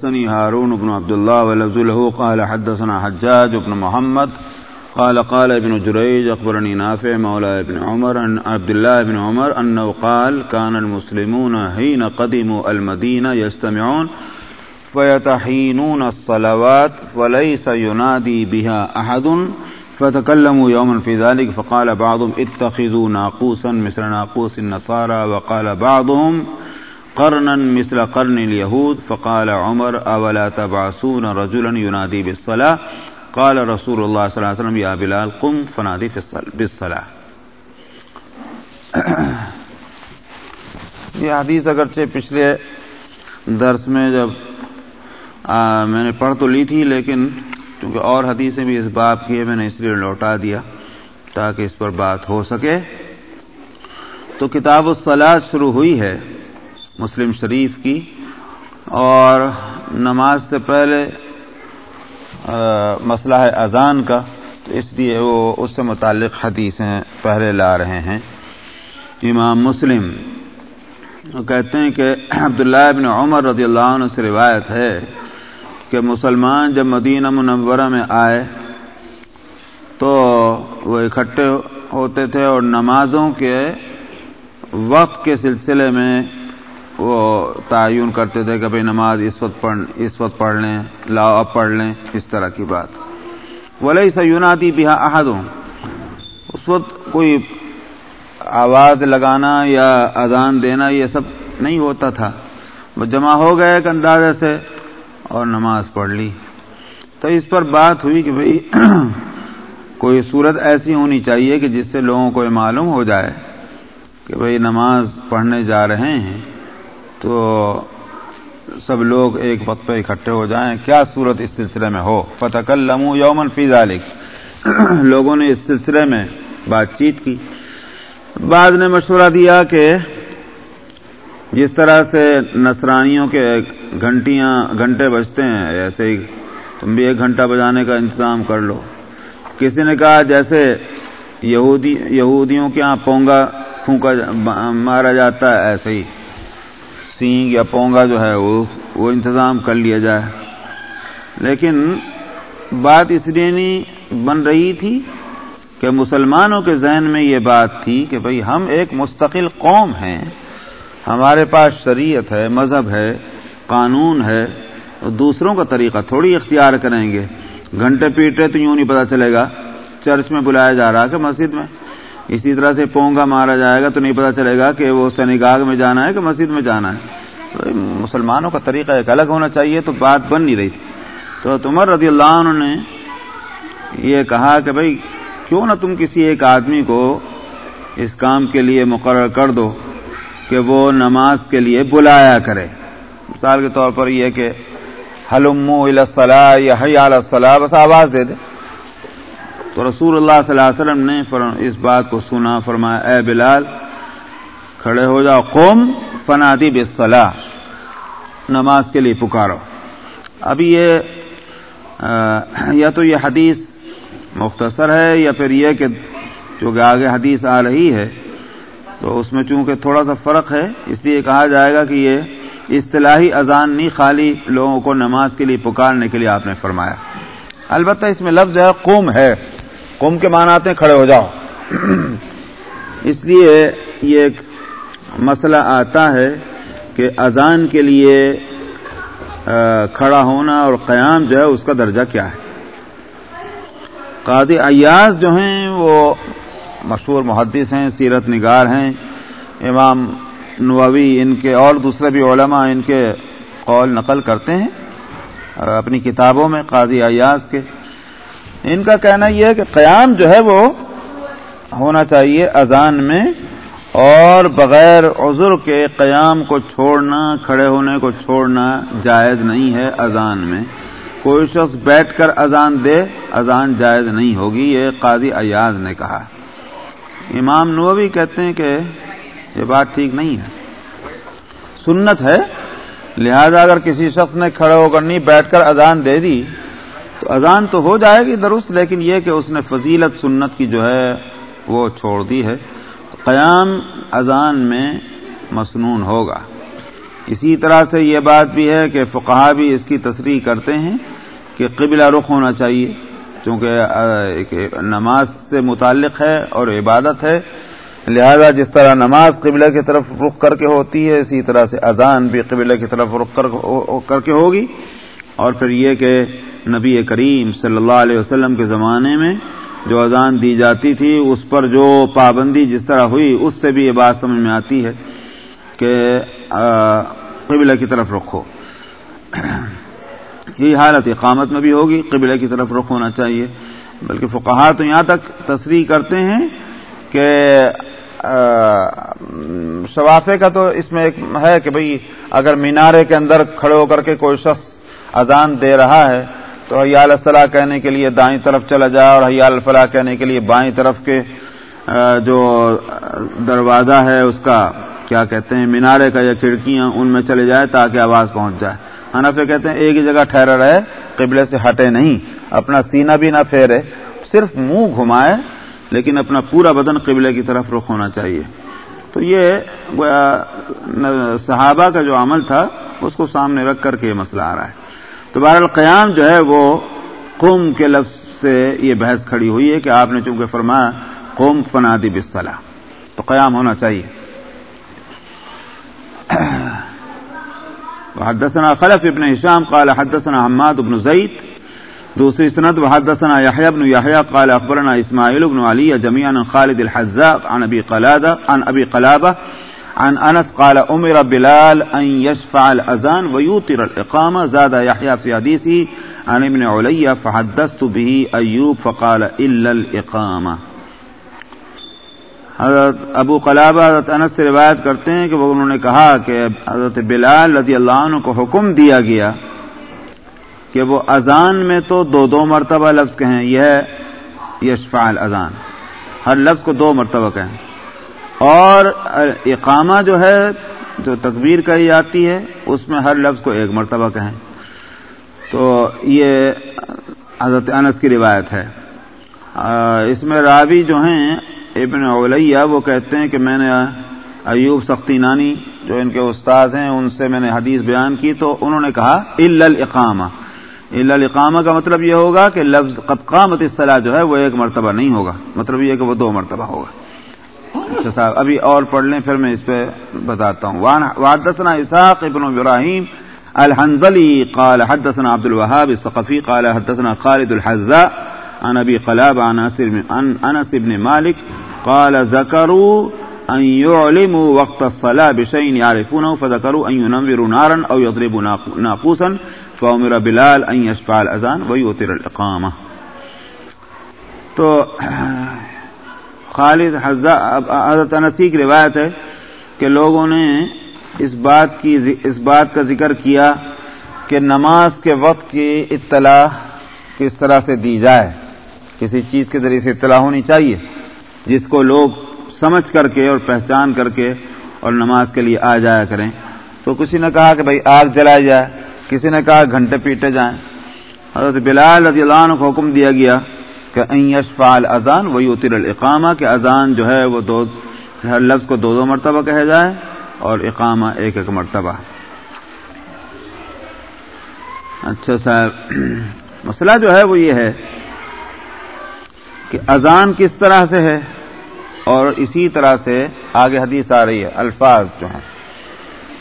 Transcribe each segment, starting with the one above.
حدثني هارون بن عبد الله ولفظ له قال حدثنا حجاج بن محمد قال قال ابن جريج أخبرني نافع مولى ابن عمر عن عبد الله بن عمر أنه قال كان المسلمون حين قدموا المدينة يستمعون فيتحينون الصلوات وليس ينادي بها أحد فتكلموا يوما في ذلك فقال بعضهم اتخذوا ناقوسا مثل ناقوس النصارى وقال بعضهم قرنا مثل قرن اليهود، فقال عمر، أولا تبعثون رجلا ينادي بالصلاة؟ قال رسول الله صلى الله عليه وسلم، يا بلال، قم فنادي بالصلاة. یہ حدیث اگرچہ پچھلے درس میں جب میں نے پڑھ تو لی تھی، لیکن کیونکہ اور حدیثیں بھی اس باب کی ہے میں نے اس لیے لوٹا دیا تاکہ اس پر بات ہو سکے۔ تو کتاب الصلاح شروع ہوئی ہے۔ مسلم شریف کی اور نماز سے پہلے مسئلہ ہے اذان کا، تو اس لیے وہ اس سے متعلق حدیثیں پہلے لا رہے ہیں۔ امام مسلم، وہ کہتے ہیں کہ عبداللہ ابن عمر رضی اللہ عنہ سے روایت ہے کہ مسلمان جب مدینہ منورہ میں آئے، تو وہ اکٹھے ہوتے تھے اور نمازوں کے وقت کے سلسلے میں وہ تعین کرتے تھے کہ بھائی نماز اس وقت پڑھ اس وقت پڑھ لیں، لاؤ، اب پڑھ لیں، اس طرح کی بات۔ ولی سیوناتی بہا احدوں اس وقت کوئی آواز لگانا یا اذان دینا یہ سب نہیں ہوتا تھا۔ وہ جمع ہو گئے ایک اندازے سے اور نماز پڑھ لی۔ تو اس پر بات ہوئی کہ بھئی کوئی صورت ایسی ہونی چاہیے کہ جس سے لوگوں کو یہ معلوم ہو جائے کہ بھئی نماز پڑھنے جا رہے ہیں۔ تو سب لوگ ایک وقت پہ اکٹھے ہو جائیں۔ کیا صورت اس سلسلے میں ہو؟ فتح کل لمو یومن فی ذالک لوگوں نے اس سلسلے میں بات چیت کی۔ بعد نے مشورہ دیا کہ جس طرح سے نصرانیوں کے گھنٹیاں گھنٹے بجتے ہیں، ایسے ہی تم بھی ایک گھنٹہ بجانے کا انتظام کر لو۔ کسی نے کہا جیسے یہودی یہودیوں کے یہاں پونگا پھونکا مارا جاتا ہے، ایسے ہی۔ سینگ یا پونگا جو ہے وہ وہ انتظام کر لیا جائے۔ لیکن بات اس لیے نہیں بن رہی تھی کہ مسلمانوں کے ذہن میں یہ بات تھی کہ بھئی ہم ایک مستقل قوم ہیں۔ ہمارے پاس شریعت ہے، مذہب ہے، قانون ہے۔ دوسروں کا طریقہ تھوڑی اختیار کریں گے۔ گھنٹے پیٹے تو یوں نہیں پتا چلے گا۔ چرچ میں بلایا جا رہا کہ مسجد میں۔ اسی طرح سے پونگا مارا جائے گا تو نہیں پتا چلے گا کہ وہ سنگاگ میں جانا ہے کہ مسجد میں جانا ہے۔ تو مسلمانوں کا طریقہ ایک الگ ہونا چاہیے تو بات بن نہیں رہی تھی۔ تو تمر رضی اللہ عنہ نے یہ کہا کہ بھائی، کیوں نہ تم کسی ایک آدمی کو اس کام کے لیے مقرر کر دو کہ وہ نماز کے لیے بلایا کرے۔ مثال کے طور پر یہ کہ حلم الصلاح یا حیال الصلاح بس آواز دے دے۔ تو رسول اللہ صلی اللہ علیہ وسلم نے اس بات کو سنا، فرمایا، اے بلال، کھڑے ہو جاؤ قوم فنادی بصلاح نماز کے لیے پکارو۔ ابھی یہ یا تو یہ حدیث مختصر ہے، یا پھر یہ کہ چونکہ آگے حدیث آ رہی ہے، تو اس میں چونکہ تھوڑا سا فرق ہے، اس لیے کہا جائے گا کہ یہ اصطلاحی اذان نہیں، خالی لوگوں کو نماز کے لیے پکارنے کے لیے آپ نے فرمایا۔ البتہ اس میں لفظ ہے قوم ہے۔ قوم کے معنی آتے ہیں، کھڑے ہو جاؤ۔ اس لیے یہ ایک مسئلہ آتا ہے کہ اذان کے لیے کھڑا ہونا اور قیام جو ہے، اس کا درجہ کیا ہے۔ قاضی ایاز جو ہیں، وہ مشہور محدث ہیں، سیرت نگار ہیں۔ امام نووی، ان کے اور دوسرے بھی علماء ان کے قول نقل کرتے ہیں اپنی کتابوں میں قاضی ایاز کے ان کا کہنا یہ ہے کہ قیام جو ہے وہ ہونا چاہیے اذان میں اور بغیر عذر کے قیام کو چھوڑنا، کھڑے ہونے کو چھوڑنا جائز نہیں ہے اذان میں۔ کوئی شخص بیٹھ کر اذان دے، اذان جائز نہیں ہوگی، یہ قاضی ایاز نے کہا۔ امام نووی کہتے ہیں کہ یہ بات ٹھیک نہیں ہے۔ سنت ہے، لہذا اگر کسی شخص نے کھڑے ہو کر نہیں بیٹھ کر اذان دے دی تو اذان تو ہو جائے گی درست، لیکن یہ کہ اس نے فضیلت سنت کی جو ہے وہ چھوڑ دی ہے۔ قیام اذان میں مسنون ہوگا۔ اسی طرح سے یہ بات بھی ہے کہ فقہ بھی اس کی تصریح کرتے ہیں کہ قبلہ رخ ہونا چاہیے، چونکہ نماز سے متعلق ہے اور عبادت ہے۔ لہذا جس طرح نماز قبلہ کی طرف رخ کر کے ہوتی ہے، اسی طرح سے اذان بھی قبلہ کی طرف رخ کر کے ہوگی۔ اور پھر یہ کہ نبی کریم صلی اللہ علیہ وسلم کے زمانے میں جو اذان دی جاتی تھی، اس پر جو پابندی جس طرح ہوئی، اس سے بھی یہ بات سمجھ میں آتی ہے کہ قبلہ کی طرف رکھو۔ یہ حالت اقامت میں بھی ہوگی، قبلہ کی طرف رخ ہونا چاہیے۔ بلکہ فقہا تو یہاں تک تصریح کرتے ہیں کہ شوافے کا تو اس میں ایک ہے کہ بھئی اگر مینارے کے اندر کھڑے ہو کر کے کوئی شخص اذان دے رہا ہے تو حیال الصلاح کہنے کے لیے دائیں طرف چلا جائے اور حیال الفلاح کہنے کے لیے بائیں طرف کے جو دروازہ ہے، اس کا کیا کہتے ہیں، مینارے کا یا کھڑکیاں ان میں چلے جائے تاکہ آواز پہنچ جائے۔ حنفی کہتے ہیں ایک ہی جگہ ٹھہرا رہے، قبلے سے ہٹے نہیں، اپنا سینہ بھی نہ پھیرے، صرف منہ گھمائے، لیکن اپنا پورا بدن قبلے کی طرف رخ ہونا چاہیے۔ تو یہ صحابہ کا جو عمل تھا، اس کو سامنے رکھ کر کے یہ مسئلہ آ رہا ہے۔ تو بہر القیام جو ہے وہ قوم کے لفظ سے یہ بحث کھڑی ہوئی ہے کہ آپ نے چونکہ فرمایا قوم فنادی بصلاح تو قیام ہونا چاہیے۔ وحدثنا خلف ابن هشام قال حدثنا حماد بن زيد، دوسری سند وحدثنا يحيى بن يحيى قال اخبرنا اسماعيل بن علي جميعا، خالد الحذاء عن ابي قلاده عن ابي قلابه عن انس قال امر بلال ان يشفع الاذان ويوتر الاقامه زاد يحيى في حديثه عن ابن علي فحدثت به ايوب فقال الا الاقامه حضرت ابو قلابہ حضرت انس سے روایت کرتے ہیں کہ وہ انہوں نے کہا کہ حضرت بلال رضی اللہ عنہ کو حکم دیا گیا کہ وہ اذان میں تو دو دو مرتبہ لفظ کہیں، یہ یشفع الاذان، ہر لفظ کو دو مرتبہ کہیں۔ اور اقامہ جو ہے، جو تکبیر کہی جاتی ہے، اس میں ہر لفظ کو ایک مرتبہ کہیں۔ تو یہ حضرت انس کی روایت ہے۔ اس میں راوی جو ہیں، ابن اولیہ وہ کہتے ہیں کہ میں نے ایوب سختی نانی، جو ان کے استاد ہیں، ان سے میں نے حدیث بیان کی، تو انہوں نے کہا الاقامہ۔ الاقامہ کا مطلب یہ ہوگا کہ لفظ قد قامت اصطلاح جو ہے، وہ ایک مرتبہ نہیں ہوگا۔ مطلب یہ کہ وہ دو مرتبہ ہوگا۔ اچھا صاحب، ابھی اور پڑھ لیں، پھر میں اس پہ بتاتا ہوں. وحدثنا اسحاق ابن ابراہیم الحنزلی قال حدثنا عبد الوهاب الثقفي قال حدثنا خالد الحذاء عن ابي قلاب عن انس بن مالك قال ذكروا ان يعلموا وقت الصلاه بشيء يعرفونه فذكروا ان ينوروا نارا او يضربوا ناقوسا فامر بلال ان يشفع الاذان ويوتر الاقامه تو خالد حضرت انسی کی روایت ہے کہ لوگوں نے اس بات کی اس بات کا ذکر کیا کہ نماز کے وقت کی اطلاع کس طرح سے دی جائے۔ کسی چیز کے ذریعے سے اطلاع ہونی چاہیے۔ جس کو لوگ سمجھ کر کے اور پہچان کر کے اور نماز کے لیے آ جایا کریں۔ تو کسی نے کہا کہ بھائی آگ جلائی جائے، کسی نے کہا گھنٹے پیٹے جائیں۔ حضرت بلال رضی اللہ عنہ کو حکم دیا گیا کہ فعال اذان وہی اتر القامہ کہ اذان جو ہے وہ دو ہر لفظ کو دو دو مرتبہ کہا جائے اور اقامہ ایک ایک مرتبہ۔ اچھا صاحب، مسئلہ جو ہے وہ یہ ہے کہ اذان کس طرح سے ہے اور اسی طرح سے آگے حدیث آ رہی ہے، الفاظ جو ہیں۔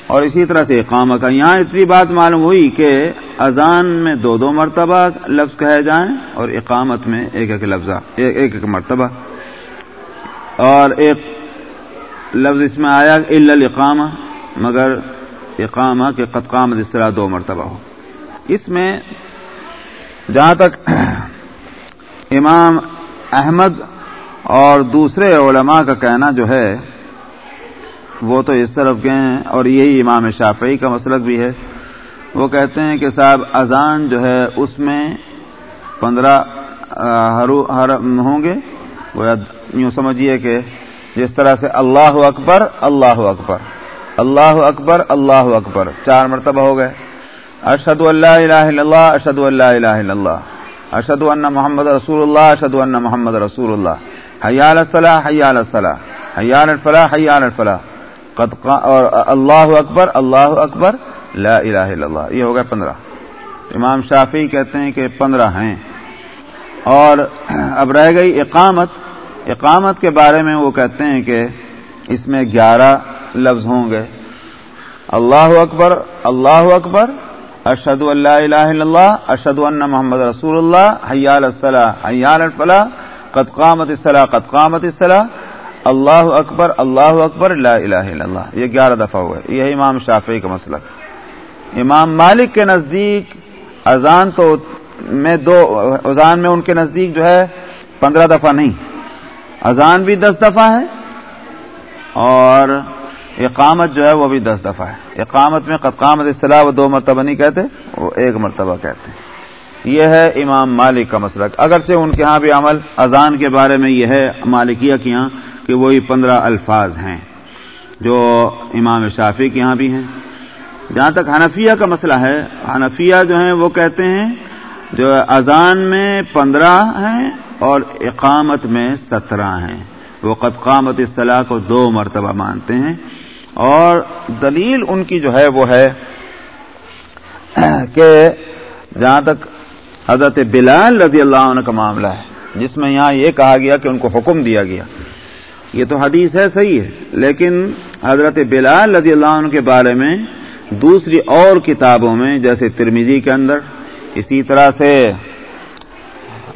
اور اسی طرح سے اقامہ کا یہاں اتنی بات معلوم ہوئی کہ اذان میں دو دو مرتبہ لفظ کہے جائیں اور اقامت میں ایک ایک لفظ ایک ایک مرتبہ. اور ایک لفظ اس میں آیا الاقامہ، مگر اقامہ کے قطقام اس طرح دو مرتبہ ہو. اس میں جہاں تک امام احمد اور دوسرے علماء کا کہنا جو ہے وہ تو اس طرف کے ہیں اور یہی امام شافعی کا مسلک بھی ہے۔ وہ کہتے ہیں کہ صاحب، اذان جو ہے اس میں پندرہ ہر، ہوں گے۔ وہ یوں سمجھیے کہ جس طرح سے اللہ اکبر اللہ اکبر اللہ اکبر اللہ اکبر، چار مرتبہ ہو گئے۔ ارشد اللہ الہ الا اللہ ارشد اللہ الہ الا اللہ۔ اشد اللہ محمد رسول اللہ اشد اللہ محمد رسول اللہ۔ حیال الصلاح حیال الصلاح۔ حیال الفلاح حیال الفلاح۔ اور اللہ اکبر اللہ اکبر، لا الہ الا اللہ۔ یہ ہو گیا پندرہ۔ امام شافی کہتے ہیں کہ پندرہ ہیں۔ اور اب رہ گئی اقامت۔ اقامت کے بارے میں وہ کہتے ہیں کہ اس میں گیارہ لفظ ہوں گے۔ اللہ اکبر اللہ اکبر ارشد اللہ الہ الا اللہ ارشد اللہ محمد رسول اللہ حیال الصلاح حیال الفلاح، قد قامت الصلاح، قد قامت الصلاح اللہ اکبر اللہ اکبر، لا الہ الا اللہ۔ یہ گیارہ دفعہ ہوئے یہ امام شافعی کا مسلک امام مالک کے نزدیک اذان تو میں دو، اذان میں ان کے نزدیک جو ہے پندرہ دفعہ نہیں۔ اذان بھی دس دفعہ ہے اور اقامت جو ہے وہ بھی دس دفعہ ہے۔ اقامت میں قامت اصطلاح وہ دو مرتبہ نہیں کہتے، وہ ایک مرتبہ کہتے۔ ہیں یہ ہے امام مالک کا مسلک اگرچہ ان کے ہاں بھی عمل اذان کے بارے میں یہ ہے مالکیہ کے یہاں کہ وہی پندرہ الفاظ ہیں جو امام شافی کے یہاں بھی ہیں۔ جہاں تک حنفیہ کا مسئلہ ہے، حنفیہ جو ہیں وہ کہتے ہیں جو اذان میں پندرہ ہیں اور اقامت میں سترہ ہیں۔ وہ قد قامت اصطلاح کو دو مرتبہ مانتے ہیں۔ اور دلیل ان کی جو ہے وہ ہے کہ جہاں تک حضرت بلال رضی اللہ عنہ کا معاملہ ہے، جس میں یہاں یہ کہا گیا کہ ان کو حکم دیا گیا۔ یہ تو حدیث ہے، صحیح ہے۔ لیکن حضرت بلال رضی اللہ عنہ کے بارے میں دوسری اور کتابوں میں، جیسے ترمیزی کے اندر، اسی طرح سے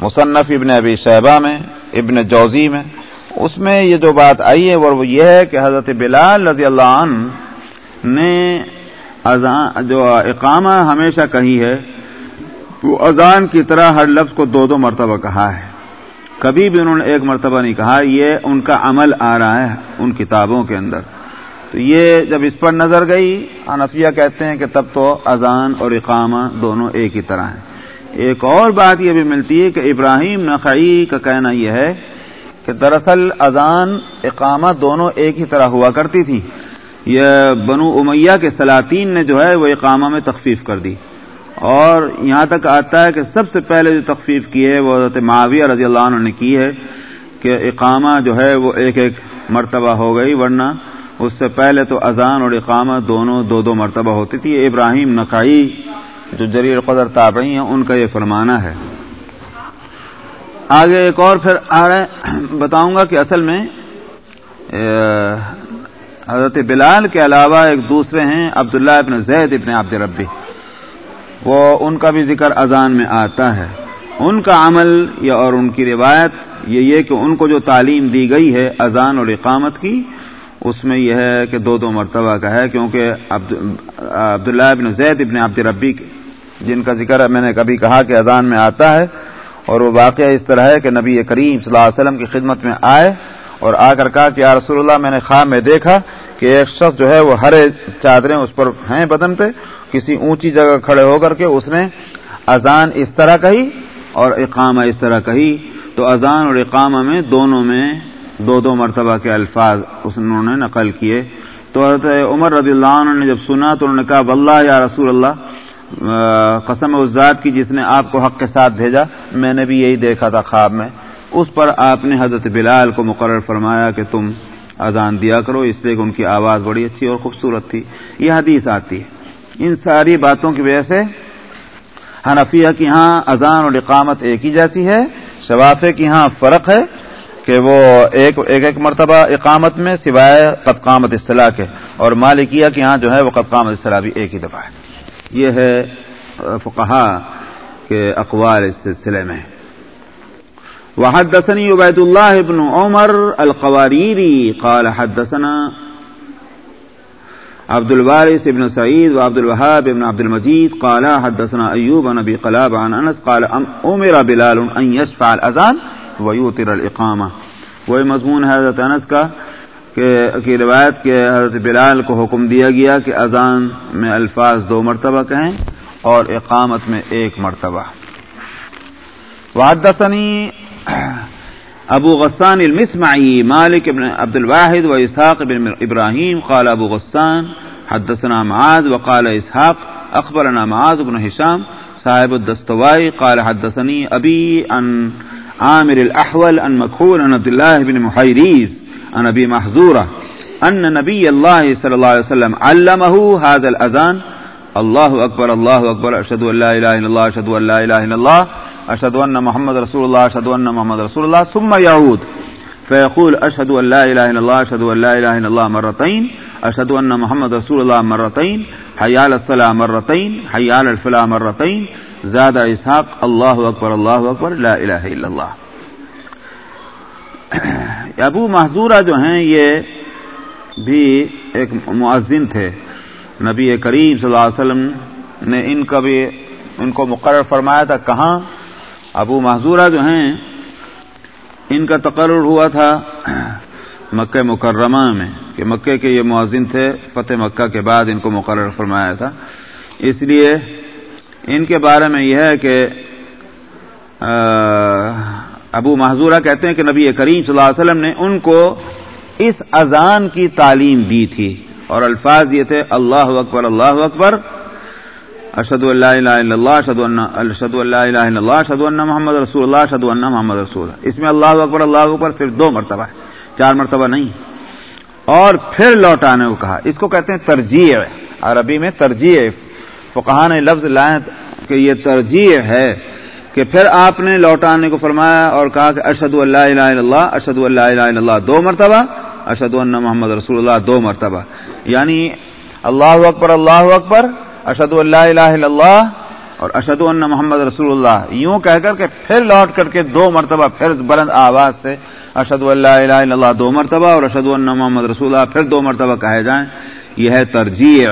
مصنف ابن ابی صحبہ میں، ابن جوزی میں، اس میں یہ جو بات آئی ہے، وہ یہ ہے کہ حضرت بلال رضی اللہ عنہ نے جو اقامہ ہمیشہ کہی ہے وہ اذان کی طرح ہر لفظ کو دو دو مرتبہ کہا ہے۔ کبھی بھی انہوں نے ایک مرتبہ نہیں کہا، یہ ان کا عمل آ رہا ہے ان کتابوں کے اندر۔ تو یہ جب اس پر نظر گئی انفیہ کہتے ہیں کہ تب تو اذان اور اقامہ دونوں ایک ہی طرح ہیں۔ ایک اور بات یہ بھی ملتی ہے کہ ابراہیم نقعی کا کہنا یہ ہے کہ دراصل اذان، اقامہ دونوں ایک ہی طرح ہوا کرتی تھی۔ یہ بنو امیہ کے سلاطین نے جو ہے وہ اقامہ میں تخفیف کر دی۔ اور یہاں تک آتا ہے کہ سب سے پہلے جو تخفیف کی ہے وہ حضرت معاویہ رضی اللہ عنہ نے کی ہے کہ اقامہ جو ہے وہ ایک ایک مرتبہ ہو گئی، ورنہ اس سے پہلے تو اذان اور اقامہ دونوں دو دو مرتبہ ہوتی تھی۔ ابراہیم نقائی جو جریر قدر تابعی ہیں، ان کا یہ فرمانا ہے۔ آگے ایک اور پھر آ رہے بتاؤں گا کہ اصل میں حضرت بلال کے علاوہ ایک دوسرے ہیں، عبداللہ ابن زید ابن عبد ربی وہ ان کا بھی ذکر اذان میں آتا ہے۔ ان کا عمل یا اور ان کی روایت یہ یہ کہ ان کو جو تعلیم دی گئی ہے اذان اور اقامت کی، اس میں یہ ہے کہ دو دو مرتبہ کا ہے، کیونکہ عبداللہ ابن زید ابن عبد ربی، جن کا ذکر میں نے کبھی کہا کہ اذان میں آتا ہے، اور وہ واقعہ اس طرح ہے کہ نبی کریم صلی اللہ علیہ وسلم کی خدمت میں آئے اور آ کر کہا کہ یا رسول اللہ میں نے خواب میں دیکھا کہ ایک شخص جو ہے وہ ہرے چادریں اس پر ہیں بدن پہ کسی اونچی جگہ کھڑے ہو کر کے اس نے اذان اس طرح کہی اور اقامہ اس طرح کہی۔ تو اذان اور اقامہ میں دونوں میں دو دو مرتبہ کے الفاظ اس انہوں نے نقل کیے۔ تو حضرت عمر رضی اللہ عنہ نے جب سنا تو انہوں نے کہا، واللہ یا رسول اللہ قسم ذات کی جس نے آپ کو حق کے ساتھ بھیجا، میں نے بھی یہی دیکھا تھا خواب میں۔ اس پر آپ نے حضرت بلال کو مقرر فرمایا کہ تم اذان دیا کرو، اس لیے کہ ان کی آواز بڑی اچھی اور خوبصورت تھی۔ یہ حدیث آتی ہے۔ ان ساری باتوں کی وجہ سے حنفیہ کی ہاں اذان اور اقامت ایک ہی جیسی ہے شوافے کی ہاں فرق ہے کہ وہ ایک ایک ایک مرتبہ اقامت میں سوائے قد قامت اصطلاح کے، اور مالکیہ کی ہاں جو ہے وہ قد قامت اصطلاح بھی ایک ہی دفعہ ہے۔ یہ ہے فقہا کے اقوال اس سلسلے میں۔ وحدثني عبيد الله بن عمر القواريري قال حدثنا عبد الوارث بن سعيد وعبد الوهاب بن عبد المجيد قال حدثنا أيوب نبي قلاب عن أنس قال أمر بلال أن يشفع الأذان ويوتر الإقامة وہی مضمون ہے حضرت انس کا کہ روایت کے حضرت بلال کو حکم دیا گیا کہ اذان میں الفاظ دو مرتبہ کہیں اور اقامت میں ایک مرتبہ۔ وحدثنی ابو غسان المسمعي مالك بن عبد الواحد وإسحاق بن إبراهيم قال أبو غسان، حدثنا معاذ وقال إسحاق أخبرنا معاذ بن هشام صاحب الدستوائي قال حدثني أبي عن عامر الأحول عن مكحول عن عبد الله بن محيريز عن أبي محذورة ان نبی اللہ صلی اللہ علیہ وسلم علمہ هذا الاذان اللہ اکبر اللہ اکبر اشهد ان لا اله الا الله اشهد ان لا اله الا الله اشهد ان محمد رسول الله اشهد ان محمد رسول الله ثم يعود فيقول اشهد ان لا اله الا الله اشهد ان لا اله الا الله مرتين اشهد ان محمد رسول الله مرتين حي على الصلاه مرتين حي الفلاح مرتين زاد اسحاق الله اکبر الله اکبر لا اله الا الله ابو محضورہ جو ہیں، یہ بھی ایک معذن تھے. نبی کریم صلی اللہ علیہ وسلم نے ان کا بھی ان کو مقرر فرمایا تھا کہاں؟ ابو محضورہ جو ہیں، ان کا تقرر ہوا تھا مکہ مکرمہ میں، کہ مکے کے یہ معذن تھے، فتح مکہ کے بعد ان کو مقرر فرمایا تھا۔ اس لیے ان کے بارے میں یہ ہے کہ ابو محضورہ کہتے ہیں کہ نبی کریم صلی اللہ علیہ وسلم نے ان کو اس اذان کی تعلیم دی تھی۔ اور الفاظ یہ تھے اللہ اکبر اللہ اکبر۔ اشد اللہ اللہ اشد اشد اللہ اللہ اشد اللہ محمد رسول اللہ اشد اللہ محمد رسول اس میں اللہ اکبر اللہ اکبر صرف دو مرتبہ ہے، چار مرتبہ نہیں۔ اور پھر لوٹانے کو کہا۔ اس کو کہتے ہیں ترجیح عربی میں ترجیح فقہ نے لفظ لائے کہ یہ ترجیح ہے کہ پھر آپ نے لوٹانے کو فرمایا اور کہا کہ اشد اللہ الہ الا اللہ اشد اللہ الہ الا اللہ دو مرتبہ اشد اللہ محمد رسول اللہ دو مرتبہ۔ یعنی اللہ اکبر اللہ اکبر اشد اللہ الہ الا اللہ اور اشد اللہ محمد رسول اللہ۔ یوں کہہ کر کے پھر لوٹ کر کے دو مرتبہ پھر بلند آواز سے اشد اللہ الہ الا اللہ دو مرتبہ اور اشد اللہ محمد رسول اللہ پھر دو مرتبہ کہے جائیں۔ یہ ہے ترجیح۔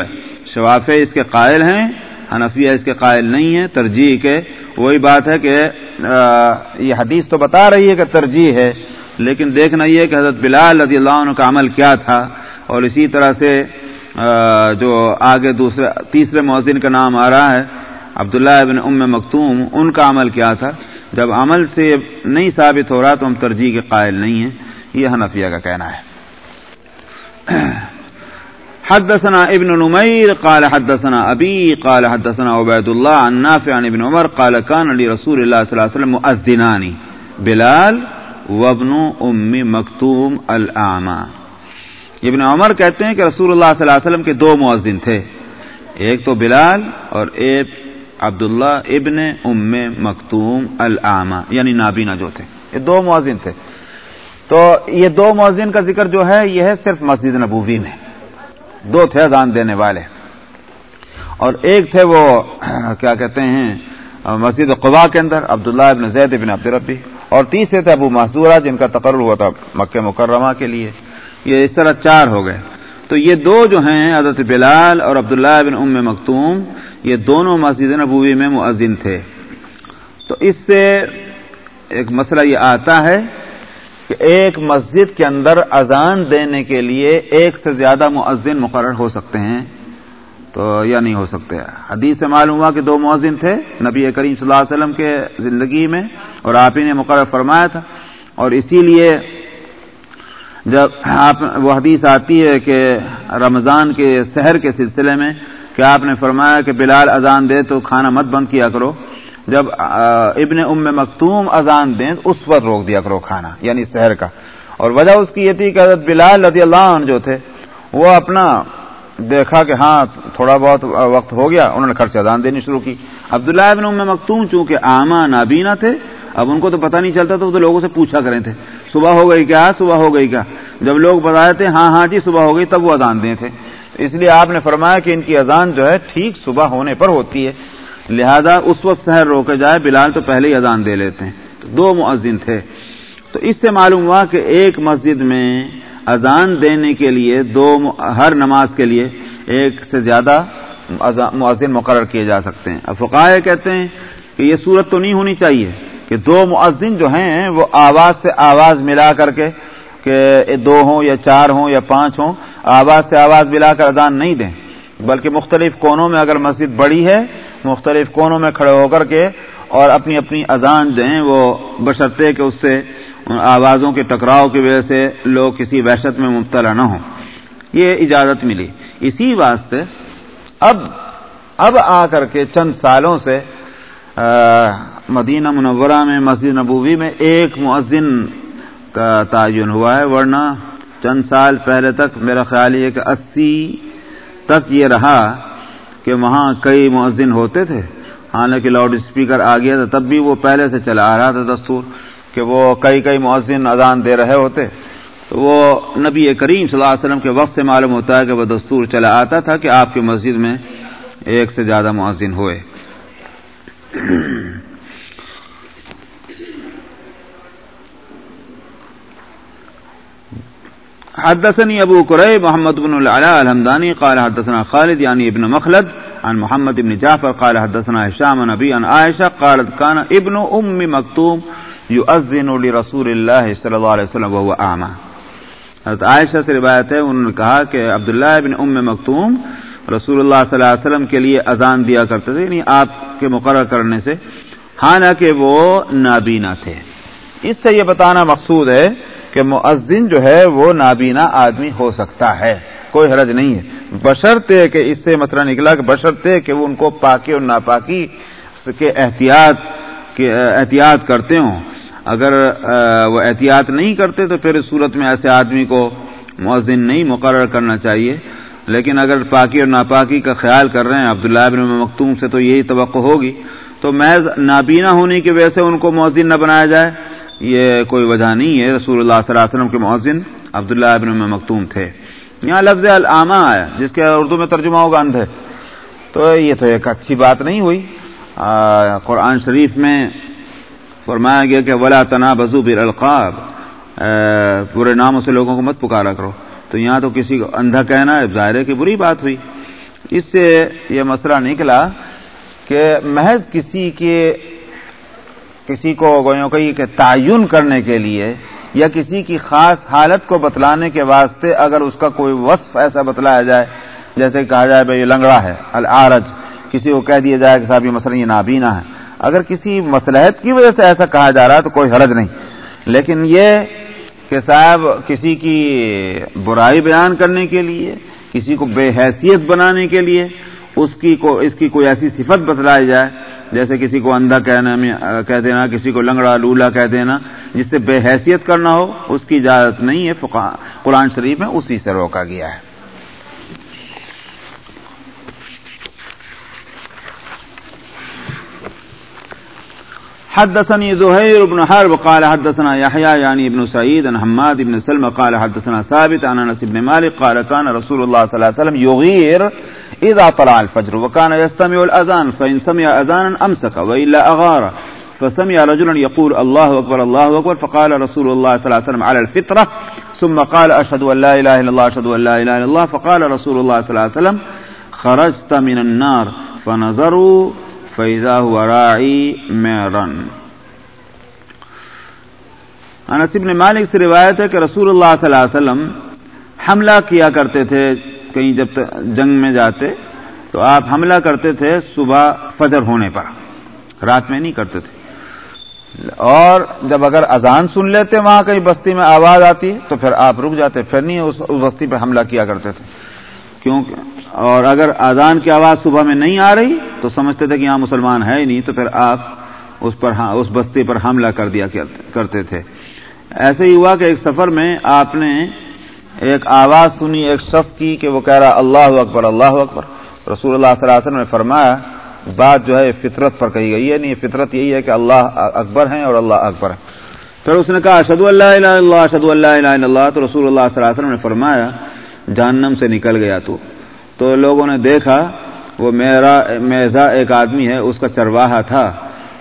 شواف اس کے قائل ہیں، حنفیہ اس کے قائل نہیں ہیں۔ ترجیح کے، وہی بات ہے کہ یہ حدیث تو بتا رہی ہے کہ ترجیح ہے، لیکن دیکھنا یہ کہ حضرت بلال رضی اللہ عنہ کا عمل کیا تھا۔ اور اسی طرح سے جو آگے دوسرے، تیسرے مؤذن کا نام آ رہا ہے، عبداللہ ابن ام مکتوم، ان کا عمل کیا تھا؟ جب عمل سے نہیں ثابت ہو رہا تو ہم ترجیح کے قائل نہیں ہیں۔ یہ حنفیہ کا کہنا ہے۔ حدثنا ابن نمير قال حدثنا أبي قال حدثنا عبيد الله عن نافع، عن ابن عمر، قال كان لرسول الله صلى الله عليه وسلم مؤذنان بلال وابن ام مکتوم الاعمى ابن عمر کہتے ہیں کہ رسول اللہ صلی اللہ علیہ وسلم کے دو مؤذن تھے۔ ایک تو بلال اور ایک عبداللہ ابن ام مکتوم الاعمى یعنی نابینا جو تھے۔ یہ دو مؤذن تھے۔ تو یہ دو مؤذن کا ذکر جو ہے، یہ ہے صرف مسجد نبوی میں۔ دو تھے اذان دینے والے۔ اور ایک تھے وہ، کیا کہتے ہیں، مسجد قبا کے اندر، عبداللہ ابن زید ابن عبد ربی اور تیسرے تھے ابو محضورہ جن کا تقرر ہوا تھا مکہ مکرمہ کے لیے۔ یہ اس طرح چار ہو گئے۔ تو یہ دو جو ہیں، حضرت بلال اور عبداللہ ابن ام مختوم یہ دونوں مسجد نبوی میں مؤذن تھے۔ تو اس سے ایک مسئلہ یہ آتا ہے کہ ایک مسجد کے اندر اذان دینے کے لیے ایک سے زیادہ مؤذن مقرر ہو سکتے ہیں۔ تو یا نہیں ہو سکتے۔ حدیث سے معلوم ہوا کہ دو مؤذن تھے نبی کریم صلی اللہ علیہ وسلم کے زندگی میں اور آپ ہی نے مقرر فرمایا تھا۔ اور اسی لیے جب آپ وہ حدیث آتی ہے کہ رمضان کے سحر کے سلسلے میں کہ آپ نے فرمایا کہ بلال اذان دے تو کھانا مت بند کیا کرو۔ جب ابن ام مختوم اذان دیں اس پر روک دیا کرو کھانا یعنی شہر کا۔ اور وجہ اس کی یہ تھی کہ حضرت بلال رضی اللہ عنہ جو تھے، وہ اپنا دیکھا کہ ہاں تھوڑا بہت وقت ہو گیا، انہوں نے خرچ اذان دینی شروع کی۔ عبداللہ ابن ام مختوم چونکہ آما نابینا تھے اب ان کو تو پتہ نہیں چلتا تو لوگوں سے پوچھا کریں تھے، صبح ہو گئی کیا؟ صبح ہو گئی کیا؟ جب لوگ بتائے تھے ہاں ہاں جی صبح ہو گئی، تب وہ اذان دیں تھے۔ اس لیے آپ نے فرمایا کہ ان کی اذان جو ہے ٹھیک صبح ہونے پر ہوتی ہے۔ لہذا اس وقت شہر روکے جائے، بلال تو پہلے ہی اذان دے لیتے ہیں۔ دو مؤذن تھے۔ تو اس سے معلوم ہوا کہ ایک مسجد میں اذان دینے کے لیے، دو ہر نماز کے لیے ایک سے زیادہ مؤذن مقرر کیے جا سکتے ہیں۔ افقائے کہتے ہیں کہ یہ صورت تو نہیں ہونی چاہیے۔ کہ دو مؤذن جو ہیں وہ آواز سے آواز ملا کر کے کہ دو ہوں یا چار ہوں یا پانچ ہوں آواز سے آواز ملا کر اذان نہیں دیں۔ بلکہ مختلف کونوں میں اگر مسجد بڑی ہے، مختلف کونوں میں کھڑے ہو کر کے اور اپنی اپنی اذان جو ہیں وہ بشرطے کہ اس سے آوازوں کے ٹکراؤ کی وجہ سے لوگ کسی وحشت میں مبتلا نہ ہوں۔ یہ اجازت ملی۔ اسی واسطے اب اب آ کر کے چند سالوں سے مدینہ منورہ میں، مسجد نبوی میں ایک مؤذن کا تعین ہوا ہے، ورنہ چند سال پہلے تک میرا خیال یہ کہ اسی تک یہ رہا کہ وہاں کئی مؤذن ہوتے تھے۔ حالانکہ لاؤڈ اسپیکر آ گیا تھا، تب بھی وہ پہلے سے چلا آ رہا تھا دستور کہ وہ کئی کئی مؤذن اذان دے رہے ہوتے۔ تو وہ نبی کریم صلی اللہ علیہ وسلم کے وقت سے معلوم ہوتا ہے کہ وہ دستور چلا آتا تھا کہ آپ کی مسجد میں ایک سے زیادہ مؤذن ہوئے۔ حدثني ابو كريب محمد بن العلاء الحمداني قال حدثنا خالد يعني ابن مخلد عن محمد بن جعفر قال حدثنا هشام نبي عن عائشة قالت كان ابن ام مكتوم يؤذن لرسول الله صلى الله عليه وسلم وهو اعمى حضرت عائشہ سے روایت ہے، انہوں نے کہا کہ عبداللہ ابن ام مکتوم رسول اللہ صلی اللہ علیہ وسلم کے لیے اذان دیا کرتے تھے یعنی آپ کے مقرر کرنے سے۔ حالانکہ وہ نابینا تھے۔ اس سے یہ بتانا مقصود ہے کہ مؤذن جو ہے، وہ نابینا آدمی ہو سکتا ہے۔ کوئی حرج نہیں ہے۔ بشرطے کہ اس سے مسئلہ نکلا کہ بشرطے کہ وہ ان کو پاکی اور ناپاکی کے احتیاط کے احتیاط کرتے ہوں۔ اگر وہ احتیاط نہیں کرتے تو پھر اس صورت میں ایسے آدمی کو مؤذن نہیں مقرر کرنا چاہیے۔ لیکن اگر پاکی اور ناپاکی کا خیال کر رہے ہیں، عبداللہ بن مختوم سے تو یہی توقع ہوگی۔ تو محض نابینا ہونے کی وجہ سے ان کو مؤذن نہ بنایا جائے، یہ کوئی وجہ نہیں ہے۔ رسول اللہ صلی اللہ علیہ وسلم کے مؤذن عبداللہ ابن مختوم تھے۔ یہاں لفظ العامہ آیا جس کے اردو میں ترجمہ ہوگا اندھے۔ تو یہ تو ایک اچھی بات نہیں ہوئی۔ قرآن شریف میں فرمایا گیا کہ ولا تنا بزو بر القاب پورے ناموں سے لوگوں کو مت پکارا کرو۔ تو یہاں تو کسی کو اندھا کہنا ہے، ظاہر کی بری بات ہوئی۔ اس سے یہ مسئلہ نکلا کہ محض کسی کے، کسی کو گوئوں کہ تعین کرنے کے لیے یا کسی کی خاص حالت کو بتلانے کے واسطے اگر اس کا کوئی وصف ایسا بتلایا جائے، جیسے کہا جائے بھائی یہ لنگڑا ہے، العارج، کسی کو کہہ دیا جائے کہ صاحب یہ مسئلہ یہ نابینا ہے۔ اگر کسی مسلحت کی وجہ سے ایسا کہا جا رہا ہے تو کوئی حرج نہیں۔ لیکن یہ کہ صاحب، کسی کی برائی بیان کرنے کے لیے، کسی کو بے حیثیت بنانے کے لیے اس کی کو، اس کی کوئی ایسی صفت بتلائی جائے، جیسے کسی کو اندھا کہنا کہہ دینا کسی کو لنگڑا لولا کہہ دینا جس سے بے حیثیت کرنا ہو، اس کی اجازت نہیں ہے قرآن شریف میں اسی سے روکا گیا ہے۔ حدثني زهير بن حرب قال حدثنا يحيى يعني ابن سعيد عن حماد بن سلمة قال حدثنا ثابت عن انس بن مالك قال كان رسول الله صلى الله عليه وسلم يغير اذا طلع الفجر وكان يستمع الاذان فان سمع اذانا امسك والا اغار فسمع رجلا يقول الله اكبر الله اكبر فقال رسول الله صلى الله عليه وسلم على الفطره ثم قال اشهد ان لا اله الا الله اشهد ان لا اله الا الله، فقال رسول الله صلى الله عليه وسلم خرجت من النار، فنظروا فیضا میرن انصب نے مالک سے روایت ہے کہ رسول اللہ صلی اللہ علیہ وسلم حملہ کیا کرتے تھے کہیں جب جنگ میں جاتے تو آپ حملہ کرتے تھے صبح فجر ہونے پر، رات میں نہیں کرتے تھے۔ اور جب اگر اذان سن لیتے وہاں کہیں بستی میں آواز آتی تو پھر آپ رک جاتے، پھر نہیں اس بستی پہ حملہ کیا کرتے تھے۔ کیونکہ اور اگر اذان کی آواز صبح میں نہیں آ رہی، تو سمجھتے تھے کہ یہاں مسلمان ہے ہی نہیں، تو پھر آپ اس پر ہاں، اس بستی پر حملہ کر دیا کرتے تھے۔ ایسے ہی ہوا کہ ایک سفر میں آپ نے ایک آواز سنی، ایک شخص کی کہ وہ کہہ رہا، اللہ اکبر اللہ اکبر. رسول اللہ صلی اللہ علیہ وسلم نے فرمایا، بات جو ہے فطرت پر کہی گئی ہے یعنی نہیں فطرت یہی ہے کہ اللہ اکبر ہیں اور اللہ اکبر ہے پھر اس نے کہا اشد اللہ اللہ اشد اللہ اللہ. تو رسول اللہ صلی اللہ علیہ وسلم نے فرمایا، جہنم سے نکل گیا تو۔ تو لوگوں نے دیکھا وہ میرا میزا ایک آدمی ہے، اس کا چرواہا تھا۔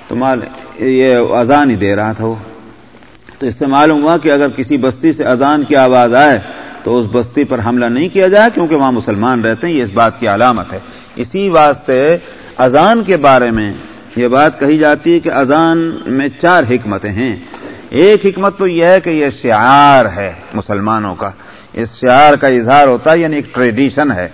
تو مال یہ اذان ہی دے رہا تھا وہ۔ تو اس سے معلوم ہوا کہ اگر کسی بستی سے اذان کی آواز آئے تو اس بستی پر حملہ نہیں کیا جائے کیونکہ وہاں مسلمان رہتے ہیں، یہ اس بات کی علامت ہے۔ اسی واسطے اذان کے بارے میں یہ بات کہی جاتی ہے کہ اذان میں چار حکمتیں ہیں۔ ایک حکمت تو یہ ہے کہ یہ شعار ہے مسلمانوں کا۔ اس شعار کا اظہار ہوتا ہے یعنی ایک ٹریڈیشن ہے۔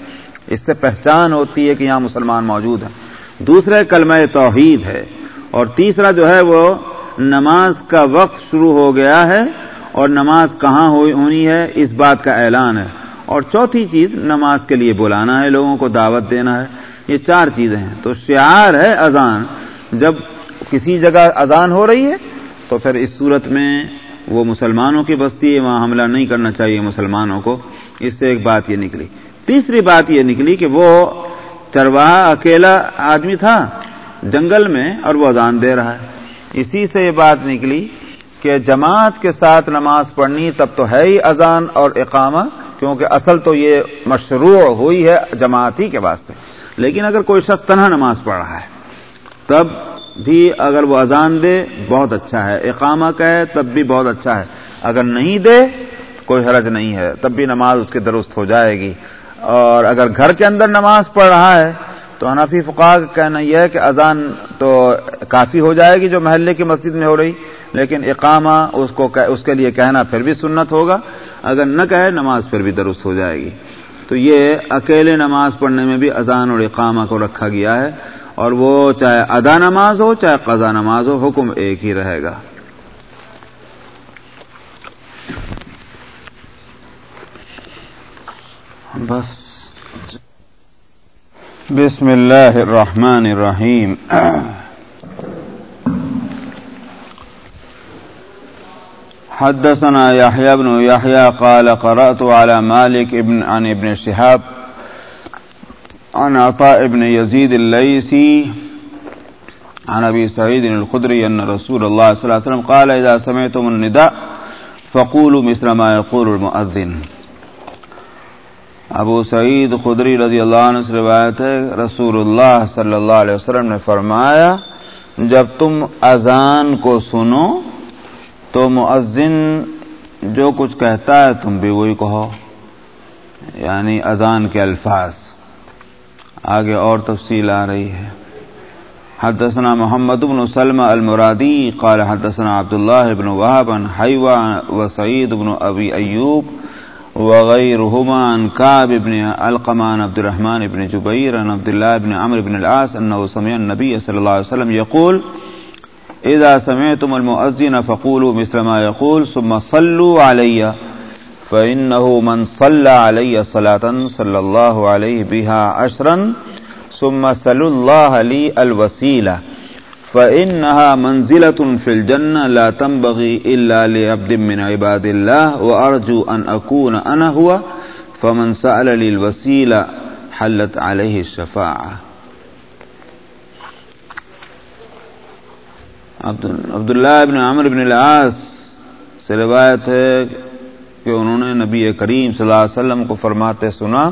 اس سے پہچان ہوتی ہے کہ یہاں مسلمان موجود ہیں۔ دوسرے کلمہ توحید ہے اور تیسرا جو ہے وہ نماز کا وقت شروع ہو گیا ہے اور نماز کہاں ہونی ہے؟ اس بات کا اعلان ہے۔ اور چوتھی چیز، نماز کے لیے بلانا ہے، لوگوں کو دعوت دینا ہے۔ یہ چار چیزیں ہیں۔ تو شعار ہے اذان۔ جب کسی جگہ اذان ہو رہی ہے، تو پھر اس صورت میں وہ مسلمانوں کی بستی ہے، وہاں حملہ نہیں کرنا چاہیے مسلمانوں کو۔ اس سے ایک بات یہ نکلی۔ تیسری بات یہ نکلی کہ وہ چرواہا اکیلا آدمی تھا، جنگل میں اور وہ اذان دے رہا ہے۔ اسی سے یہ بات نکلی کہ جماعت کے ساتھ نماز پڑھنی تب تو ہے ہی اذان اور اقامہ، کیونکہ اصل تو یہ مشروع ہوئی ہے جماعتی کے واسطے۔ لیکن اگر کوئی شخص تنہا نماز پڑھ رہا ہے، تب بھی اگر وہ اذان دے، بہت اچھا ہے۔ اقامہ کہے تب بھی بہت اچھا ہے۔ اگر نہیں دے، کوئی حرج نہیں ہے۔ تب بھی نماز اس کی درست ہو جائے گی۔ اور اگر گھر کے اندر نماز پڑھ رہا ہے، تو حنفی فقا کا کہنا یہ ہے کہ اذان تو کافی ہو جائے گی جو محلے کی مسجد میں ہو رہی، لیکن اقامہ اس کو اس کے لیے کہنا پھر بھی سنت ہوگا۔ اگر نہ کہے، نماز پھر بھی درست ہو جائے گی۔ تو یہ اکیلے نماز پڑھنے میں بھی اذان اور اقامہ کو رکھا گیا ہے، اور وہ چاہے ادا نماز ہو، چاہے قضا نماز ہو، حکم ایک ہی رہے گا۔ بس. بسم اللہ الرحمن الرحیم. حدثنا يحيى بن يحيى قال قرأت على مالك ابن عن ابن شهاب عن عطاء بن يزيد الليسي عن أبي سعيد الخدري أن رسول الله صلى الله عليه وسلم قال إذا سمعتم النداء فقولوا مثل ما يقول المؤذن. ابو سعید خدری رضی اللہ عنہ سے روایت ہے رسول اللہ صلی اللہ علیہ وسلم نے فرمایا، جب تم اذان کو سنو تو مؤذن جو کچھ کہتا ہے تم بھی وہی کہو۔ یعنی اذان کے الفاظ۔ آگے اور تفصیل آ رہی ہے۔ حدثنا محمد بن سلم المرادی، قال حدثنا عبداللہ بن وحبن حیوہ و سعید بن ابی ایوب وغيرهما عن كعب بن القمان عبد الرحمن بن جبير، عن عبد الله بن عمرو بن العاص أنه سمع النبي صلى الله عليه وسلم يقول، إذا سمعتم المؤذن فقولوا مثل ما يقول، ثم صلوا علي، فإنه من صلى علي صلاة صلى الله عليه بها عشرا، ثم سلوا الله لي الوسيلة. فإنها منزلة في الجنة لا تنبغي إلا لعبد من عباد الله وأرجو أن أكون أنا هو فمن سأل لي الوسيلة حلت عليه الشفاعة. عبداللہ ابن عمر بن العاص سے روایت ہے کہ انہوں نے نبی کریم صلی اللہ علیہ وسلم کو فرماتے سنا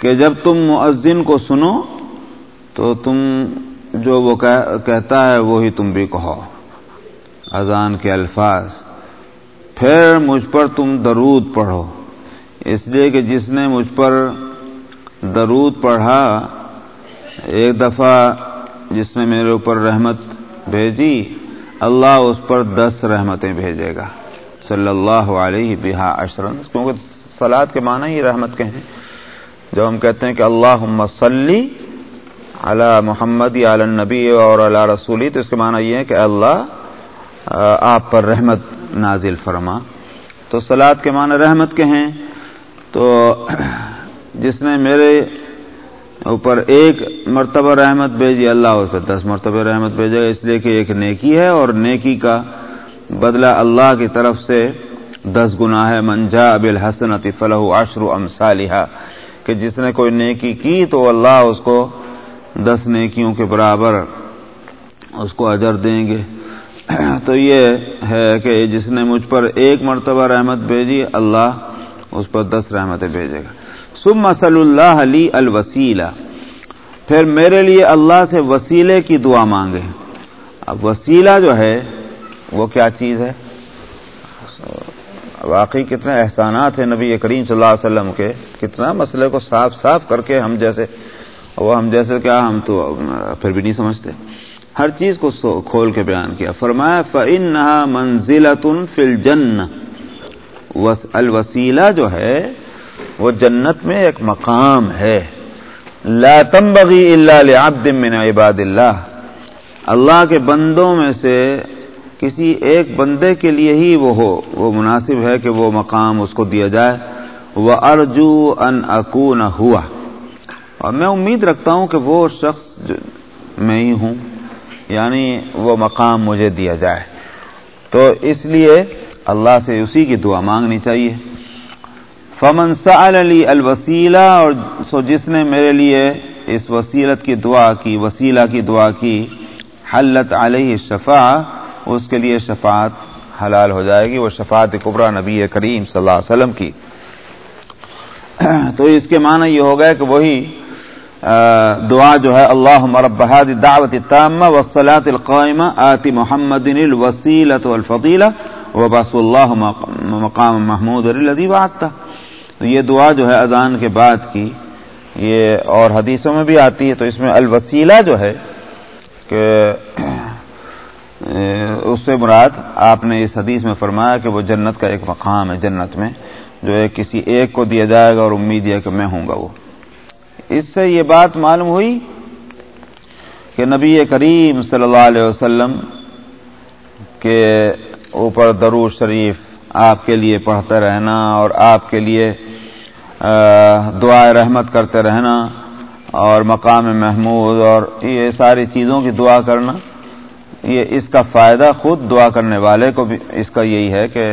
کہ جب تم مؤذن کو سنو تو تم جو وہ کہتا ہے وہی تم بھی کہو۔ اذان کے الفاظ۔ پھر مجھ پر تم درود پڑھو۔ اس لیے کہ جس نے مجھ پر درود پڑھا، ایک دفعہ جس نے میرے اوپر رحمت بھیجی، اللہ اس پر دس رحمتیں بھیجے گا۔ صلی اللہ علیہ بہا اشرن کیونکہ سلاد کے معنی ہی رحمت کے ہیں۔ جب ہم کہتے ہیں کہ اللہ مسلی علی محمد یا نبی اور اللہ رسولی، تو اس کے معنی یہ ہے کہ اللہ آپ پر رحمت نازل فرما۔ تو سلاد کے معنی رحمت کے ہیں۔ تو جس نے میرے اوپر ایک مرتبہ رحمت بھیجی، اللہ اس پر دس مرتبہ رحمت بھیجے گا اس لیے کہ ایک نیکی ہے اور نیکی کا بدلہ اللہ کی طرف سے دس گنا ہے۔ منجا اب الحسن فلاح عشر ام کہ جس نے کوئی نیکی کی تو اللہ اس کو دس نیکیوں کے برابر اس کو اجر دیں گے۔ تو یہ ہے کہ جس نے مجھ پر ایک مرتبہ رحمت بھیجی، اللہ اس پر دس رحمتیں بھیجے گا۔ سم صلی اللہ علی الوسیلہ۔ پھر میرے لیے اللہ سے وسیلے کی دعا مانگے۔ اب وسیلہ جو ہے، وہ کیا چیز ہے؟ واقعی کتنے احسانات ہیں نبی کریم صلی اللہ علیہ وسلم کے۔ کتنا مسئلے کو صاف صاف کر کے ہم جیسے وہ ہم جیسے کیا ہم تو پھر بھی نہیں سمجھتے۔ ہر چیز کو کھول کے بیان کیا۔ فرمایا فن نہ منزل فل جن الوسیلہ جو ہے، وہ جنت میں ایک مقام ہے۔ لا تنبغی اللہ عبد من عباد اللہ۔ اللہ کے بندوں میں سے کسی ایک بندے کے لیے ہی وہ ہو، وہ مناسب ہے کہ وہ مقام اس کو دیا جائے۔ وہ ارجو ان اکون ہوا اور میں امید رکھتا ہوں کہ وہ شخص میں ہی ہوں یعنی وہ مقام مجھے دیا جائے۔ تو اس لیے اللہ سے اسی کی دعا مانگنی چاہیے۔ فمن علی الوسیلہ اور سو جس نے میرے لیے اس وسیلت کی دعا کی، وسیلہ کی دعا کی، حلت علیہ شفا اس کے لیے شفاعت حلال ہو جائے گی۔ وہ شفاعت قبرا نبی کریم صلی اللہ علیہ وسلم کی۔ تو اس کے معنی یہ ہو گیا کہ وہی دعا جو ہے اللہ مربحاد دعوت تامہ وسلاۃ القائمہ، آتی محمد الوسیلۃ الفضیلہ وباس اللہ مقام محمود الدی واقع تو یہ دعا جو ہے اذان کے بعد کی، یہ اور حدیثوں میں بھی آتی ہے، تو اس میں الوسیلہ جو ہے کہ اس سے مراد آپ نے اس حدیث میں فرمایا کہ وہ جنت کا ایک مقام ہے، جنت میں جو ہے کسی ایک کو دیا جائے گا اور امید ہے کہ میں ہوں گا وہ۔ اس سے یہ بات معلوم ہوئی کہ نبی کریم صلی اللہ علیہ وسلم کے اوپر درود شریف آپ کے لیے پڑھتے رہنا اور آپ کے لیے دعائیں رحمت کرتے رہنا اور مقام محمود اور یہ ساری چیزوں کی دعا کرنا، یہ اس کا فائدہ خود دعا کرنے والے کو بھی، اس کا یہی ہے کہ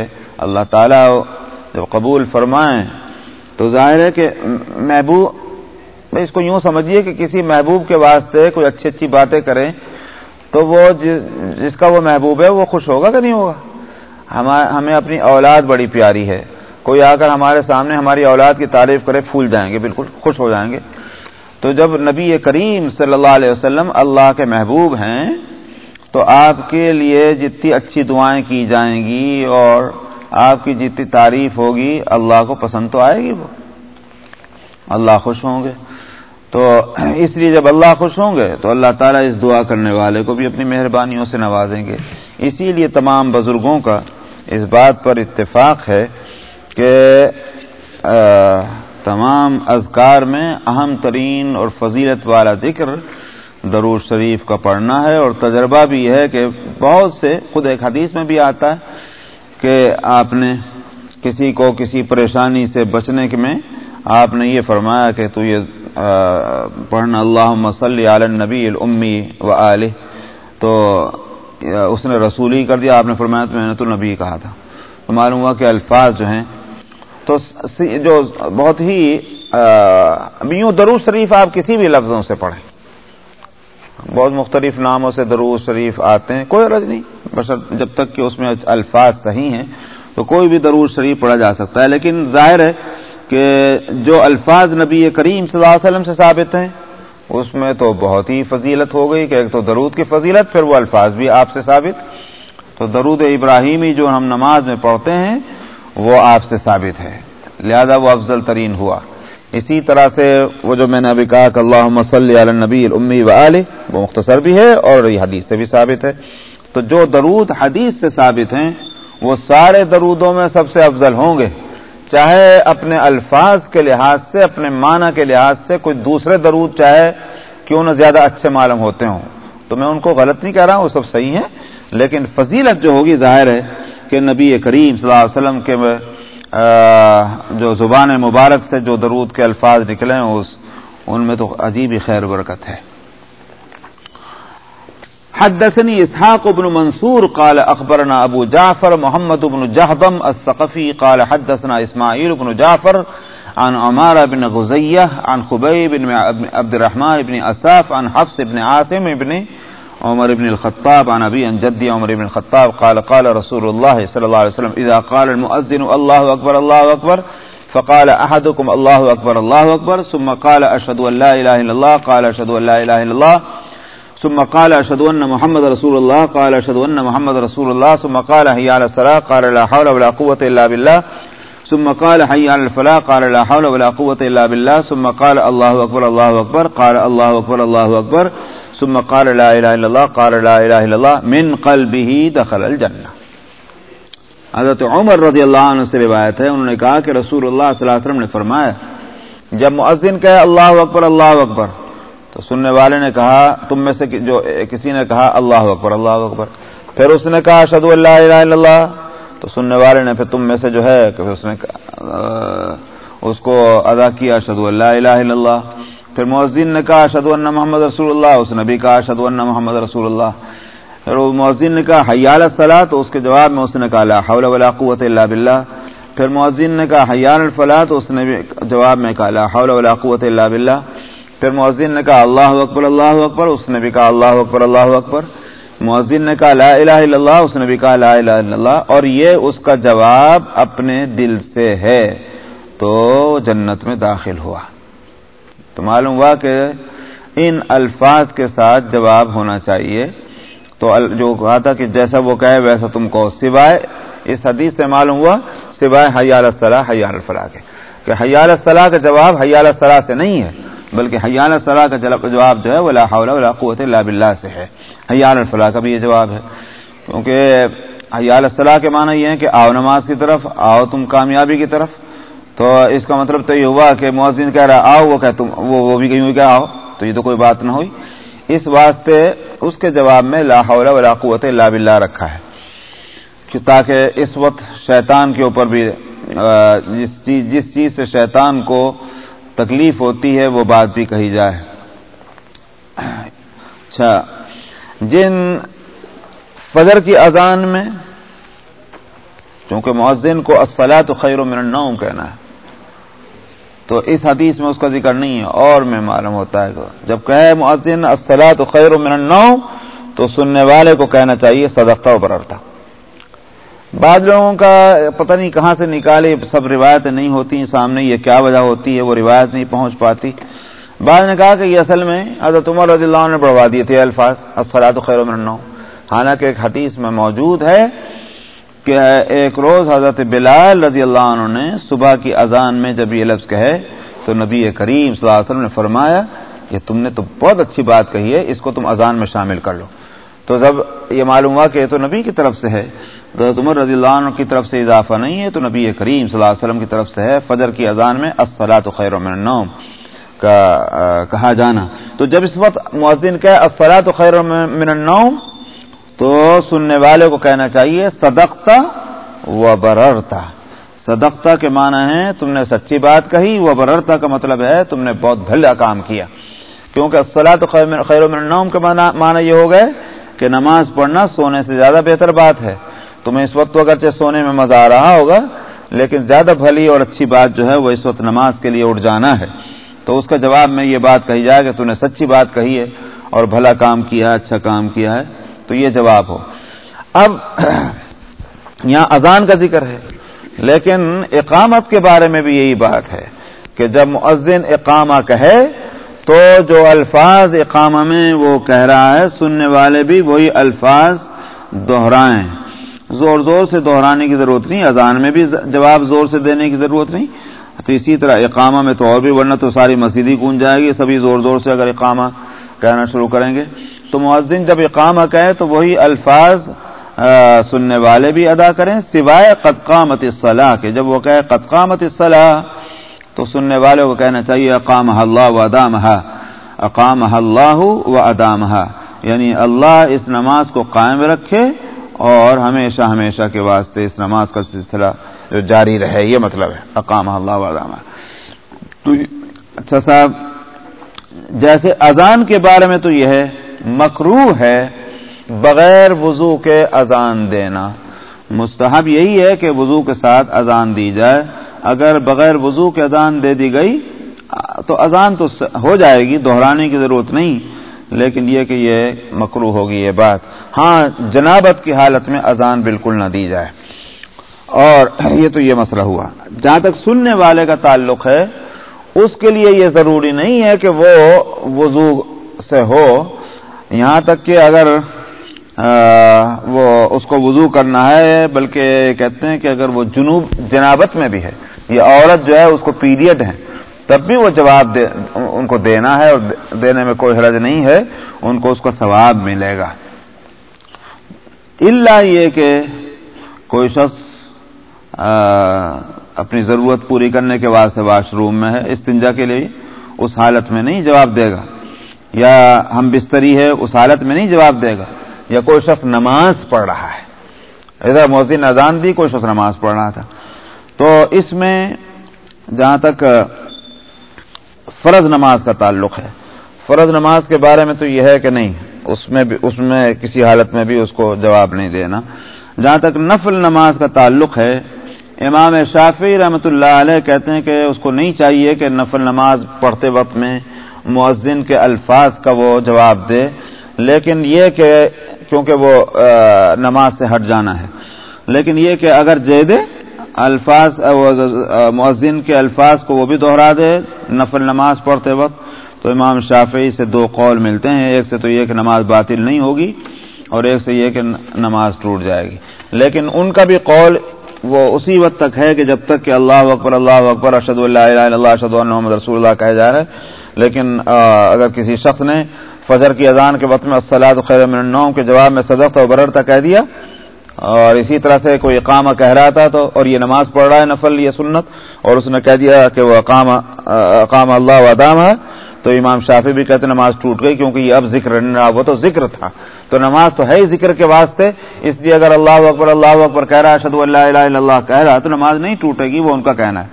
اللہ تعالیٰ جب قبول فرمائیں تو ظاہر ہے کہ محبوب اس کو یوں سمجھیے کہ کسی محبوب کے واسطے کوئی اچھی اچھی باتیں کریں تو وہ جس کا وہ محبوب ہے وہ خوش ہوگا کہ نہیں ہوگا؟ ہمیں اپنی اولاد بڑی پیاری ہے۔ کوئی آ کر ہمارے سامنے ہماری اولاد کی تعریف کرے، پھول جائیں گے، بالکل خوش ہو جائیں گے۔ تو جب نبی کریم صلی اللہ علیہ وسلم اللہ کے محبوب ہیں، تو آپ کے لیے جتنی اچھی دعائیں کی جائیں گی اور آپ کی جتنی تعریف ہوگی، اللہ کو پسند تو آئے گی وہ۔ اللہ خوش ہوں گے۔ تو اس لیے جب اللہ خوش ہوں گے تو اللہ تعالیٰ اس دعا کرنے والے کو بھی اپنی مہربانیوں سے نوازیں گے۔ اسی لیے تمام بزرگوں کا اس بات پر اتفاق ہے کہ تمام اذکار میں اہم ترین اور فضیلت والا ذکر درود شریف کا پڑھنا ہے اور تجربہ بھی ہے کہ بہت سے، خود ایک حدیث میں بھی آتا ہے کہ آپ نے کسی کو کسی پریشانی سے بچنے میں آپ نے یہ فرمایا کہ تو یہ پڑھنا اللہ مسلی علی نبی المی و علیہ تو اس نے رسول ہی کر دیا، آپ نے فرمایا تو میں نے تو نبی کہا تھا۔ تو معلوم ہوا کہ الفاظ جو ہیں، تو جو بہت ہی یوں درود شریف آپ کسی بھی لفظوں سے پڑھیں۔ بہت مختلف ناموں سے درود شریف آتے ہیں، کوئی عرض نہیں۔ بس جب تک کہ اس میں الفاظ صحیح ہیں، تو کوئی بھی درود شریف پڑھا جا سکتا ہے۔ لیکن ظاہر ہے کہ جو الفاظ نبی کریم صلی اللہ علیہ وسلم سے ثابت ہیں، اس میں تو بہت ہی فضیلت ہو گئی کہ ایک تو درود کی فضیلت، پھر وہ الفاظ بھی آپ سے ثابت۔ تو درود ابراہیمی جو ہم نماز میں پڑھتے ہیں، وہ آپ سے ثابت ہے۔ لہذا وہ افضل ترین ہوا۔ اسی طرح سے وہ جو میں نے ابھی کہا کہ اللہ مسلی علی نبی امی و وہ مختصر بھی ہے اور یہ حدیث سے بھی ثابت ہے۔ تو جو درود حدیث سے ثابت ہیں، وہ سارے درودوں میں سب سے افضل ہوں گے۔ چاہے اپنے الفاظ کے لحاظ سے، اپنے معنی کے لحاظ سے کوئی دوسرے درود چاہے، کیوں نہ زیادہ اچھے معلوم ہوتے ہوں۔ تو میں ان کو غلط نہیں کہہ رہا ہوں، وہ سب صحیح ہیں، لیکن فضیلت جو ہوگی ظاہر ہے کہ نبی کریم صلی اللہ علیہ وسلم کے جو زبان مبارک سے جو درود کے الفاظ نکلے ہیں، اس، ان میں تو عجیب ہی خیر برکت ہے۔ حدثني اسحاق بن منصور قال اخبرنا ابو جعفر محمد بن جهضم الثقفي قال حدثنا اسماعيل بن جعفر عن عمار بن غزية عن خبيب بن عبد الرحمن بن اساف عن حفص بن عاصم بن عمر بن الخطاب عن ابي ان جدي عمر بن الخطاب قال قال رسول الله صلى الله عليه وسلم اذا قال المؤذن الله اكبر الله اكبر فقال احدكم الله اكبر الله اكبر ثم قال اشهد ان لا اله الا الله قال اشهد ان لا اله الا الله ثم قال اشهد ان محمد رسول الله، قال اشهد ان محمد رسول الله، ثم قال هي على الصلاه قال لا حول ولا قوه الا بالله، ثم قال حي على الفلاح، قال لا حول ولا قوه الا بالله، ثم قال الله اكبر الله اكبر قال الله اكبر الله اكبر ثم قال لا الہ الا اللہ قال لا الہ الا اللہ من قلبه دخل الجنہ حضرت عمر رضی اللہ عنہ سے روایت ہے، انہوں نے کہا کہ رسول اللہ صلی اللہ علیہ وسلم نے فرمایا، جب مؤذن کہے اللہ اکبر اللہ اکبر تو سننے والے نے کہا، تم میں سے جو کسی نے کہا، اللہ اکبر اللہ اکبر۔ پھر اس نے کہا اشد اللہ الہ الا اللہ۔ تو سننے والے نے پھر تم میں سے جو ہے کہ اس نے اس کو ادا کیا اشد اللہ الہ الا اللہ۔ پھر مؤذن نے کہا اشد اللہ محمد رسول اللہ۔ اس نے بھی کہا اشد اللہ محمد رسول اللہ۔ پھر وہ مؤذن نے کہا حیال الصلاح تو اس کے جواب میں اس نے کہا، لا حول ولا قوت الا باللہ۔ پھر مؤذن نے کہا حیال الفلاح۔ تو اس نے بھی جواب میں کہا، لا حول ولا قوت الا باللہ۔ پھر مؤذن نے کہا، اللہ اکبر اللہ اکبر، اس نے بھی کہا، اللہ اکبر اللہ اکبر۔ مؤذن نے کہا، لا الہ الا اللہ، اس نے بھی کہا، لا الہ الا اللہ۔ اور یہ اس کا جواب اپنے دل سے ہے۔ تو جنت میں داخل ہوا۔ تو معلوم ہوا کہ ان الفاظ کے ساتھ جواب ہونا چاہیے۔ تو جو کہا تھا کہ جیسا وہ کہے، ویسا تم کو سوائے اس حدیث سے معلوم ہوا، سوائے حیال الصلاح حیال الفلاح کے۔ کہ حیال الصلاح کا جواب حیال الصلاح سے نہیں ہے۔ بلکہ حیال الصلاح کا جواب جو ہے وہ لا حول ولا قوت الا باللہ سے ہے۔ حیال الفلاح کا بھی یہ جواب ہے۔ کیونکہ حیال الصلاح کے معنی یہ ہے کہ آؤ نماز کی طرف، آؤ تم کامیابی کی طرف۔ تو اس کا مطلب تو یہ ہوا کہ مؤذن کہہ رہا آؤ، وہ کہ تم وہ بھی کہیں کہ آؤ۔ تو یہ تو کوئی بات نہ ہوئی۔ اس واسطے اس کے جواب میں لا حول ولا قوت الا باللہ رکھا ہے۔ تاکہ اس وقت شیطان کے اوپر بھی جس چیز جس چیز سے شیطان کو تکلیف ہوتی ہے، وہ بات بھی کہی جائے۔ اچھا جن فجر کی اذان میں، چونکہ مؤذن کو اسلح تو خیر و النوم کہنا ہے، تو اس حدیث میں اس کا ذکر نہیں ہے، اور میں معلوم ہوتا ہے جب کہے مؤذن اسلح خیر و النوم، تو سننے والے کو کہنا چاہیے صدقہ و بررتا بعض لوگوں کا پتہ نہیں کہاں سے نکالے، سب روایتیں نہیں ہوتی سامنے یہ کیا وجہ ہوتی ہے، وہ روایت نہیں پہنچ پاتی۔ بعض نے کہا کہ یہ اصل میں حضرت عمر رضی اللہ عنہ نے بڑھوا دیے تھے الفاظ اسفلاط خیر من حالانکہ ایک حدیث میں موجود ہے کہ ایک روز حضرت بلال رضی اللہ عنہ نے صبح کی اذان میں جب یہ لفظ کہے تو نبی کریم صلی اللہ علیہ وسلم نے فرمایا کہ تم نے تو بہت اچھی بات کہی ہے، اس کو تم اذان میں شامل کر لو۔ تو جب یہ معلوم ہوا کہ یہ تو نبی کی طرف سے ہے حضرت عمر رضی اللہ عنہ کی طرف سے اضافہ نہیں ہے، تو نبی کریم صلی اللہ علیہ وسلم کی طرف سے ہے، فجر کی اذان میں اسلاۃ خیر من النوم، کا، کہا جانا۔ تو جب اس وقت مؤذن کہ اسلاۃ خیر من النوم، تو سننے والے کو کہنا چاہیے صدقتا و بررتا صدقتا کے معنی ہے تم نے سچی بات کہی و بررتا کا مطلب ہے تم نے بہت بھلا کام کیا۔ کیونکہ اسلاۃ خیر من النوم کے معنی یہ ہو گئے کہ نماز پڑھنا سونے سے زیادہ بہتر بات ہے۔ تمہیں اس وقت تو اگرچہ سونے میں مزہ آ رہا ہوگا، لیکن زیادہ بھلی اور اچھی بات جو ہے وہ اس وقت نماز کے لیے اٹھ جانا ہے۔ تو اس کا جواب میں یہ بات کہی جائے کہ تم نے سچی بات کہی ہے اور بھلا کام کیا ہے اچھا کام کیا ہے۔ تو یہ جواب ہو۔ اب یہاں اذان کا ذکر ہے، لیکن اقامت کے بارے میں بھی یہی بات ہے کہ جب مؤذن اقامہ کہے تو جو الفاظ اقامہ میں وہ کہہ رہا ہے، سننے والے بھی وہی الفاظ دہرائیں۔ زور زور سے دہرانے کی ضرورت نہیں، اذان میں بھی جواب زور سے دینے کی ضرورت نہیں۔ تو اسی طرح اقامہ میں تو اور بھی، ورنہ تو ساری مسجد گونج جائے گی۔ سبھی زور زور سے اگر اقامہ کہنا شروع کریں گے۔ تو مؤذن جب اقامہ کہے تو وہی الفاظ سننے والے بھی ادا کریں۔ سوائے قدقامت صلاح کے جب وہ کہے قدقامت صلاح تو سننے والے کو کہنا چاہیے اقام اللہ و ادام اقام اللہ و ادام یعنی اللہ اس نماز کو قائم رکھے اور ہمیشہ ہمیشہ کے واسطے اس نماز کا سلسلہ جو جاری رہے، یہ مطلب ہے۔ اقام اللہ و ادام تو اچھا صاحب، جیسے اذان کے بارے میں تو یہ ہے مکرو ہے بغیر وضو کے اذان دینا۔ مستحب یہی ہے کہ وضو کے ساتھ اذان دی جائے۔ اگر بغیر وضو کے اذان دے دی گئی، تو اذان تو ہو جائے گی، دہرانے کی ضرورت نہیں۔ لیکن یہ کہ یہ مکرو ہوگی، یہ بات۔ ہاں جنابت کی حالت میں اذان بالکل نہ دی جائے۔ اور یہ تو یہ مسئلہ ہوا۔ جہاں تک سننے والے کا تعلق ہے، اس کے لیے یہ ضروری نہیں ہے کہ وہ وضو سے ہو۔ یہاں تک کہ اگر وہ اس کو وضو کرنا ہے، بلکہ کہتے ہیں کہ اگر وہ جنوب، جنابت میں بھی ہے۔ یہ عورت جو ہے، اس کو پیریڈ ہے۔ تب بھی وہ جواب دے، ان کو دینا ہے اور دینے میں کوئی حرج نہیں ہے۔ ان کو اس کا ثواب ملے گا۔ اللہ یہ کہ کوئی شخص اپنی ضرورت پوری کرنے کے واسطے واش روم میں ہے، استنجا کے لیے اس حالت میں نہیں جواب دے گا، یا ہم بستری ہے، اس حالت میں نہیں جواب دے گا، یا کوئی شخص نماز پڑھ رہا ہے۔ ادھر موزین اذان دی کوئی شخص نماز پڑھ رہا تھا۔ تو اس میں جہاں تک فرض نماز کا تعلق ہے۔ فرض نماز کے بارے میں تو یہ ہے کہ نہیں اس میں بھی اس میں کسی حالت میں بھی اس کو جواب نہیں دینا۔ جہاں تک نفل نماز کا تعلق ہے، امام شافی رحمۃ اللہ علیہ کہتے ہیں کہ اس کو نہیں چاہیے کہ نفل نماز پڑھتے وقت میں مؤذن کے الفاظ کا وہ جواب دے، لیکن یہ کہ کیونکہ وہ نماز سے ہٹ جانا ہے۔ لیکن یہ کہ اگر جے دے الفاظ مؤذن کے الفاظ کو وہ بھی دہرا دے نفل نماز پڑھتے وقت تو امام شافعی سے دو قول ملتے ہیں، ایک سے تو یہ کہ نماز باطل نہیں ہوگی اور ایک سے یہ کہ نماز ٹوٹ جائے گی۔ لیکن ان کا بھی قول وہ اسی وقت تک ہے کہ جب تک کہ اللہ اکبر اللہ اکبر ارشد اللہ اللہ ارشد محمد رسول اللہ کہا جا رہا ہے۔ لیکن اگر کسی شخص نے فجر کی اذان کے وقت میں السلاد خیر من النوم کے جواب میں صدق و بررتا کہہ دیا اور اسی طرح سے کوئی اقامہ کہہ رہا تھا تو اور یہ نماز پڑھ رہا ہے، نفل، یہ سنت اور اس نے کہہ دیا کہ وہ اقام اقام اللہ ودام ہے۔ تو امام شافی بھی کہتے نماز ٹوٹ گئی کیونکہ یہ اب ذکر نہیں رہا، وہ تو ذکر تھا۔ تو نماز تو ہے ہی ذکر کے واسطے، اس لیے اگر اللہ اکبر اللہ اکبر کہہ رہا ہے اللہ الہ الا اللہ کہہ رہا تو نماز نہیں ٹوٹے گی، وہ ان کا کہنا ہے۔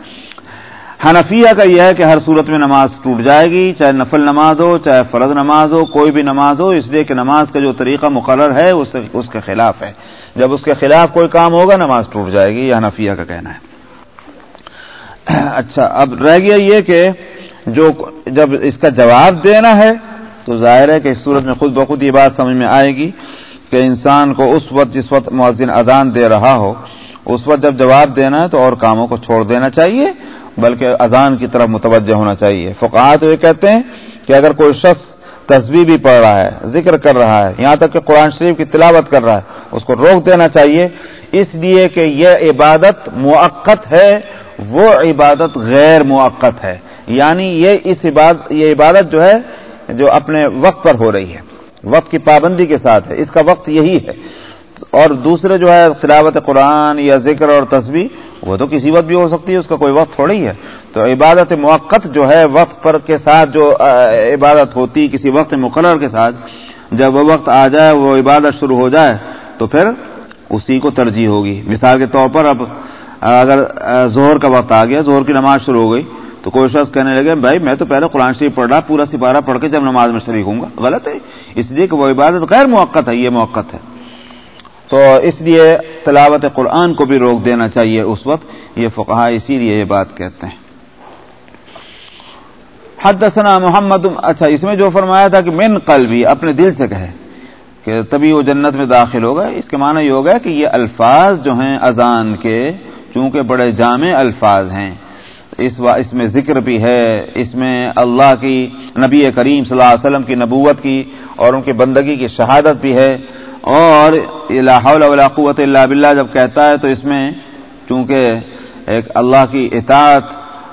حنفیہ کا یہ ہے کہ ہر صورت میں نماز ٹوٹ جائے گی، چاہے نفل نماز ہو، چاہے فرض نماز ہو، کوئی بھی نماز ہو، اس لیے کہ نماز کا جو طریقہ مقرر ہے، اس اس کے خلاف ہے۔ جب اس کے خلاف کوئی کام ہوگا، نماز ٹوٹ جائے گی، یہ حنفیہ کا کہنا ہے۔ اچھا اب رہ گیا یہ کہ جو جب اس کا جواب دینا ہے، تو ظاہر ہے کہ اس صورت میں خود بخود یہ بات سمجھ میں آئے گی کہ انسان کو اس وقت جس وقت مؤذن اذان دے رہا ہو، اس وقت جب جواب دینا ہے تو اور کاموں کو چھوڑ دینا چاہیے، بلکہ اذان کی طرف متوجہ ہونا چاہیے۔ فقہ تو یہ کہتے ہیں کہ اگر کوئی شخص تصویر بھی پڑھ رہا ہے، ذکر کر رہا ہے، یہاں تک کہ قرآن شریف کی تلاوت کر رہا ہے، اس کو روک دینا چاہیے۔ اس لیے کہ یہ عبادت موقت ہے وہ عبادت غیر موقع ہے یعنی یہ اس عبادت یہ عبادت جو ہے جو اپنے وقت پر ہو رہی ہے وقت کی پابندی کے ساتھ ہے اس کا وقت یہی ہے اور دوسرے جو ہے خلاوت قرآن یا ذکر اور تصویر وہ تو کسی وقت بھی ہو سکتی ہے اس کا کوئی وقت تھوڑی ہے تو عبادت موقع جو ہے وقت پر کے ساتھ جو عبادت ہوتی کسی وقت مقرر کے ساتھ جب وہ وقت آ جائے وہ عبادت شروع ہو جائے تو پھر اسی کو ترجیح ہوگی مثال کے طور پر اب اگر زہر کا وقت آ گیا زہر کی نماز شروع ہو گئی، تو کوئی شخص کہنے لگے، بھائی میں تو پہلے قرآن شریف پڑھ رہا، پورا سپارہ پڑھ کے جب نماز میں شریک ہوں گا۔ غلط ہے، اس لیے کہ وہ عبادت غیر موقع ہے، یہ موقع ہے۔ تو اس لیے تلاوت قرآن کو بھی روک دینا چاہیے اس وقت، یہ فقہ اسی لیے یہ بات کہتے ہیں۔ حدثنا محمد اچھا اس میں جو فرمایا تھا کہ من قلبی، اپنے دل سے کہے کہ تبھی وہ جنت میں داخل ہوگا اس کے معنی یہ ہوگا کہ یہ الفاظ جو ہیں اذان کے چونکہ بڑے جامع الفاظ ہیں۔ اس اس میں ذکر بھی ہے، اس میں اللہ کی، نبی کریم صلی اللہ علیہ وسلم کی نبوت کی اور ان کی بندگی کی شہادت بھی ہے۔ اور ولا قوت اللہ بلّہ جب کہتا ہے تو اس میں چونکہ ایک اللہ کی اطاعت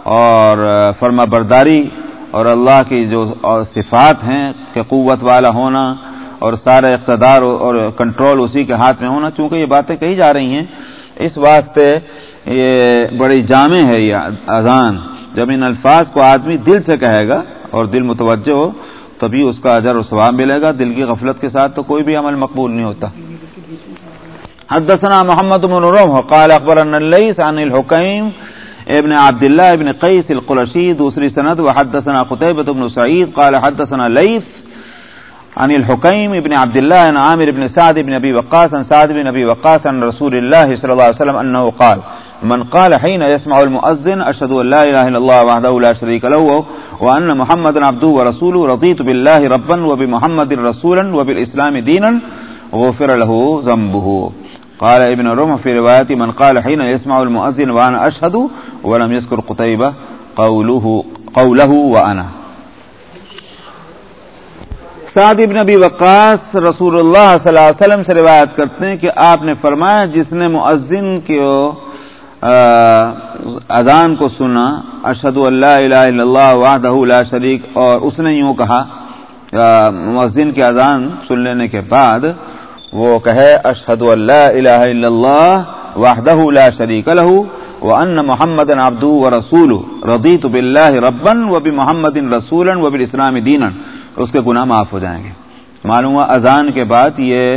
اور فرما برداری اور اللہ کی جو صفات ہیں کہ قوت والا ہونا اور سارے اقتدار اور کنٹرول اسی کے ہاتھ میں ہونا، چونکہ یہ باتیں کہی جا رہی ہیں۔ اس واسطے یہ بڑی جامع ہے یہ اذان۔ جب ان الفاظ کو آدمی دل سے کہے گا اور دل متوجہ ہو، تبھی اس کا اجر و ثواب ملے گا۔ دل کی غفلت کے ساتھ تو کوئی بھی عمل مقبول نہیں ہوتا۔ حدثنا محمد بن روح قال اخبرنا الليث عن الحكيم ابن عبد الله ابن قيس القرشي، دوسری سند۔ وحدثنا قتيبة بن سعيد، قال حدثنا ليث عن الحكيم ابن عبد الله عن عامر بن سعد بن ابي وقاص عن سعد بن ابي وقاص عن رسول الله صلى الله عليه وسلم انه قال، من قال حين يسمع المؤذن اشهد ان لا اله الا الله وحده لا شريك له وان محمدا عبده ورسوله رضيت بالله ربا وبمحمد رسولا وبالاسلام دينا غفر له ذنبه قال ابن رمح في روايه من قال حين يسمع المؤذن وانا اشهد ولم يذكر قتيبه قوله قوله وانا سعد ابن ابی وقاص رسول اللہ صلی اللہ علیہ وسلم سے روایت کرتے ہیں کہ آپ نے فرمایا جس نے مؤذن کے اذان کو سنا اشد اللہ الہ الا اللہ وحدہ لا شریک، اور اس نے یوں کہا مؤذن کے اذان سن لینے کے بعد وہ کہے اشد اللہ الہ الا اللہ وحدہ لا شریک لہ وان محمد ابدو و رسول رضیت باللہ ربن و بمحمد رسولا و بالاسلام دینا۔ اس کے گناہ معاف ہو جائیں گے۔ معلوم ہوا اذان کے بعد یہ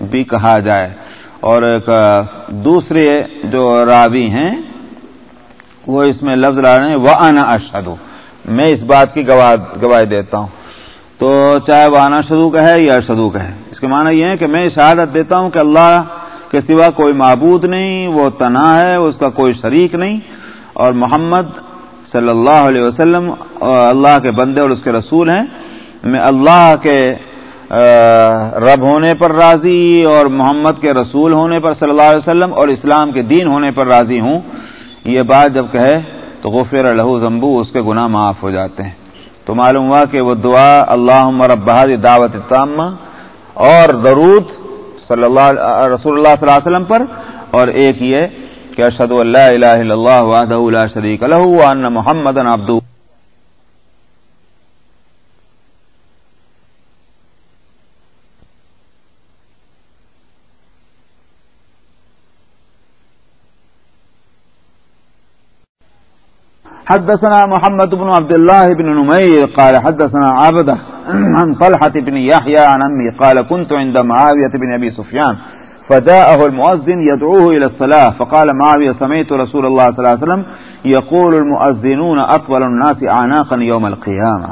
بھی کہا جائے۔ اور ایک دوسرے جو راوی ہیں، وہ اس میں لفظ لا رہے ہیں وہ انا اشد میں اس بات کی گواہ، گواہی دیتا ہوں۔ تو چاہے وہ آنا شدو کا ہے یا شدو کا ہے اس کے معنی یہ ہے کہ میں شہادت دیتا ہوں کہ اللہ کے سوا کوئی معبود نہیں، وہ تنا ہے، اس کا کوئی شریک نہیں۔ اور محمد صلی اللہ علیہ وسلم اللہ کے بندے اور اس کے رسول ہیں۔ میں اللہ کے رب ہونے پر راضی اور محمد کے رسول ہونے پر صلی اللہ علیہ وسلم اور اسلام کے دین ہونے پر راضی ہوں، یہ بات جب کہے تو غفیر الح زمبو اس کے گناہ معاف ہو جاتے ہیں۔ تو معلوم ہوا کہ وہ دعا اللہ ربہ دعوت تامہ اور درود صلی اللہ رسول اللہ صلی اللہ علیہ وسلم پر اور ایک یہ کہ اشد اللہ الہ الا اللہ وحدہ لا شریک لہ وان محمد عبدہ۔ حدثنا محمد بن عبد الله بن نمير قال حدثنا عبده عن طلحة بن يحيى عن أمي قال كنت عند معاوية بن أبي سفيان، فجاءه المؤذن يدعوه إلى الصلاة، فقال معاوية سمعت رسول الله صلى الله عليه وسلم يقول المؤذنون أطول الناس أعناقا يوم القيامة.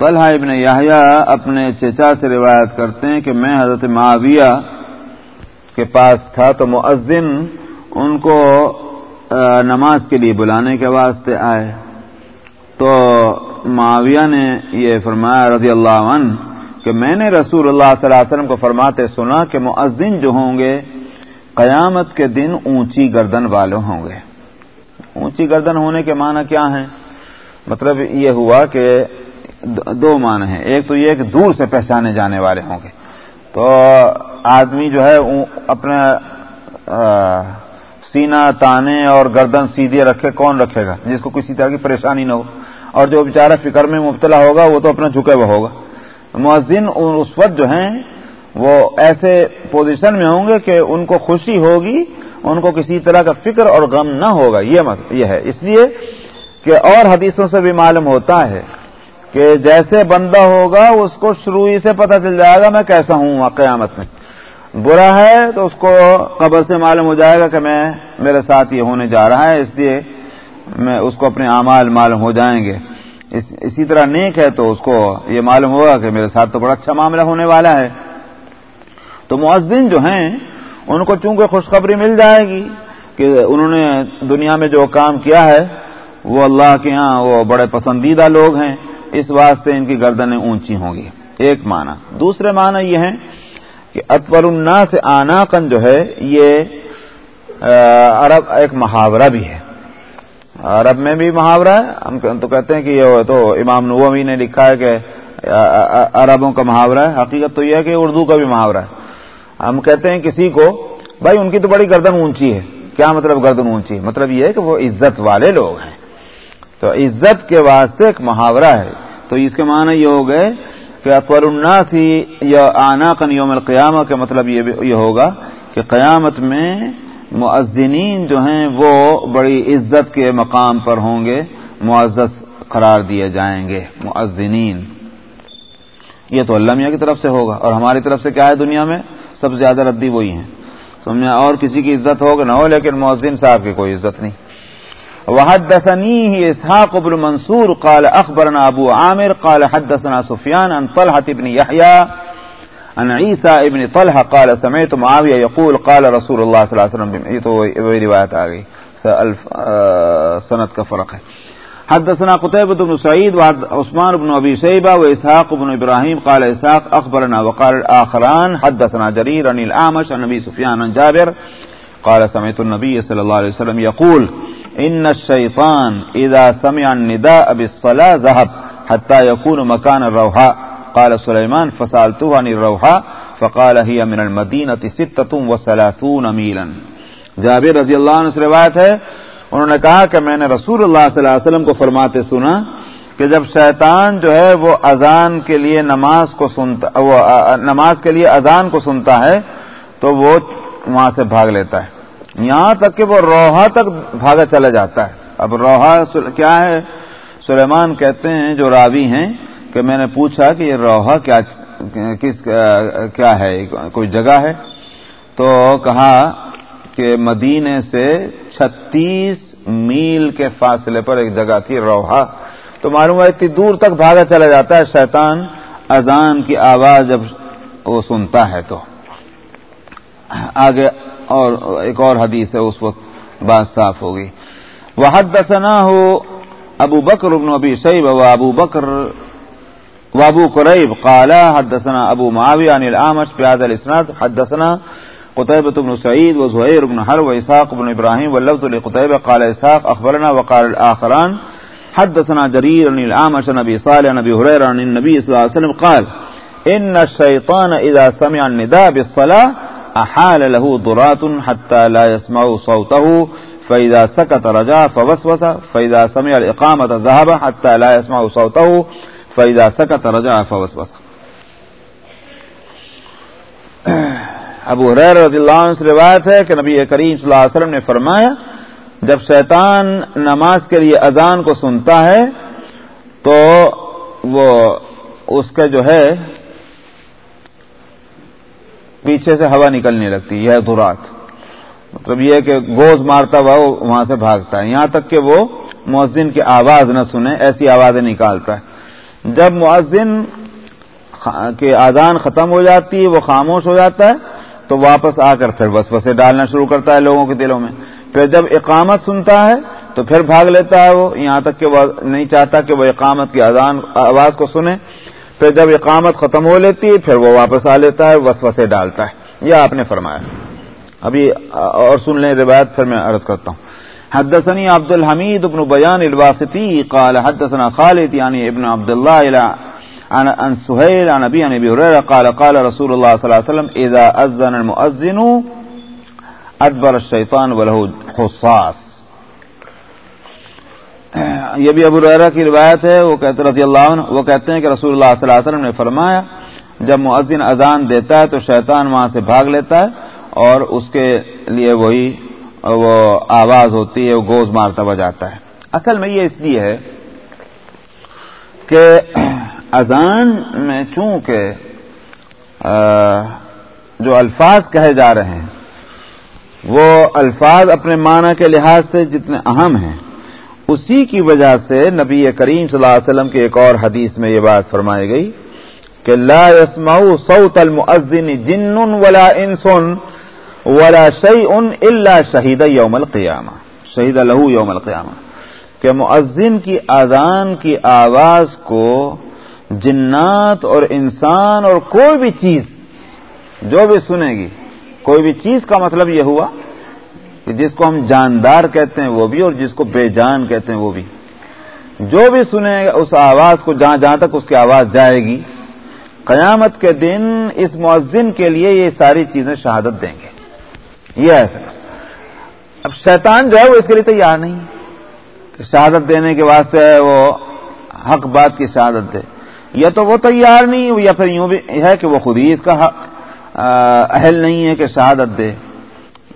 طلحہ ابن یحییٰ اپنے چچا سے روایت کرتے ہیں کہ میں حضرت معاویہ کے پاس تھا تو مؤذن ان کو نماز کے لیے بلانے کے واسطے آئے۔ تو معاویہ نے یہ فرمایا رضی اللہ عنہ کہ میں نے رسول اللہ صلی اللہ علیہ وسلم کو فرماتے سنا کہ معذن جو ہوں گے، قیامت کے دن اونچی گردن والے ہوں گے۔ اونچی گردن ہونے کے معنی کیا ہیں؟ مطلب یہ ہوا کہ دو معنی ہیں۔ ایک تو یہ کہ دور سے پہچانے جانے والے ہوں گے۔ تو آدمی جو ہے اپنے سینا تانے اور گردن سیدھے رکھے، کون رکھے گا؟ جس کو کسی طرح کی پریشانی نہ ہو۔ اور جو بیچارہ فکر میں مبتلا ہوگا، وہ تو اپنا جھکے ہوا ہوگا۔ مؤذن اس وقت جو ہیں، وہ ایسے پوزیشن میں ہوں گے کہ ان کو خوشی ہوگی، ان کو کسی طرح کا فکر اور غم نہ ہوگا۔ یہ یہ ہے۔ اس لیے کہ اور حدیثوں سے بھی معلوم ہوتا ہے کہ جیسے بندہ ہوگا، اس کو شروع سے پتہ چل جائے گا، میں کیسا ہوں قیامت میں۔ برا ہے تو اس کو قبر سے معلوم ہو جائے گا کہ میں میرے ساتھ یہ ہونے جا رہا ہے، اس لیے میں اس کو اپنے اعمال معلوم ہو جائیں گے۔ اس، اسی طرح نیک ہے تو اس کو یہ معلوم ہوگا کہ میرے ساتھ تو بڑا اچھا معاملہ ہونے والا ہے۔ تو معذن جو ہیں، ان کو چونکہ خوشخبری مل جائے گی کہ انہوں نے دنیا میں جو کام کیا ہے، وہ اللہ کے ہاں وہ بڑے پسندیدہ لوگ ہیں، اس واسطے ان کی گردنیں اونچی ہوں گی۔ ایک معنی۔ دوسرے معنی یہ ہیں کہ اطور النا سے آنا کن جو ہے، یہ عرب ایک محاورہ بھی ہے۔ عرب میں بھی محاورہ ہے۔ ہم تو کہتے ہیں کہ یہ تو امام نومی نے لکھا ہے کہ عربوں کا محاورہ ہے۔ حقیقت تو یہ ہے کہ اردو کا بھی محاورہ ہے۔ ہم کہتے ہیں کسی کو، بھائی ان کی تو بڑی گردن اونچی ہے۔ کیا مطلب گردن اونچی؟ ہے مطلب یہ ہے کہ وہ عزت والے لوگ ہیں۔ تو عزت کے واسطے ایک محاورہ ہے۔ تو اس کے معنی یہ ہو گئے کہ اکبر الناس یا آنا کن یوم القیامہ کا مطلب یہ ہوگا کہ قیامت میں معذنین جو ہیں وہ بڑی عزت کے مقام پر ہوں گے، معزز قرار دیے جائیں گے معذنین یہ تو اللہ میاں کی طرف سے ہوگا۔ اور ہماری طرف سے کیا ہے دنیا میں؟ سب سے زیادہ ردی وہی ہیں۔ تو سمجھا اور کسی کی عزت ہوگا نہ ہو، لیکن معذن صاحب کی کوئی عزت نہیں۔ وحدثنيه إسحاق بن منصور قال أخبرنا أبو عامر قال حدثنا سفيان عن طلحة بن يحيى عن عيسى ابن طلحة قال سمعت معاوية يقول قال رسول الله صلى الله عليه وسلم یہ تو روایت آ گئی سنت کا فرق ہے حدثنا قتيبة بن سعيد وعثمان بن أبي شيبة وإسحاق بن إبراهيم قال إسحاق أخبرنا وقال الآخران حدثنا جرير عن الأعمش عن نبي سفيان عن جابر قال سمعت النبي صلى الله عليه وسلم يقول ان الشيطان اذا سمع النداء بالصلاه ذهب حتى يكون مكان الروحاء. قال سليمان فسالته عن الروحاء، فقال هي من المدينه 36 ميلا. جابر رضی اللہ عنہ سے روایت ہے، انہوں نے کہا کہ میں نے رسول اللہ صلی اللہ علیہ وسلم کو فرماتے سنا کہ جب شیطان جو ہے وہ اذان کے لیے نماز کو سنتا، وہ نماز کے لیے اذان کو سنتا ہے، تو وہ وہاں سے بھاگ لیتا ہے۔ یہاں تک کہ وہ روحا تک بھاگا چلا جاتا ہے۔ اب روحا کیا ہے؟ سلیمان کہتے ہیں، جو راوی ہیں، کہ میں نے پوچھا کہ یہ روحا کیا، کس، کیا ہے؟ کوئی جگہ ہے؟ تو کہا کہ مدینے سے چھتیس میل کے فاصلے پر ایک جگہ تھی روحا تو معلوم ہے اتنی دور تک بھاگا چلا جاتا ہے، شیطان اذان کی آواز جب وہ سنتا ہے تو۔ آگے اور ایک اور حدیث ہے، اس وقت بات صاف ہوگی وحد دسنا ہو ابو بکر ابن ابی سعیب و ابو بکر وابو قریب قال حدثنا ابو معاویہ عن الامش بهذا الاسناد حدثنا قتيبة بن سعيد وزهير بن حرب وإسحاق بن إبراهيم واللفظ لقتيبة قال إسحاق أخبرنا وقال الآخران حدثنا جرير عن الأعمش عن أبي صالح عن أبي هريرة عن النبي صلى الله عليه وسلم قال إن الشيطان إذا سمع النداء بالصلاة أحال له ضرات حتى لا يسمع صوته، فإذا سكت رجع فوسوس، فإذا سمع الإقامة ذهب حتى لا يسمع صوته، فإذا سكت رجع فوسوس. ابو حریر رضی اللہ عنہ سے روایت ہے کہ نبی کریم صلی اللہ علیہ وسلم نے فرمایا، جب شیطان نماز کے لیے اذان کو سنتا ہے، تو وہ اس کا جو ہے پیچھے سے ہوا نکلنے لگتی ہے دھرات مطلب یہ کہ گوز مارتا ہوا وہ وہاں سے بھاگتا ہے۔ یہاں تک کہ وہ مؤذن کی آواز نہ سنے، ایسی آوازیں نکالتا ہے۔ جب مؤذن کی آزان ختم ہو جاتی ہے، وہ خاموش ہو جاتا ہے، تو واپس آ کر پھر بس بسے ڈالنا شروع کرتا ہے لوگوں کے دلوں میں۔ پھر جب اقامت سنتا ہے، تو پھر بھاگ لیتا ہے وہ۔ یہاں تک کہ وہ نہیں چاہتا کہ وہ اقامت کی اذان، آواز کو سنے۔ پھر جب اقامت ختم ہو لیتی ہے، پھر وہ واپس آ لیتا ہے وس وسے ڈالتا ہے۔ یہ آپ نے فرمایا۔ ابھی، اور سن لیں روایت پھر میں عرض کرتا ہوں۔ حدثني عبد الحميد بن بيان الواسطي قال حدثنا خالد يعني ابن عبد الله الى عن سهيل عن ابي ابي هريره قال قال رسول الله صلى الله عليه وسلم، اذا اذن المؤذن، ادبر الشيطان وله حصاص. یہ بھی ابو ریرا کی روایت ہے، وہ کہتے رضی اللہ عنہ وہ کہتے ہیں کہ رسول اللہ صلی اللہ علیہ وسلم نے فرمایا، جب مؤذن اذان دیتا ہے تو شیطان وہاں سے بھاگ لیتا ہے اور اس کے لیے وہی وہ آواز ہوتی ہے، وہ گوز مارتا ہوا جاتا ہے۔ اصل میں یہ اس لیے ہے کہ اذان میں چونکہ جو الفاظ کہے جا رہے ہیں، وہ الفاظ اپنے معنی کے لحاظ سے جتنے اہم ہیں اسی کی وجہ سے نبی کریم صلی اللہ علیہ وسلم کی ایک اور حدیث میں یہ بات فرمائی گئی کہ لا يسمع صوت المؤذن جن ولا انسن ولا شيء الا شہید یوم القیامہ، شہید لہو یوم القیامہ۔ کہ مؤذن کی اذان کی آواز کو جنات اور انسان اور کوئی بھی چیز جو بھی سنے گی، کوئی بھی چیز کا مطلب یہ ہوا کہ جس کو ہم جاندار کہتے ہیں وہ بھی اور جس کو بے جان کہتے ہیں وہ بھی۔ جو بھی سنے گا اس آواز کو جہاں جہاں تک اس کی آواز جائے گی، قیامت کے دن اس مؤذن کے لیے یہ ساری چیزیں شہادت دیں گے۔ یہ ایسا اب شیطان جو ہے وہ اس کے لیے تیار نہیں۔ کہ شہادت دینے کے واسطے وہ حق بات کی شہادت دے۔ یا تو وہ تیار نہیں، یا پھر یوں بھی ہے کہ وہ خود ہی اس کا اہل نہیں ہے کہ شہادت دے۔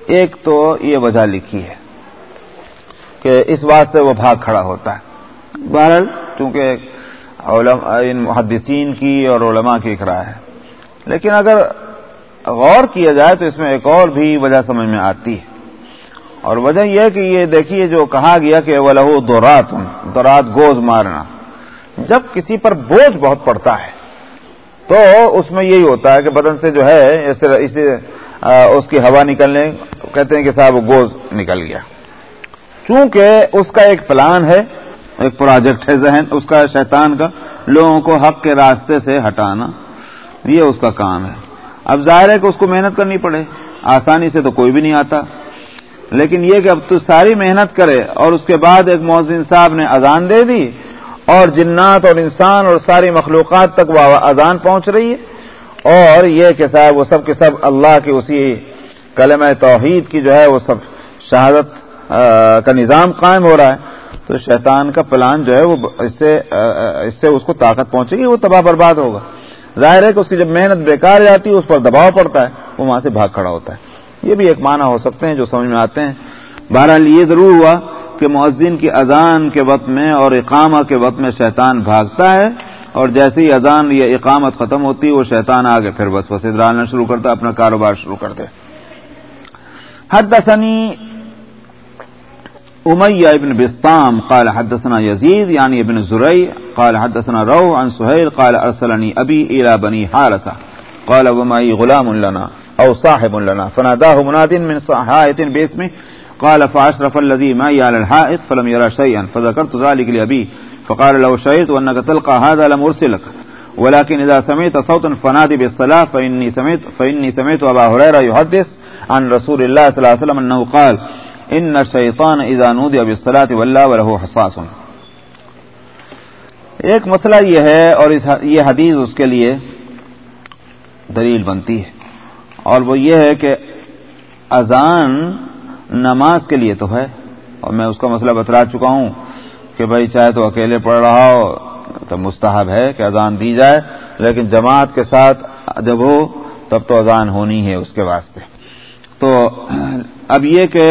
ایک تو یہ وجہ لکھی ہے کہ اس واسطے وہ بھاگ کھڑا ہوتا ہے۔ بہرحال؟ چونکہ ان محدثین کی اور علماء کی اقرا ہے۔ لیکن اگر غور کیا جائے تو اس میں ایک اور بھی وجہ سمجھ میں آتی ہے۔ اور وجہ یہ کہ یہ دیکھیے جو کہا گیا کہ وہ لہو دورات دورات گوز مارنا۔ جب کسی پر بوجھ بہت پڑتا ہے تو اس میں یہی ہوتا ہے کہ بدن سے جو ہے اسے اس کی ہوا نکلنے، کہتے ہیں کہ صاحب وہ گوز نکل گیا۔ چونکہ اس کا ایک پلان ہے، ایک پروجیکٹ ہے ذہن، اس کا شیطان کا، لوگوں کو حق کے راستے سے ہٹانا، یہ اس کا کام ہے۔ اب ظاہر ہے کہ اس کو محنت کرنی پڑے، آسانی سے تو کوئی بھی نہیں آتا۔ لیکن یہ کہ اب تو ساری محنت کرے اور اس کے بعد ایک مؤذن صاحب نے اذان دے دی اور جنات اور انسان اور ساری مخلوقات تک وہ اذان پہنچ رہی ہے۔ اور یہ کہ صاحب وہ سب کے سب اللہ کی اسی کلمہ توحید کی جو ہے وہ سب شہادت کا نظام قائم ہو رہا ہے۔ تو شیطان کا پلان جو ہے وہ اس سے اس سے اس کو طاقت پہنچے گی، وہ تباہ برباد ہوگا۔ ظاہر ہے کہ اس کی جب محنت بیکار جاتی ہے، اس پر دباؤ پڑتا ہے، وہ وہاں سے بھاگ کھڑا ہوتا ہے۔ یہ بھی ایک معنی ہو سکتے ہیں جو سمجھ میں آتے ہیں۔ بہرحال یہ ضرور ہوا کہ مؤذن کی اذان کے وقت میں اور اقامہ کے وقت میں شیطان بھاگتا ہے۔ اور جیسے ہی اذان یا اقامت ختم ہوتی وہ شیطان آگے پھر بس بس ڈالنا شروع کرتا، اپنا کاروبار شروع کرتے۔ حد دسنی أمية بن بسطام، قال حدثنا يزيد يعني یعنی ابن زريع قال حدثنا رو عن سهيل قال أرسلني أبي إلى بني حارثة قال ومعي غلام لنا أو صاحب لنا، فناداه مناد من حائط باسمه۔ قال فأشرف الذي معي على الحائط، فلم يرى شيئا فذكرت ذلك لأبي فقال لو شهدت أنك تلقى هذا لم أرسلك ولكن إذا سمعت صوتا فنادي بالصلاة فإني سمعت, فإني سمعت أبا هريرة يحدث عن رسول الله صلى الله عليه وسلم أنه قال ان شیطان اذا نودی اب صلاحت واللہ ولہ حساس ایک مسئلہ یہ ہے اور یہ حدیث اس کے لیے دلیل بنتی ہے۔ اور وہ یہ ہے کہ اذان نماز کے لیے تو ہے اور میں اس کا مسئلہ بتلا چکا ہوں۔ کہ بھائی چاہے تو اکیلے پڑھ رہا ہو، تو مستحب ہے کہ اذان دی جائے، لیکن جماعت کے ساتھ جب ہو، تب تو اذان ہونی ہے اس کے واسطے۔ تو اب یہ کہ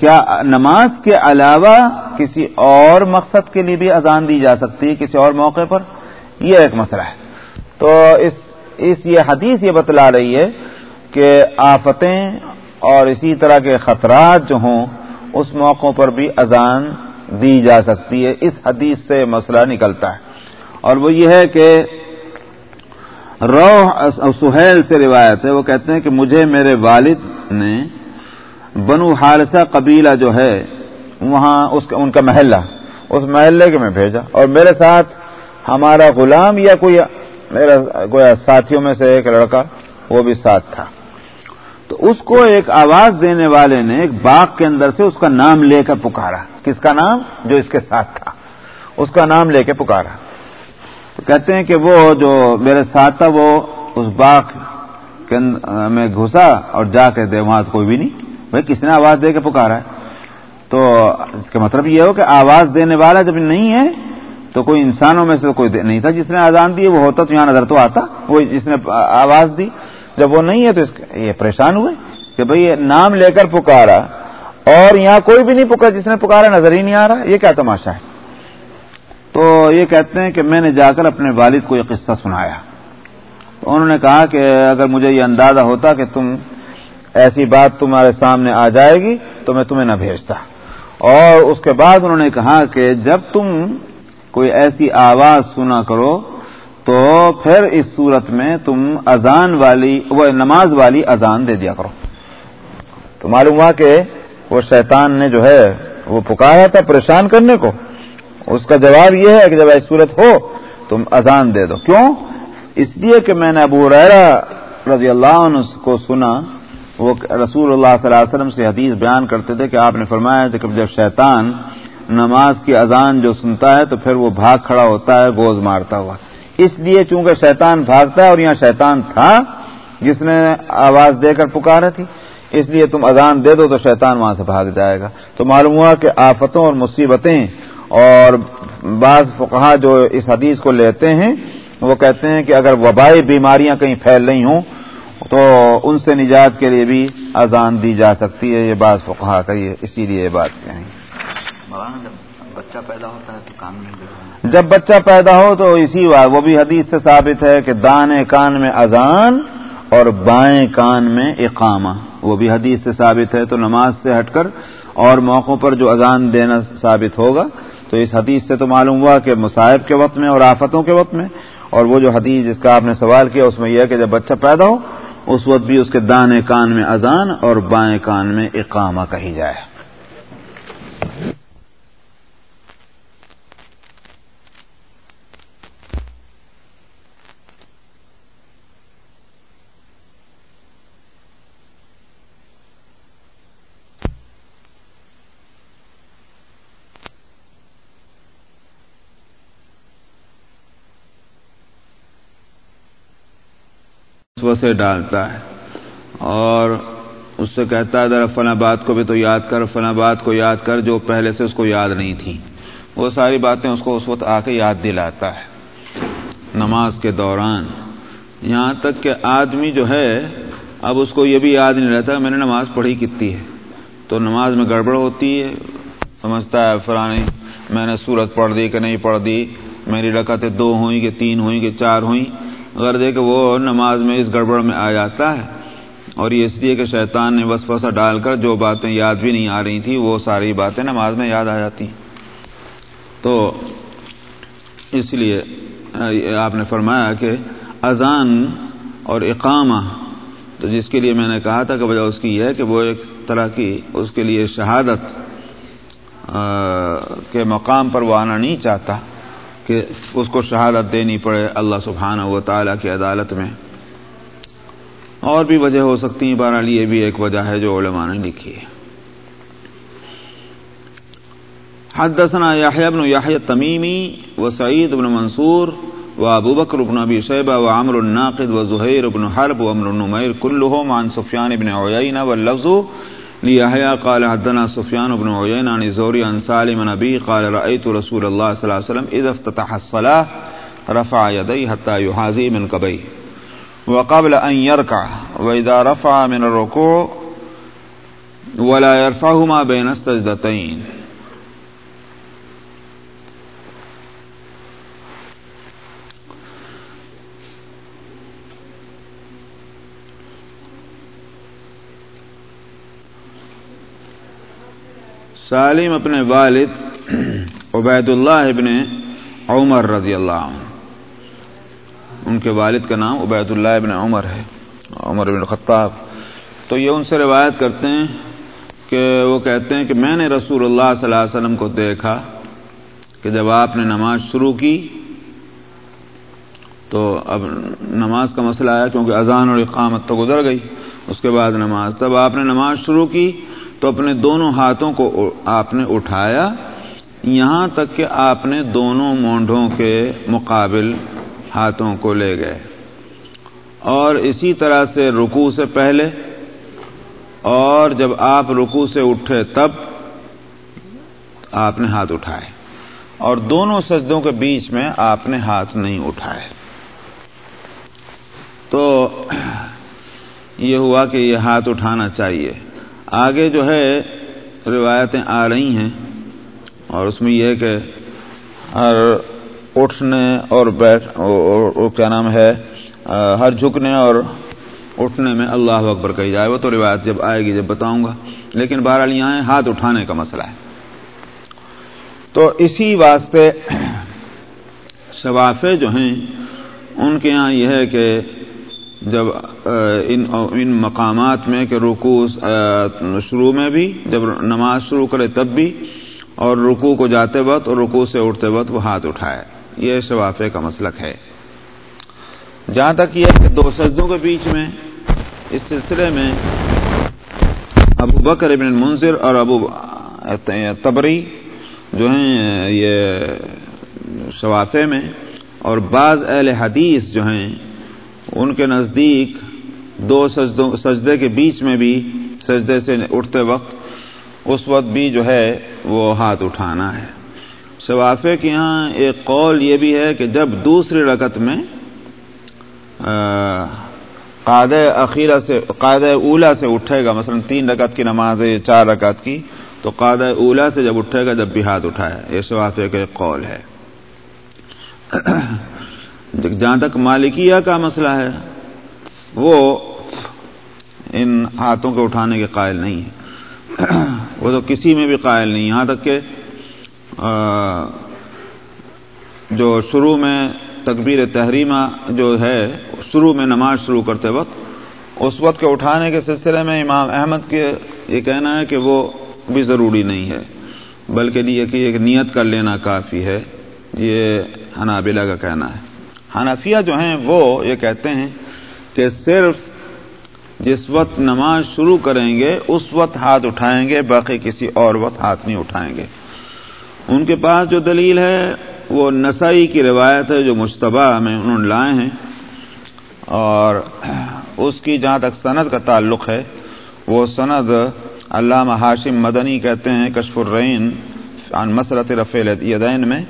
کیا نماز کے علاوہ کسی اور مقصد کے لیے بھی اذان دی جا سکتی ہے کسی اور موقع پر؟ یہ ایک مسئلہ ہے۔ تو اس اس یہ حدیث یہ بتلا رہی ہے کہ آفتیں اور اسی طرح کے خطرات جو ہوں، اس موقعوں پر بھی اذان دی جا سکتی ہے۔ اس حدیث سے مسئلہ نکلتا ہے۔ اور وہ یہ ہے کہ روح سہیل سے روایت ہے۔ وہ کہتے ہیں کہ مجھے میرے والد نے بنو حارثہ قبیلہ جو ہے، وہاں اس کا ان کا محلہ، اس محلے کے میں بھیجا۔ اور میرے ساتھ ہمارا غلام یا کوئی میرا کوئی ساتھیوں میں سے ایک لڑکا، وہ بھی ساتھ تھا۔ تو اس کو ایک آواز دینے والے نے ایک باغ کے اندر سے اس کا نام لے کر پکارا۔ کس کا نام؟ جو اس کے ساتھ تھا۔ اس کا نام لے کے پکارا۔ تو کہتے ہیں کہ وہ جو میرے ساتھ تھا، وہ اس باغ میں گھسا اور جا کے دے، وہاں کوئی بھی نہیں۔ بھائی، کس نے آواز دے کے پکارا؟ ہے تو اس کا مطلب یہ ہو کہ آواز دینے والا جب نہیں ہے، تو کوئی انسانوں میں سے کوئی نہیں تھا۔ جس نے آزان دی، وہ ہوتا تو یہاں نظر تو آتا۔ وہ جس نے آواز دی، جب وہ نہیں ہے تو یہ پریشان ہوئے کہ بھئی یہ نام لے کر پکارا۔ اور یہاں کوئی بھی نہیں پکارا جس نے پکارا، نظر ہی نہیں آ رہا۔ یہ کیا تماشا ہے؟ تو یہ کہتے ہیں کہ میں نے جا کر اپنے والد کو یہ قصہ سنایا۔ تو انہوں نے کہا کہ اگر مجھے یہ اندازہ ہوتا کہ تم ایسی بات تمہارے سامنے آ جائے گی، تو میں تمہیں نہ بھیجتا۔ اور اس کے بعد انہوں نے کہا کہ جب تم کوئی ایسی آواز سنا کرو، تو پھر اس صورت میں تم اذان والی، وہ نماز والی اذان دے دیا کرو۔ تو معلوم ہوا کہ وہ شیطان نے جو ہے وہ پکارا تھا پریشان کرنے کو۔ اس کا جواب یہ ہے کہ جب ایسی صورت ہو تم اذان دے دو۔ کیوں؟ اس لیے کہ میں نے ابو ریرا رضی اللہ عنہ کو سنا، وہ رسول اللہ صلی اللہ علیہ وسلم سے حدیث بیان کرتے تھے کہ آپ نے فرمایا کہ جب شیطان نماز کی اذان جو سنتا ہے تو پھر وہ بھاگ کھڑا ہوتا ہے، گوز مارتا ہوا۔ اس لیے چونکہ شیطان بھاگتا ہے اور یہاں شیطان تھا، جس نے آواز دے کر پکارا تھی۔ اس لیے تم اذان دے دو تو شیطان وہاں سے بھاگ جائے گا۔ تو معلوم ہوا کہ آفتوں اور مصیبتیں اور بعض فقہ جو اس حدیث کو لیتے ہیں وہ کہتے ہیں کہ اگر وبائی بیماریاں کہیں پھیل رہی ہوں تو ان سے نجات کے لیے بھی اذان دی جا سکتی ہے۔ یہ بات فقہ کا یہ اسی لیے یہ بات کہیں۔ جب بچہ پیدا ہوتا ہے تو کام نہیں جب بچہ پیدا ہو تو اسی بات وہ بھی حدیث سے ثابت ہے کہ دانے کان میں اذان اور بائیں کان میں اقامہ۔ وہ بھی حدیث سے ثابت ہے تو نماز سے ہٹ کر اور موقعوں پر جو اذان دینا ثابت ہوگا، تو اس حدیث سے تو معلوم ہوا کہ مصائب کے وقت میں اور آفتوں کے وقت میں، اور وہ جو حدیث جس کا آپ نے سوال کیا، اس میں یہ ہے کہ جب بچہ پیدا ہو، اس وقت بھی اس کے دانے کان میں اذان اور بائیں کان میں اقامہ کہی جائے۔ سے ڈالتا ہے۔ اور اس سے کہتا ہے ذرا فلاں بات کو بھی تو یاد کر، فلاں بات کو یاد کر جو پہلے سے اس کو یاد نہیں تھی۔ وہ ساری باتیں اس کو اس وقت آ کے یاد دلاتا ہے۔ نماز کے دوران یہاں تک کہ آدمی جو ہے، اب اس کو یہ بھی یاد نہیں رہتا، میں نے نماز پڑھی کتنی ہے۔ تو نماز میں گڑبڑ ہوتی ہے۔ سمجھتا ہے فرانی میں نے صورت پڑھ دی کہ نہیں پڑھ دی، میری رکعتیں دو ہوئیں کہ تین ہوئیں کہ چار ہوئیں۔ غرض ہے کہ وہ نماز میں اس گڑبڑ میں آ جاتا ہے اور یہ اس لیے کہ شیطان نے وسوسہ ڈال کر جو باتیں یاد بھی نہیں آ رہی تھیں، وہ ساری باتیں نماز میں یاد آ جاتی تو اس لیے آپ نے فرمایا کہ اذان اور اقامہ، تو جس کے لیے میں نے کہا تھا کہ وجہ اس کی یہ ہے کہ وہ ایک طرح کی اس کے لیے شہادت کے مقام پر وہ آنا نہیں چاہتا۔ کہ اس کو شہادت دینی پڑے اللہ سبحانہ و تعالیٰ کی عدالت میں۔ اور بھی وجہ ہو سکتی ہیں، بہرحال یہ بھی ایک وجہ ہے جو علماء نے لکھی ہے۔ حدثنا يحيى بن يحيى التميمي وسعيد بن منصور وابو بكر بن ابي شيبه وعمر الناقد وزهير بن حرب وامر النمير كلهم عن سفيان بن عيينة واللفظ ليحيى قال حدثنا سفيان بن عيينة عن الزهري عن سالم نبي قال رأيت رسول الله صلى الله عليه وسلم إذا افتتح الصلاة رفع يديه حتى يحاذي من قبيه. وقبل أن يركع، وإذا رفع من الركوع، ولا يرفعهما بين السجدتين. سالم اپنے والد عبید اللہ ابن عمر رضی اللہ عنہ۔ ان کے والد کا نام عبید اللہ ابن عمر ہے، عمر بن خطاب تو یہ ان سے روایت کرتے ہیں کہ وہ کہتے ہیں کہ میں نے رسول اللہ صلی اللہ علیہ وسلم کو دیکھا کہ جب آپ نے نماز شروع کی تو اب نماز کا مسئلہ آیا کیونکہ اذان اور اقامت تو گزر گئی، اس کے بعد نماز۔ تب آپ نے نماز شروع کی تو اپنے دونوں ہاتھوں کو آپ نے اٹھایا، یہاں تک کہ آپ نے دونوں مونڈوں کے مقابل ہاتھوں کو لے گئے۔ اور اسی طرح سے رکو سے پہلے، اور جب آپ رکو سے اٹھے تب آپ نے ہاتھ اٹھائے۔ اور دونوں سجدوں کے بیچ میں آپ نے ہاتھ نہیں اٹھائے۔ تو یہ ہوا کہ یہ ہاتھ اٹھانا چاہیے۔ آگے جو ہے روایتیں آ رہی ہیں اور اس میں یہ کہ ہر اٹھنے اور بیٹھ کیا نام ہے ہر جھکنے اور اٹھنے میں اللہ اکبر کہی جائے، وہ تو روایت جب آئے گی جب بتاؤں گا۔ لیکن بہرحال یہاں ہاتھ اٹھانے کا مسئلہ ہے۔ تو اسی واسطے شوافے جو ہیں، ان کے یہاں یہ ہے کہ جب ان ان مقامات میں کہ رکو شروع میں بھی، جب نماز شروع کرے تب بھی، اور رکو کو جاتے وقت اور رکو سے اٹھتے وقت وہ ہاتھ اٹھائے۔ یہ شوافے کا مسلک ہے۔ جہاں تک یہ کہ دو سجدوں کے بیچ میں، اس سلسلے میں ابو بکر ابن منظر اور ابو تبری جو ہیں، یہ شوافے میں، اور بعض اہل حدیث جو ہیں ان کے نزدیک دو سجدوں سجدے کے بیچ میں بھی سجدے سے اٹھتے وقت اس وقت بھی جو ہے وہ ہاتھ اٹھانا ہے۔ شوافے کے یہاں ایک قول یہ بھی ہے کہ جب دوسری رکت میں قاد اخیرہ سے قاد اولا سے اٹھے گا، مثلا تین رکعت کی نماز ہے چار رکعت کی، تو قاد اولا سے جب اٹھے گا، جب بھی ہاتھ اٹھائے یہ شوافے کا ایک قول ہے۔ جہاں تک مالکیہ کا مسئلہ ہے، وہ ان ہاتھوں کے اٹھانے کے قائل نہیں ہے وہ تو کسی میں بھی قائل نہیں، یہاں تک کہ جو شروع میں تکبیر تحریمہ جو ہے، شروع میں نماز شروع کرتے وقت، اس وقت کے اٹھانے کے سلسلے میں امام احمد کے یہ کہنا ہے کہ وہ بھی ضروری نہیں ہے، بلکہ یہ کہ ایک نیت کر لینا کافی ہے۔ یہ حنابلہ کا کہنا ہے۔ حنفیہ جو ہیں وہ یہ کہتے ہیں کہ صرف جس وقت نماز شروع کریں گے، اس وقت ہاتھ اٹھائیں گے، باقی کسی اور وقت ہاتھ نہیں اٹھائیں گے۔ ان کے پاس جو دلیل ہے، وہ نسائی کی روایت ہے جو مشتبہ میں انہوں نے لائے ہیں۔ اور اس کی جہاں تک سند کا تعلق ہے، وہ سند علامہ ہاشم مدنی کہتے ہیں، کشف الرعین عن مسرت رفیل یدین میں،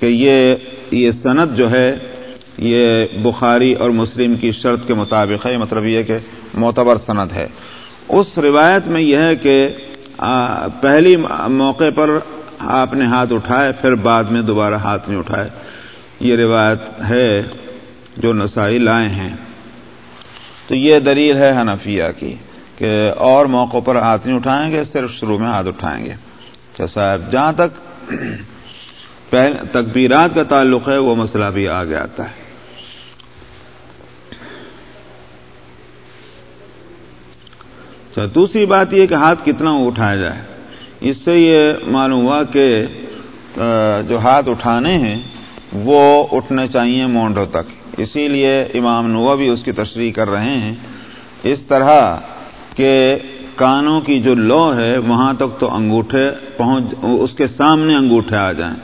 کہ یہ یہ سند جو ہے یہ بخاری اور مسلم کی شرط کے مطابق ہے مطلب یہ کہ معتبر سند ہے۔ اس روایت میں یہ ہے کہ پہلی موقع پر آپ نے ہاتھ اٹھائے، پھر بعد میں دوبارہ ہاتھ نہیں اٹھائے۔ یہ روایت ہے جو نسائی لائے ہیں۔ تو یہ دلیل ہے حنفیہ کی کہ اور موقعوں پر ہاتھ نہیں اٹھائیں گے، صرف شروع میں ہاتھ اٹھائیں گے۔ اچھا صاحب، جہاں تک تکبیرات کا تعلق ہے، وہ مسئلہ بھی آگے آتا ہے۔ اچھا دوسری بات یہ کہ ہاتھ کتنا اٹھایا جائے۔ اس سے یہ معلوم ہوا کہ جو ہاتھ اٹھانے ہیں، وہ اٹھنے چاہیے مونڈوں تک۔ اسی لیے امام نوا بھی اس کی تشریح کر رہے ہیں۔ اس طرح کہ کانوں کی جو لو ہے، وہاں تک تو انگوٹھے پہنچ، اس کے سامنے انگوٹھے آ جائیں۔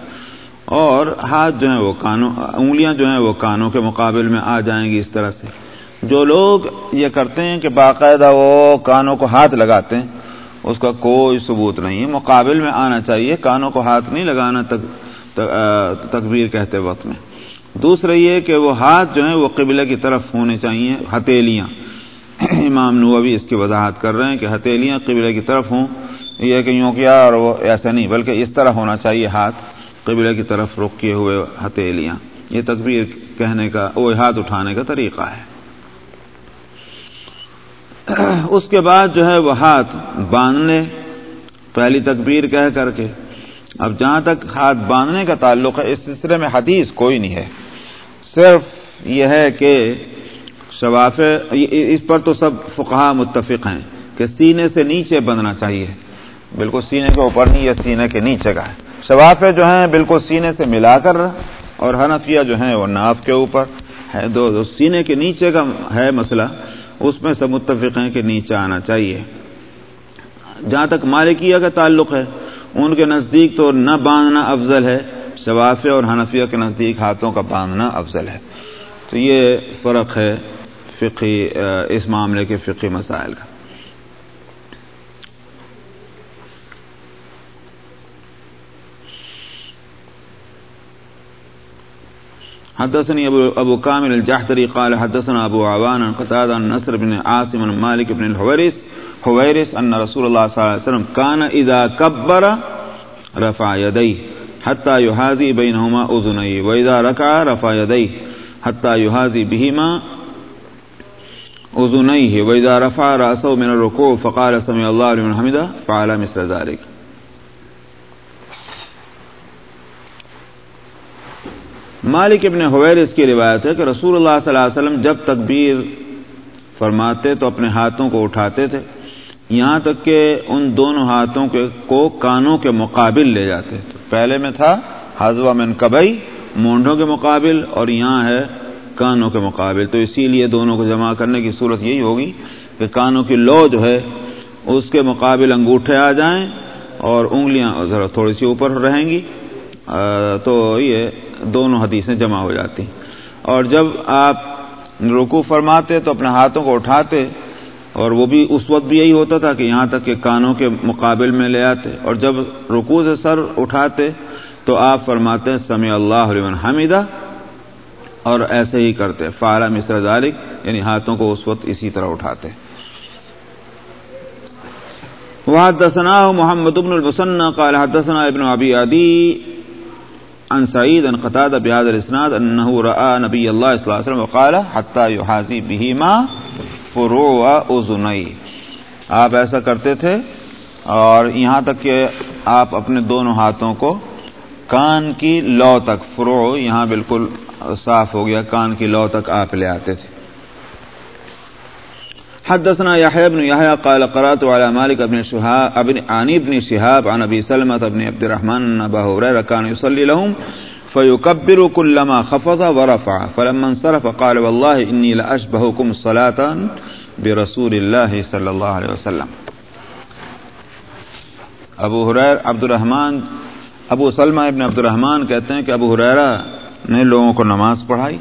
اور ہاتھ جو ہیں وہ کانوں، انگلیاں جو ہیں وہ کانوں کے مقابل میں آ جائیں گی اس طرح سے۔ جو لوگ یہ کرتے ہیں کہ باقاعدہ وہ کانوں کو ہاتھ لگاتے ہیں، اس کا کوئی ثبوت نہیں ہے۔ مقابل میں آنا چاہیے، کانوں کو ہاتھ نہیں لگانا تک تکبیر کہتے وقت میں۔ دوسرا یہ کہ وہ ہاتھ جو ہیں، وہ قبلہ کی طرف ہونے چاہیے ہتیلیاں امام نووی اس کی وضاحت کر رہے ہیں کہ ہتیلیاں قبلہ کی طرف ہوں، یہ کہ یوں کیا اور وہ ایسا نہیں، بلکہ اس طرح ہونا چاہیے ہاتھ، قبلہ کی طرف رخ کیے ہوئے ہتیلیاں یہ تکبیر کہنے کا، وہ ہاتھ اٹھانے کا طریقہ ہے۔ اس کے بعد جو ہے وہ ہاتھ باندھنے، پہلی تکبیر کہہ کر کے۔ اب جہاں تک ہاتھ باندھنے کا تعلق ہے، اس سلسلے میں حدیث کوئی نہیں ہے۔ صرف یہ ہے کہ شواف اس پر تو سب فقہ متفق ہیں کہ سینے سے نیچے بندنا چاہیے۔ بالکل سینے کے اوپر نہیں یا سینے کے نیچے کا ہے۔ شوافے جو ہیں، بالکل سینے سے ملا کر اور حنفیہ جو ہیں، وہ ناف کے اوپر ہے۔ دو دو، سینے کے نیچے کا ہے مسئلہ۔ اس میں سب متفق ہیں کہ نیچے آنا چاہیے۔ جہاں تک مالکیہ کا تعلق ہے، ان کے نزدیک تو نہ باندھنا افضل ہے شوافیہ اور حنفیہ کے نزدیک ہاتھوں کا باندھنا افضل ہے۔ تو یہ فرق ہے فقی اس معاملے کے فقی مسائل کا۔ حدثني ابو ابو كامل الجحدري قال حدثنا ابو عوان قتادة نصر بن عاصم مالك بن الحويرث حويرث ان رسول الله صلى الله عليه وسلم كان اذا كبر رفع يديه حتى يحاذي بينهما اذنيه واذا ركع رفع يديه حتى يحاذي بهما اذنيه واذا رفع راسه من الركوع فقال سمع الله لمن حمده، فعل مثل ذلك. مالک ابن حویر اس کی روایت ہے کہ رسول اللہ صلی اللہ علیہ وسلم جب تکبیر فرماتے تو اپنے ہاتھوں کو اٹھاتے تھے۔ یہاں تک کہ ان دونوں ہاتھوں کے کو کانوں کے مقابل لے جاتے تھے۔ پہلے میں تھا حضوہ من کبئی مونڈوں کے مقابل اور یہاں ہے کانوں کے مقابل۔ تو اسی لیے دونوں کو جمع کرنے کی صورت یہی ہوگی کہ کانوں کی لو جو ہے، اس کے مقابل انگوٹھے آ جائیں اور انگلیاں ذرا تھوڑی سی اوپر رہیں گی۔ تو یہ دونوں حدیثیں جمع ہو جاتی اور جب آپ رکو فرماتے تو اپنے ہاتھوں کو اٹھاتے، اور وہ بھی اس وقت بھی یہی ہوتا تھا کہ یہاں تک کہ کانوں کے مقابل میں لے آتے۔ اور جب رکو سے سر اٹھاتے تو آپ فرماتے سمی اللہ علیہ حمیدہ، اور ایسے ہی کرتے۔ فارا مصر ذالک یعنی ہاتھوں کو اس وقت اسی طرح اٹھاتے۔ وحدثنا محمد بن البسن قال حدثنا ابن ابی عدی عن سعيد ان قتادة بهذا الاسناد انه راى نبي الله صلى الله عليه وسلم وقال حتى يحاذي بهما فروع اذني آپ ایسا کرتے تھے اور یہاں تک کہ آپ اپنے دونوں ہاتھوں کو کان کی لو تک فرو یہاں بالکل صاف ہو گیا، کان کی لو تک آپ لے آتے تھے۔ حدثنا يحيى بن يحيى قال قرات على مالك بن شهاب ابن عن ابن شهاب عن ابي سلمة بن عبد الرحمن ابا هريره كان يصلي لهم فيكبر كلما خفض ورفع، فلما انصرف قال والله اني لاشبهكم صلاه برسول الله صلى الله عليه وسلم. ابو حریر عبد الرحمن ابو سلمہ ابن عبد الرحمن کہتے ہیں کہ ابو حریرہ نے لوگوں کو نماز پڑھائی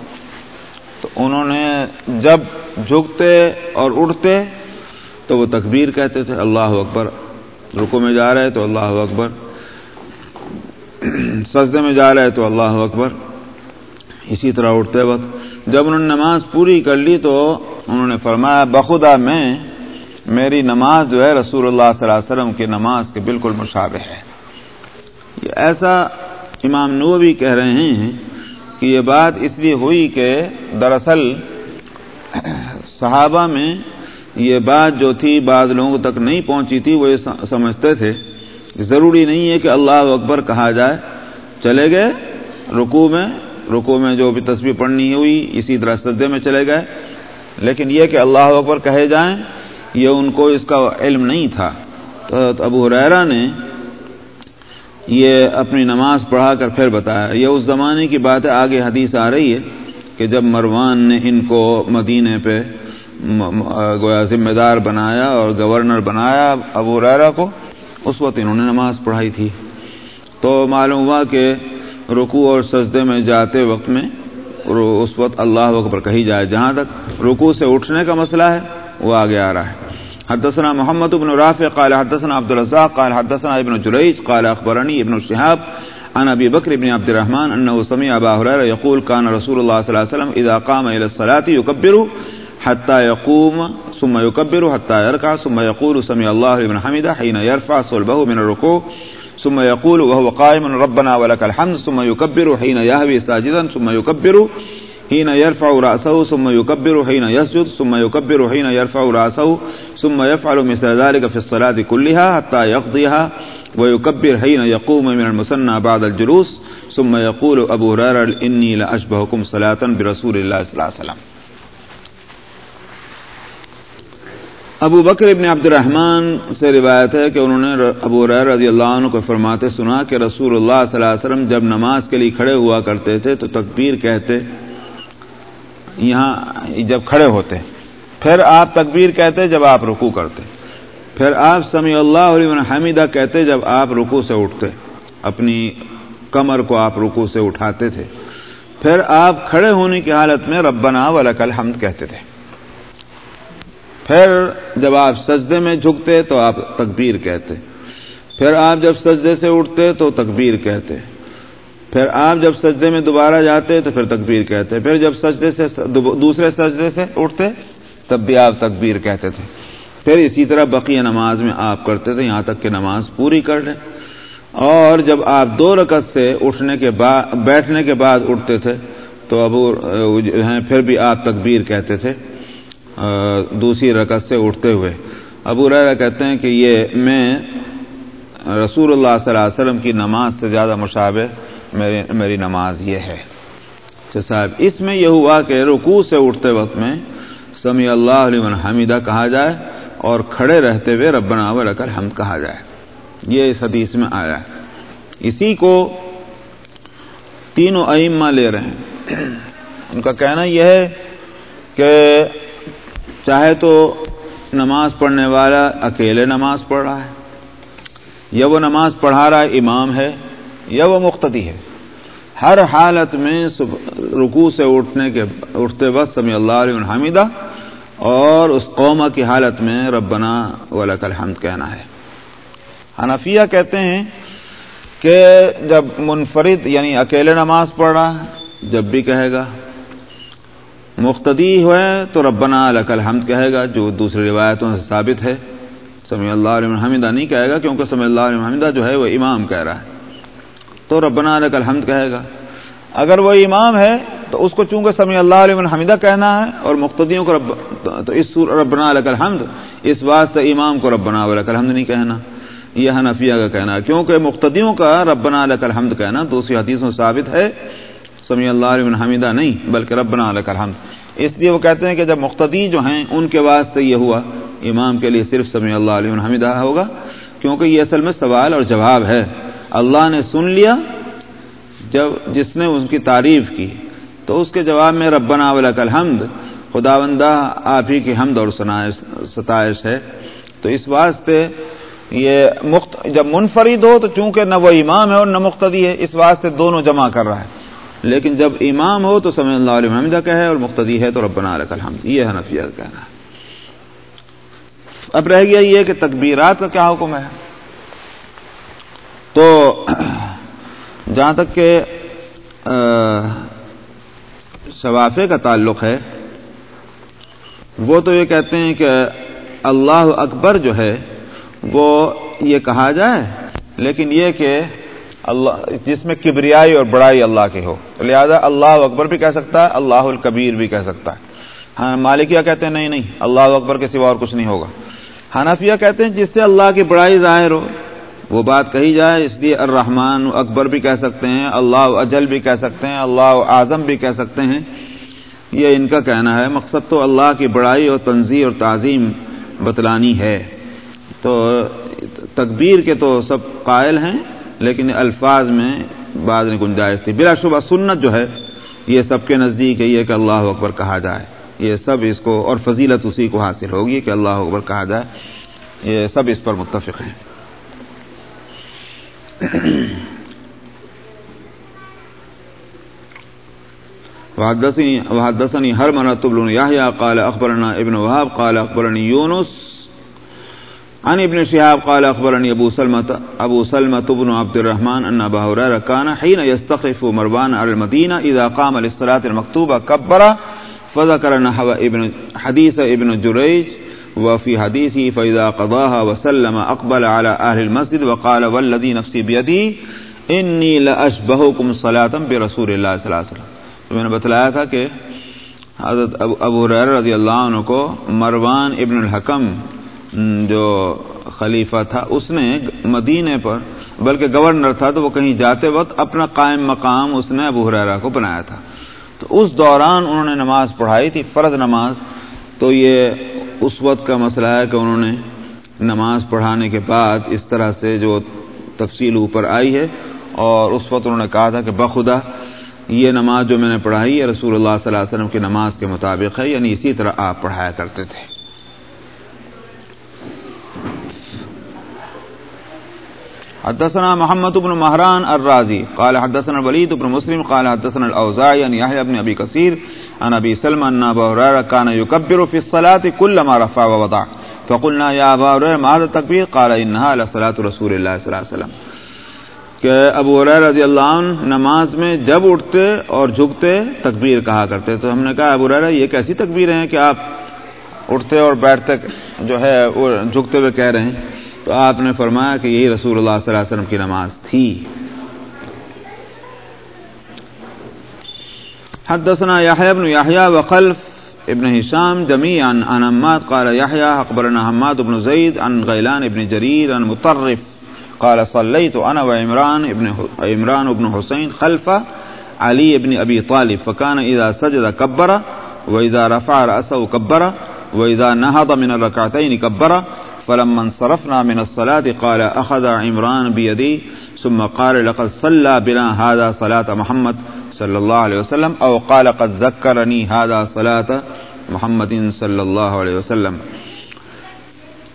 انہوں نے جب جھکتے اور اٹھتے تو وہ تکبیر کہتے تھے، اللہ اکبر، رکو میں جا رہے تو اللہ اکبر، سجدے میں جا رہے تو اللہ اکبر، اسی طرح اٹھتے وقت جب انہوں نے نماز پوری کر لی تو انہوں نے فرمایا، بخدا میں میری نماز جو ہے رسول اللہ صلی اللہ علیہ وسلم کی نماز کے بالکل مشابہ ہے۔ یہ ایسا امام نو بھی کہہ رہے ہیں کہ یہ بات اس لیے ہوئی کہ دراصل صحابہ میں یہ بات جو تھی بعض لوگوں تک نہیں پہنچی تھی، وہ یہ سمجھتے تھے ضروری نہیں ہے کہ اللہ اکبر کہا جائے، چلے گئے رکو میں رکو میں جو بھی تصویر پڑھنی ہوئی، اسی طرح سجدے میں چلے گئے۔ لیکن یہ کہ اللہ اکبر کہے جائیں، یہ ان کو اس کا علم نہیں تھا۔ تو ابو حریرا نے یہ اپنی نماز پڑھا کر پھر بتایا۔ یہ اس زمانے کی بات ہے، آگے حدیث آ رہی ہے کہ جب مروان نے ان کو مدینے پہ گویا ذمہ دار بنایا اور گورنر بنایا ابو ریرا کو، اس وقت انہوں نے نماز پڑھائی تھی۔ تو معلوم ہوا کہ رکو اور سجدے میں جاتے وقت میں اس وقت اللہ اکبر کہی جائے، جہاں تک رکو سے اٹھنے کا مسئلہ ہے، وہ آگے آ رہا ہے۔ حدثنا محمد بن رافع، قال حدثنا عبد الرزاق، قال حدثنا ابن جريج، قال اخبرني ابن الشهاب عن ابي بكر بن عبد الرحمن انه سمع ابا هريره يقول كان رسول الله صلى الله عليه وسلم اذا قام الى الصلاه يكبر حتى يقوم، ثم يكبر حتى يركع، ثم يقول سمع الله لمن حمده حين يرفع صلبه من الركوع، ثم يقول وهو قائم ربنا ولك الحمد ثم يكبر حين يهوي ساجدا، ثم يكبر حين يرفع رأسه ثم يكبر حين يسجد، ثم يكبر حين يرفع رأسه، ثم يفعل مثل ذلك في الصلاة كلها حتى يقضيها، ويكبر حين يقوم من المسنى بعد الجلوس، ثم يقول أبو هريرة إني لأشبهكم صلاة برسول الله صلى الله عليه وسلم. ابو بکر ابن عبد الرحمن سے روایت ہے کہ انہوں نے ابو ریر رضی اللہ عنہ کو فرماتے سنا کہ رسول اللہ صلی اللہ علیہ وسلم جب نماز کے لیے کھڑے ہوا کرتے تھے تو تکبیر کہتے یہاں جب کھڑے ہوتے پھر آپ تکبیر کہتے جب آپ رکو کرتے پھر آپ سمیع اللہ علیہ حمیدہ کہتے جب آپ رکو سے اٹھتے اپنی کمر کو آپ رکو سے اٹھاتے تھے۔ پھر آپ کھڑے ہونے کی حالت میں ربنا ولک الحمد کہتے تھے۔ پھر جب آپ سجدے میں جھکتے تو آپ تکبیر کہتے پھر آپ جب سجدے سے اٹھتے تو تکبیر کہتے پھر آپ جب سجدے میں دوبارہ جاتے تو پھر تکبیر کہتے، پھر جب سجدے سے دوسرے سجدے سے اٹھتے تب بھی آپ تکبیر کہتے تھے۔ پھر اسی طرح بقیہ نماز میں آپ کرتے تھے، یہاں تک کہ نماز پوری کر لیں۔ اور جب آپ دو رکعت سے اٹھنے کے بعد بیٹھنے کے بعد اٹھتے تھے تو ابو ہیں، پھر بھی آپ تکبیر کہتے تھے دوسری رکعت سے اٹھتے ہوئے۔ ابو ریرا کہتے ہیں کہ یہ میں رسول اللہ صلی اللہ علیہ وسلم کی نماز سے زیادہ مشابہ میری میری نماز یہ ہے۔ صاحب، اس میں یہ ہوا کہ رکوع سے اٹھتے وقت میں سمی اللہ علیہ حمیدہ کہا جائے اور کھڑے رہتے ہوئے ربنا ولک الحمد کہا جائے۔ یہ اس حدیث میں آیا ہے۔ اسی کو تینوں ائمہ لے رہے ہیں۔ ان کا کہنا یہ ہے کہ چاہے تو نماز پڑھنے والا اکیلے نماز پڑھ رہا ہے یا وہ نماز پڑھا رہا ہے، امام ہے یا وہ مقتدی ہے۔ ہر حالت میں رکوع سے اٹھنے کے اٹھتے وقت سمی اللہ علیہ حمیدہ اور اس قوما کی حالت میں ربنا ولک الحمد کہنا ہے۔ حنفیہ کہتے ہیں کہ جب منفرد یعنی اکیلے نماز پڑھ رہا جب بھی کہے گا۔ مقتدی ہوئے تو ربنا لک الحمد کہے گا، جو دوسری روایتوں سے ثابت ہے۔ سمی اللہ علیہ حمیدہ نہیں کہے گا کیونکہ سمی اللہ علیہ حمیدہ جو ہے وہ امام کہہ رہا ہے۔ تو ربنا لک الحمد کہے گا۔ اگر وہ امام ہے تو اس کو چونکہ سمی اللہ علیہ حمیدہ کہنا ہے اور مقتدیوں کو رب تو اس ربنا لک الحمد، اس بات سے امام کو ربنا ولک الحمد نہیں کہنا۔ یہ حنفیہ کا کہنا ہے۔ کیونکہ مقتدیوں کا ربنا لک الحمد کہنا دوسری حدیثوں ثابت ہے۔ سمی اللہ علیہ حمیدہ نہیں، بلکہ ربنا لک الحمد۔ اس لیے وہ کہتے ہیں کہ جب مقتدی جو ہیں، ان کے واسطے یہ ہوا۔ امام کے لیے صرف سمی اللہ علیہ حمیدہ ہوگا، کیونکہ یہ اصل میں سوال اور جواب ہے۔ اللہ نے سن لیا جب جس نے اس کی تعریف کی تو اس کے جواب میں ربنا ولک الحمد خدا بندہ آپ ہی کی حمد اور ستائش ہے۔ تو اس واسطے یہ مخت، جب منفرد ہو تو چونکہ نہ وہ امام ہے اور نہ مقتدی ہے، اس واسطے دونوں جمع کر رہا ہے۔ لیکن جب امام ہو تو سمی اللہ علیہ حمدہ کہے اور مقتدی ہے تو ربنا علیہ الحمد، یہ ہے نفیہ کا کہنا ہے۔ اب رہ گیا یہ کہ تکبیرات کا کیا حکم ہے؟ تو جہاں تک کہ شوافے کا تعلق ہے، وہ تو یہ کہتے ہیں کہ اللہ اکبر جو ہے، وہ یہ کہا جائے، لیکن یہ کہ اللہ، جس میں کبریائی اور بڑائی اللہ کی ہو۔ لہذا اللہ اکبر بھی کہہ سکتا ہے، اللہ الکبیر بھی کہہ سکتا ہے۔ ہاں مالکیہ کہتے ہیں، نہیں نہیں، اللہ اکبر کے سوا اور کچھ نہیں ہوگا۔ حنفیہ کہتے ہیں، جس سے اللہ کی بڑائی ظاہر ہو وہ بات کہی جائے، اس لیے الرحمن اکبر بھی کہہ سکتے ہیں، اللہ اجل بھی کہہ سکتے ہیں، اللہ اعظم بھی کہہ سکتے ہیں۔ یہ ان کا کہنا ہے، مقصد تو اللہ کی بڑائی اور تنظیم اور تعظیم بتلانی ہے۔ تو تکبیر کے تو سب قائل ہیں، لیکن الفاظ میں بعض نے گنجائش تھی بلا شبہ سنت جو ہے، یہ سب کے نزدیک ہے، یہ کہ اللہ اکبر کہا جائے۔ یہ سب اس کو، اور فضیلت اسی کو حاصل ہوگی کہ اللہ اکبر کہا جائے۔ یہ سب اس پر متفق ہیں۔ وحدثني هرمنة بن يحيى، قال أخبرنا ابن وهاب، قال أخبرني يونس. عن ابن شهاب، قال أخبرني أبو سلمة أبو سلمة بن عبد الرحمن أن أبا هريرة كان حين يستخف مروان على المدينة إذا قام للصلاة المكتوبة، كبر، فذكر نحو ابن حديث ابن جريج. وفي حديثه فإذا قضاها وسلم أقبل على أهل المسجد وقال والذي نفسي بيدي إني لأشبهكم صلاة برسول الله صلى الله عليه وسلم تو میں نے بتلایا تھا کہ حضرت ابو ریر رضی اللہ عنہ کو مروان ابن الحکم جو خلیفہ تھا، اس نے مدینے پر، بلکہ گورنر تھا، تو وہ کہیں جاتے وقت اپنا قائم مقام اس نے ابو حرا کو بنایا تھا۔ تو اس دوران انہوں نے نماز پڑھائی تھی، فرض نماز۔ تو یہ اس وقت کا مسئلہ ہے کہ انہوں نے نماز پڑھانے کے بعد اس طرح سے جو تفصیل اوپر آئی ہے اور اس وقت انہوں نے کہا تھا کہ بخدا، یہ نماز جو میں نے پڑھائی ہے رسول اللہ صلی اللہ علیہ وسلم کی نماز کے مطابق ہے یعنی اسی طرح آپ پڑھایا کرتے تھے۔ حدثنا محمد بن مهران الرازي قال حدثنا الوليد بن مسلم، قال حدثنا الاوزاعي عن یعنی يحيى بن ابي كثير عن ابي سلمى ان ابا هريره كان يكبر في الصلاه كلما رفع ووضع. فقلنا يا ابا هريره ما هذا التكبير؟ قال انها لصلاه رسول الله صلى الله عليه وسلم. کہ ابو رضی اللہ عنہ نماز میں جب اٹھتے اور جھکتے تکبیر کہا کرتے، تو ہم نے کہا، ابو ریرا یہ کیسی تکبیر ہیں کہ آپ اٹھتے اور بیٹھتے جو ہے جھکتے ہوئے کہہ رہے ہیں؟ تو آپ نے فرمایا کہ یہی رسول اللہ صلی اللہ علیہ وسلم کی نماز تھی۔ حدثنا يحيى بن يحيى وقلف ابن هشام جميعا عن حماد قال يحيى اخبرنا حماد بن زيد عن غيلان ابن جرير عن مطرف قال صليت انا وعمران ابن عمران ابن حسين خلف علي ابن ابي طالب فكان اذا سجد كبر واذا رفع راسه كبر واذا نهض من الركعتين كبر فلما انصرفنا من الصلاة قال أخذ عمران بيدي ثم قال لقد صلى بنا هذا صلاة محمد صلى الله عليه وسلم أو قال قد ذكرني هذا صلاة محمد صلى الله عليه وسلم۔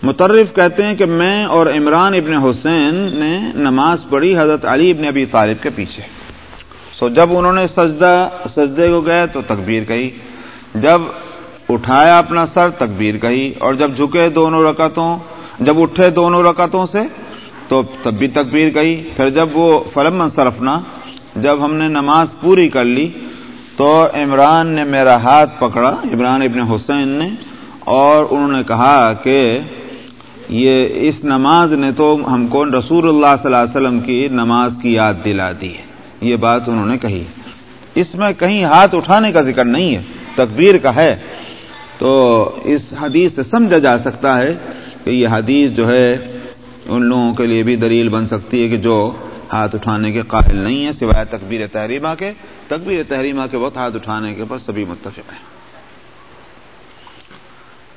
مترف کہتے ہیں کہ میں اور عمران ابن حسین نے نماز پڑھی حضرت علی ابن ابی طالب کے پیچھے۔ سو جب انہوں نے سجدہ، سجدے کو گئے تو تکبیر کہی۔ جب اٹھایا اپنا سر، تکبیر کہی۔ اور جب جھکے دونوں رکعتوں، جب اٹھے دونوں رکعتوں سے تو تب بھی تکبیر کہی۔ پھر جب وہ فلم منصرفنا جب ہم نے نماز پوری کر لی تو عمران نے میرا ہاتھ پکڑا، عمران ابن حسین نے، اور انہوں نے کہا کہ یہ اس نماز نے تو ہم کو رسول اللہ صلی اللہ علیہ وسلم کی نماز کی یاد دلا دی ہے۔ یہ بات انہوں نے کہی۔ اس میں کہیں ہاتھ اٹھانے کا ذکر نہیں ہے، تکبیر کا ہے۔ تو اس حدیث سے سمجھا جا سکتا ہے کہ یہ حدیث جو ہے ان لوگوں کے لیے بھی دلیل بن سکتی ہے کہ جو ہاتھ اٹھانے کے قابل نہیں ہے سوائے تکبیر تحریمہ کے۔ تکبیر تحریمہ کے وقت ہاتھ اٹھانے کے پر سبھی متفق ہیں۔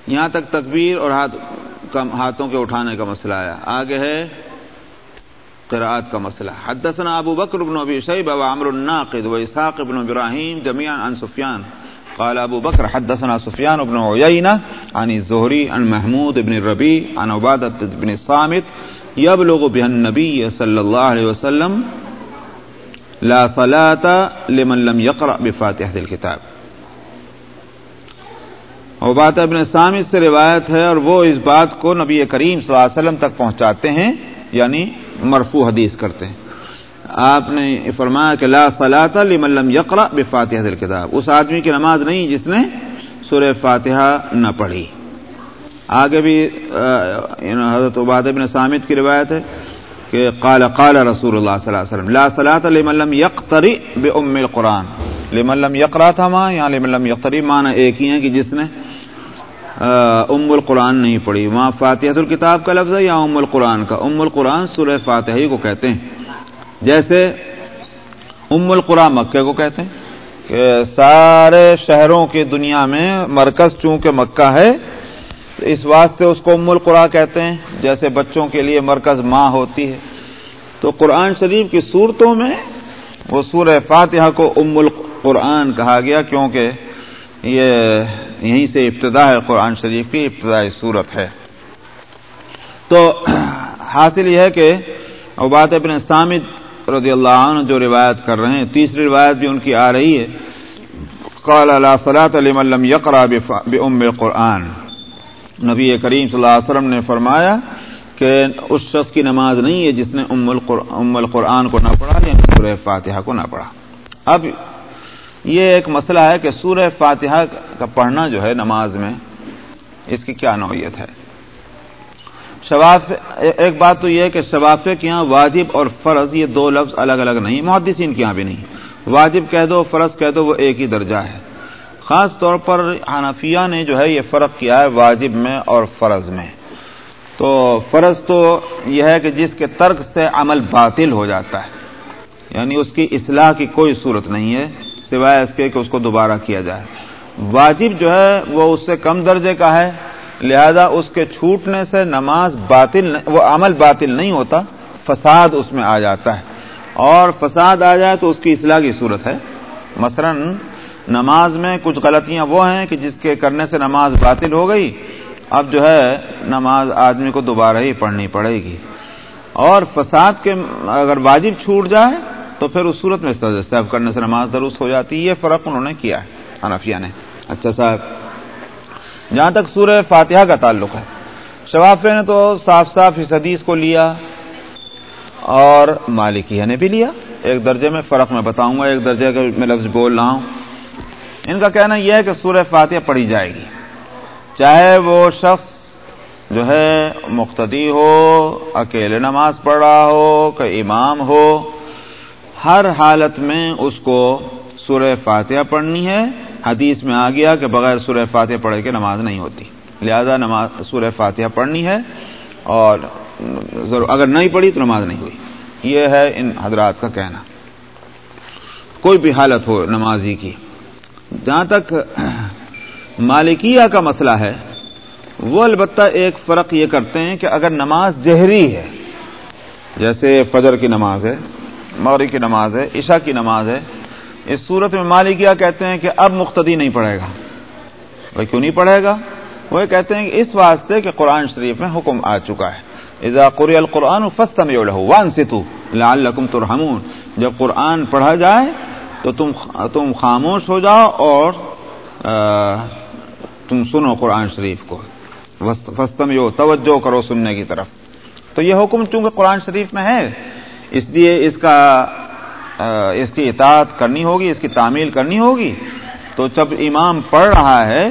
یہاں تک تکبیر اور ہاتھ ہاتھوں کے اٹھانے کا مسئلہ آیا۔ آگے ہے قراءت کا مسئلہ۔ حدثنا ابو بکر بن ابی شیبہ و عمر الناقد و اسحاق بن ابراہیم جميعا عن سفیان۔ قال ابو بکر حدثنا سفیان بن عیینہ عن الزہری، عن محمود بن الربیع عن عبادت بن صامت یبلغ به النبی صلی اللہ علیہ وسلم لا صلاة لمن لم يقرأ بفاتحة الكتاب۔ عبادت ابن سامت سے روایت ہے اور وہ اس بات کو نبی کریم صلی اللہ علیہ وسلم تک پہنچاتے ہیں یعنی مرفوع حدیث کرتے ہیں۔ آپ نے فرمایا کہ لا صلاۃ لمن لم يقرأ بفاتحة الكتاب۔ اس آدمی کی نماز نہیں جس نے سورہ فاتحہ نہ پڑھی۔ آگے بھی یعنی حضرت عباد ابن سامد کی روایت ہے کہ قال قال رسول اللہ صلی اللہ علیہ وسلم، لا صلاۃ لمن لم يقترئ بأم القرآن. لملم یقرا تھا ماں یا لملم یقری مانا ایک ہی ہے کہ جس نے ام القرآن نہیں پڑھی. وہاں فاتحت الکتاب کا لفظ ہے یا ام القرآن کا؟ ام القرآن سورہ فاتحی کو کہتے ہیں. جیسے ام القرآن مکے کو کہتے ہیں کہ سارے شہروں کی دنیا میں مرکز چونکہ مکہ ہے اس واسطے اس کو ام القرآن کہتے ہیں، جیسے بچوں کے لیے مرکز ماں ہوتی ہے۔ تو قرآن شریف کی صورتوں میں وہ سورہ فاتحہ کو ام القرآن کہا گیا، کیونکہ یہ یہیں سے ابتدا ہے، قرآن شریف کی ابتدائی صورت ہے۔ تو حاصل یہ ہے کہ عباد ابن سامد رضی اللہ عنہ جو روایت کر رہے ہیں، تیسری روایت بھی ان کی آ رہی ہے۔ قال اللہ صلاۃ علیہ یقرا بم قرآن نبی کریم صلی اللہ علیہ وسلم نے فرمایا کہ اس شخص کی نماز نہیں ہے جس نے ام القرآن کو نہ پڑھا یعنی سورہ فاتحہ کو نہ پڑھا۔ اب یہ ایک مسئلہ ہے کہ سورہ فاتحہ کا پڑھنا جو ہے نماز میں، اس کی کیا نوعیت ہے؟ شواف ایک بات تو یہ ہے کہ شفافے کے یہاں واجب اور فرض، یہ دو لفظ الگ الگ نہیں، محدثین کے یہاں بھی نہیں۔ واجب کہہ دو، فرض کہہ دو، وہ ایک ہی درجہ ہے۔ خاص طور پر حنفیہ نے جو ہے یہ فرق کیا ہے واجب میں اور فرض میں۔ تو فرض تو یہ ہے کہ جس کے ترک سے عمل باطل ہو جاتا ہے یعنی اس کی اصلاح کی کوئی صورت نہیں ہے، سوائے اس کے کہ اس کو دوبارہ کیا جائے۔ واجب جو ہے وہ اس سے کم درجے کا ہے، لہذا اس کے چھوٹنے سے نماز باطل وہ عمل باطل نہیں ہوتا، فساد اس میں آ جاتا ہے۔ اور فساد آ جائے تو اس کی اصلاح کی صورت ہے۔ مثلا نماز میں کچھ غلطیاں وہ ہیں کہ جس کے کرنے سے نماز باطل ہو گئی، اب جو ہے نماز آدمی کو دوبارہ ہی پڑھنی پڑے گی۔ اور فساد کے اگر واجب چھوٹ جائے تو پھر اس صورت میں صاحب کرنے سے نماز درست ہو جاتی ہے، یہ فرق انہوں نے کیا ہے۔ حنفیہ نے۔ اچھا صاحب، جہاں تک سورہ فاتحہ کا تعلق ہے شفافے نے تو صاف صاف اس حدیث کو لیا اور مالکیہ نے بھی لیا۔ ایک درجے میں فرق میں بتاؤں گا، ایک درجے کا میں لفظ بول رہا ہوں۔ ان کا کہنا یہ ہے کہ سورہ فاتحہ پڑھی جائے گی۔ چاہے وہ شخص جو ہے مقتدی ہو، اکیلے نماز پڑھ رہا ہو، کہ امام ہو، ہر حالت میں اس کو سورہ فاتحہ پڑھنی ہے۔ حدیث میں آ گیا کہ بغیر سورہ فاتحہ پڑھے کے نماز نہیں ہوتی۔ لہذا نماز سورہ فاتحہ پڑھنی ہے اور اگر نہیں پڑھی تو نماز نہیں ہوئی۔ یہ ہے ان حضرات کا کہنا۔ کوئی بھی حالت ہو نمازی کی۔ جہاں تک مالکیہ کا مسئلہ ہے، وہ البتہ ایک فرق یہ کرتے ہیں کہ اگر نماز جہری ہے، جیسے فجر کی نماز ہے، مغرب کی نماز ہے، عشاء کی نماز ہے، اس صورت میں مالکیہ کہتے ہیں کہ اب مقتدی نہیں پڑھے گا۔ وہ کیوں نہیں پڑھے گا؟ وہ کہتے ہیں کہ اس واسطے کہ قرآن شریف میں حکم آ چکا ہے۔ قری القرآن فستم وان ستو لال لقم ترحمون۔ جب قرآن پڑھا جائے تو تم تم خاموش ہو جاؤ اور تم سنو قرآن شریف کو۔ فستم یو توجہ کرو سننے کی طرف۔ تو یہ حکم چونکہ قرآن شریف میں ہے، اس لیے اس کا اس کی اطاعت کرنی ہوگی، اس کی تعمیل کرنی ہوگی۔ تو جب امام پڑھ رہا ہے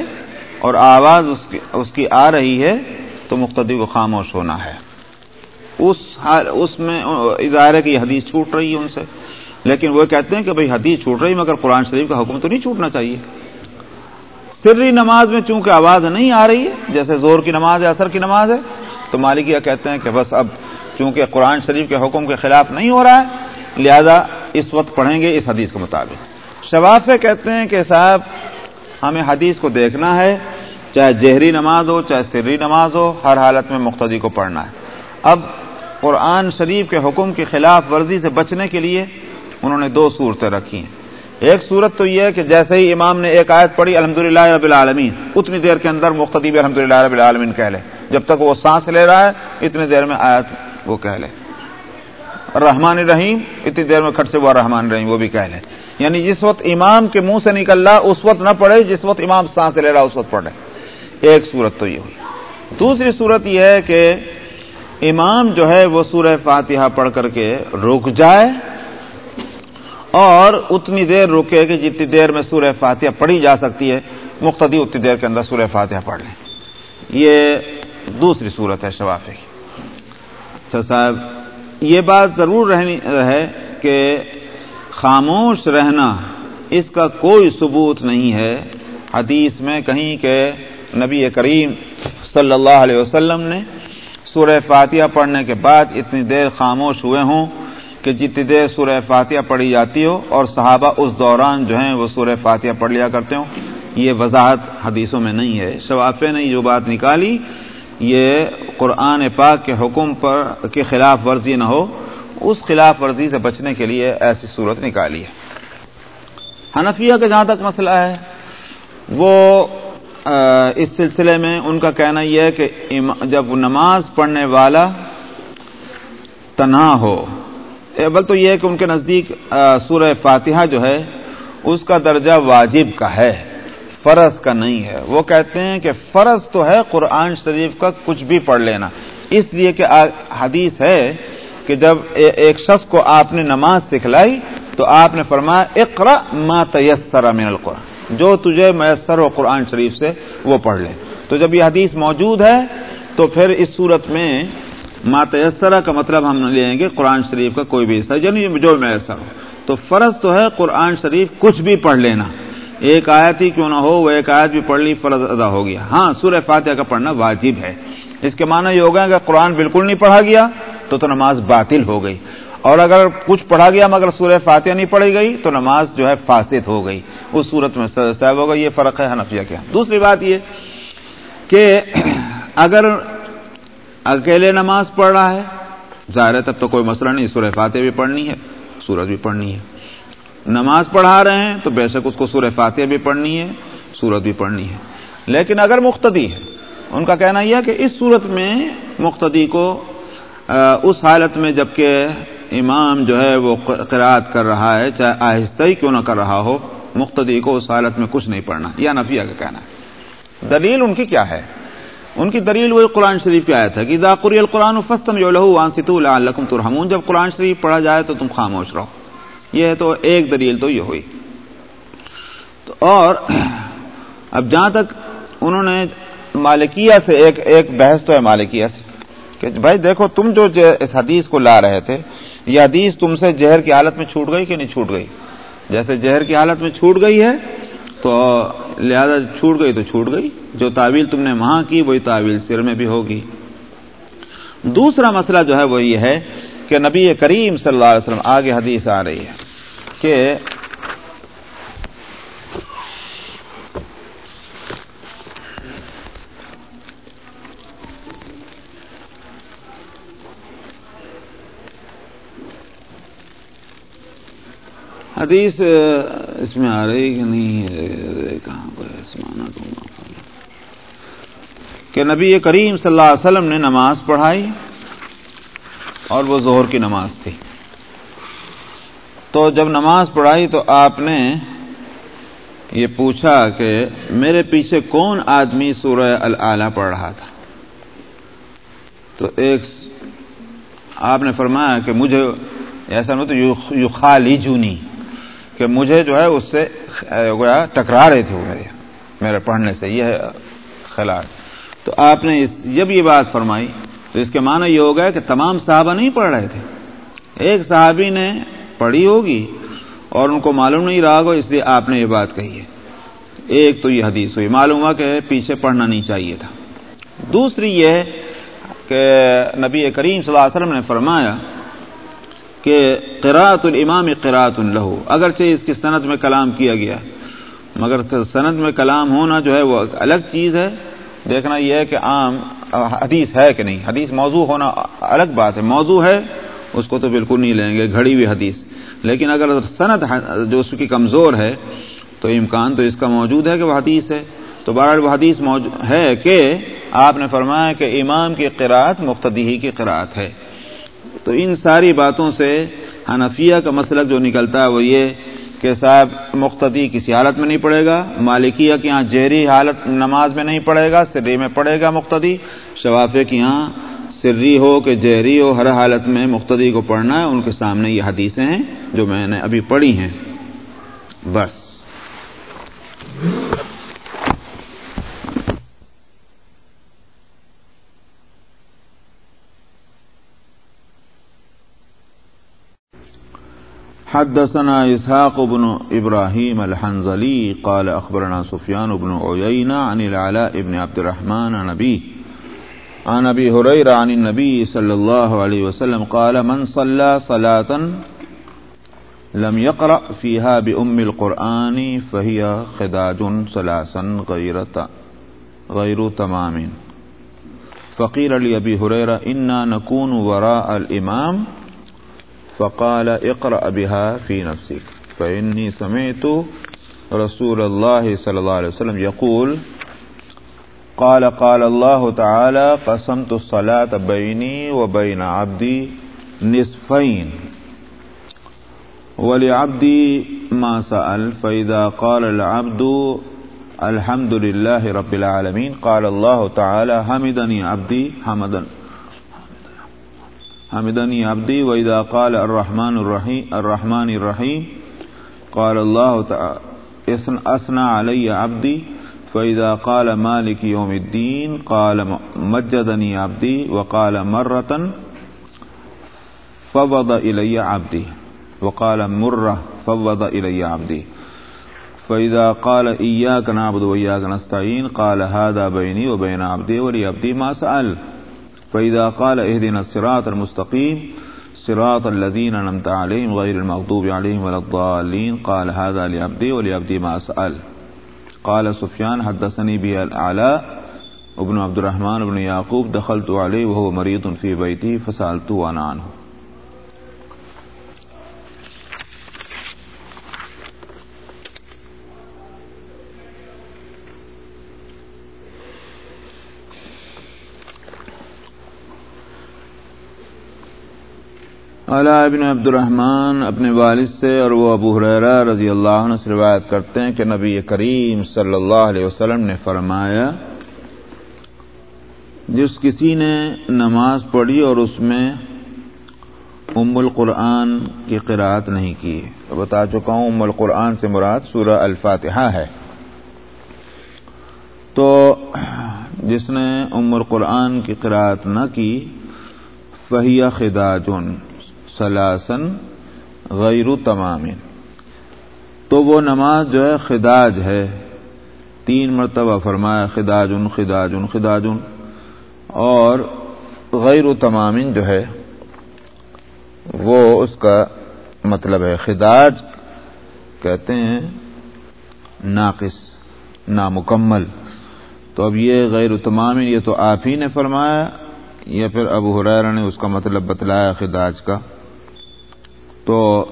اور آواز اس کی اس کی آ رہی ہے، تو مقتدی کو خاموش ہونا ہے۔ اس اس میں، اظہار ہے کہ یہ حدیث چھوٹ رہی ہے ان سے۔ لیکن وہ کہتے ہیں کہ بھئی حدیث چھوٹ رہی مگر قرآن شریف کا حکم تو نہیں چھوٹنا چاہیے۔ سری نماز میں چونکہ آواز نہیں آ رہی ہے، جیسے زور کی نماز ہے اثر کی نماز ہے، تو مالکیہ کہتے ہیں کہ بس اب چونکہ قرآن شریف کے حکم کے خلاف نہیں ہو رہا ہے، لہذا اس وقت پڑھیں گے اس حدیث کے مطابق۔ شفافے کہتے ہیں کہ صاحب، ہمیں حدیث کو دیکھنا ہے، چاہے جہری نماز ہو، چاہے سری نماز ہو، ہر حالت میں مقتدی کو پڑھنا ہے۔ اب قرآن شریف کے حکم کی خلاف ورزی سے بچنے کے لیے انہوں نے دو صورتیں رکھی ہیں۔ ایک صورت تو یہ ہے کہ جیسے ہی امام نے ایک آیت پڑھی الحمد للہ رب العالمین، اتنی دیر کے اندر مختدیب الحمد للہ رب العالمین کہہ لے۔ جب تک وہ سانس لے رہا ہے، اتنی دیر میں آیت وہ کہہ لے۔ رحمان الرحیم، اتنی دیر میں کھٹ سے وہ رحمان الرحیم وہ بھی کہہ لے۔ یعنی جس وقت امام کے منہ سے نکل رہا، اس وقت نہ پڑھے، جس وقت امام سانس لے رہا، اس وقت پڑھے۔ ایک صورت تو یہ ہوئی۔ دوسری صورت یہ ہے کہ امام جو ہے، وہ سورہ فاتحہ پڑھ کر کے رک جائے۔ اور اتنی دیر رکے کہ جتنی دیر میں سورہ فاتحہ پڑھی جا سکتی ہے، مقتدی اتنی دیر کے اندر سورہ فاتحہ پڑھ لیں۔ یہ دوسری صورت ہے شفافے کی۔ اچھا صاحب، یہ بات ضرور رہنی ہے کہ خاموش رہنا اس کا کوئی ثبوت نہیں ہے۔ حدیث میں کہیں کہ نبی کریم صلی اللہ علیہ وسلم نے سورہ فاتحہ پڑھنے کے بعد اتنی دیر خاموش ہوئے ہوں۔ کہ جتنی دیر سورہ فاتحہ پڑھی جاتی ہو اور صحابہ اس دوران جو ہیں وہ سورہ فاتحہ پڑھ لیا کرتے ہوں، یہ وضاحت حدیثوں میں نہیں ہے۔ شوافے نے جو بات نکالی، یہ قرآن پاک کے حکم پر کے خلاف ورزی نہ ہو۔ اس خلاف ورزی سے بچنے کے لیے ایسی صورت نکالی ہے۔ حنفیہ کا جہاں تک مسئلہ ہے، وہ اس سلسلے میں ان کا کہنا یہ ہے کہ جب نماز پڑھنے والا تنہا ہو بل تو یہ ہے کہ ان کے نزدیک سورہ فاتحہ جو ہے، اس کا درجہ واجب کا ہے، فرض کا نہیں ہے۔ وہ کہتے ہیں کہ فرض تو ہے، قرآن شریف کا کچھ بھی پڑھ لینا۔ اس لیے کہ حدیث ہے کہ جب ایک شخص کو آپ نے نماز سکھلائی تو آپ نے فرمایا اقرا ما تیسر من القرآن۔ جو تجھے میسر و قرآن شریف سے، وہ پڑھ لے۔ تو جب یہ حدیث موجود ہے، تو پھر اس صورت میں ماتیسرا کا مطلب ہم لیں گے قرآن شریف کا کوئی بھی حصہ یعنی جو میسر ہو تو فرض تو ہے قرآن شریف کچھ بھی پڑھ لینا۔ ایک آیت ہی کیوں نہ ہو، وہ ایک آیت بھی پڑھ لی، فرض ادا ہو گیا۔ ہاں سورہ فاتحہ کا پڑھنا واجب ہے۔ اس کے معنی یہ ہوگا کہ قرآن بالکل نہیں پڑھا گیا، تو تو نماز باطل ہو گئی۔ اور اگر کچھ پڑھا گیا مگر سورہ فاتحہ نہیں پڑھی گئی، تو نماز جو ہے فاسد ہو گئی۔ اس صورت میں صاحب ہوگا، یہ فرق ہے حنفیہ کے۔ دوسری بات یہ کہ اگر اکیلے نماز پڑھ رہا ہے۔ ظاہر ہے تب تو کوئی مسئلہ نہیں، سورہ فاتح بھی پڑھنی ہے، سورج بھی پڑھنی ہے۔ نماز پڑھا رہے ہیں تو بے شک اس کو سورہ فاتح بھی پڑھنی ہے سورت بھی پڑھنی ہے۔ لیکن اگر مقتدی ہے ان کا کہنا یہ کہ اس صورت میں مقتدی کو اس حالت میں جبکہ امام جو ہے وہ قرآد کر رہا ہے، چاہے آہستہ ہی کیوں نہ کر رہا ہو، مقتدی کو اس حالت میں کچھ نہیں پڑھنا یا نفیہ کا کہنا ہے۔ دلیل ان کی کیا ہے؟ ان کی دلیل وہی قرآن شریف کی آیا تھا کہ ذاکری القرآن فستم جو لہو وانسط ترحمون، جب قرآن شریف پڑھا جائے تو تم خاموش رہو۔ یہ تو ایک دلیل تو یہ ہوئی۔ تو اور اب جہاں تک انہوں نے مالکیہ سے ایک ایک بحث تو ہے مالکیہ سے کہ بھائی دیکھو تم جو اس حدیث کو لا رہے تھے، یہ حدیث تم سے زہر کی حالت میں چھوٹ گئی کہ نہیں چھوٹ گئی؟ جیسے زہر کی حالت میں چھوٹ گئی ہے تو لہذا چھوٹ گئی تو چھوٹ گئی۔ جو تعویل تم نے وہاں کی، وہی تعویل سر میں بھی ہوگی۔ دوسرا مسئلہ جو ہے وہ یہ ہے کہ نبی کریم صلی اللہ علیہ وسلم، آگے حدیث آ رہی ہے کہ حدیث اس میں آ رہی کہ نہیں کہاں پر کہ نبی کریم صلی اللہ علیہ وسلم نے نماز پڑھائی اور وہ زہر کی نماز تھی۔ تو جب نماز پڑھائی تو آپ نے یہ پوچھا کہ میرے پیچھے کون آدمی سورہ العلیٰ پڑھ رہا تھا؟ تو ایک آپ نے فرمایا کہ مجھے ایسا نہیں تو یو خالی جونی کہ مجھے جو ہے اس سے ٹکرا رہے تھے وہ میرے میرے پڑھنے سے۔ یہ خیال تو آپ نے جب یہ بات فرمائی تو اس کے معنی یہ ہوگا کہ تمام صحابہ نہیں پڑھ رہے تھے۔ ایک صحابی نے پڑھی ہوگی اور ان کو معلوم نہیں رہا گو اس لیے آپ نے یہ بات کہی ہے۔ ایک تو یہ حدیث ہوئی، معلوم ہوا کہ پیچھے پڑھنا نہیں چاہیے تھا۔ دوسری یہ کہ نبی کریم صلی اللہ علیہ وسلم نے فرمایا کہ قرات الامام قرات الہو اگرچہ اس کی صنعت میں کلام کیا گیا، مگر صنعت میں کلام ہونا جو ہے وہ الگ چیز ہے۔ دیکھنا یہ ہے کہ عام حدیث ہے کہ نہیں؟ حدیث موضوع ہونا الگ بات ہے۔ موضوع ہے، اس کو تو بالکل نہیں لیں گے، گھڑی ہوئی حدیث۔ لیکن اگر صنعت جو اس کی کمزور ہے، تو امکان تو اس کا موجود ہے کہ وہ حدیث ہے۔ تو بہرحال وہ حدیث ہے کہ آپ نے فرمایا کہ امام کی قرآت مقتدی کی قرآت ہے۔ تو ان ساری باتوں سے حنفیہ کا مسلک جو نکلتا ہے وہ یہ کہ صاحب، مقتدی کسی حالت میں نہیں پڑے گا، مالکیہ کے یہاں جہری حالت نماز میں نہیں پڑے گا سری میں پڑے گا مقتدی۔ شفافے کے یہاں سری ہو کہ جہری ہو، ہر حالت میں مقتدی کو پڑھنا ہے۔ ان کے سامنے یہ حدیثیں ہیں جو میں نے ابھی پڑھی ہیں۔ بس۔ حدثنا إسحاق بن إبراهيم الحنزلي قال أخبرنا سفيان بن عيينة عن العلاء بن عبد الرحمن عن أبيه. عن أبي هريرة عن النبي صلى الله عليه وسلم قال من صلى صلاة لم يقرأ فيها بأم القرآن فهي خداج ثلاثا غير غير تمام. فقيل لأبي هريرة إنا نكون وراء الإمام فقال اقرأ بها في نفسك. فإني سمعت رسول الله صلى الله عليه وسلم يقول، قال قال الله تعالى قسمت الصلاة بيني وبين عبدي نصفين، ولعبدي ما سأل، فإذا قال العبد، الحمد لله رب العالمين قال الله تعالى، حمدني عبدي حمدا. حمدني عبدي وإذا قال الرحمن الرحيم الرحمن الرحيم قال الله تعالى أثنى علي عبدي فإذا قال مالك يوم الدين قال مجدني عبدي وقال مرة فوض إلي عبدي وقال مرة فوض إلي عبدي فإذا قال إياك نعبد وإياك نستعين قال هذا بيني وبين عبدي ولعبدي ما سأل. فإذا قال اهدنا الصراط المستقيم صراط الذين أنعمت عليهم غير المغضوب عليهم ولا الضالين قال هذا لعبدي ولعبدي ما أسأل. قال سفيان حدثني به الأعلى ابن عبد الرحمن بن يعقوب دخلت عليه وهو مريض في بيته فسألته أنا عنه. علا ابن عبد الرحمن اپنے والد سے اور وہ ابو حریرہ رضی اللہ عنہ سے روایت کرتے ہیں کہ نبی کریم صلی اللہ علیہ وسلم نے فرمایا جس کسی نے نماز پڑھی اور اس میں ام القرآن کی قرآت نہیں کی۔ تو بتا چکا ہوں ام القرآن سے مراد سورہ الفاتحہ ہے۔ تو جس نے ام القرآن کی قرآت نہ کی فہیا خداجن۔ سلاسن غیر تمام۔ تو وہ نماز جو ہے خداج ہے۔ تین مرتبہ فرمایا خداجن خداجن خداجن۔ اور غیر تمامن جو ہے، وہ اس کا مطلب ہے خداج، کہتے ہیں ناقص، نامکمل۔ تو اب یہ غیر تمام، یہ تو آپ ہی نے فرمایا، یا پھر ابو حرار نے اس کا مطلب بتلایا خداج کا۔ تو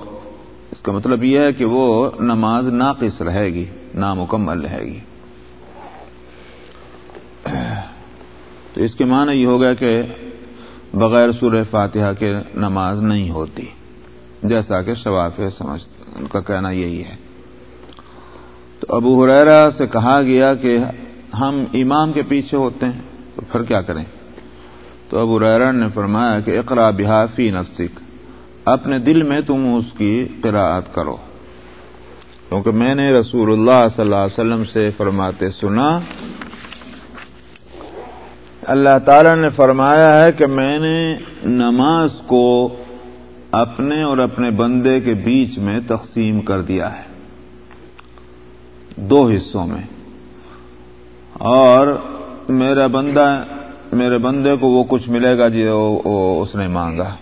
اس کا مطلب یہ ہے کہ وہ نماز ناقص رہے گی، نامکمل رہے گی۔ تو اس کے معنی یہ ہوگا کہ بغیر سورہ فاتحہ کے نماز نہیں ہوتی، جیسا کہ شواف سمجھ، ان کا کہنا یہی ہے۔ تو ابو حریرا سے کہا گیا کہ ہم امام کے پیچھے ہوتے ہیں، تو پھر کیا کریں؟ تو ابو ریرا نے فرمایا کہ اقرا بحافی نفسک۔ اپنے دل میں تم اس کی قراءت کرو۔ کیونکہ میں نے رسول اللہ صلی اللہ علیہ وسلم سے فرماتے سنا۔ اللہ تعالی نے فرمایا ہے کہ میں نے نماز کو اپنے اور اپنے بندے کے بیچ میں تقسیم کر دیا ہے۔ دو حصوں میں۔ اور میرا بندہ، میرے بندے کو وہ کچھ ملے گا جو اس نے مانگا۔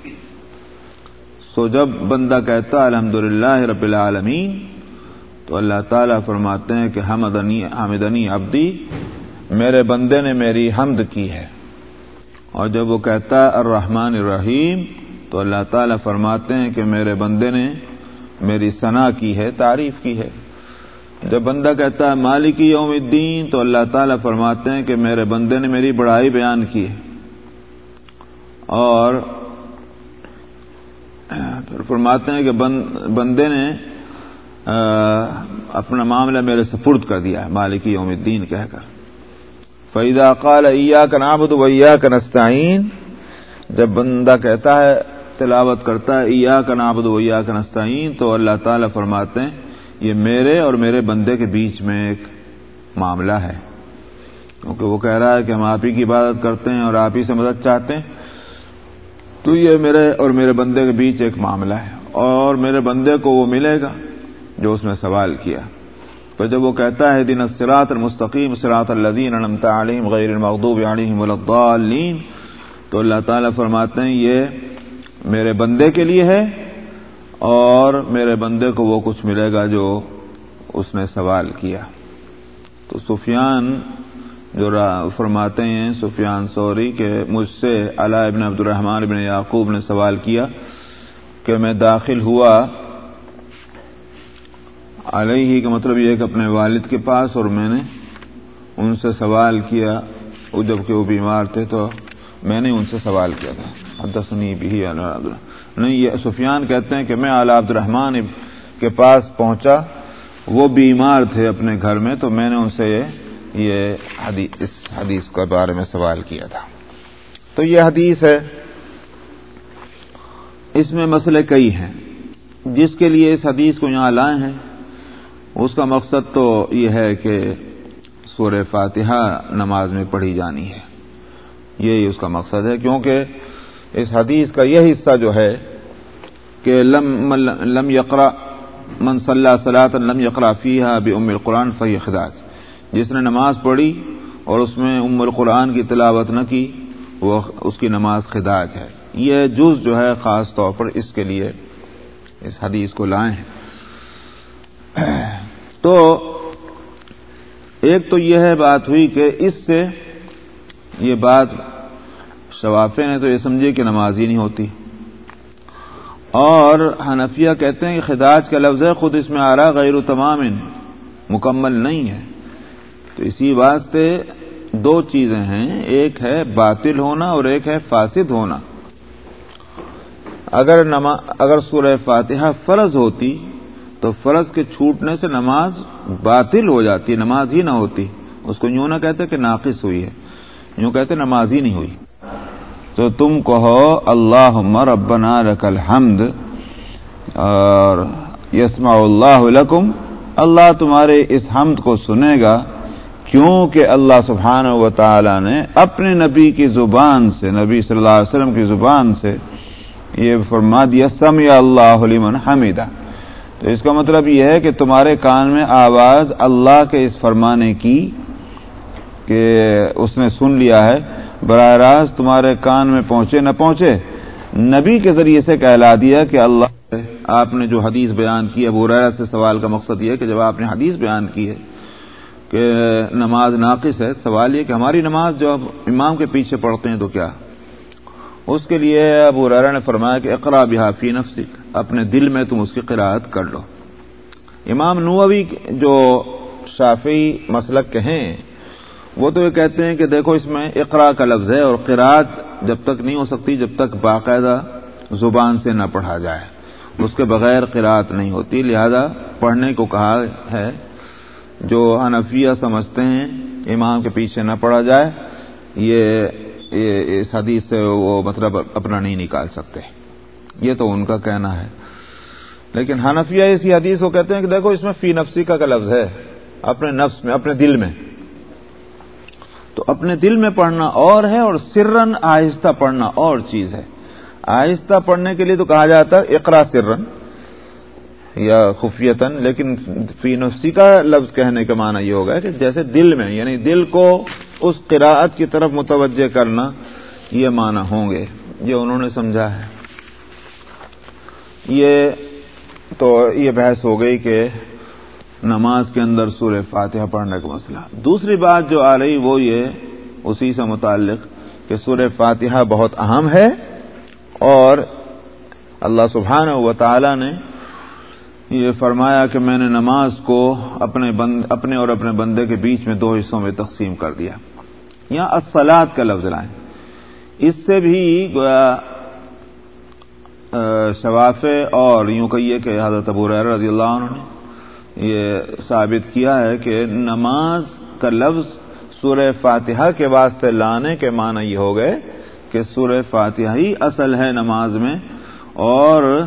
سو جب بندہ کہتا ہے الحمد رب العالمین، تو اللہ تعالیٰ فرماتے ہیں کہ حمدنی حمدنی ابدی میرے بندے نے میری حمد کی ہے۔ اور جب وہ کہتا ہے الرحمن الرحیم، تو اللہ تعالیٰ فرماتے ہیں کہ میرے بندے نے میری ثنا کی ہے، تعریف کی ہے۔ جب بندہ کہتا ہے مالکی یوم الدین، تو اللہ تعالیٰ فرماتے ہیں کہ میرے بندے نے میری بڑائی بیان کی ہے۔ اور پھر فرماتے ہیں کہ بندے نے اپنا معاملہ میرے سپرد کر دیا ہے، مالکی یوم الدین کہہ کر۔ فیدا قال ایا کا نابد ویا کا نستعین جب بندہ کہتا ہے، تلاوت کرتا ہے ایا کا نابد ویا کا نستعین تو اللہ تعالیٰ فرماتے ہیں، یہ میرے اور میرے بندے کے بیچ میں ایک معاملہ ہے۔ کیونکہ وہ کہہ رہا ہے کہ ہم آپ ہی کی عبادت کرتے ہیں اور آپ ہی سے مدد چاہتے ہیں تو یہ میرے اور میرے بندے کے بیچ ایک معاملہ ہے اور میرے بندے کو وہ ملے گا جو اس نے سوال کیا۔ پھر جب وہ کہتا ہے دن سراط المستقیم سراط الزین علمت علیم غیر المغضوب علیہم الضالین، تو اللہ تعالیٰ فرماتے ہیں یہ میرے بندے کے لیے ہے اور میرے بندے کو وہ کچھ ملے گا جو اس نے سوال کیا۔ تو سفیان جو فرماتے ہیں، سفیان سوری کہ مجھ سے علاء ابن عبد الرحمٰن ابن یعقوب نے سوال کیا کہ میں داخل ہوا علیہ ہی کا مطلب یہ کہ اپنے والد کے پاس اور میں نے ان سے سوال کیا۔ جبکہ وہ بیمار تھے تو میں نے ان سے سوال کیا تھا۔ حدثنی بھی نہیں، یہ سفیان کہتے ہیں کہ میں اعلی عبد الرحمان کے پاس پہنچا۔ وہ بیمار تھے اپنے گھر میں تو میں نے ان سے یہ حدیث اس حدیث کے بارے میں سوال کیا تھا۔ تو یہ حدیث ہے، اس میں مسئلے کئی ہیں۔ جس کے لیے اس حدیث کو یہاں لائے ہیں، اس کا مقصد تو یہ ہے کہ سور فاتحہ نماز میں پڑھی جانی ہے۔ یہی اس کا مقصد ہے، کیونکہ اس حدیث کا یہ حصہ جو ہے کہ لم لم یقرا من صلی صلاح لم یقرا فیحہ بھی ام القرآن فی خداج۔ جس نے نماز پڑھی اور اس میں ام القرآن کی تلاوت نہ کی، وہ اس کی نماز خداج ہے۔ یہ جز جو ہے خاص طور پر اس کے لیے اس حدیث کو لائے ہیں۔ تو ایک تو یہ ہے بات ہوئی کہ اس سے یہ بات شوافے نے تو یہ سمجھے کہ نماز ہی نہیں ہوتی۔ اور حنفیہ کہتے ہیں کہ خداج کا لفظ ہے، خود اس میں آ رہا غیر و تمام، مکمل نہیں ہے۔ تو اسی واسطے دو چیزیں ہیں، ایک ہے باطل ہونا اور ایک ہے فاسد ہونا۔ اگر نما، اگر سورہ فاتحہ فرض ہوتی تو فرض کے چھوٹنے سے نماز باطل ہو جاتی، نماز ہی نہ ہوتی۔ اس کو یوں نہ کہتے کہ ناقص ہوئی ہے، یوں کہتے نماز ہی نہیں ہوئی۔ تو تم کہو اللہ ربنا رک الحمد اور یسما اللہ لکم اللہ تمہارے اس حمد کو سنے گا۔ کیونکہ اللہ سبحانہ و تعالی نے اپنے نبی کی زبان سے، نبی صلی اللہ علیہ وسلم کی زبان سے یہ فرما دیا سمی اللہ لمن حمیدہ تو اس کا مطلب یہ ہے کہ تمہارے کان میں آواز اللہ کے اس فرمانے کی کہ اس نے سن لیا ہے۔ براہ راست تمہارے کان میں پہنچے، نہ پہنچے۔ نبی کے ذریعے سے کہلا دیا کہ اللہ آپ نے جو حدیث بیان کی، ابو ریرا سے سوال کا مقصد یہ ہے کہ جب آپ نے حدیث بیان کی ہے کہ نماز ناقص ہے، سوال یہ کہ ہماری نماز جو امام کے پیچھے پڑھتے ہیں تو کیا؟ اس کے لیے ابو ریرا نے فرمایا کہ اقرا بحافی نفسی اپنے دل میں تم اس کی قرآت کر لو۔ امام نووی جو شافی مسلک کے ہیں، وہ تو یہ کہتے ہیں کہ دیکھو اس میں اقرا کا لفظ ہے اور قرآت جب تک نہیں ہو سکتی، جب تک باقاعدہ زبان سے نہ پڑھا جائے۔ اس کے بغیر قرآت نہیں ہوتی، لہذا پڑھنے کو کہا ہے جو حنفیہ سمجھتے ہیں، امام کے پیچھے نہ پڑھا جائے، یہ اس حدیث سے وہ مطلب اپنا نہیں نکال سکتے۔ یہ تو ان کا کہنا ہے۔ لیکن حنفیہ اسی حدیث کو کہتے ہیں کہ دیکھو، اس میں فی نفسی کا لفظ ہے۔ اپنے نفس میں، اپنے دل میں۔ تو اپنے دل میں پڑھنا اور ہے اور سرن آہستہ پڑھنا اور چیز ہے۔ آہستہ پڑھنے کے لیے تو کہا جاتا ہے، اقرا سرن یا خفیتن لیکن فی نفسی کا لفظ کہنے کا معنی یہ ہوگا کہ جیسے دل میں یعنی دل کو اس قراءت کی طرف متوجہ کرنا یہ معنی ہوں گے، یہ انہوں نے سمجھا ہے۔ یہ تو یہ بحث ہو گئی کہ نماز کے اندر سورہ فاتحہ پڑھنے کا مسئلہ۔ دوسری بات جو آ رہی وہ یہ، اسی سے متعلق کہ سورہ فاتحہ بہت اہم ہے اور اللہ سبحانہ و تعالی نے یہ فرمایا کہ میں نے نماز کو اپنے بند اپنے اور اپنے بندے کے بیچ میں دو حصوں میں تقسیم کر دیا۔ یہاں اصلاط کا لفظ لائیں۔ اس سے بھی شوافے اور یوں کہیے کہ حضرت ابو رضی اللہ عنہ نے یہ ثابت کیا ہے کہ نماز کا لفظ سورہ فاتحہ کے واسطے لانے کے معنی یہ ہو گئے کہ سورہ فاتحہ ہی اصل ہے نماز میں اور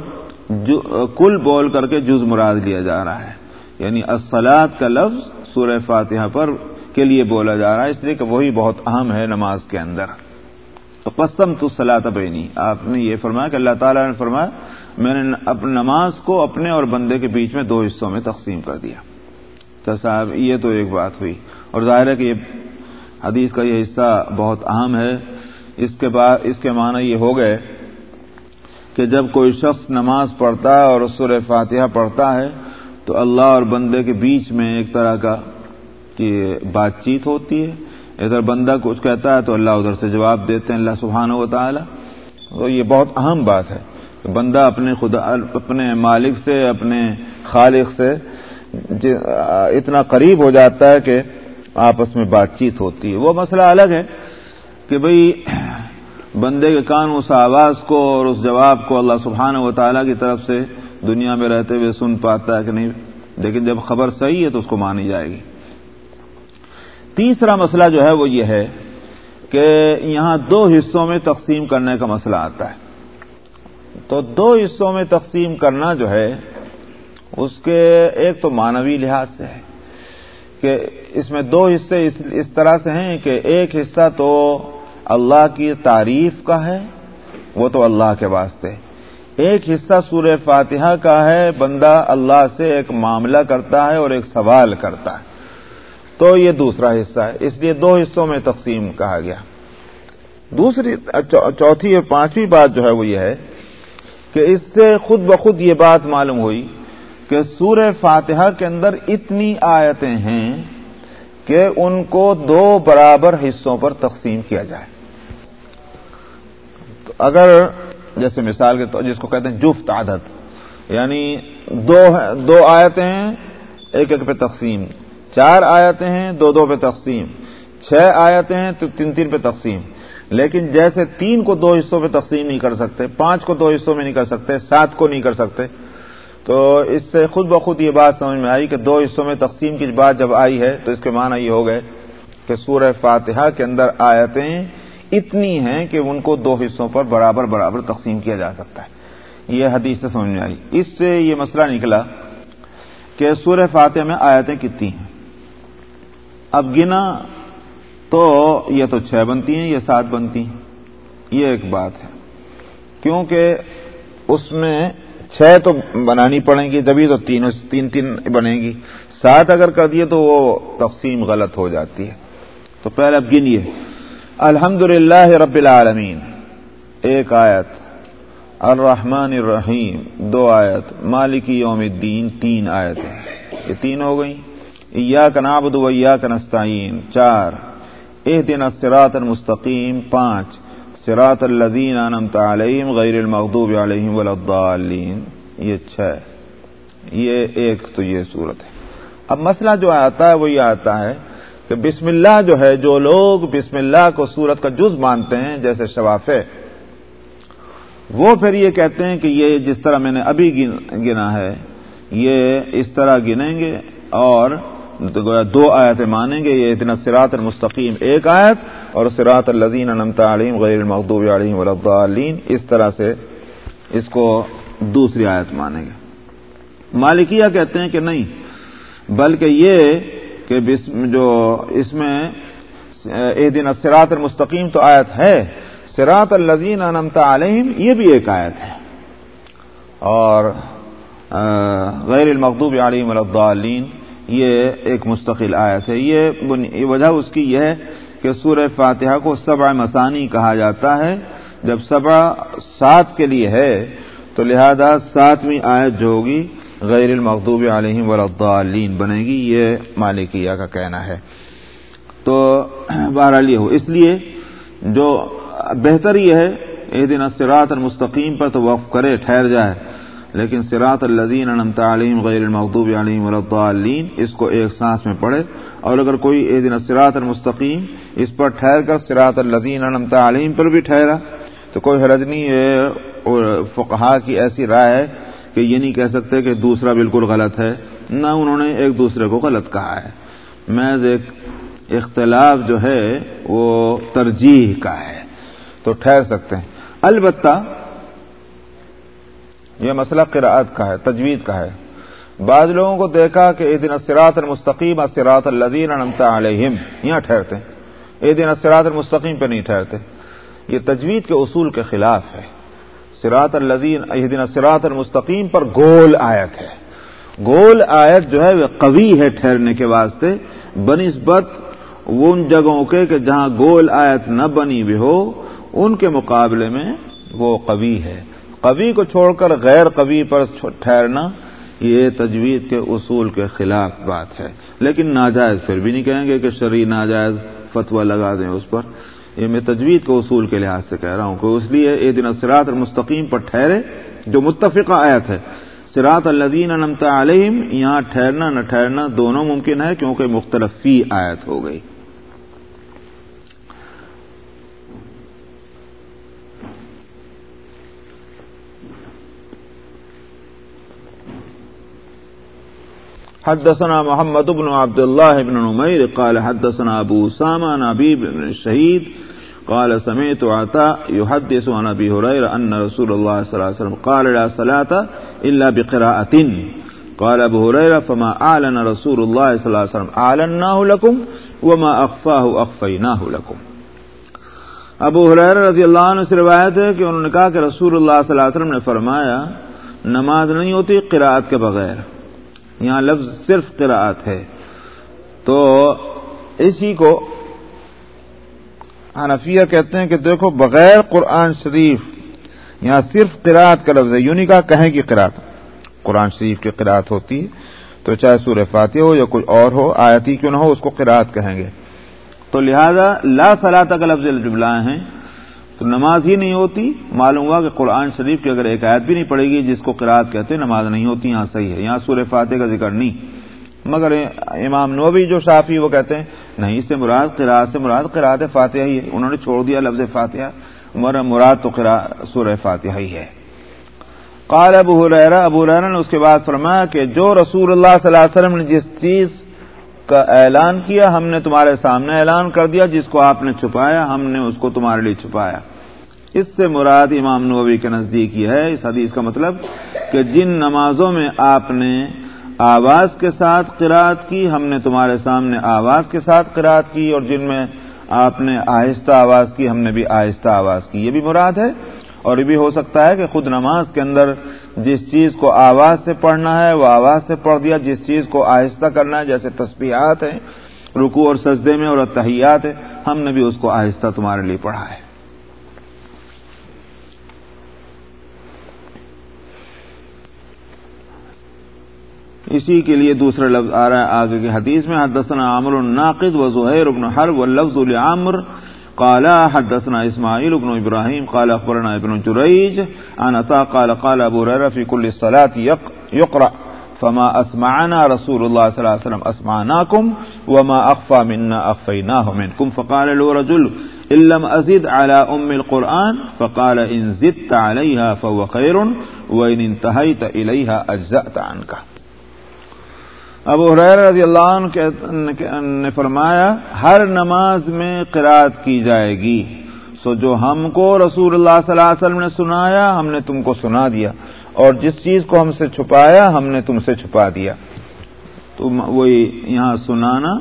کل بول کر کے جز مراد لیا جا رہا ہے۔ یعنی اصلاط کا لفظ سورہ فاتحہ پر کے لیے بولا جا رہا ہے، اس لیے کہ وہی بہت اہم ہے نماز کے اندر۔ تو قسم تو سلاط بینی، آپ نے یہ فرمایا کہ اللہ تعالیٰ نے فرمایا، میں نے اپنی نماز کو اپنے اور بندے کے بیچ میں دو حصوں میں تقسیم کر دیا۔ تو صاحب، یہ تو ایک بات ہوئی۔ اور ظاہر ہے کہ یہ حدیث کا یہ حصہ بہت اہم ہے۔ اس کے بعد، اس کے معنی یہ ہو گئے کہ جب کوئی شخص نماز پڑھتا ہے اور سر فاتحہ پڑھتا ہے، تو اللہ اور بندے کے بیچ میں ایک طرح کا کہ بات چیت ہوتی ہے۔ ادھر بندہ کچھ کہتا ہے تو اللہ ادھر سے جواب دیتے ہیں، اللہ سبحانہ و تعالی تو یہ بہت اہم بات ہے کہ بندہ اپنے خدا، اپنے مالک سے، اپنے خالق سے جی، اتنا قریب ہو جاتا ہے کہ آپس میں بات چیت ہوتی ہے۔ وہ مسئلہ الگ ہے کہ بھئی بندے کے کان اس آواز کو اور اس جواب کو اللہ سبحانہ و تعالیٰ کی طرف سے دنیا میں رہتے ہوئے سن پاتا ہے کہ نہیں، لیکن جب خبر صحیح ہے تو اس کو مانی جائے گی۔ تیسرا مسئلہ جو ہے وہ یہ ہے کہ یہاں دو حصوں میں تقسیم کرنے کا مسئلہ آتا ہے۔ تو دو حصوں میں تقسیم کرنا جو ہے، اس کے ایک تو مانوی لحاظ سے ہے کہ اس میں دو حصے اس طرح سے ہیں کہ ایک حصہ تو اللہ کی تعریف کا ہے، وہ تو اللہ کے واسطے۔ ایک حصہ سور فاتحہ کا ہے، بندہ اللہ سے ایک معاملہ کرتا ہے اور ایک سوال کرتا ہے۔ تو یہ دوسرا حصہ ہے، اس لیے دو حصوں میں تقسیم کہا گیا۔ دوسری، چوتھی اور پانچویں بات جو ہے وہ یہ ہے کہ اس سے خود بخود یہ بات معلوم ہوئی کہ سور فاتحہ کے اندر اتنی آیتیں ہیں کہ ان کو دو برابر حصوں پر تقسیم کیا جائے۔ اگر جیسے مثال کے طور جس کو کہتے ہیں جفت عادت یعنی دو دو آیتیں ہیں ایک ایک پہ تقسیم۔ چار آیتیں ہیں، دو دو پہ تقسیم۔ چھ آیتیں ہیں، تو تین تین پہ تقسیم۔ لیکن جیسے تین کو دو حصوں میں تقسیم نہیں کر سکتے، پانچ کو دو حصوں میں نہیں کر سکتے، سات کو نہیں کر سکتے، تو اس سے خود بخود یہ بات سمجھ میں آئی کہ دو حصوں میں تقسیم کی بات جب آئی ہے تو اس کے معنی یہ ہو گئے کہ سورہ فاتحہ کے اندر آیتیں اتنی ہیں کہ ان کو دو حصوں پر برابر برابر تقسیم کیا جا سکتا ہے۔ یہ حدیث سے سمجھ میں آئی۔ اس سے یہ مسئلہ نکلا کہ سورہ فاتحہ میں آیتیں کتنی ہیں۔ اب گنا تو یہ تو چھ بنتی ہیں یہ سات بنتی ہیں۔ یہ ایک بات ہے۔ کیونکہ اس میں چھ تو بنانی پڑیں گی جبھی تو تین تین تین بنے گی۔ سات اگر کر دیے تو وہ تقسیم غلط ہو جاتی ہے۔ تو پہلے اب گنیے الحمد للہ رب العالمین۔ ایک آیت۔ الرحمن الرحیم۔ دو آیت۔ مالکی یوم الدین۔ تین آیت یہ تین ہو گئیں۔ یا کا نابد ویا کا نستعین۔ چار۔ اح دن اسرات المستقیم۔ پانچ۔ سراط الزین انمت علیہم غیر المغضوب علیہم ولادین یہ چھ۔ یہ ایک تو یہ صورت ہے۔ اب مسئلہ جو آتا ہے وہ یہ آتا ہے کہ بسم اللہ جو ہے، جو لوگ بسم اللہ کو سورت کا جز مانتے ہیں، جیسے شفافے وہ پھر یہ کہتے ہیں کہ یہ جس طرح میں نے ابھی گنا ہے، یہ اس طرح گنیں گے اور دو آیتیں مانیں گے، یہ اتنا سراط المستقیم ایک آیت اور سراط الزین انمتا علیم غیر المقوب علیم ولادین اس طرح سے اس کو دوسری آیت مانیں گے۔ مالکیہ کہتے ہیں کہ نہیں، بلکہ یہ کہ جو اس میں، اے دن سراط المستقیم تو آیت ہے۔ سراط الزین انمتا علیم یہ بھی ایک آیت ہے۔ اور غیر المقوب علیم الدالین یہ ایک مستقل آیت ہے۔ یہ وجہ اس کی یہ ہے کہ سورہ فاتحہ کو سبع مسانی کہا جاتا ہے۔ جب سبع، سات کے لیے ہے، تو لہذا ساتویں آیت جو ہوگی غیر المغضوب علیہم ولادین بنے گی، یہ مالکیہ کا کہنا ہے۔ تو بہرحال یہ ہو۔ اس لیے جو بہتر یہ ہے ایک دن اسرات المستقیم پر تو وقف کرے، ٹھہر جائے۔ لیکن سراط الزین انمت علیم غیر المغضوب علیم ولادین اس کو ایک سانس میں پڑھے۔ اور اگر کوئی اے دن سراط المستقیم اس پر ٹھہر کر سراط الزین انمت علیم پر بھی ٹھہرا، تو کوئی حرج نہیں فقہا کی ایسی رائے ہے۔ کہ یہ نہیں کہہ سکتے کہ دوسرا بالکل غلط ہے، نہ انہوں نے ایک دوسرے کو غلط کہا ہے۔ محض ایک اختلاف جو ہے، وہ ترجیح کا ہے۔ تو ٹھہر سکتے ہیں۔ البتہ یہ مسئلہ قراءت کا ہے، تجوید کا ہے۔ بعض لوگوں کو دیکھا کہ اے دن اسرات المستقیم اسرات الزین انمتا علیہم۔ یہاں ٹھہرتے۔ اے دن اسرات المستقیم پہ نہیں ٹھہرتے۔ یہ تجوید کے اصول کے خلاف ہے۔ سراط الزین دن سراط المستقیم پر گول آیت ہے۔ گول آیت جو ہے وہ قوی ہے ٹھہرنے کے واسطے۔ بنسبت ان جگہوں کے کہ جہاں گول آیت نہ بنی بھی ہو، ان کے مقابلے میں وہ قوی ہے۔ قوی کو چھوڑ کر غیر قوی پر ٹھہرنا، یہ تجوید کے اصول کے خلاف بات ہے۔ لیکن ناجائز پھر بھی نہیں کہیں گے کہ شرعی ناجائز فتویٰ لگا دیں اس پر۔ یہ میں تجوید کے اصول کے لحاظ سے کہہ رہا ہوں کہ اس لیے اے دن سراط المستقیم پر ٹھہرے، جو متفقہ آیت ہے۔ سراط الدین نمتا علیہم، یہاں ٹھہرنا، نہ ٹھہرنا دونوں ممکن ہے کیونکہ مختلف فی آیت ہو گئی۔ حدثنا محمد بن عبد الله بن نمير قال حدثنا أبو سامة نبي بن الشهيد قال سمعت عطاء يحدث عن أبي هريرة أن رسول الله صلى الله عليه وسلم قال لا صلاة إلا بقراءة. قال أبو هريرة فما أعلن رسول الله صلى الله عليه وسلم أعلناه لكم وما أخفاه أخفيناه لكم. ابو حریر رضی اللہ عنہ سے روایت ہے کہ انہوں نے کہا کہ رسول اللہ صلی اللہ علیہ وسلم نے فرمایا، نماز نہیں ہوتی قراءت کے بغیر، یہاں لفظ صرف قراءت ہے۔ تو اسی کو حنفیہ کہتے ہیں کہ دیکھو بغیر قرآن شریف، یہاں صرف قراءت کا لفظ ہے، یوں نہیں کہا، کہیں کی قراءت قرآن شریف کی قراءت ہوتی ہے، تو چاہے سورہ فاتح ہو یا کوئی اور ہو آیتی کیوں نہ ہو، اس کو قراءت کہیں گے۔ تو لہذا لا صلاح کا لفظ جملہ ہیں، تو نماز ہی نہیں ہوتی۔ معلوم ہوا کہ قرآن شریف کی اگر ایک آیت بھی نہیں پڑے گی، جس کو قرآد کہتے ہیں، نماز نہیں ہوتی، یہاں صحیح ہے۔ یہاں سورہ فاتح کا ذکر نہیں۔ مگر امام نوبی جو شافی وہ کہتے ہیں، نہیں، اس سے مراد قرآد سے مراد قرآد فاتحہ ہی ہے۔ انہوں نے چھوڑ دیا لفظ فاتحہ مراد تو سورہ فاتحہ ہی ہے۔ قال ابو حریرہ ابو حریرہ نے اس کے بعد فرمایا کہ جو رسول اللہ صلی اللہ علیہ وسلم نے جس چیز کا اعلان کیا، ہم نے تمہارے سامنے اعلان کر دیا، جس کو آپ نے چھپایا، ہم نے اس کو تمہارے لیے چھپایا۔ اس سے مراد امام نووی کے نزدیک یہ ہے، اس حدیث کا مطلب کہ جن نمازوں میں آپ نے آواز کے ساتھ قرآد کی، ہم نے تمہارے سامنے آواز کے ساتھ قرآد کی اور جن میں آپ نے آہستہ آواز کی، ہم نے بھی آہستہ آواز کی۔ یہ بھی مراد ہے اور یہ بھی ہو سکتا ہے کہ خود نماز کے اندر جس چیز کو آواز سے پڑھنا ہے، وہ آواز سے پڑھ دیا، جس چیز کو آہستہ کرنا ہے، جیسے تسبیحات ہیں رکو اور سجدے میں اور تحیات ہے ہم نے بھی اس کو آہستہ تمہارے لیے پڑھا ہے۔ اسی کے لیے دوسرا لفظ آ رہا ہے آگے کے حدیث میں، حدثنا عامر الناقد و زہیر ابن حرب واللفظ لعامر. قال، حدثنا اسماعيل بن ابراهيم قال اخبرنا ابن جريج عن عطاء قال قال ابو هريره في كل الصلاه يقرا فما اسمعنا رسول الله صلى الله عليه وسلم اسمعناكم وما اخفى منا اخفيناه منكم فقال له رجل، ان لم ازد على ام القران فقال ان زدت عليها فهو خير وان انتهيت اليها اجزات عنك ابو حریر رضی اللہ عنہ نے فرمایا، ہر نماز میں قرآد کی جائے گی۔ سو جو ہم کو رسول اللہ صلی اللہ علیہ وسلم نے سنایا، ہم نے تم کو سنا دیا۔ اور جس چیز کو ہم سے چھپایا، ہم نے تم سے چھپا دیا۔ تو وہی یہاں سنانا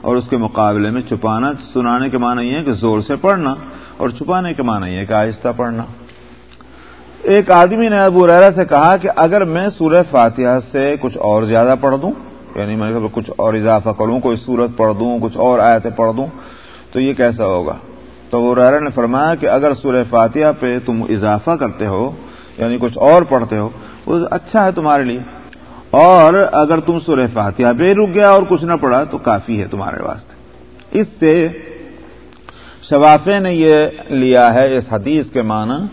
اور اس کے مقابلے میں چھپانا۔ سنانے کے معنی یہ ہے کہ زور سے پڑھنا اور چھپانے کے معنی یہ ہے کہ آہستہ پڑھنا۔ ایک آدمی نے ابو ریرا سے کہا کہ اگر میں سورہ فاتحہ سے کچھ اور زیادہ پڑھ دوں یعنی میں کچھ اور اضافہ کروں، کوئی صورت پڑھ دوں، کچھ اور آیتیں پڑھ دوں، تو یہ کیسا ہوگا؟ تو وہ ریرا نے فرمایا کہ اگر سورہ فاتحہ پہ تم اضافہ کرتے ہو یعنی کچھ اور پڑھتے ہو، وہ اچھا ہے تمہارے لیے۔ اور اگر تم سورہ فاتحہ پہ رک گیا اور کچھ نہ پڑھا، تو کافی ہے تمہارے واسطے۔ اس سے شفافے نے یہ لیا ہے اس حدیث کے معنی،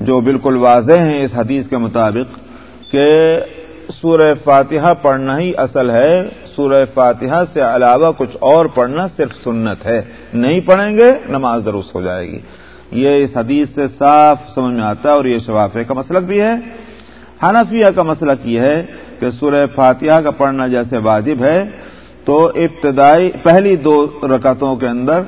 جو بالکل واضح ہیں اس حدیث کے مطابق، کہ سورہ فاتحہ پڑھنا ہی اصل ہے۔ سورہ فاتحہ سے علاوہ کچھ اور پڑھنا صرف سنت ہے۔ نہیں پڑھیں گے، نماز درست ہو جائے گی۔ یہ اس حدیث سے صاف سمجھ میں آتا ہے اور یہ شفافے کا مسلک بھی ہے۔ حنفیہ کا مسلک یہ ہے کہ سورہ فاتحہ کا پڑھنا جیسے واجب ہے، تو ابتدائی پہلی دو رکعتوں کے اندر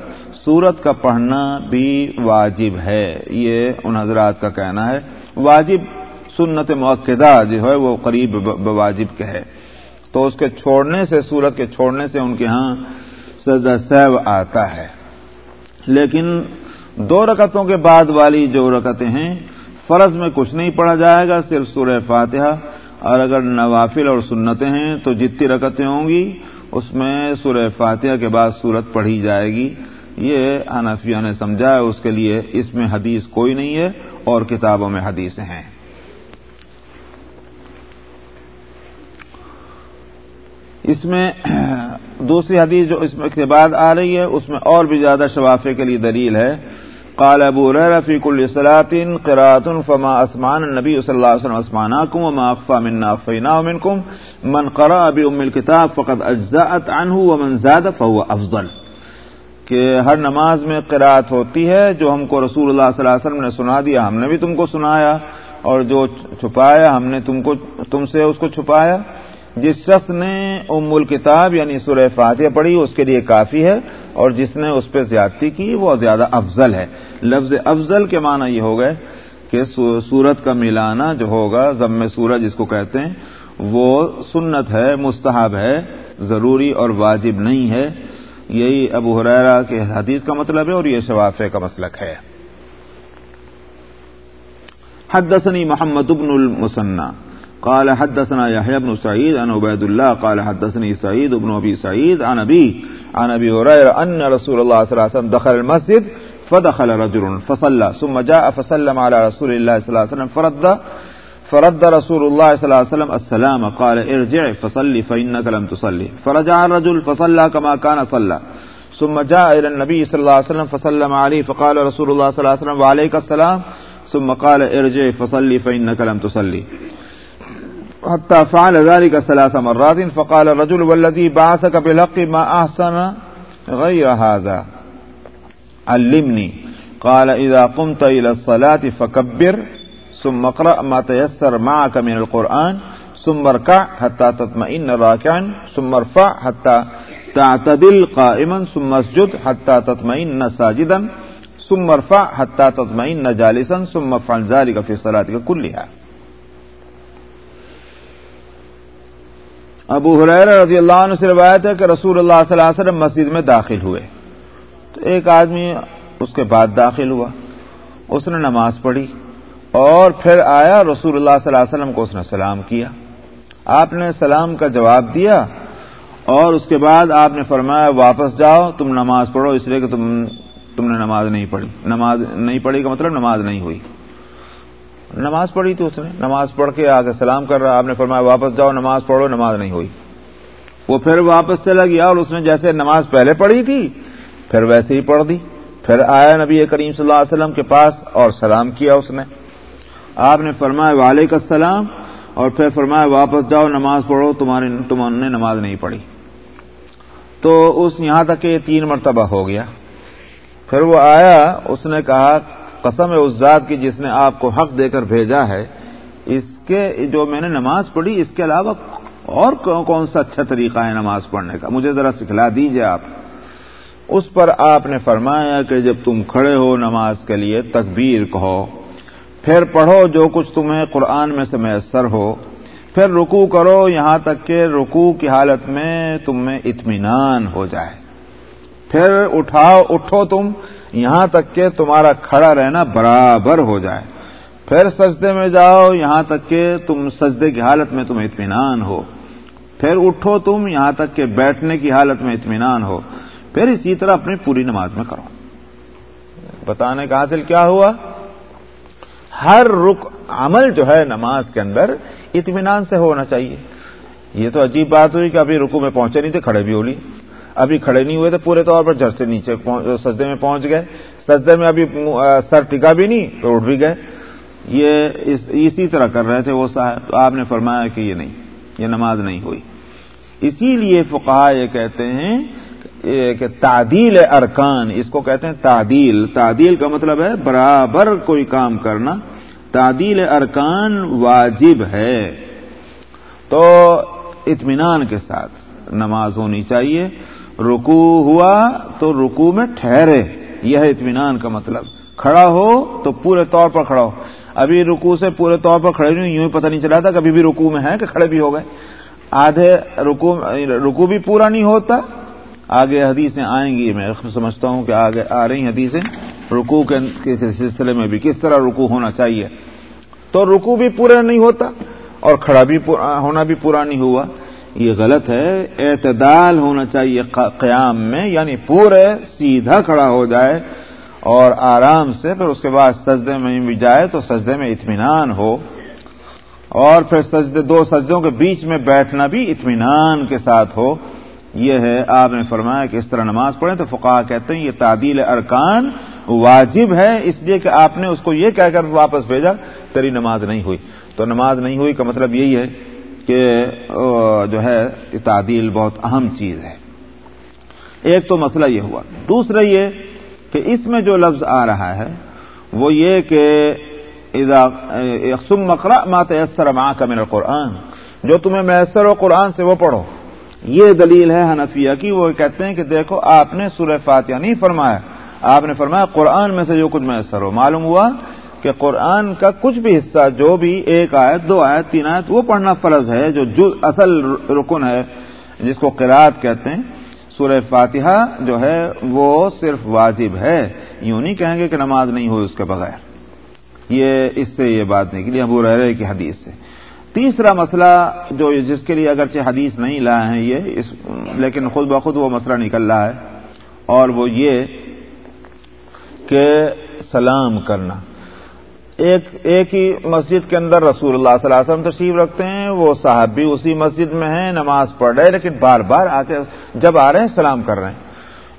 سورت کا پڑھنا بھی واجب ہے۔ یہ ان حضرات کا کہنا ہے۔ واجب سنت موقع جو ہے وہ قریب بواجب کے ہے۔ تو اس کے چھوڑنے سے، سورت کے چھوڑنے سے ان کے ہاں سزا سیو آتا ہے۔ لیکن دو رکعتوں کے بعد والی جو رکعتیں ہیں، فرض میں کچھ نہیں پڑھا جائے گا، صرف سورہ فاتحہ۔ اور اگر نوافل اور سنتیں ہیں، تو جتنی رکتیں ہوں گی، اس میں سورہ فاتحہ کے بعد صورت پڑھی جائے گی۔ یہ انفیہ نے سمجھا ہے، اس کے لیے اس میں حدیث کوئی نہیں ہے اور کتابوں میں حدیث ہیں۔ اس میں دوسری حدیث جو اس کے بعد آ رہی ہے، اس میں اور بھی زیادہ شفافے کے لیے دلیل ہے۔ قال ابو رفیق الصلاطین قرات فما اسمان نبی صلی اللہ علیہ وسلم اسماناکم وما اخفا منا اخفینا منکم۔ من قرأ ابی ام الكتاب فقد اجزاءت عنه ومن زاد فهو افضل۔ کہ ہر نماز میں قرات ہوتی ہے، جو ہم کو رسول اللہ صلی اللہ علیہ وسلم نے سنا دیا، ہم نے بھی تم کو سنایا، اور جو چھپایا، ہم نے تم کو، تم سے اس کو چھپایا۔ جس شخص نے ام الکتاب یعنی سورہ فاتحہ پڑھی، اس کے لیے کافی ہے، اور جس نے اس پہ زیادتی کی، وہ زیادہ افضل ہے۔ لفظ افضل کے معنی یہ ہو گئے کہ سورت کا ملانا جو ہوگا، ضم سورج جس کو کہتے ہیں، وہ سنت ہے، مستحب ہے، ضروری اور واجب نہیں ہے۔ یہی ابو حریرا کے حدیث کا مطلب ہے اور یہ شوافے کا مسلک ہے۔ حدثني محمد بن المسنى قال حدثنا يحيى بن سعيد عن عبيد الله قال حدثني سعيد بن ابي سعيد عن ابي عن ابي هريره ان رسول الله صلى الله عليه وسلم دخل المسجد فدخل رجل فصلى ثم جاء فسلم على رسول الله صلى الله عليه وسلم فرد فرد رسول الله صلى الله عليه وسلم السلام قال ارجع فصلي فانك لم تصلي فرجع الرجل فصلى كما كان صلى ثم جاء الى النبي صلى الله عليه وسلم فسلم عليه فقال رسول الله صلى الله عليه وسلم وعليك السلام ثم قال ارجع فصلي فانك لم تصلي حتى فعل ذلك ثلاث مرات، فقال الرجل والذي بعثك بالحق ما أحسن غير هذا؟ علمني. قال إذا قمت إلى الصلاة فكبر، ثم اقرأ ما تيسر معك من القرآن، ثم اركع حتى تطمئن راكعا، ثم ارفع حتى تعتدل قائما، ثم اسجد حتى تطمئن ساجدا، ثم ارفع حتى تطمئن جالسا، ثم افعل ذلك في صلاتك كلها. ابو حریر رضی اللہ عنہ سے روایت ہے کہ رسول اللہ صلی اللہ علیہ وسلم مسجد میں داخل ہوئے۔ تو ایک آدمی اس کے بعد داخل ہوا، اس نے نماز پڑھی اور پھر آیا، رسول اللہ صلی اللہ علیہ وسلم کو اس نے سلام کیا۔ آپ نے سلام کا جواب دیا اور اس کے بعد آپ نے فرمایا، واپس جاؤ، تم نماز پڑھو، اس لیے کہ تم تم نے نماز نہیں پڑھی۔ نماز نہیں پڑھی کا مطلب نماز نہیں ہوئی۔ نماز پڑھی تھی اس نے، نماز پڑھ کے آگے سلام کر رہا، آپ نے فرمایا واپس جاؤ، نماز پڑھو، نماز نہیں ہوئی۔ وہ پھر واپس چلا گیا اور اس نے جیسے نماز پہلے پڑھی تھی، پھر ویسے ہی پڑھ دی۔ پھر آیا نبی کریم صلی اللہ علیہ وسلم کے پاس اور سلام کیا اس نے۔ آپ نے فرمایا وعلیکم السلام اور پھر فرمایا واپس جاؤ، نماز پڑھو، تمہاری، تم نے نماز نہیں پڑھی۔ تو اس یہاں تک کہ تین مرتبہ ہو گیا۔ پھر وہ آیا، اس نے کہا قسم اس ذات کی جس نے آپ کو حق دے کر بھیجا ہے، اس کے جو میں نے نماز پڑھی، اس کے علاوہ اور کون سا اچھا طریقہ ہے نماز پڑھنے کا؟ مجھے ذرا سکھلا دیجیے آپ۔ اس پر آپ نے فرمایا کہ جب تم کھڑے ہو نماز کے لیے، تکبیر کہو، پھر پڑھو جو کچھ تمہیں قرآن میں سے میسر ہو۔ پھر رکو کرو، یہاں تک کہ رکو کی حالت میں تم میں اطمینان ہو جائے۔ پھر اٹھاؤ، اٹھو تم یہاں تک کہ تمہارا کھڑا رہنا برابر ہو جائے۔ پھر سجدے میں جاؤ، یہاں تک کہ تم سجدے کی حالت میں تم اطمینان ہو۔ پھر اٹھو تم، یہاں تک کہ بیٹھنے کی حالت میں اطمینان ہو۔ پھر اسی طرح اپنی پوری نماز میں کرو۔ بتانے کا حاصل کیا ہوا؟ ہر رک عمل جو ہے نماز کے اندر اطمینان سے ہونا چاہیے۔ یہ تو عجیب بات ہوئی کہ ابھی رکو میں پہنچے نہیں تھے، کھڑے بھی ہو لی۔ ابھی کھڑے نہیں ہوئے تھے پورے طور پر جھر سے نیچے سجدے میں پہنچ گئے۔ سجدے میں ابھی سر ٹکا بھی نہیں تو اٹھ بھی گئے۔ یہ اسی طرح کر رہے تھے۔ وہ صاحب آپ نے فرمایا کہ یہ نہیں، یہ نماز نہیں ہوئی۔ اسی لیے فقہ یہ کہتے ہیں کہ تعدیل ارکان، اس کو کہتے ہیں تعدیل۔ تعدیل کا مطلب ہے برابر کوئی کام کرنا۔ تعدیل ارکان واجب ہے۔ تو اطمینان کے ساتھ نماز ہونی چاہیے۔ رکو ہوا تو رکو میں ٹھہرے۔ یہ ہے اطمینان کا مطلب۔ کھڑا ہو تو پورے طور پر کھڑا ہو۔ ابھی رکو سے پورے طور پر کھڑے نہیں یوں ہی پتہ نہیں چلا تھا کبھی بھی رکو میں ہے کہ کھڑے بھی ہو گئے۔ آدھے رکو رکو بھی پورا نہیں ہوتا۔ آگے حدیثیں آئیں گی، میں سمجھتا ہوں کہ آگے آ رہی حدیثیں۔ رکو کے سلسلے میں بھی کس طرح رکو ہونا چاہیے۔ تو رکو بھی پورا نہیں ہوتا اور کھڑا بھی ہونا بھی پورا نہیں ہوا۔ یہ غلط ہے، اعتدال ہونا چاہیے قیام میں یعنی پورے سیدھا کھڑا ہو جائے اور آرام سے، پھر اس کے بعد سجدے میں بھی جائے تو سجدے میں اطمینان ہو اور پھر سجدے، دو سجدوں کے بیچ میں بیٹھنا بھی اطمینان کے ساتھ ہو۔ یہ ہے، آپ نے فرمایا کہ اس طرح نماز پڑھیں تو فقہ کہتے ہیں یہ تعدیل ارکان واجب ہے، اس لیے کہ آپ نے اس کو یہ کہہ کر واپس بھیجا، تیری نماز نہیں ہوئی۔ تو نماز نہیں ہوئی کا مطلب یہی ہے کہ جو ہے تعدیل بہت اہم چیز ہے۔ ایک تو مسئلہ یہ ہوا۔ دوسرا یہ کہ اس میں جو لفظ آ رہا ہے وہ یہ کہ مقرا مات ماں کا میرا قرآن جو تمہیں میسر و قرآن سے وہ پڑھو۔ یہ دلیل ہے حنفیہ کی، وہ کہتے ہیں کہ دیکھو آپ نے سورہ فاتحہ نہیں فرمایا۔ آپ نے فرمایا قرآن میں سے جو کچھ میسر ہو، معلوم ہوا کہ قرآن کا کچھ بھی حصہ، جو بھی ایک آیت، دو آیت، تین آیت، وہ پڑھنا فرض ہے، جو اصل رکن ہے، جس کو قرآت کہتے ہیں۔ سورہ فاتحہ جو ہے، وہ صرف واجب ہے۔ یوں نہیں کہیں گے کہ نماز نہیں ہوئی اس کے بغیر۔ یہ، اس سے یہ بات نہیں لیے ابو رہے کی حدیث سے۔ تیسرا مسئلہ جو، جس کے لیے اگرچہ حدیث نہیں لائے ہیں یہ، اس، لیکن خود بخود وہ مسئلہ نکل رہا ہے۔ اور وہ یہ کہ سلام کرنا۔ ایک ایک ہی مسجد کے اندر رسول اللہ صلی اللہ علیہ وسلم تشریف رکھتے ہیں، وہ صاحب بھی اسی مسجد میں ہیں، نماز پڑھ رہے لیکن بار بار آ کے جب آ رہے ہیں، سلام کر رہے ہیں۔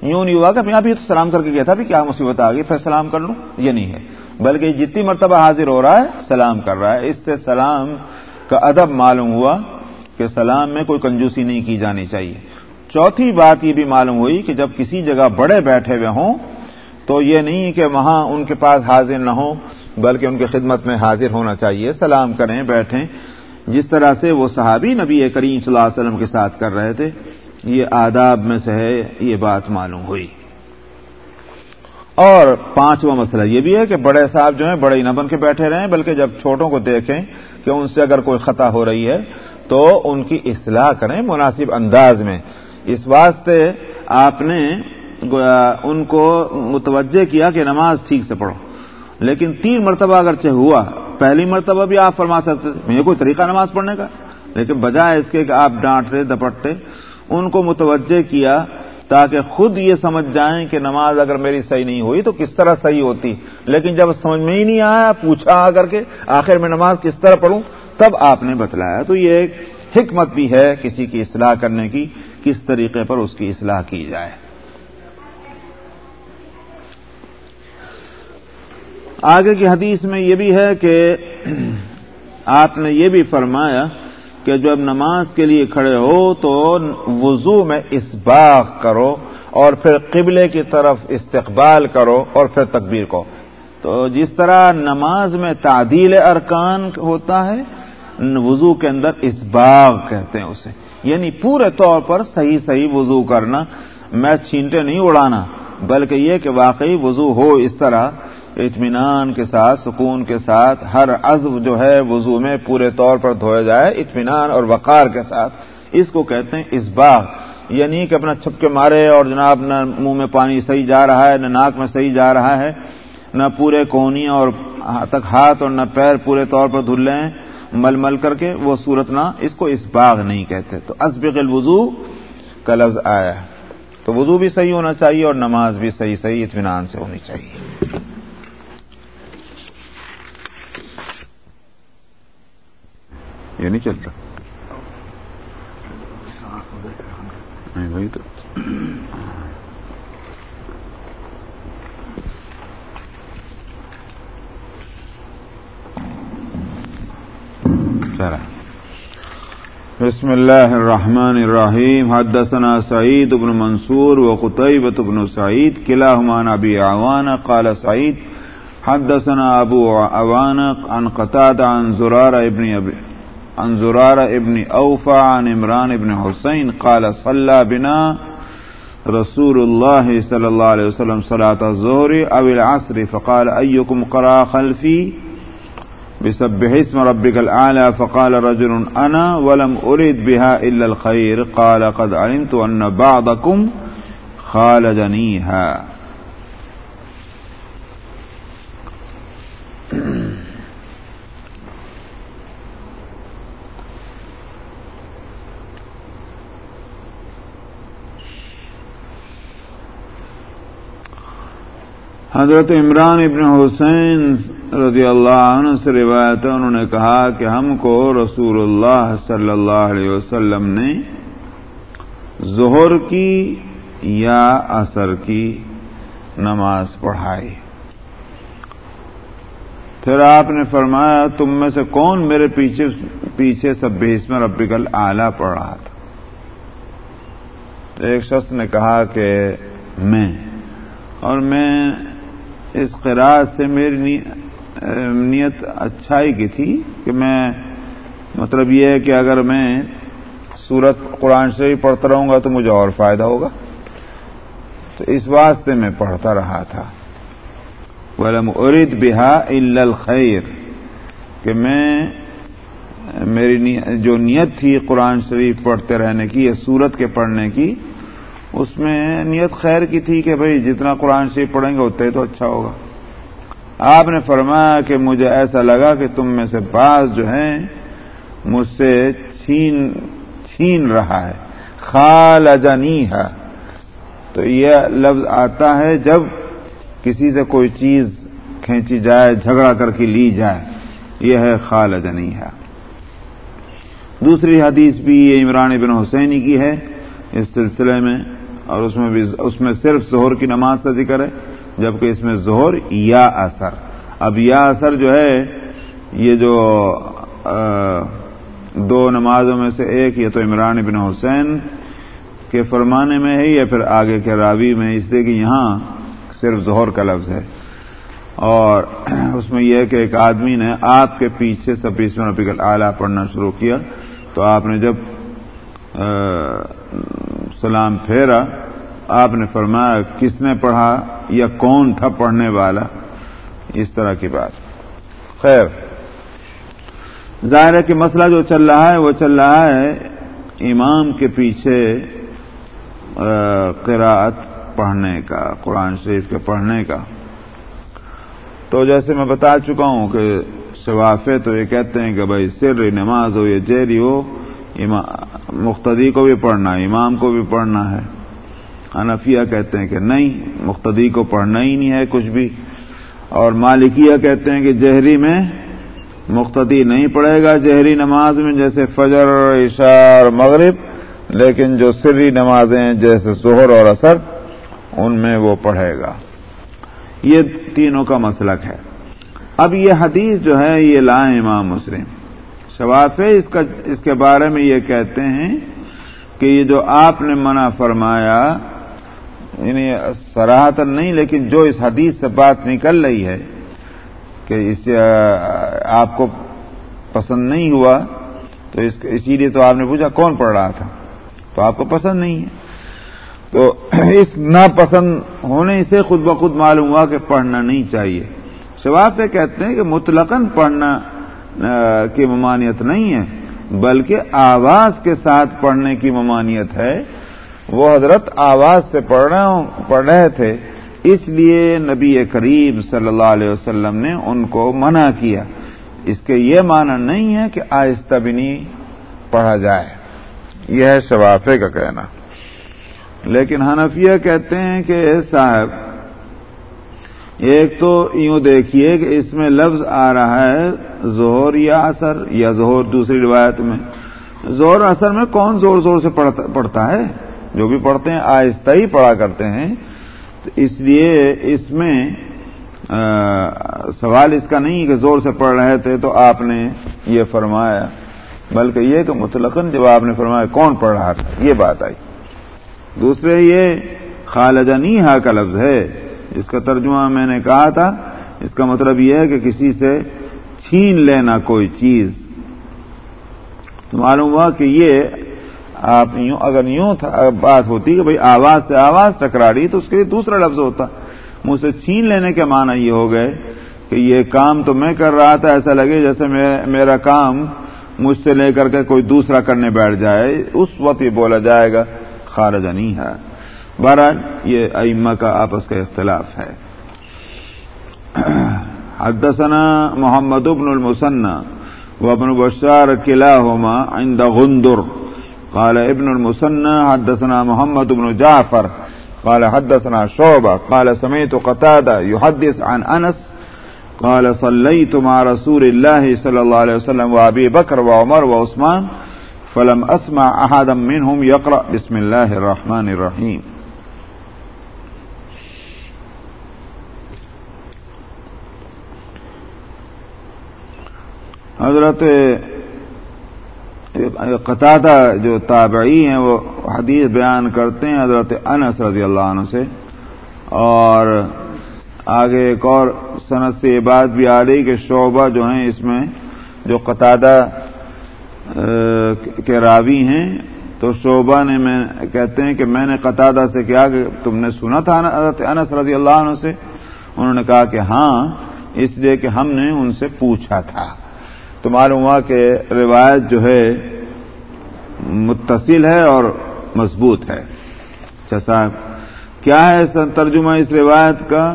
یوں نہیں ہوا کہ میں ابھی تو سلام کر کے گیا تھا بھی کیا مصیبت آ گئی، پھر سلام کر لوں؟ یہ نہیں ہے۔ بلکہ جتنی مرتبہ حاضر ہو رہا ہے، سلام کر رہا ہے۔ اس سے سلام کا ادب معلوم ہوا کہ سلام میں کوئی کنجوسی نہیں کی جانی چاہیے۔ چوتھی بات یہ بھی معلوم ہوئی کہ جب کسی جگہ بڑے بیٹھے ہوئے ہوں، تو یہ نہیں کہ وہاں ان کے پاس حاضر نہ ہو بلکہ ان کی خدمت میں حاضر ہونا چاہیے۔ سلام کریں، بیٹھیں۔ جس طرح سے وہ صحابی نبی کریم صلی اللہ علیہ وسلم کے ساتھ کر رہے تھے، یہ آداب میں سے ہے، یہ بات معلوم ہوئی۔ اور پانچواں مسئلہ یہ بھی ہے کہ بڑے صاحب جو ہیں، بڑے ہی نہ بن کے بیٹھے رہیں، بلکہ جب چھوٹوں کو دیکھیں کہ ان سے اگر کوئی خطا ہو رہی ہے، تو ان کی اصلاح کریں مناسب انداز میں۔ اس واسطے آپ نے ان کو متوجہ کیا کہ نماز ٹھیک سے پڑھو۔ لیکن تین مرتبہ اگرچہ ہوا، پہلی مرتبہ بھی آپ فرما سکتے میں کوئی طریقہ نماز پڑھنے کا؟ لیکن بجائے اس کے کہ آپ ڈانٹتے، دپٹتے، ان کو متوجہ کیا تاکہ خود یہ سمجھ جائیں کہ نماز اگر میری صحیح نہیں ہوئی تو کس طرح صحیح ہوتی۔ لیکن جب سمجھ میں ہی نہیں آیا، پوچھا آ کر کے آخر میں نماز کس طرح پڑھوں، تب آپ نے بتلایا۔ تو یہ ایک حکمت بھی ہے کسی کی اصلاح کرنے کی، کس طریقے پر اس کی اصلاح کی جائے۔ آگے کی حدیث میں یہ بھی ہے کہ آپ نے یہ بھی فرمایا کہ جب نماز کے لیے کھڑے ہو تو وضو میں اسباغ کرو اور پھر قبلے کی طرف استقبال کرو اور پھر تکبیر کو۔ تو جس طرح نماز میں تعدیل ارکان ہوتا ہے، وضو کے اندر اسباغ کہتے ہیں اسے۔ یعنی پورے طور پر صحیح صحیح وضو کرنا، میں چھینٹے نہیں اڑانا، بلکہ یہ کہ واقعی وضو ہو اس طرح اطمینان کے ساتھ، سکون کے ساتھ، ہر عزب جو ہے وضو میں پورے طور پر دھویا جائے، اطمینان اور وقار کے ساتھ۔ اس کو کہتے ہیں اس باغ یعنی کہ اپنا چھپ کے مارے اور جناب نہ منہ میں پانی صحیح جا رہا ہے، نہ ناک میں صحیح جا رہا ہے، نہ پورے کونی اور تک ہاتھ اور نہ پیر پورے طور پر دھل لیں، مل مل کر کے وہ صورت نہ اس کو اس باغ نہیں کہتے۔ تو ازبق الوضو کا لفظ آیا۔ تو وضو بھی صحیح ہونا چاہیے اور نماز بھی صحیح صحیح اطمینان سے ہونی چاہیے۔ یہ نہیں چلتا۔ وہی تو۔ بسم الله الرحمن الرحيم حدثنا سعيد بن منصور وقتيبة بن سعيد كلاهما عن أبي عوانة قال سعيد حدثنا أبو عوانة عن قتادة عن زرار ابن أبي عن زرار ابن اوفا، عن عمران ابن حسين قال صلى بنا رسول الله صلى الله عليه وسلم صلاة الظهر او العصر، فقال ايكم قرأ خلفي بسبح اسم ربك الاعلى فقال رجل انا ولم اريد بها الا الخير قال قد علمت ان بعضكم خالدنيها حضرت عمران ابن حسین رضی اللہ عنہ سے روایت ہے، انہوں نے کہا کہ ہم کو رسول اللہ صلی اللہ علیہ وسلم نے ظہر کی یا اثر کی نماز پڑھائی۔ پھر آپ نے فرمایا، تم میں سے کون میرے پیچھے پیچھے سب بھیس میں ربکل آلہ پڑھ رہا تھا؟ تو ایک شخص نے کہا کہ میں۔ اور میں اس قرآن سے میری نیت اچھائی کی تھی کہ میں مطلب یہ ہے کہ اگر میں سورت قرآن سے ہی پڑھتا رہوں گا تو مجھے اور فائدہ ہوگا۔ تو اس واسطے میں پڑھتا رہا تھا۔ ولم ارد بہا الخیر کہ میں میری جو نیت تھی قرآن شریف پڑھتے رہنے کی یا سورت کے پڑھنے کی اس میں نیت خیر کی تھی کہ بھائی جتنا قرآن شریف پڑھیں گے اتنا ہی تو اچھا ہوگا۔ آپ نے فرمایا کہ مجھے ایسا لگا کہ تم میں سے بعض جو ہیں مجھ سے چھین چھین رہا ہے۔ خال اجنی ہے تو یہ لفظ آتا ہے جب کسی سے کوئی چیز کھینچی جائے، جھگڑا کر کے لی جائے۔ یہ ہے خال اجنی ہے دوسری حدیث بھی یہ عمران بن حسینی کی ہے، اس سلسلے میں۔ اور اس میں بھی اس میں صرف ظہر کی نماز کا ذکر ہے، جبکہ اس میں ظہر یا اثر اب یا اثر جو ہے، یہ جو دو نمازوں میں سے ایک، یہ تو عمران بن حسین کے فرمانے میں ہے، یا پھر آگے کے راوی میں اس لیے کہ یہاں صرف ظہر کا لفظ ہے۔ اور اس میں یہ ہے کہ ایک آدمی نے آپ کے پیچھے سبیسویں رفیق اعلیٰ پڑھنا شروع کیا، تو آپ نے جب سلام پھیرا، آپ نے فرمایا، کس نے پڑھا یا کون تھا پڑھنے والا؟ اس طرح کی بات۔ خیر، ظاہر ہے کہ مسئلہ جو چل رہا ہے، وہ چل رہا ہے امام کے پیچھے قراءت پڑھنے کا، قرآن شریف کے پڑھنے کا۔ تو جیسے میں بتا چکا ہوں کہ شوافے تو یہ کہتے ہیں کہ بھائی سر نماز ہو یا جیری ہو مختدی کو بھی پڑھنا ہے، امام کو بھی پڑھنا ہے۔ انفیہ کہتے ہیں کہ نہیں مختدی کو پڑھنا ہی نہیں ہے کچھ بھی۔ اور مالکیہ کہتے ہیں کہ جہری میں مختدی نہیں پڑھے گا۔ جہری نماز میں جیسے فجر، عشاء اور مغرب، لیکن جو سری نمازیں جیسے ظہر اور اثر ان میں وہ پڑھے گا۔ یہ تینوں کا مسلک ہے۔ اب یہ حدیث جو ہے، یہ لائیں امام مسلم۔ شواف اس کا اس کے بارے میں یہ کہتے ہیں کہ یہ جو آپ نے منع فرمایا یعنی سراہتن نہیں، لیکن جو اس حدیث سے بات نکل رہی ہے کہ اس آپ کو پسند نہیں ہوا، تو اسی لیے تو آپ نے پوچھا کون پڑھ رہا تھا؟ تو آپ کو پسند نہیں ہے۔ تو اس ناپسند ہونے سے خود بخود معلوم ہوا کہ پڑھنا نہیں چاہیے۔ شباب پہ کہتے ہیں کہ مطلقاً پڑھنا کی ممانعت نہیں ہے، بلکہ آواز کے ساتھ پڑھنے کی ممانعت ہے۔ وہ حضرت آواز سے پڑھ رہے تھے۔ اس لیے نبی کریم صلی اللہ علیہ وسلم نے ان کو منع کیا۔ اس کے یہ معنی نہیں ہے کہ آہستہ بنی پڑھا جائے۔ یہ ہے شفافے کا کہنا۔ لیکن حنفیہ کہتے ہیں کہ صاحب ایک تو یوں دیکھیے کہ اس میں لفظ آ رہا ہے زہر یا اثر یا زہر دوسری روایت میں۔ زور اثر میں کون زور زور سے پڑھتا ہے؟ جو بھی پڑھتے ہیں، آہستہ ہی پڑھا کرتے ہیں۔ تو اس لیے اس میں سوال اس کا نہیں کہ زور سے پڑھ رہے تھے تو آپ نے یہ فرمایا، بلکہ یہ کہ متلقن جب آپ نے فرمایا کون پڑھ رہا تھا، یہ بات آئی۔ دوسرے، یہ خالجہ نیہا کا لفظ ہے۔ اس کا ترجمہ میں نے کہا تھا، اس کا مطلب یہ ہے کہ کسی سے چھین لینا کوئی چیز، تو معلوم ہوا کہ یہ آپ یوں، اگر یوں بات ہوتی کہ بھائی آواز سے آواز ٹکرا رہی تو اس کے لیے دوسرا لفظ ہوتا۔ مجھ سے چھین لینے کے معنی یہ ہو گئے کہ یہ کام تو میں کر رہا تھا، ایسا لگے جیسے میرا کام مجھ سے لے کر کے کوئی دوسرا کرنے بیٹھ جائے۔ اس وقت یہ بولا جائے گا، خارجہ نہیں ہے۔ بہرحال یہ ائمہ کا آپس کا اختلاف ہے۔ حدثنا محمد ابن المسنى وابن بشار كلاهما عند غندر۔ قال ابن المسنى حدثنا محمد بن جعفر۔ قال حدثنا شعبة۔ قال سمعت قتادة يحدث عن أنس۔ قال صليت مع رسول الله صلى الله عليه وسلم وأبي بكر وعمر وعثمان، فلم أسمع أحدا منهم يقرأ بسم الله الرحمن الرحيم۔ حضرت قطع جو تابعی ہیں وہ حدیث بیان کرتے ہیں حضرت انس رضی اللہ عنہ سے۔ اور آگے ایک اور صنعت سے یہ بات بھی آ رہی کہ شعبہ جو ہیں اس میں جو قطع کے راوی ہیں، تو شعبہ نے میں کہتے ہیں کہ میں نے قطع سے کیا کہ تم نے سنا تھا حضرت انس رضی اللہ عنہ سے؟ انہوں نے کہا کہ ہاں اس لیے کہ ہم نے ان سے پوچھا تھا۔ تو معلوم ہوا کہ روایت جو ہے متصل ہے اور مضبوط ہے۔ اچھا صاحب، کیا ہے ترجمہ اس روایت کا؟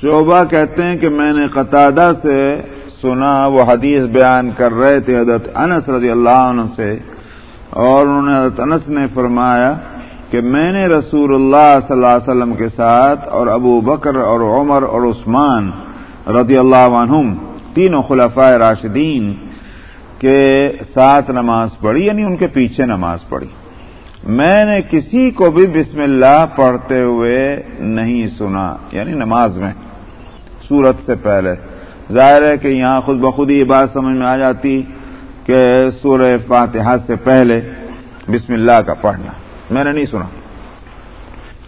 شعبہ کہتے ہیں کہ میں نے قطادہ سے سنا، وہ حدیث بیان کر رہے تھے حضرت انس رضی اللہ عنہ سے، اور انہوں نے حضرت انس نے فرمایا کہ میں نے رسول اللہ صلی اللہ علیہ وسلم کے ساتھ اور ابو بکر اور عمر اور عثمان رضی اللہ عنہم تینوں خلفۂ راشدین کے ساتھ نماز پڑھی یعنی ان کے پیچھے نماز پڑھی۔ میں نے کسی کو بھی بسم اللہ پڑھتے ہوئے نہیں سنا یعنی نماز میں، سورت سے پہلے۔ ظاہر ہے کہ یہاں خود بخود یہ بات سمجھ میں آ جاتی کہ سورہ فاتحہ سے پہلے بسم اللہ کا پڑھنا۔ میں نے نہیں سنا۔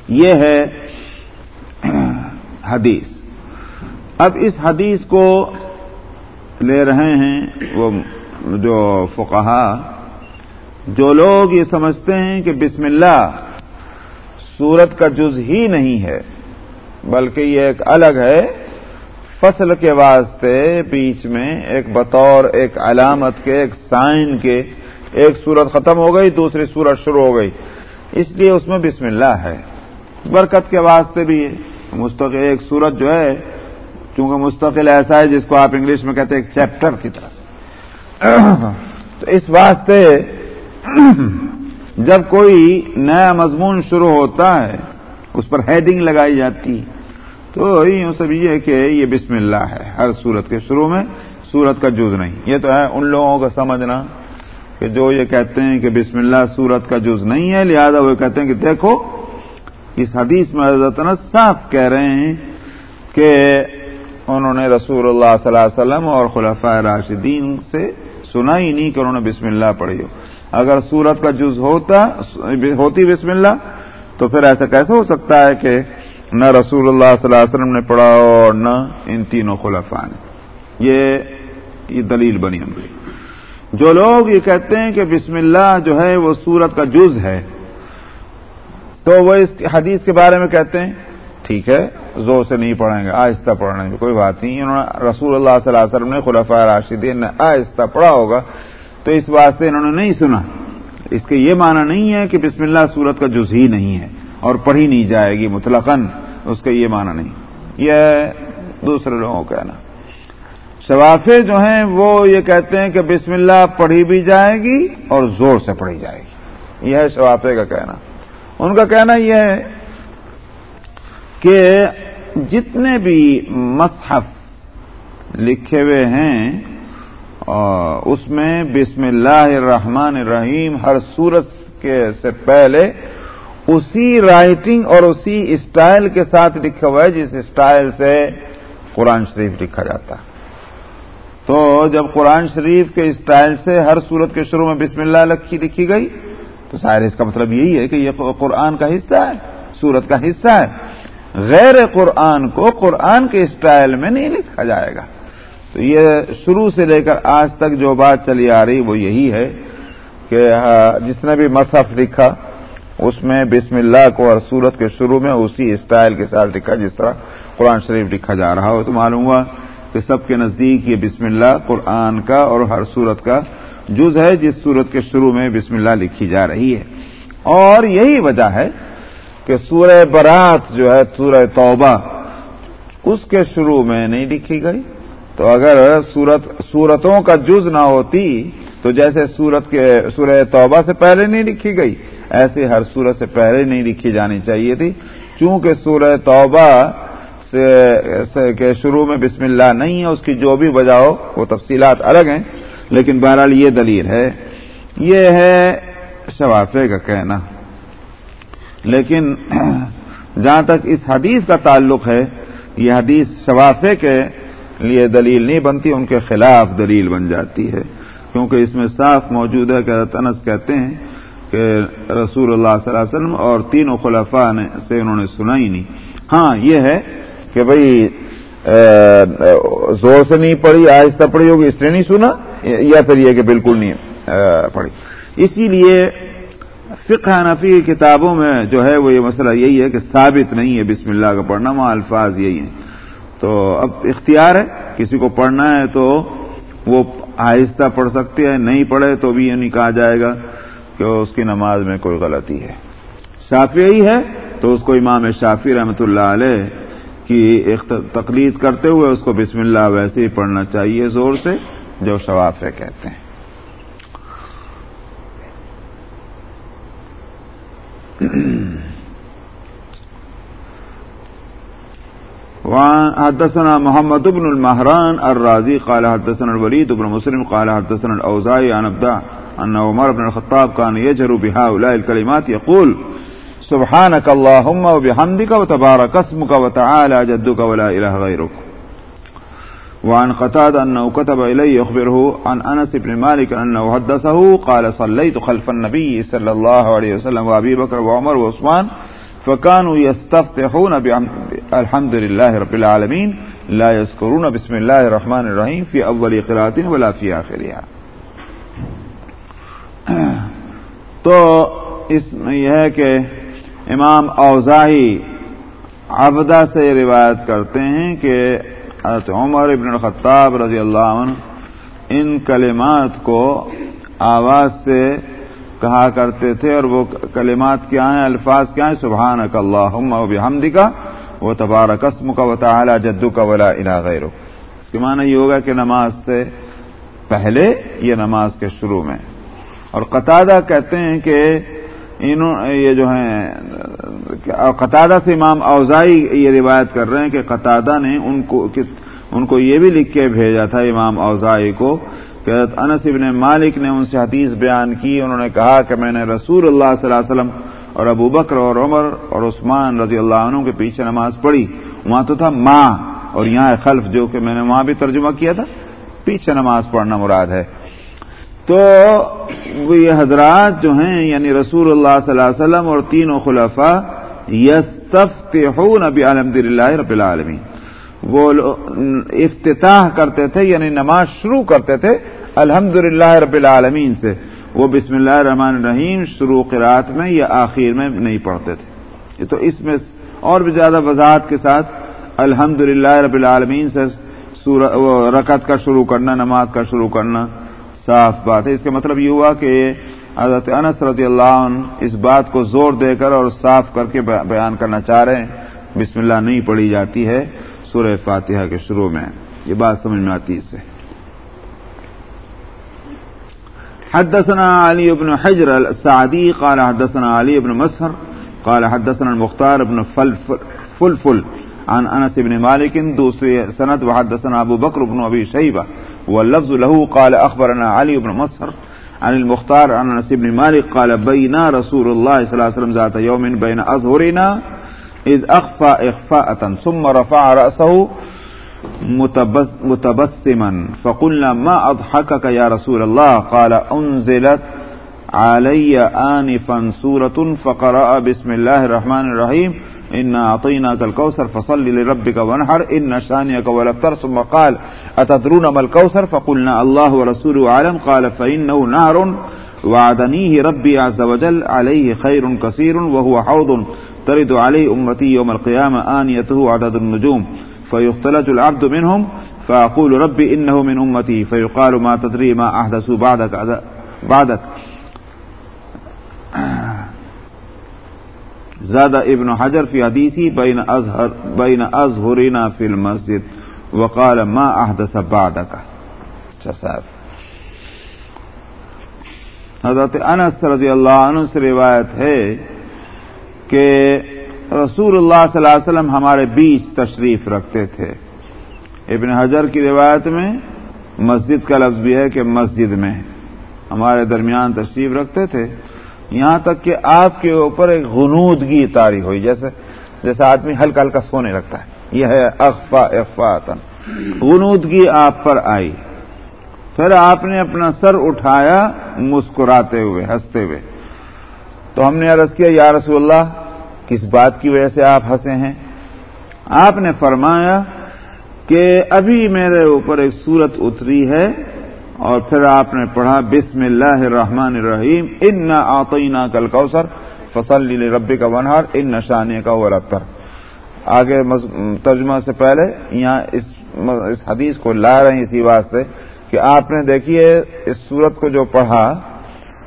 یہ ہے حدیث۔ اب اس حدیث کو لے رہے ہیں وہ جو فقہا، جو لوگ یہ سمجھتے ہیں کہ بسم اللہ سورت کا جز ہی نہیں ہے، بلکہ یہ ایک الگ ہے، فصل کے واسطے بیچ میں ایک بطور، ایک علامت کے، ایک سائن کے، ایک سورت ختم ہو گئی، دوسری سورت شروع ہو گئی۔ اس لیے اس میں بسم اللہ ہے۔ برکت کے واسطے بھی مستقل ایک سورت جو ہے چونکہ مستقل ایسا ہے جس کو آپ انگلش میں کہتے ہیں ایک چیپٹر کی طرح۔ تو اس واسطے جب کوئی نیا مضمون شروع ہوتا ہے، اس پر ہیڈنگ لگائی جاتی تو یوں سب یہ کہ یہ بسم اللہ ہے، ہر سورت کے شروع میں سورت کا جز نہیں۔ یہ تو ہے ان لوگوں کا سمجھنا کہ جو یہ کہتے ہیں کہ بسم اللہ سورت کا جز نہیں ہے، لہذا وہ کہتے ہیں کہ دیکھو، اس حدیث میں حضرت صاف کہہ رہے ہیں کہ انہوں نے رسول اللہ صلی اللہ علیہ وسلم اور خلفۂ راشدین سے سنا ہی نہیں کہ انہوں نے بسم اللہ پڑھی ہو۔ اگر سورت کا جز ہوتا، ہوتی بسم اللہ، تو پھر ایسا کیسے ہو سکتا ہے کہ نہ رسول اللہ صلی اللہ علیہ وسلم نے پڑھا اور نہ ان تینوں خلفاء نے۔ یہ یہ دلیل بنی ہم جو لوگ یہ کہتے ہیں کہ بسم اللہ جو ہے، وہ سورت کا جز ہے، تو وہ اس حدیث کے بارے میں کہتے ہیں، ٹھیک ہے زور سے نہیں پڑھیں گے، آہستہ پڑھنے گے، کوئی بات نہیں۔ انہوں نے رسول اللہ صلی اللہ علیہ وسلم نے خلفۂ راشدین نے آہستہ پڑھا ہوگا۔ تو اس واسطے انہوں نے نہیں سنا۔ اس کے یہ معنی نہیں ہے کہ بسم اللہ سورت کا جز ہی نہیں ہے اور پڑھی نہیں جائے گی مطلقاً، اس کا یہ معنی نہیں۔ یہ دوسرے لوگوں کا کہنا شوافے جو ہیں، وہ یہ کہتے ہیں کہ بسم اللہ پڑھی بھی جائے گی اور زور سے پڑھی جائے گی۔ یہ ہے شوافے کا کہنا۔ ان کا کہنا یہ ہے کہ جتنے بھی مصحف لکھے ہوئے ہیں اس میں بسم اللہ الرحمن الرحیم ہر سورت کے سے پہلے اسی رائٹنگ اور اسی اسٹائل کے ساتھ لکھا ہوا ہے، جس اسٹائل سے قرآن شریف لکھا جاتا ہے۔ تو جب قرآن شریف کے اسٹائل سے ہر سورت کے شروع میں بسم اللہ لکھی لکھی گئی، تو شاید اس کا مطلب یہی ہے کہ یہ قرآن کا حصہ ہے، سورت کا حصہ ہے۔ غیر قرآن کو قرآن کے اسٹائل میں نہیں لکھا جائے گا۔ تو یہ شروع سے لے کر آج تک جو بات چلی آ رہی وہ یہی ہے کہ جس نے بھی مصحف لکھا، اس میں بسم اللہ کو اور سورت کے شروع میں اسی اسٹائل کے ساتھ لکھا جس طرح قرآن شریف لکھا جا رہا ہو۔ تو معلوم ہوا کہ سب کے نزدیک یہ بسم اللہ قرآن کا اور ہر سورت کا جز ہے، جس سورت کے شروع میں بسم اللہ لکھی جا رہی ہے۔ اور یہی وجہ ہے کہ سورہ برات جو ہے، سورہ توبہ، اس کے شروع میں نہیں لکھی گئی۔ تو اگر سورت، سورتوں کا جز نہ ہوتی، تو جیسے سورت کے، سورہ توبہ سے پہلے نہیں لکھی گئی ایسے ہر صورت سے پہلے نہیں لکھی جانی چاہیے تھی۔ چونکہ سورہ توبہ سے کے شروع میں بسم اللہ نہیں ہے، اس کی جو بھی وجہ ہو، وہ تفصیلات الگ ہیں۔ لیکن بہرحال یہ دلیل ہے۔ یہ ہے شوافے کا کہنا۔ لیکن جہاں تک اس حدیث کا تعلق ہے، یہ حدیث شوافے کے لیے دلیل نہیں بنتی، ان کے خلاف دلیل بن جاتی ہے۔ کیونکہ اس میں صاف موجود ہے کہ تنس کہتے ہیں کہ رسول اللہ صلی اللہ علیہ وسلم اور تینوں خلفاء نے سے انہوں نے سنا ہی نہیں۔ ہاں یہ ہے کہ بھائی زور سے نہیں پڑھی، آہستہ پڑھی ہوگی، اس نے نہیں سنا، یا پھر یہ کہ بالکل نہیں پڑھی۔ اسی لیے فقہ حنفی کی کتابوں میں جو ہے وہ یہ مسئلہ یہی ہے کہ ثابت نہیں ہے بسم اللہ کا پڑھنا، وہاں الفاظ یہی ہیں۔ تو اب اختیار ہے، کسی کو پڑھنا ہے تو وہ آہستہ پڑھ سکتے ہیں، نہیں پڑھے تو بھی یہ نہیں کہا جائے گا کہ اس کی نماز میں کوئی غلطی ہے۔ شافی ہی ہے تو اس کو امام شافی رحمۃ اللہ علیہ کی تقلید کرتے ہوئے اس کو بسم اللہ ویسے ہی پڑھنا چاہیے زور سے، جو شواف ہے کہتے ہیں۔ حدثنا محمد بن المهران الرازي قال حدثنا الوليد بن مسلم قال حدثنا الأوزاعي عن ابدع أن عمر بن الخطاب كان يجهر بهؤلاء الكلمات يقول سبحانك اللهم وبحمدك وتبارك اسمك وتعالى جدك ولا إله غيرك. وعن قتاد أنه كتب إليه يخبره عن أنس بن مالك أنه حدثه قال صليت خلف النبي صلى الله عليه وسلم وأبي بكر وعمر وعثمان فكانوا يستفتحون الحمد لله رب العالمين لا يذكرون بسم الله الرحمن الرحيم في أول قراءة ولا في آخرها. تو اس میں یہ ہے کہ امام اوزاہی عبدہ سے روایت کرتے ہیں کہ حضرت عمر ابن الخطاب رضی اللہ عنہ ان کلمات کو آواز سے کہا کرتے تھے اور وہ کلمات کیا ہیں، الفاظ کیا ہیں؟ سبحان اک اللہ حمدی کا وہ تبارہ قسم کا و تعالی جدو کا ولا الا غیر اس کے معنی یہ ہوگا کہ نماز سے پہلے یہ نماز کے شروع میں۔ اور قطادہ کہتے ہیں کہ انہوں یہ جو ہیں، قطادہ سے امام اوزائی یہ روایت کر رہے ہیں کہ قطادہ نے ان کو ان کو یہ بھی لکھ کے بھیجا تھا امام اوزائی کو کہ انس ابن مالک نے ان سے حدیث بیان کی، انہوں نے کہا کہ میں نے رسول اللہ صلی اللہ علیہ وسلم اور ابو بکر اور عمر اور عثمان رضی اللہ عنہ کے پیچھے نماز پڑھی۔ وہاں تو تھا ماں اور یہاں خلف جو کہ میں نے وہاں بھی ترجمہ کیا تھا۔ پیچھے نماز پڑھنا مراد ہے۔ تو وہ یہ حضرات جو ہیں یعنی رسول اللہ صلی اللہ علیہ وسلم اور تینوں خلفاء، یستفتحون الحمد للہ رب العالمین۔ وہ افتتاح کرتے تھے یعنی نماز شروع کرتے تھے الحمد رب العالمین سے۔ وہ بسم اللہ الرحمن الرحیم شروع قرات میں یا آخر میں نہیں پڑھتے تھے۔ تو اس میں اور بھی زیادہ وضاحت کے ساتھ الحمد رب العالمین سے رکعت کا شروع کرنا، نماز کا شروع کرنا۔ صاف بات ہے۔ اس کا مطلب یہ ہوا کہ حضرت انس رضی اللہ عنہ اس بات کو زور دے کر اور صاف کر کے بیان کرنا چاہ رہے ہیں۔ بسم اللہ نہیں پڑھی جاتی ہے سورہ فاتحہ کے شروع میں۔ یہ بات سمجھ میں آتی ہے حدثنا علي بن حجر السعدي قال حدثنا علي بن مسهر قال حدثنا المختار بن فلفل عن انس بن مالك دوسری سند، وحدثنا ابو بكر بن ابي شيبه واللفظ له قال اخبرنا علي بن مسهر عن المختار عن انس بن مالك قال بينا رسول الله صلى الله عليه وسلم ذات يوم بين اظهرنا اذ اخفى اخفاءة ثم رفع رأسه متبسما فقلنا ما اضحكك يا رسول الله؟ قال انزلت علي آنفا سورة فقرأ بسم الله الرحمن الرحيم إنا أعطيناك الكوثر فصل لربك ونحر إن شانيك ولفتر ثم قال أتدرون ما الكوثر فقلنا الله ورسوله عالم قال فإنه نهر وعدنيه ربي عز وجل عليه خير كثير وهو حوض ترد عليه أمتي يوم القيامة آنيته عدد النجوم فيختلج العبد منهم فأقول ربي إنه من أمتي فيقال ما تدري ما أحدثوا بعدك بعدك زاد ابن حجر في حديثي بين أزهر بين أزهرنا في المسجد وقال ما أحدث بعدك شساب اچھا حضرت انس رضی اللہ عنہ سے روایت ہے کہ رسول اللہ صلی اللہ علیہ وسلم ہمارے بیچ تشریف رکھتے تھے۔ ابن حجر کی روایت میں مسجد کا لفظ بھی ہے کہ مسجد میں ہمارے درمیان تشریف رکھتے تھے۔ یہاں تک کہ آپ کے اوپر ایک غنودگی تاری ہوئی، جیسے جیسے آدمی ہلکا ہلکا سونے لگتا ہے۔ یہ ہے اخفا افاطن غنودگی آپ پر آئی۔ پھر آپ نے اپنا سر اٹھایا مسکراتے ہوئے، ہنستے ہوئے۔ تو ہم نے عرض کیا، یا رسول اللہ، کس بات کی وجہ سے آپ ہنسے ہیں؟ آپ نے فرمایا کہ ابھی میرے اوپر ایک صورت اتری ہے۔ اور پھر آپ نے پڑھا بسم اللہ الرحمن الرحیم ان نہ آتئینہ کل کوثر فصل ربی کا ونہار ان نشانے کا ورتر آگے ترجمہ سے پہلے یہاں اس حدیث کو لا رہے ہیں اسی بات سے کہ آپ نے دیکھیے اس سورت کو جو پڑھا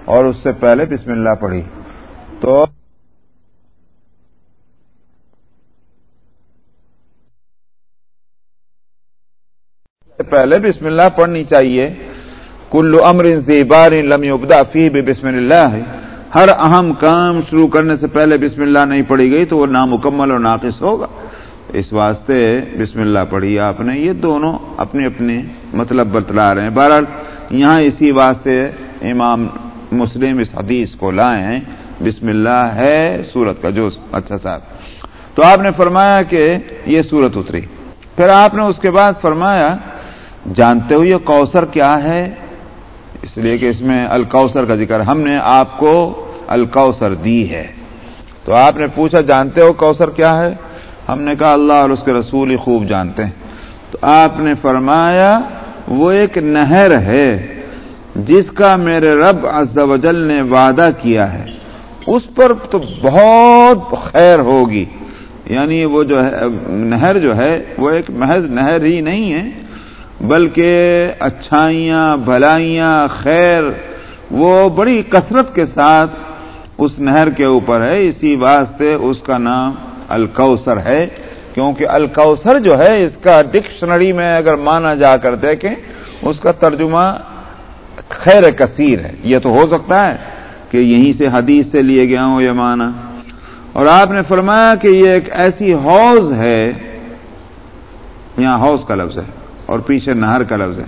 اور اس سے پہلے بسم اللہ پڑھی۔ تو پہلے بسم اللہ پڑھنی چاہیے۔ کلو امر زیبار لم یبدا فی بسم اللہ۔ ہے ہر اہم کام شروع کرنے سے پہلے بسم اللہ نہیں پڑھی گئی تو وہ نامکمل اور ناقص ہوگا۔ اس واسطے بسم اللہ پڑھی آپ نے۔ یہ دونوں اپنے اپنے مطلب بتلا رہے ہیں۔ بہرحال یہاں اسی واسطے امام مسلم اس حدیث کو لائے ہیں۔ بسم اللہ ہے سورت کا جو اچھا صاحب۔ تو آپ نے فرمایا کہ یہ سورت اتری۔ پھر آپ نے اس کے بعد فرمایا، جانتے ہو یہ کوثر کیا ہے؟ اس لیے کہ اس میں الکوثر کا ذکر، ہم نے آپ کو الکوثر دی ہے۔ تو آپ نے پوچھا، جانتے ہو کوثر کیا ہے؟ ہم نے کہا، اللہ اور اس کے رسول ہی خوب جانتے ہیں۔ تو آپ نے فرمایا، وہ ایک نہر ہے جس کا میرے رب عز و جل نے وعدہ کیا ہے۔ اس پر تو بہت خیر ہوگی۔ یعنی وہ جو ہے، نہر جو ہے، وہ ایک محض نہر ہی نہیں ہے۔ بلکہ اچھائیاں، بھلائیاں، خیر، وہ بڑی کثرت کے ساتھ اس نہر کے اوپر ہے۔ اسی واسطے اس کا نام الکوثر ہے، کیونکہ الکوثر جو ہے، اس کا ڈکشنری میں اگر مانا جا کر دیکھیں، اس کا ترجمہ خیر کثیر ہے۔ یہ تو ہو سکتا ہے کہ یہیں سے حدیث سے لیے گیا ہوں یہ مانا اور آپ نے فرمایا کہ یہ ایک ایسی حوض ہے، یہاں حوض کا لفظ ہے۔ اور پیچھے نہر کا لفظ ہے۔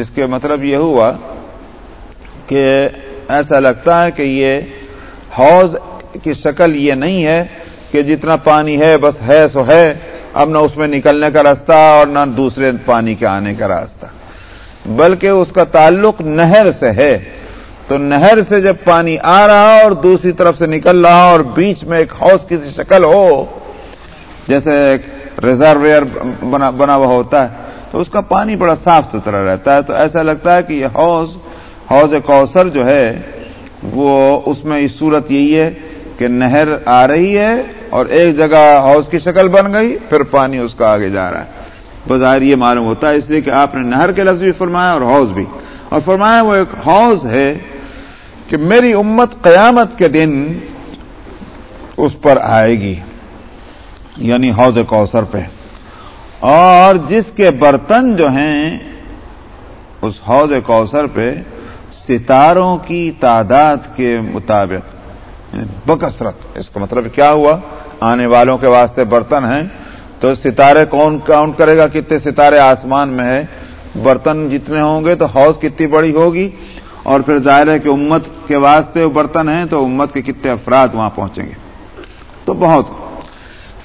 اس کے مطلب یہ ہوا کہ ایسا لگتا ہے کہ یہ حوض کی شکل یہ نہیں ہے کہ جتنا پانی ہے بس ہے سو ہے، اب نہ اس میں نکلنے کا راستہ اور نہ دوسرے پانی کے آنے کا راستہ۔ بلکہ اس کا تعلق نہر سے ہے۔ تو نہر سے جب پانی آ رہا اور دوسری طرف سے نکل رہا اور بیچ میں ایک ہاؤس کی شکل ہو، جیسے ایک ریزرویئر بنا ہوا ہوتا ہے۔ تو اس کا پانی بڑا صاف ستھرا رہتا ہے تو ایسا لگتا ہے کہ یہ حوض حوض کوثر جو ہے، وہ اس میں اس صورت یہی ہے کہ نہر آ رہی ہے اور ایک جگہ حوض کی شکل بن گئی، پھر پانی اس کا آگے جا رہا ہے۔ بظاہر یہ معلوم ہوتا ہے، اس لیے کہ آپ نے نہر کے لفظ بھی فرمایا اور حوض بھی۔ اور فرمایا وہ ایک حوض ہے کہ میری امت قیامت کے دن اس پر آئے گی یعنی حوض کوثر پہ۔ اور جس کے برتن جو ہیں، اس حوض کوثر پہ ستاروں کی تعداد کے مطابق یعنی بکثرت، اس کا مطلب کیا ہوا؟ آنے والوں کے واسطے برتن ہیں۔ تو ستارے کون، کاؤنٹ کرے گا کتنے ستارے آسمان میں ہے برتن جتنے ہوں گے تو حوض کتنی بڑی ہوگی؟ اور پھر ظاہر ہے کہ امت کے واسطے وہ برتن ہیں تو امت کے کتنے افراد وہاں پہنچیں گے۔ تو بہت۔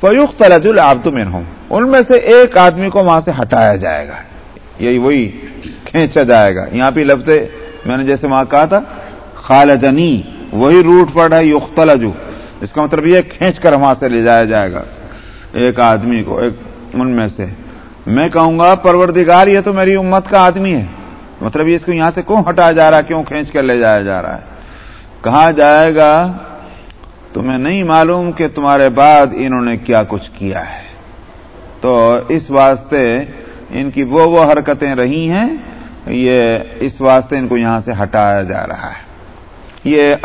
فیوق تلج العبد میں ہوں ان میں سے ایک آدمی کو وہاں سے ہٹایا جائے گا۔ یہی وہی کھینچا جائے گا۔ یہاں پہ لفظ میں نے جیسے وہاں کہا تھا خالجنی وہی روٹ پڑ رہا ہے، یختلجو۔ اس کا مطلب یہ کھینچ کر وہاں سے لے جایا جائے گا۔ ایک آدمی کو، ایک ان میں سے۔ میں کہوں گا، پروردگار، یہ تو میری امت کا آدمی ہے۔ مطلب یہ اس کو یہاں سے کیوں ہٹایا جا رہا ہے؟ کیوں کھینچ کر لے جایا جا رہا ہے؟ کہا جائے گا، تمہیں نہیں معلوم کہ تمہارے بعد انہوں نے کیا کچھ کیا ہے۔ تو اس واسطے ان کی وہ وہ حرکتیں رہی ہیں، یہ اس واسطے ان کو یہاں سے ہٹایا جا رہا ہے۔ یہ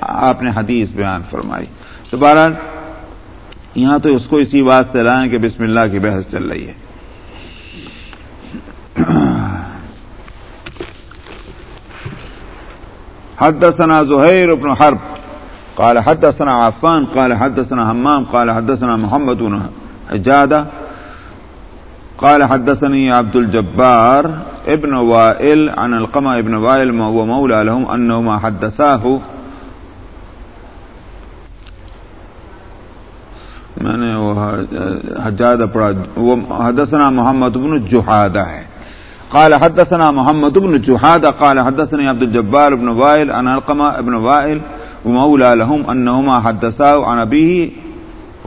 آپ نے حدیث بیان فرمائی۔ تو بہرحال، یہاں تو اس کو اسی واسطے لائیں کہ بسم اللہ کی بحث چل رہی ہے۔ حدثنا زهير بن حرب، قال حدثنا عفان، قال حدثنا همام قال حدثنا محمد بن قال حدثني عبد الجبار ابن وائل عن القمة ابن وائل وهو مولى لهم أنه ما حدثاه. میں نے وہ حجاد پڑھا وہ حدثنا محمد بن جہادہ ہے۔ قال حدثنا محمد بن جهاد قال حدثني عبد الجبار بن وائل عن القمة بن وائل ومولى لهم أنهما حدثاه عن أبيه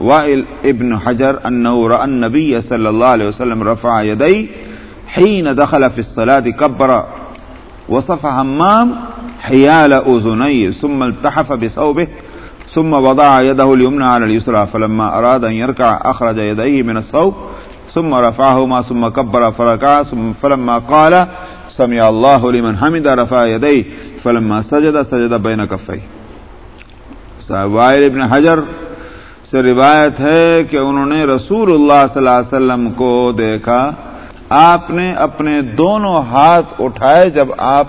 وائل ابن حجر أنه رأى النبي صلى الله عليه وسلم رفع يدي حين دخل في الصلاة كبر وصف همام حيال أذني ثم التحف بثوبه ثم وضع يده اليمنى على اليسرى فلما أراد أن يركع أخرج يديه من الصوب ثم رفعهما ثم كبر فركع ثم فلما قال سمع الله لمن حمد رفع يديه فلما سجد سجد بين كفيه. وائل ابن حجر سے روایت ہے کہ انہوں نے رسول اللہ صلی اللہ علیہ وسلم کو دیکھا، آپ نے اپنے دونوں ہاتھ اٹھائے جب آپ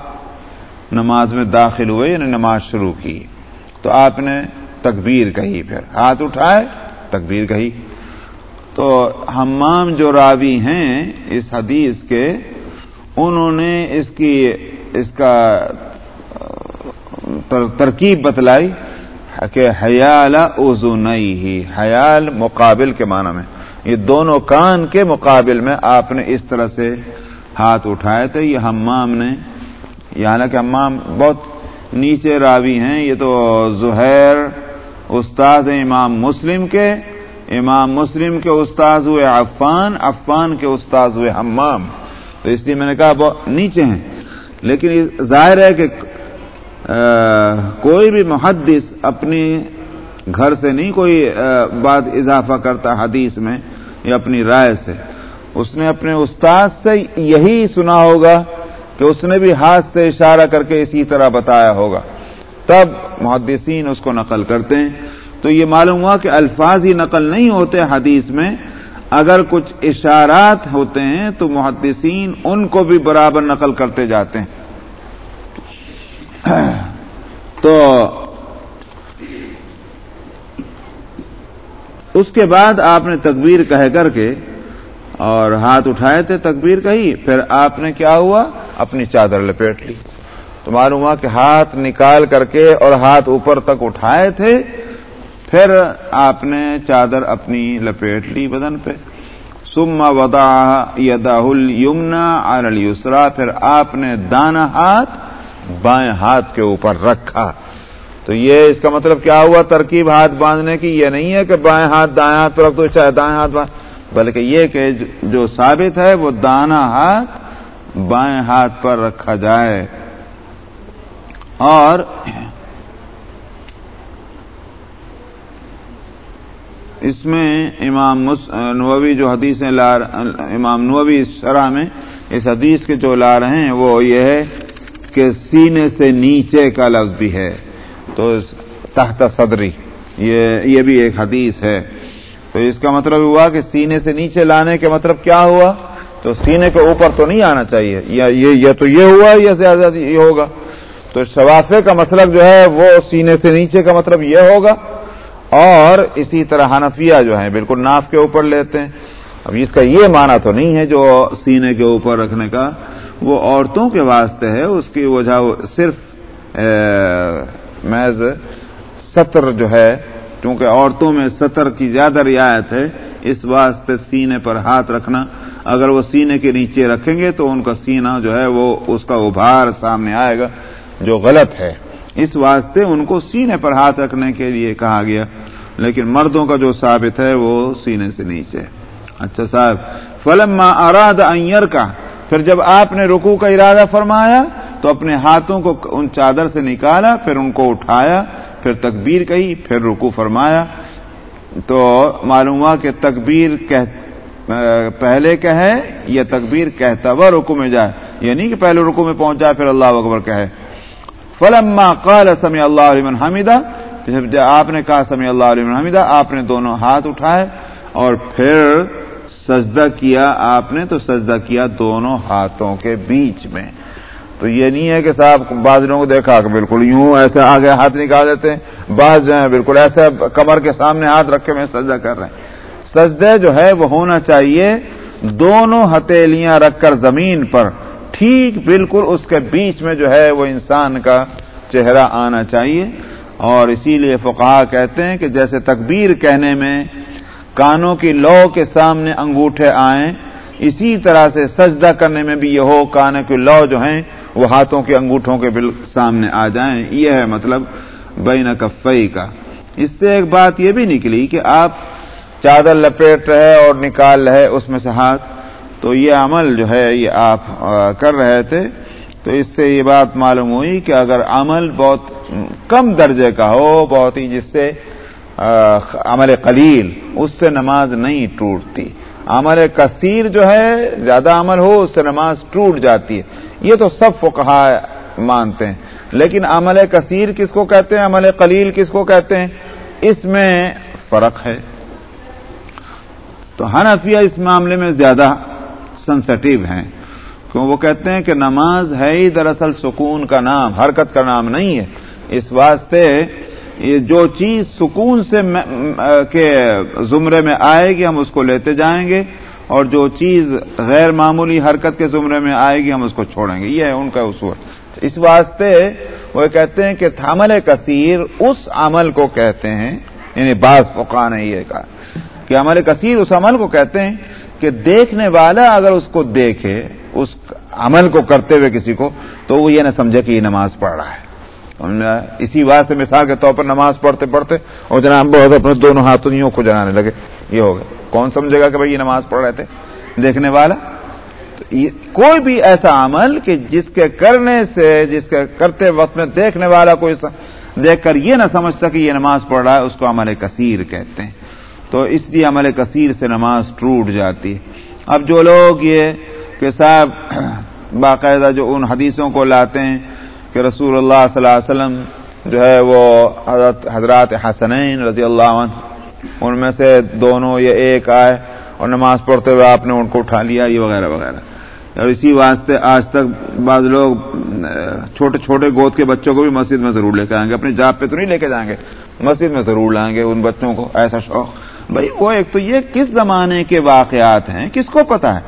نماز میں داخل ہوئے یعنی نماز شروع کی۔ تو آپ نے تکبیر کہی، پھر ہاتھ اٹھائے، تکبیر کہی۔ تو ہمام جو راوی ہیں اس حدیث کے، انہوں نے اس کی، اس کا ترکیب بتلائی۔ کہ حیال ازو نئی ہی حیال مقابل کے معنی میں۔ یہ دونوں کان کے مقابل میں آپ نے اس طرح سے ہاتھ اٹھائے تھے، یہ ہمام نے۔ یہاں کہ ہمام بہت نیچے راوی ہیں، یہ تو زہیر استاد امام مسلم کے، امام مسلم کے استاذ ہوئے عفان عفان کے استاذ ہوئے حمام۔ تو اس لیے میں نے کہا بہت نیچے ہیں۔ لیکن ظاہر ہے کہ کوئی بھی محدث اپنی گھر سے نہیں کوئی بات اضافہ کرتا حدیث میں یا اپنی رائے سے۔ اس نے اپنے استاد سے یہی سنا ہوگا کہ اس نے بھی ہاتھ سے اشارہ کر کے اسی طرح بتایا ہوگا۔ تب محدثین اس کو نقل کرتے ہیں۔ تو یہ معلوم ہوا کہ الفاظ ہی نقل نہیں ہوتے حدیث میں۔ اگر کچھ اشارات ہوتے ہیں تو محدثین ان کو بھی برابر نقل کرتے جاتے ہیں۔ تو اس کے بعد آپ نے تکبیر کہہ کر کے اور ہاتھ اٹھائے تھے تکبیر کہی پھر آپ نے کیا ہوا؟ اپنی چادر لپیٹ لی۔ تو معلوم ہوا کہ ہاتھ نکال کر کے اور ہاتھ اوپر تک اٹھائے تھے۔ پھر آپ نے چادر اپنی لپیٹ لی بدن پہ۔ سما ودا یدا یمنا السرا۔ پھر آپ نے دانا ہاتھ بائیں ہاتھ کے اوپر رکھا۔ تو یہ اس کا مطلب کیا ہوا؟ ترکیب ہاتھ باندھنے کی یہ نہیں ہے کہ بائیں ہاتھ، دائیں ہاتھ رکھ دو چاہے دائیں ہاتھ باندھ، بلکہ یہ کہ جو ثابت ہے وہ دانا ہاتھ بائیں ہاتھ پر رکھا جائے۔ اور اس میں امام نووی جو حدیث لا امام نووی اس شرح میں اس حدیث کے جو لا رہے ہیں وہ یہ ہے کہ سینے سے نیچے کا لفظ بھی ہے۔ تو تحت صدری، یہ یہ بھی ایک حدیث ہے۔ تو اس کا مطلب ہوا کہ سینے سے نیچے لانے کا مطلب کیا ہوا؟ تو سینے کے اوپر تو نہیں آنا چاہیے، یا یہ تو یہ ہوا یا زیادہ یہ ہوگا۔ تو شوافے کا مطلب جو ہے وہ سینے سے نیچے کا مطلب یہ ہوگا۔ اور اسی طرح حنفیہ جو ہے بالکل ناف کے اوپر لیتے ہیں۔ اب اس کا یہ معنی تو نہیں ہے جو سینے کے اوپر رکھنے کا۔ وہ عورتوں کے واسطے ہے، اس کی وجہ صرف محض سطر جو ہے کیونکہ عورتوں میں سطر کی زیادہ رعایت ہے، اس واسطے سینے پر ہاتھ رکھنا۔ اگر وہ سینے کے نیچے رکھیں گے تو ان کا سینہ جو ہے، وہ اس کا ابھار سامنے آئے گا، جو غلط ہے۔ اس واسطے ان کو سینے پر ہاتھ رکھنے کے لیے کہا گیا۔ لیکن مردوں کا جو ثابت ہے، وہ سینے سے نیچے۔ اچھا صاحب فلم اراد ائر کا پھر جب آپ نے رکو کا ارادہ فرمایا تو اپنے ہاتھوں کو ان چادر سے نکالا، پھر ان کو اٹھایا، پھر تکبیر کہی، پھر رکو فرمایا۔ تو معلوم ہوا کہ تکبیر پہلے کہے یا تکبیر کہتا ہوا رکو میں جائے۔ یہ نہیں کہ پہلے رکو میں پہنچ جائے پھر اللہ اکبر کہے۔ فلما قال سمی اللہ علیہ حمیدہ جب آپ نے کہا سمی اللہ علیہ حمیدہ آپ نے دونوں ہاتھ اٹھائے اور پھر سجدہ کیا، آپ نے تو سجدہ کیا دونوں ہاتھوں کے بیچ میں۔ تو یہ نہیں ہے کہ صاحب بعض لوگوں کو دیکھا کہ بالکل یوں ایسے آگے ہاتھ نکال دیتے ہیں، بعض جو ہیں بالکل ایسے کمر کے سامنے ہاتھ رکھے میں سجدہ کر رہے ہیں۔ سجدے جو ہے وہ ہونا چاہیے، دونوں ہتھیلیاں رکھ کر زمین پر، ٹھیک بالکل اس کے بیچ میں جو ہے وہ انسان کا چہرہ آنا چاہیے۔ اور اسی لیے فقہ کہتے ہیں کہ جیسے تکبیر کہنے میں کانوں کی لو کے سامنے انگوٹھے آئیں۔ اسی طرح سے سجدہ کرنے میں بھی یہ ہو، کانوں کی لو جو ہیں، وہ ہاتھوں کے انگوٹھوں کے بل سامنے آ جائیں۔ یہ ہے مطلب بین کفئی کا۔ اس سے ایک بات یہ بھی نکلی کہ آپ چادر لپیٹ رہے اور نکال رہے اس میں سے ہاتھ، تو یہ عمل جو ہے، یہ آپ کر رہے تھے۔ تو اس سے یہ بات معلوم ہوئی کہ اگر عمل بہت کم درجے کا ہو، بہت ہی جس سے عمل قلیل، اس سے نماز نہیں ٹوٹتی۔ عمل کثیر جو ہے، زیادہ عمل ہو، اس سے نماز ٹوٹ جاتی ہے۔ یہ تو سب فقہا مانتے ہیں۔ لیکن عمل کثیر کس کو کہتے ہیں؟ عمل قلیل کس کو کہتے ہیں؟ اس میں فرق ہے۔ تو حنفیہ اس معاملے میں زیادہ سنسٹیو ہیں۔ کیوں؟ وہ کہتے ہیں کہ نماز ہے ہی دراصل سکون کا نام، حرکت کا نام نہیں ہے۔ اس واسطے جو چیز سکون سے کے زمرے میں آئے گی، ہم اس کو لیتے جائیں گے، اور جو چیز غیر معمولی حرکت کے زمرے میں آئے گی، ہم اس کو چھوڑیں گے۔ یہ ہے ان کا اصول۔ اس واسطے وہ کہتے ہیں کہ تھامل کثیر اس عمل کو کہتے ہیں یعنی بعض فقا نے یہ کہا کہ عمل کثیر اس عمل کو کہتے ہیں کہ دیکھنے والا اگر اس کو دیکھے، اس عمل کو کرتے ہوئے کسی کو، تو وہ یہ نہ سمجھے کہ یہ نماز پڑھ رہا ہے۔ اسی بات سے مثال کے طور پر نماز پڑھتے پڑھتے اور جناب بہت اپنے دونوں ہاتھوں کو جلانے لگے۔ یہ ہوگا کون سمجھے گا کہ بھائی یہ نماز پڑھ رہے تھے؟ دیکھنے والا؟ کوئی بھی ایسا عمل کہ جس کے کرنے سے، جس کے کرتے وقت میں دیکھنے والا کوئی دیکھ کر یہ نہ سمجھ سکے یہ نماز پڑھ رہا ہے، اس کو عمل کثیر کہتے ہیں۔ تو اس لیے عمل کثیر سے نماز ٹوٹ جاتی ہے۔ اب جو لوگ یہ کہ صاحب باقاعدہ جو ان حدیثوں کو لاتے ہیں کہ رسول اللہ صلی اللہ علیہ وسلم جو ہے وہ حضرت حضرات حسنین رضی اللہ عنہ، ان میں سے دونوں یہ ایک آئے اور نماز پڑھتے ہوئے آپ نے ان کو اٹھا لیا، یہ وغیرہ وغیرہ۔ اور اسی واسطے آج تک بعض لوگ، چھوٹے چھوٹے گود کے بچوں کو بھی مسجد میں ضرور لے کے آئیں گے، اپنی جاب پہ تو نہیں لے کے جائیں گے، مسجد میں ضرور لائیں گے ان بچوں کو، ایسا شوق۔ بھائی، وہ ایک تو یہ کس زمانے کے واقعات ہیں، کس کو پتا ہے؟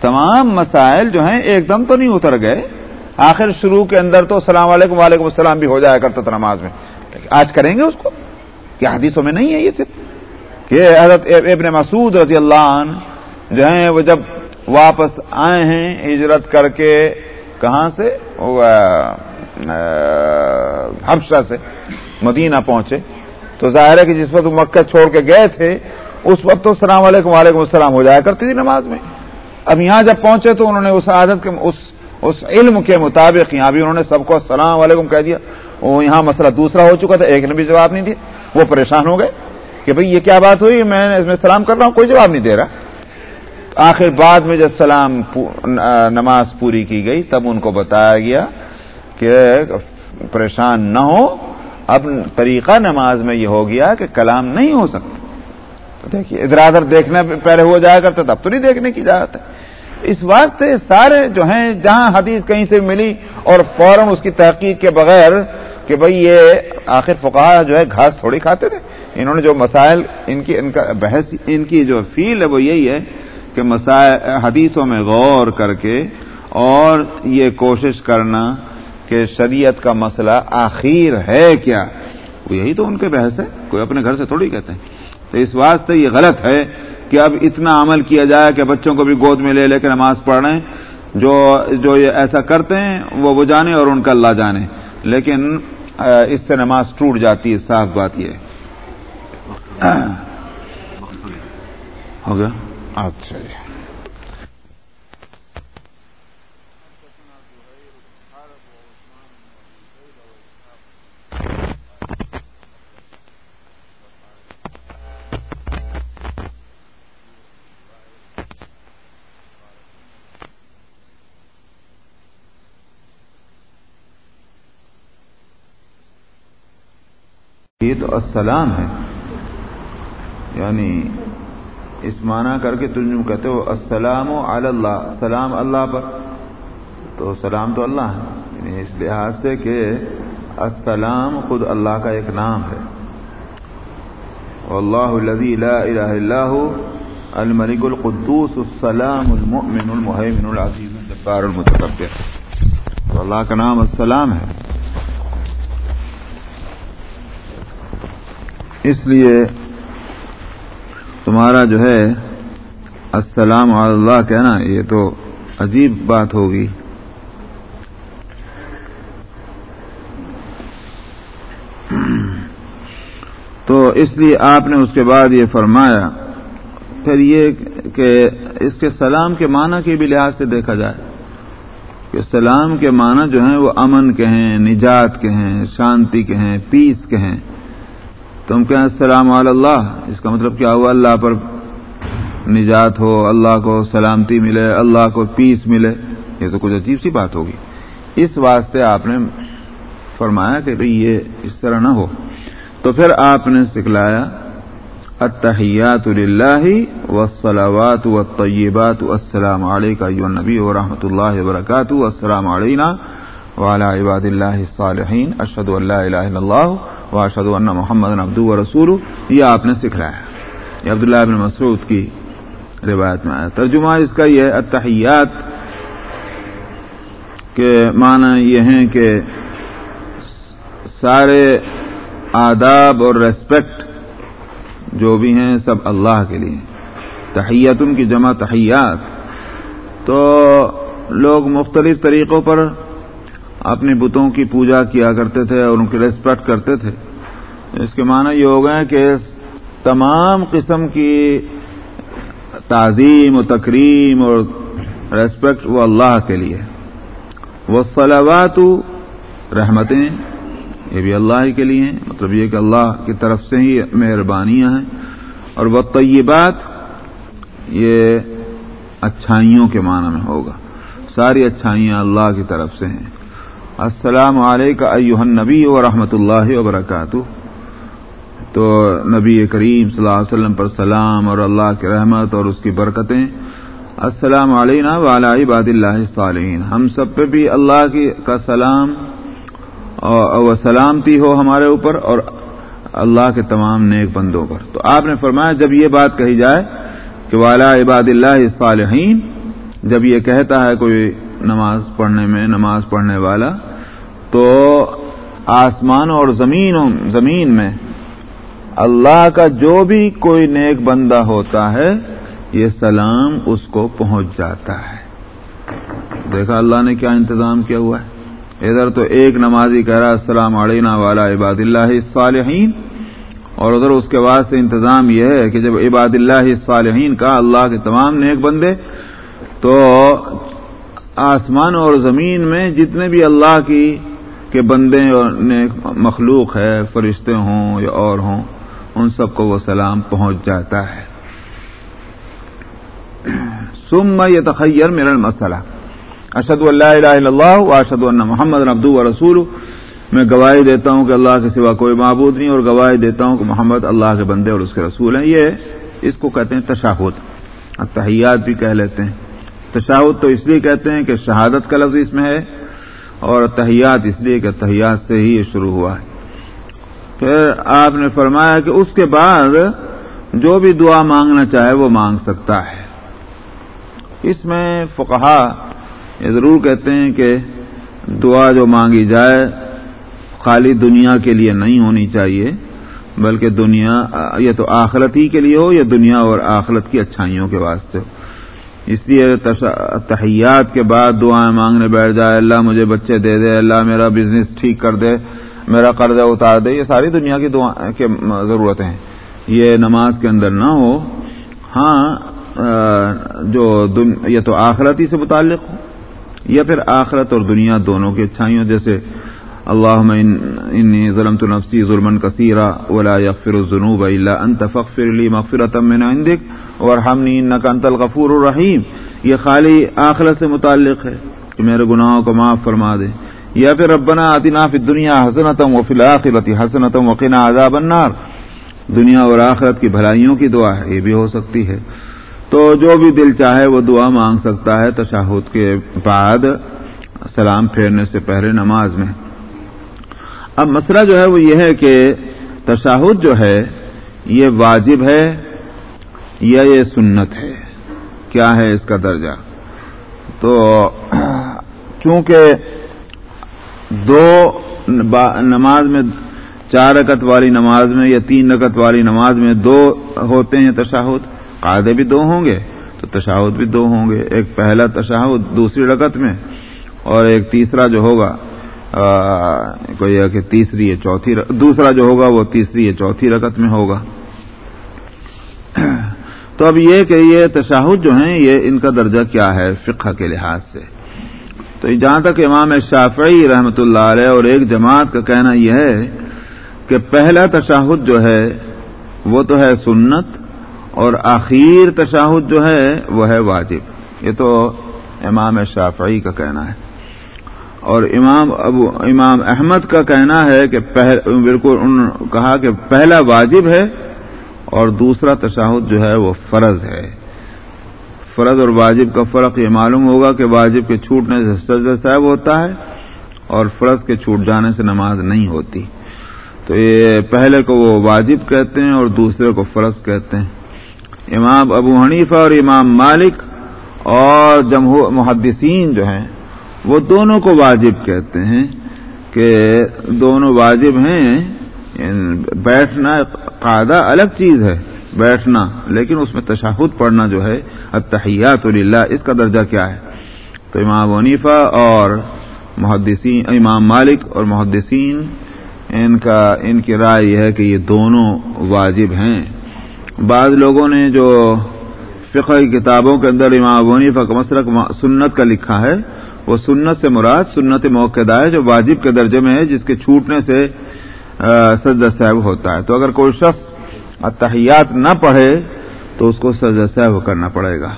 تمام مسائل جو ہیں ایک دم تو نہیں اتر گئے۔ آخر شروع کے اندر تو السلام علیکم وعلیکم السلام بھی ہو جایا کرتا تھا نماز میں۔ آج کریں گے اس کو؟ کیا حدیثوں میں نہیں ہے یہ صرف۔ کہ حضرت ابن مسعود رضی اللہ عنہ جو ہیں، وہ جب واپس آئے ہیں ہجرت کر کے، کہاں سے؟ حبشہ سے مدینہ پہنچے۔ تو ظاہر ہے کہ جس وقت مکہ چھوڑ کے گئے تھے، اس وقت تو السلام علیکم وعلیکم السلام ہو جایا کرتی تھی نماز میں۔ اب یہاں جب پہنچے تو انہوں نے اس عادت کے اس اس علم کے مطابق یہاں بھی انہوں نے سب کو السلام علیکم کہہ دیا۔ وہ یہاں مسئلہ دوسرا ہو چکا تھا، ایک نے بھی جواب نہیں دیا۔ وہ پریشان ہو گئے کہ بھئی یہ کیا بات ہوئی؟ میں اس میں سلام کر رہا ہوں، کوئی جواب نہیں دے رہا۔ آخر بعد میں جب سلام نماز پوری کی گئی، تب ان کو بتایا گیا کہ پریشان نہ ہو۔ اب طریقہ نماز میں یہ ہو گیا کہ کلام نہیں ہو سکتا۔ تو دیکھیے، ادھر ادھر دیکھنا پہلے ہو جایا کرتا، تب تو نہیں دیکھنے کی اجازت ہے۔ اس واسطے سارے جو ہیں جہاں حدیث کہیں سے ملی اور فوراً اس کی تحقیق کے بغیر کہ بھئی یہ آخر فقہ جو ہے گھاس تھوڑی کھاتے تھے، انہوں نے جو مسائل ان کی، ان کا بحث، ان کی جو فیل ہے وہ یہی ہے کہ مسائل، حدیثوں میں غور کر کے اور یہ کوشش کرنا کہ شریعت کا مسئلہ آخر ہے کیا؟ وہ یہی تو ان کے بحث ہے، کوئی اپنے گھر سے تھوڑی کہتے ہیں۔ تو اس واسطے یہ غلط ہے کہ اب اتنا عمل کیا جائے کہ بچوں کو بھی گود میں لے لے کے نماز پڑھ رہے ہیں جو جو یہ ایسا کرتے ہیں وہ وہ جانے اور ان کا اللہ جانے۔ لیکن اس سے نماز ٹوٹ جاتی ہے صاف بات یہ ہو گیا۔ اچھا یہ تو السلام ہے۔ یعنی اس معنی کر کے تم کہتے ہو، السلام و اللہ، سلام اللہ پر۔ تو سلام تو اللہ ہے۔ یعنی اس لحاظ سے کہ السلام خود اللہ کا ایک نام ہے۔ اللہ الذي لا الہ الا هو القدوس، السلام المؤمن المهيمن العزيز الجبار المتکبر۔ تو اللہ کا نام السلام ہے۔ اس لیے تمہارا جو ہے السلام علی اللہ کہنا یہ تو عجیب بات ہوگی۔ تو اس لیے آپ نے اس کے بعد یہ فرمایا، پھر یہ کہ اس کے سلام کے معنی کے بھی لحاظ سے دیکھا جائے۔ کہ سلام کے معنی جو ہیں وہ امن کے ہیں نجات کے ہیں شانتی کے ہیں پیس کے ہیں تم کہیں السلام علی اللہ۔ اس کا مطلب کیا ہوا؟ اللہ پر نجات ہو، اللہ کو سلامتی ملے، اللہ کو پیس ملے۔ یہ تو کچھ عجیب سی بات ہوگی۔ اس واسطے آپ نے فرمایا کہ بھئی یہ اس طرح نہ ہو۔ تو پھر آپ نے سکھلایا اتحیات اللہ وسلامات و طیبات السلام علیکم نبی و رحمۃ اللہ وبرکاتہ۔ السلام علینا وعلى عباد اللہ الصالحین۔ اشد اللہ الہ اللہ۔ و اشد اللہ محمد ابدو و رسول یہ آپ نے سکھلایا یہ عبداللہ ابن مسعود کی روایت میں آیا۔ ترجمہ اس کا یہ اتحیات کے معنی یہ ہیں کہ سارے آداب اور ریسپیکٹ جو بھی ہیں، سب اللہ کے لیے تحیت ان کی جمع تحیات۔ تو لوگ مختلف طریقوں پر اپنے بتوں کی پوجا کیا کرتے تھے اور ان کی ریسپیکٹ کرتے تھے۔ اس کے معنی یہ ہو گئے کہ تمام قسم کی تعظیم و تکریم اور ریسپیکٹ وہ اللہ کے لیے۔ وہ صلوات رحمتیں یہ بھی اللہ ہی کے لیے ہیں۔ مطلب یہ کہ اللہ کی طرف سے ہی مہربانیاں ہیں۔ اور وہ طیبات یہ اچھائیوں کے معنی میں ہوگا۔ ساری اچھائیاں اللہ کی طرف سے ہیں۔ السلام علیکم ایوہ نبی و رحمۃ اللہ وبرکاتہ۔ تو نبی کریم صلی اللہ علیہ وسلم پر سلام اور اللہ کی رحمت اور اس کی برکتیں۔ السلام علینا وعلی عباد اللہ صالحین ہم سب پہ بھی اللہ کی کا سلام اور سلامتی ہو ہمارے اوپر اور اللہ کے تمام نیک بندوں پر۔ تو آپ نے فرمایا، جب یہ بات کہی جائے کہ والا عباد اللہ صالحین جب یہ کہتا ہے کوئی نماز پڑھنے میں نماز پڑھنے والا تو آسمان اور زمین زمین میں اللہ کا جو بھی کوئی نیک بندہ ہوتا ہے، یہ سلام اس کو پہنچ جاتا ہے۔ دیکھا اللہ نے کیا انتظام کیا ہوا ہے؟ ادھر تو ایک نمازی کہہ رہا السلام علینا والا عباد اللہ صالحین اور ادھر اس کے بعد سے انتظام یہ ہے کہ جب عباد اللہ صالحین کا اللہ کے تمام نیک بندے، تو آسمان اور زمین میں جتنے بھی اللہ کی کے بندے اور نیک مخلوق ہے، فرشتے ہوں یا اور ہوں، ان سب کو وہ سلام پہنچ جاتا ہے۔ سم یہ تخیر میرا مسئلہ اشد اللہ الہ الا اللہ اشد اللہ محمد ابدو و رسول میں گواہی دیتا ہوں کہ اللہ کے سوا کوئی معبود نہیں اور گواہی دیتا ہوں کہ محمد اللہ کے بندے اور اس کے رسول ہیں۔ یہ اس کو کہتے ہیں تشاہد۔ تحیات بھی کہہ لیتے ہیں۔ تشاہد تو اس لیے کہتے ہیں کہ شہادت کا لفظ اس میں ہے اور تحیات اس لیے کہ تحیات سے ہی یہ شروع ہوا ہے۔ پھر آپ نے فرمایا کہ اس کے بعد جو بھی دعا مانگنا چاہے وہ مانگ سکتا ہے۔ اس میں فقہا یہ ضرور کہتے ہیں کہ دعا جو مانگی جائے خالی دنیا کے لیے نہیں ہونی چاہیے، بلکہ دنیا یہ تو آخرت ہی کے لیے ہو یا دنیا اور آخرت کی اچھائیوں کے واسطے ہو۔ اس لیے تحیات کے بعد دعائیں مانگنے بیٹھ جائے، اللہ مجھے بچے دے دے، اللہ میرا بزنس ٹھیک کر دے، میرا قرض اتار دے، یہ ساری دنیا کی دعا کے ضرورتیں ہیں۔ یہ نماز کے اندر نہ ہو ہاں جو یہ تو آخرت ہی سے متعلق ہو، یا پھر آخرت اور دنیا دونوں کی اچھائیوں، جیسے اللہ انی ظلم تو نفسی ظلم کثیرہ ولا یغفر الذنوب الا انت فاغفر لی مغفرۃ من عندك وارحمنی انك انت الغفور الرحیم یہ خالی آخرت سے متعلق ہے کہ میرے گناہوں کو معاف فرما دے. یا پھر ربنا آتنا فی الدنیا حسنۃ وفی الاخرۃ حسنۃ وقنا عذاب النار. دنیا اور آخرت کی بھلائیوں کی دعا ہے، یہ بھی ہو سکتی ہے۔ تو جو بھی دل چاہے وہ دعا مانگ سکتا ہے تشاہد کے بعد سلام پھیرنے سے پہلے نماز میں۔ اب مسئلہ جو ہے وہ یہ ہے کہ تشاہد جو ہے، یہ واجب ہے یا یہ سنت ہے؟ کیا ہے اس کا درجہ؟ تو چونکہ دو نماز میں، چار رکت والی نماز میں یا تین رکت والی نماز میں دو ہوتے ہیں تشاہد، قاعدے بھی دو ہوں گے۔ تو تشاہد بھی دو ہوں گے۔ ایک پہلا تشاہد دوسری رکت میں اور ایک تیسرا جو ہوگا کوئی کہ تیسری یا چوتھی دوسرا جو ہوگا وہ تیسری یا چوتھی رکت میں ہوگا۔ تو اب یہ کہ یہ تشاہد جو ہیں، یہ ان کا درجہ کیا ہے فقہ کے لحاظ سے۔ تو جہاں تک امام شافعی رحمۃ اللہ علیہ اور ایک جماعت کا کہنا یہ ہے کہ پہلا تشاہد جو ہے، وہ تو ہے سنت اور آخر تشاہد جو ہے، وہ ہے واجب۔ یہ تو امام شافعی کا کہنا ہے۔ اور امام ابو امام احمد کا کہنا ہے کہ بالکل کہا کہ پہلا واجب ہے اور دوسرا تشاہد جو ہے وہ فرض ہے۔ فرض اور واجب کا فرق یہ معلوم ہوگا کہ واجب کے چھوٹنے سے سجد صاحب ہوتا ہے اور فرض کے چھوٹ جانے سے نماز نہیں ہوتی۔ تو یہ پہلے کو وہ واجب کہتے ہیں اور دوسرے کو فرض کہتے ہیں۔ امام ابو حنیفہ اور امام مالک اور جمہور، محدثین جو ہیں وہ دونوں کو واجب کہتے ہیں کہ دونوں واجب ہیں یعنی بیٹھنا قاعدہ الگ چیز ہے، بیٹھنا، لیکن اس میں تشاہد پڑھنا جو ہے اتحیات اللہ اس کا درجہ کیا ہے؟ تو امام ونیفا اور محدثین، امام مالک اور محدثین، ان کا، ان کی رائے یہ ہے کہ یہ دونوں واجب ہیں۔ بعض لوگوں نے جو فقہ کی کتابوں کے اندر امام ونیفا کا مسلک، سنت کا لکھا ہے وہ سنت سے مراد سنت موقع ہے جو واجب کے درجے میں ہے، جس کے چھوٹنے سے سجدہ صاحب ہوتا ہے۔ تو اگر کوئی شخص اتحیات نہ پڑھے، تو اس کو سجدہ صاحب کرنا پڑے گا۔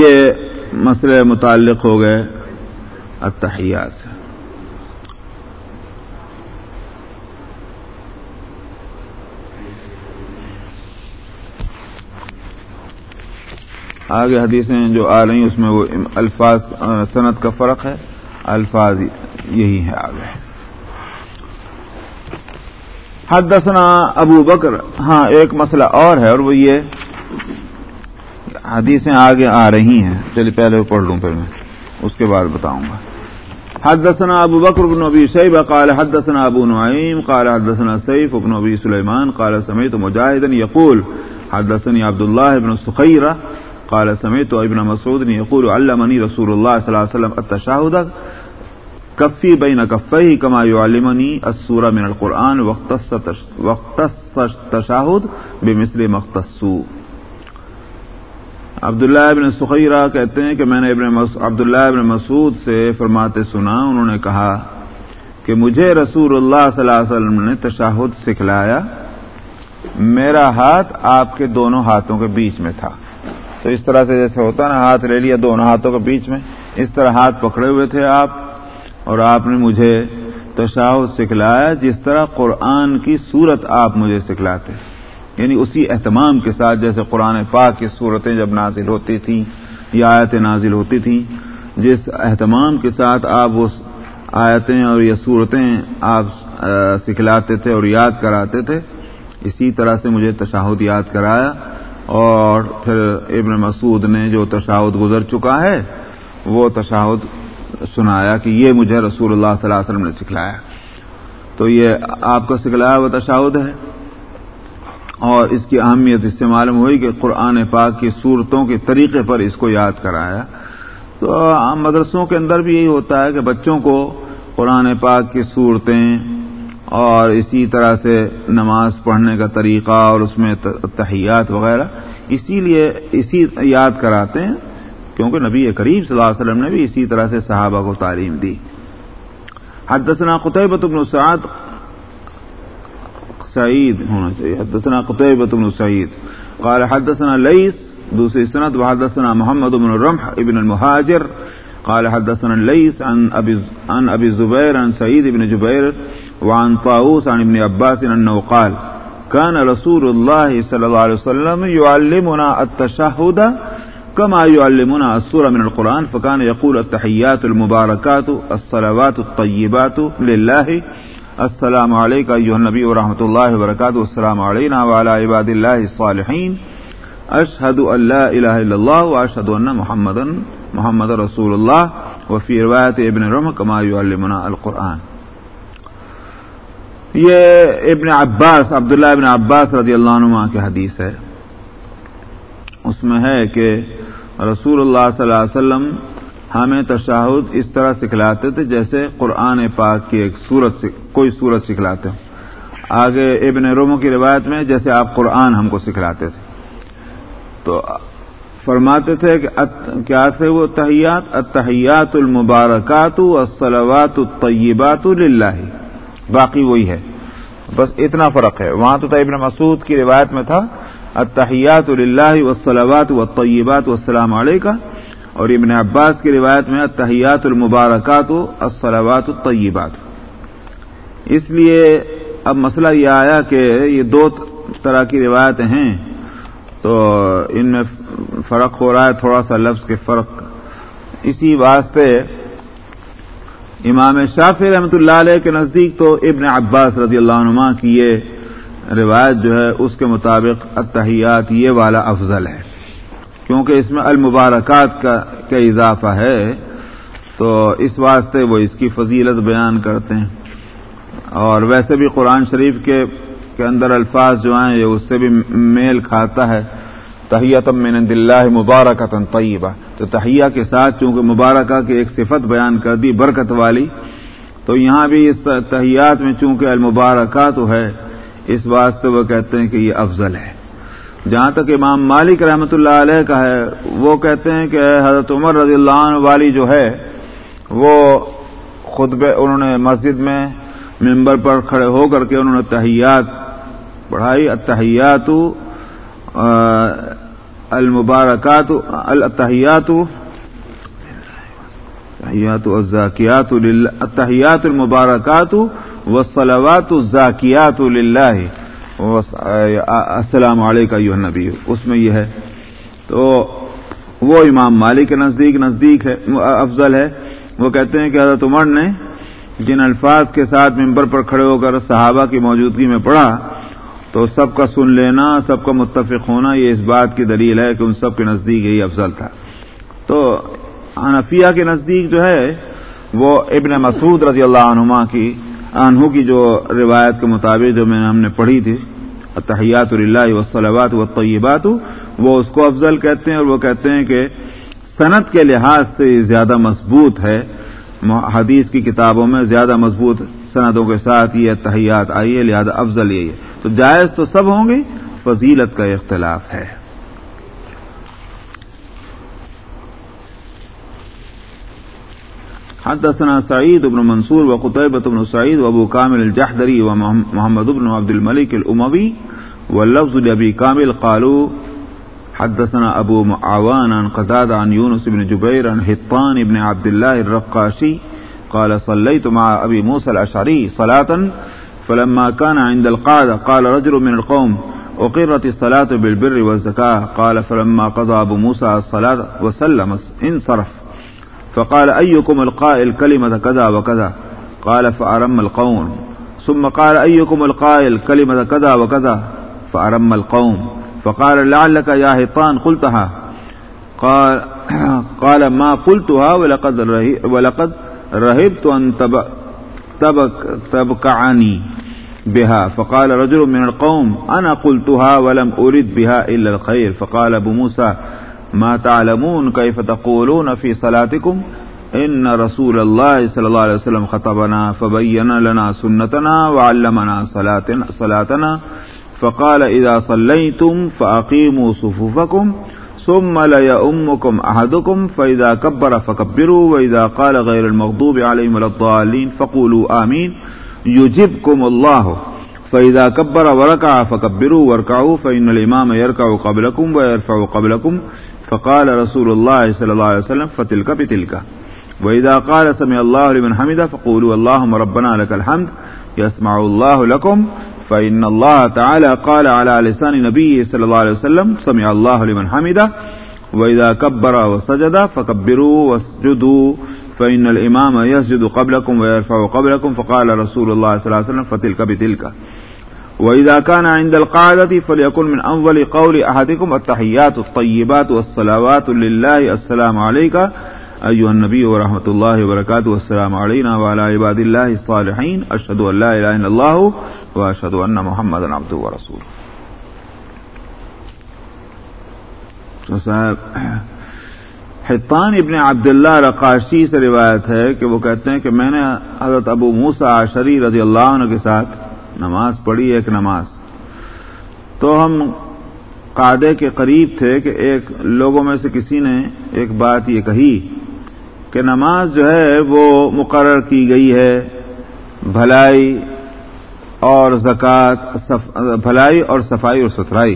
یہ مسئلے متعلق ہو گئے اتحیات سے آگے حدیثیں جو آ رہی ہیں، اس میں وہ الفاظ صنعت کا فرق ہے، الفاظ یہی ہے آگے۔ حدثنا ابو بکر ہاں ایک مسئلہ اور ہے اور وہ یہ حدیثیں آگے آ رہی ہیں۔ چلیے، پہلے پڑھ لوں پھر میں، اس کے بعد بتاؤں گا۔ حدثنا ابو بکر بن نبی شیب قال حدثنا ابو نعیم قال حدثنا سیف ابن نبی سلیمان قال سمیت مجاہد یقول حدثني عبد الله بن السخيرة قال سمعت ابن مسعود يقول علمني رسول الله صلى الله عليه وسلم التشهد کفی بین کفی کما علمنی السورہ من القرآن وقت تشاہد بے مصر مختصو عبداللہ ابن سخیرہ کہتے ہیں کہ میں نے ابن عبداللہ ابن مسعود سے فرماتے سنا، انہوں نے کہا کہ مجھے رسول اللہ صلی اللہ علیہ وسلم نے تشاہد سکھلایا، میرا ہاتھ آپ کے دونوں ہاتھوں کے بیچ میں تھا۔ تو اس طرح سے جیسے ہوتا نا، ہاتھ لے لیا دونوں ہاتھوں کے بیچ میں، اس طرح ہاتھ پکڑے ہوئے تھے آپ، اور آپ نے مجھے تشاہد سکھلایا جس طرح قرآن کی صورت آپ مجھے سکھلاتے۔ یعنی اسی اہتمام کے ساتھ جیسے قرآن پاک کی صورتیں جب نازل ہوتی تھیں یا آیتیں نازل ہوتی تھیں، جس اہتمام کے ساتھ آپ اس آیتیں اور یہ صورتیں آپ سکھلاتے تھے اور یاد کراتے تھے، اسی طرح سے مجھے تشاہد یاد کرایا۔ اور پھر ابن مسعود نے جو تشاہد گزر چکا ہے، وہ تشاہد سنایا کہ یہ مجھے رسول اللہ صلی اللہ علیہ وسلم نے سکھلایا۔ تو یہ آپ کو سکھلایا وہ تشاہد ہے۔ اور اس کی اہمیت اس سے معلوم ہوئی کہ قرآن پاک کی صورتوں کے طریقے پر اس کو یاد کرایا۔ تو عام مدرسوں کے اندر بھی یہی ہوتا ہے کہ بچوں کو قرآن پاک کی صورتیں اور اسی طرح سے نماز پڑھنے کا طریقہ اور اس میں تحیات وغیرہ، اسی لیے اسی یاد کراتے ہیں، کیونکہ نبی کریم صلی اللہ علیہ وسلم نے بھی اسی طرح سے صحابہ کو تعلیم دی۔ حدثنا قطعبۃ بن سعد، سعید ہونا چاہیے، حدثنا قطعبۃ بن سعید، قال حدثنا ليس دوسری سند، وحدثنا محمد بن الرمح ابن المهاجر قال حدثنا ليس عن ابي عن ابي الزبير عن سعيد بن جبير وعن طاووس عن ابن عباس انه قال كان رسول الله صلى الله عليه وسلم يعلمنا التشهد كما يعلمنا السورة من القرآن فكان يقول التحيات المباركات الصلوات الطيبات لله السلام عليك أيها النبي ورحمة الله وبركاته والسلام علينا وعلى عباد الله الصالحين أشهد أن لا إله إلا الله وأشهد أن محمدا محمد رسول الله وفي رواية ابن رمح كما يعلمنا القرآن۔ یہ ابن عباس، عبداللہ ابن عباس رضی اللہ عنہ کی حدیث ہے۔ اس میں ہے کہ رسول اللہ صلی اللہ علیہ وسلم ہمیں تشاہد اس طرح سکھلاتے تھے جیسے قرآن پاک کی ایک صورت کوئی صورت سکھلاتے ہوں۔ آگے ابن رومو کی روایت میں جیسے آپ قرآن ہم کو سکھلاتے تھے۔ تو فرماتے تھے کہ کیا تھے وہ تحیات؟ اتحیات المبارکات الصلوات الطیبات للہ۔ باقی وہی ہے۔ بس اتنا فرق ہے۔ وہاں تو ابن مسعود کی روایت میں تھا اتحیات اللہ وسلوات و طیبات والسلام علیہ اور ابن عباس کی روایت میں اتحیات المبارکات و السلوات الطیبات۔ اس لیے اب مسئلہ یہ آیا کہ یہ دو طرح کی روایتیں ہیں۔ تو ان میں فرق ہو رہا ہے، تھوڑا سا لفظ کے فرق۔ اسی واسطے امام شافی رحمۃ اللہ علیہ کے نزدیک تو ابن عباس رضی اللہ عنہ کی یہ روایت جو ہے، اس کے مطابق اتحیات یہ والا افضل ہے۔ کیونکہ اس میں المبارکات کا اضافہ ہے، تو اس واسطے وہ اس کی فضیلت بیان کرتے ہیں۔ اور ویسے بھی قرآن شریف کے کے اندر الفاظ جو ہیں، یہ اس سے بھی میل کھاتا ہے۔ تحیت من دلّہ مبارکت طیبہ۔ تو تہیا کے ساتھ چونکہ مبارکہ کی ایک صفت بیان کر دی، برکت والی، تو یہاں بھی اس تحیات میں چونکہ المبارکہ تو ہے، اس واسطے وہ کہتے ہیں کہ یہ افضل ہے۔ جہاں تک امام مالک رحمۃ اللہ علیہ کا ہے، وہ کہتے ہیں کہ حضرت عمر رضی اللہ عنہ والی جو ہے، وہ خطبے انہوں نے مسجد میں ممبر پر کھڑے ہو کر کے انہوں نے تحیات پڑھائی۔ اتحیات المبارکات التحیات الزاکیات التحیات المبارکات وسلوات الزاکیات اللہ السلام علیکم نبی اس میں یہ ہے۔ تو وہ امام مالک کے نزدیک نزدیک ہے افضل ہے۔ وہ کہتے ہیں کہ حضرت عمر نے جن الفاظ کے ساتھ ممبر پر کھڑے ہو کر صحابہ کی موجودگی میں پڑھا تو سب کا سن لینا، سب کا متفق ہونا، یہ اس بات کی دلیل ہے کہ ان سب کے نزدیک یہی افضل تھا۔ تو انفیہ کے نزدیک جو ہے، وہ ابن مسعود رضی اللہ عنہما کی انہوں کی جو روایت کے مطابق جو میں ہم نے پڑھی تھی تحیات اللہ وسلمات و طیبات وہ اس کو افضل کہتے ہیں اور وہ کہتے ہیں کہ صنعت کے لحاظ سے زیادہ مضبوط ہے حدیث کی کتابوں میں زیادہ مضبوط صنعتوں کے ساتھ یہ تحیات آئی ہے، لہذا افضل یہ ہے۔ تو جائز تو سب ہوں گے، فضیلت کا اختلاف ہے۔ حدثنا سعيد بن منصور وقتيبة بن سعيد وابو كامل الجحدري ومحمد بن عبد الملك الأموي واللفظ لأبي كامل قالوا، حدثنا أبو عوان عن قتاد عن يونس بن جبير عن حطان بن عبد الله الرقاشي قال صليت مع أبي موسى الأشعري صلاة فلما كان عند القعدة قال رجل من القوم وقرت الصلاة بالبر والزكاة. قال فلما قضى أبو موسى الصلاة وسلم انصرف. فقال أيكم القائل كلمة كذا وكذا؟ قال فأرم القوم. ثم قال أيكم القائل كلمة كذا وكذا؟ فأرم القوم. فقال لعلك يا هطان قلتها. قال, قال ما قلتها ولقد, ولقد رهبت أن تبك تبكعني بها فقال رجل من القوم أنا قلتها ولم أرد بها إلا الخير فقال أبو موسى ما تعلمون كيف تقولون في صلاتكم إن رسول الله صلى الله عليه وسلم خطبنا فبين لنا سنتنا وعلمنا صلاتنا فقال إذا صليتم فأقيموا صفوفكم ثم ليأمكم أحدكم فإذا كبر فكبروا وإذا قال غير المغضوب عليهم للضالين فقولوا آمين. يجبكم الله. فإذا كبر وركع فكبروا واركعوا فإن الإمام يركع قبلكم ويرفع قبلكم. فقال رسول الله صلى الله عليه وسلم فتلك بتلك. وإذا قال سمع الله لمن حمد فقولوا اللهم ربنا لك الحمد. يسمع الله لكم. فإن الله تعالى قال على لسان نبيه صلى الله عليه وسلم، سمع الله لمن حمد وَإِذَا كَبَّرَ وَسَجَدَ فَكَبِّرُوا وَاسْجُدُوا، فَإِنَّ الْإِمَامَ يَسْجُدُ قَبْلَكُمْ وَيَرْفَعُ قَبْلَكُمْ، فَقَالَ رَسُولُ اللَّهِ صلى الله عليه وسلم فَتِلْكَ بِتِلْكَ. وَإِذَا كَانَ عِندَ الْقَعْدَةِ فَلْيَكُنْ مِنْ أَوَّلِ قَوْلِ أَحَدِكُمْ التَّحِيَّاتُ الطَّيِّبَاتُ وَالصَّلَوَاتُ لِلَّهِ، السَّلَامُ عَلَيْكَ. أيها النبي ورحمة الله وبركاته، والسلام علينا وعلى عباد الله الصالحين، أشهد أن لا إله إلا الله، وأشهد أن محمد عبده ورسوله. تو صاحب، حطان ابن عبداللہ رقاشی سے روایت ہے کہ وہ کہتے ہیں کہ میں نے حضرت ابو موسا عشری رضی اللہ عنہ کے ساتھ نماز پڑھی، ایک نماز۔ تو ہم قادے کے قریب تھے کہ ایک، لوگوں میں سے کسی نے ایک بات یہ کہی کہ نماز جو ہے وہ مقرر کی گئی ہے۔ بھلائی اور زکوٰۃ بھلائی اور صفائی اور ستھرائی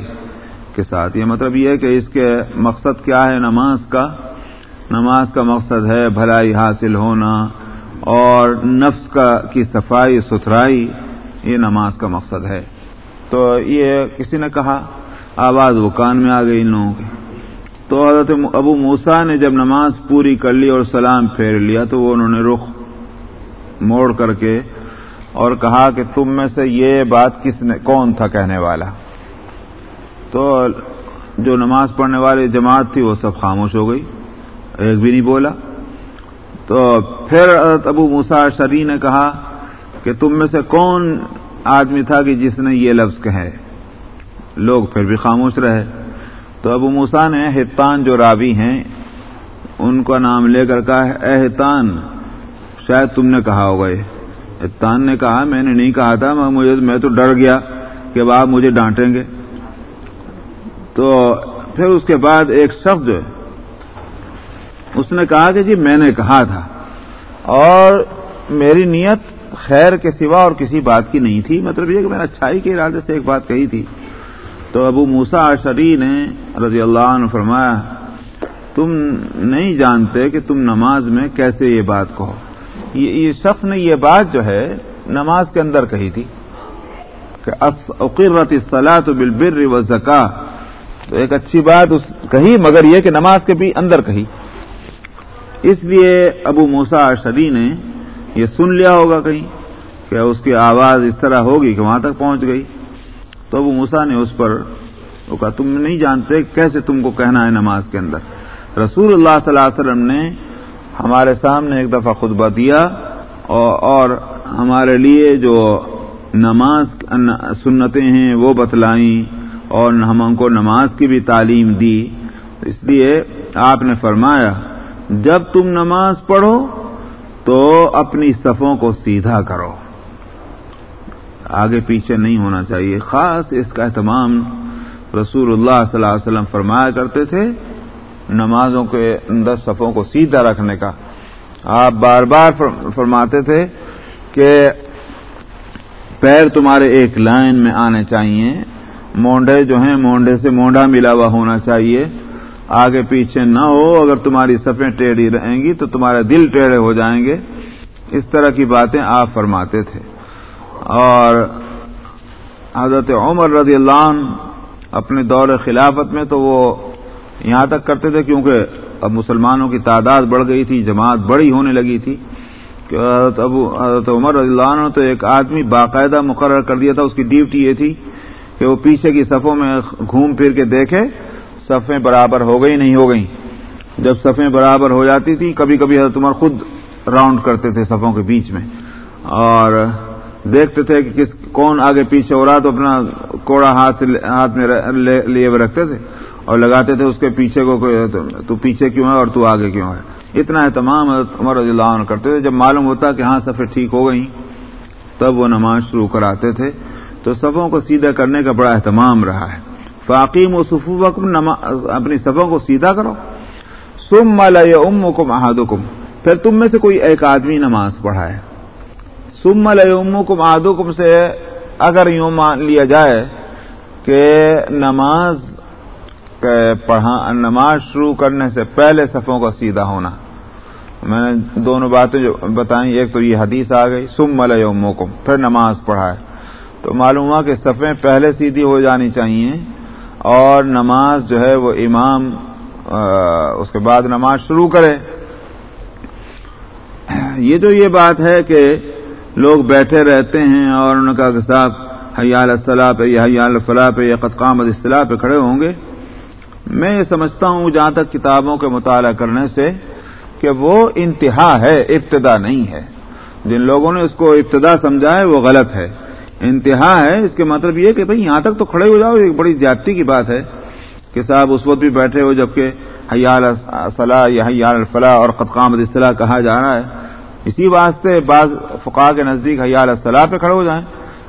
کے ساتھ۔ یہ مطلب یہ ہے کہ اس کے مقصد کیا ہے نماز کا؟ نماز کا مقصد ہے بھلائی حاصل ہونا اور نفس کا کی صفائی، ستھرائی، یہ نماز کا مقصد ہے۔ تو یہ کسی نے کہا؟ آواز وہ کان میں آ گئی، ان لوگوں کی۔ تو حضرت ابو موسا نے جب نماز پوری کر لی اور سلام پھیر لیا تو وہ انہوں نے رخ موڑ کر کے اور کہا کہ تم میں سے یہ بات کس نے کون تھا کہنے والا؟ تو جو نماز پڑھنے والی جماعت تھی وہ سب خاموش ہو گئی، ایک بھی نہیں بولا۔ تو پھر حضرت ابو موسا شری نے کہا کہ تم میں سے کون آدمی تھا کہ جس نے یہ لفظ کہے؟ لوگ پھر بھی خاموش رہے۔ تو ابو موسا نے ہتان جو راوی ہیں، ان کا نام لے کر کہا احتان، شاید تم نے کہا ہوگا یہ۔ احتان نے کہا، میں نے نہیں کہا تھا مجھے، میں تو ڈر گیا کہ اب آپ مجھے ڈانٹیں گے۔ تو پھر اس کے بعد ایک شخص جو ہے، اس نے کہا کہ جی میں نے کہا تھا۔ اور میری نیت خیر کے سوا اور کسی بات کی نہیں تھی۔ مطلب یہ کہ میں نے اچھائی کے ارادے سے ایک بات کہی تھی۔ تو ابو موسا شری نے رضی اللہ عنہ فرمایا، تم نہیں جانتے کہ تم نماز میں کیسے یہ بات کہو۔ یہ شخص نے یہ بات جو ہے، نماز کے اندر کہی تھی کہ اقرت صلاح تو بالبر و زکا تو ایک اچھی بات اس کہی، مگر یہ کہ نماز کے بھی اندر کہی۔ اس لیے ابو موسا شری نے یہ سن لیا ہوگا کہیں کہ اس کی آواز اس طرح ہوگی کہ وہاں تک پہنچ گئی۔ تو ابو موسا نے اس پر کہا، تم نہیں جانتے کیسے تم کو کہنا ہے نماز کے اندر؟ رسول اللہ صلی اللہ علیہ وسلم نے ہمارے سامنے ایک دفعہ خطبہ دیا اور ہمارے لیے جو نماز سنتیں ہیں وہ بتلائیں اور ہم ان کو نماز کی بھی تعلیم دی۔ اس لیے آپ نے فرمایا، جب تم نماز پڑھو تو اپنی صفوں کو سیدھا کرو۔ آگے پیچھے نہیں ہونا چاہیے۔ خاص اس کا اہتمام رسول اللہ صلی اللہ علیہ وسلم فرمایا کرتے تھے، نمازوں کے اندر صفوں کو سیدھا رکھنے کا۔ آپ بار بار فرماتے تھے کہ پیر تمہارے ایک لائن میں آنے چاہیے۔ مونڈے جو ہیں، مونڈے سے مونڈا ملا ہوا ہونا چاہیے۔ آگے پیچھے نہ ہو، اگر تمہاری صفیں ٹیڑھی رہیں گی تو تمہارے دل ٹیڑھے ہو جائیں گے۔ اس طرح کی باتیں آپ فرماتے تھے۔ اور حضرت عمر رضی اللہ عنہ اپنے دور خلافت میں تو وہ یہاں تک کرتے تھے کیونکہ اب مسلمانوں کی تعداد بڑھ گئی تھی، جماعت بڑی ہونے لگی تھی کہ حضرت ابو، حضرت عمر رضی اللہ عنہ تو ایک آدمی باقاعدہ مقرر کر دیا تھا، اس کی ڈیوٹی یہ تھی کہ وہ پیچھے کی صفوں میں گھوم پھر کے دیکھے، صفیں برابر ہو گئی نہیں ہو گئی جب صفیں برابر ہو جاتی تھی، کبھی کبھی حضرت عمر خود راؤنڈ کرتے تھے صفوں کے بیچ میں۔ اور دیکھتے تھے کہ کس کون آگے پیچھے ہو رہا تو اپنا کوڑا ہاتھ ہاتھ میں لیے ہوئے رکھتے تھے اور لگاتے تھے اس کے پیچھے کو تو پیچھے کیوں ہے اور تو آگے کیوں ہے؟ اتنا ہے تمام عمر رضی اللہ عنہ کرتے تھے۔ جب معلوم ہوتا کہ ہاں سفر ٹھیک ہو گئی، تب وہ نماز شروع کراتے تھے۔ تو صفوں کو سیدھا کرنے کا بڑا اہتمام رہا ہے۔ فاقیم و صفو اپنی صفوں کو سیدھا کرو۔ سم مل ام کم احادم پھر تم میں سے کوئی ایک آدمی نماز پڑھائے۔ سم کم آدم سے، اگر یوں مان لیا جائے کہ نماز پڑھا، نماز شروع کرنے سے پہلے صفوں کا سیدھا ہونا۔ میں نے دونوں باتیں جو بتائیں، ایک تو یہ حدیث آ گئی سم مل کم پھر نماز پڑھائے تو معلوم ہوا کہ صفیں پہلے سیدھی ہو جانی چاہیے اور نماز جو ہے وہ امام اس کے بعد نماز شروع کرے۔ یہ جو یہ بات ہے کہ لوگ بیٹھے رہتے ہیں اور ان کا صاحب حیال اصطلاح پہ یا حیال فلاح پہ یا قطقام اصطلاح پہ کھڑے ہوں گے۔ میں یہ سمجھتا ہوں جہاں تک کتابوں کے مطالعہ کرنے سے کہ وہ انتہا ہے، ابتدا نہیں ہے۔ جن لوگوں نے اس کو ابتدا سمجھا ہے، وہ غلط ہے۔ انتہا ہے، اس کے مطلب یہ کہ بھائی یہاں تک تو کھڑے ہو جاؤ ایک بڑی زیادتی کی بات ہے کہ صاحب اس وقت بھی بیٹھے ہو جبکہ حیال صلاح یا حیال الفلاح اور قطقام اصطلاح کہا جا رہا ہے۔ اسی واسطے بعض فقا کے نزدیک حیال الصلاح پہ کھڑے ہو جائیں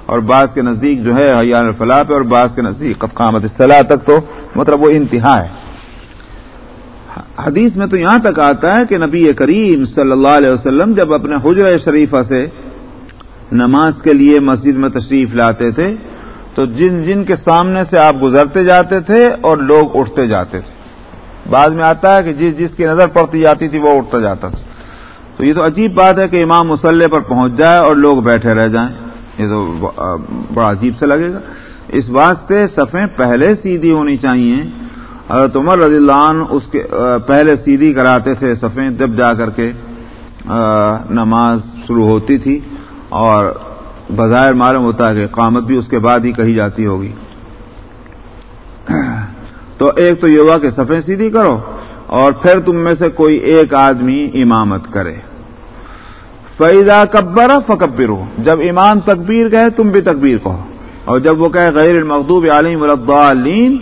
اور بعض کے نزدیک جو ہے حیال الفلاح پہ اور بعض کے نزدیک قطقامت اصطلاح تک تو مطلب وہ انتہا ہے۔ حدیث میں تو یہاں تک آتا ہے کہ نبی کریم صلی اللہ علیہ وسلم جب اپنے حجر شریفہ سے نماز کے لیے مسجد میں تشریف لاتے تھے تو جن جن کے سامنے سے آپ گزرتے جاتے تھے اور لوگ اٹھتے جاتے تھے۔ بعد میں آتا ہے کہ جس جس کی نظر پڑتی جاتی تھی وہ اٹھتا جاتا تھا۔ تو یہ تو عجیب بات ہے کہ امام مسلح پر پہنچ جائے اور لوگ بیٹھے رہ جائیں۔ یہ تو بڑا عجیب سے لگے گا۔ اس واسطے صفیں پہلے سیدھی ہونی چاہیے۔ حضرت عمر رضی اللہ عنہ اس کے پہلے سیدھی کراتے تھے صفیں۔ جب جا کر کے نماز شروع ہوتی تھی اور بظاہر معلوم ہوتا ہے کہ قامت بھی اس کے بعد ہی کہی جاتی ہوگی۔ تو ایک تو یہ ہوا کہ صفیں سیدھی کرو اور پھر تم میں سے کوئی ایک آدمی امامت کرے۔ فیضا کبرا فکبر جب امام تکبیر کہے، تم بھی تکبیر کہو۔ اور جب وہ کہے، غیر المقوب عالم الدین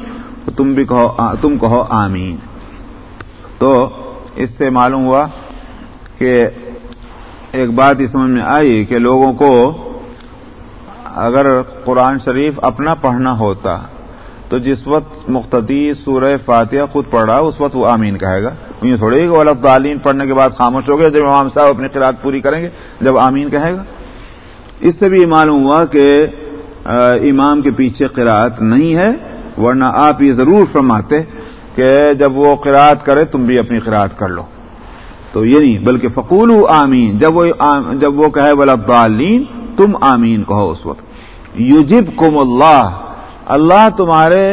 تو تم بھی کہو تم کہو آمین۔ تو اس سے معلوم ہوا کہ ایک بات اس سمجھ میں آئی کہ لوگوں کو اگر قرآن شریف اپنا پڑھنا ہوتا، تو جس وقت مختدی سورہ فاتحہ خود پڑھ رہا اس وقت وہ آمین کہے گا۔ یہ تھوڑے کہ وہ تعلیم پڑھنے کے بعد خاموش ہو گئے، جب امام صاحب اپنی قرآد پوری کریں گے، جب آمین کہے گا۔ اس سے بھی یہ معلوم ہوا کہ امام کے پیچھے قرآت نہیں ہے، ورنہ آپ یہ ضرور فرماتے کہ جب وہ قرآت کرے، تم بھی اپنی قرآت کر لو۔ تو یہ نہیں، بلکہ فقول آمین، جب وہ جب وہ کہے ولابالین تم آمین کہو اس وقت۔ یوجب کم اللہ اللہ تمہارے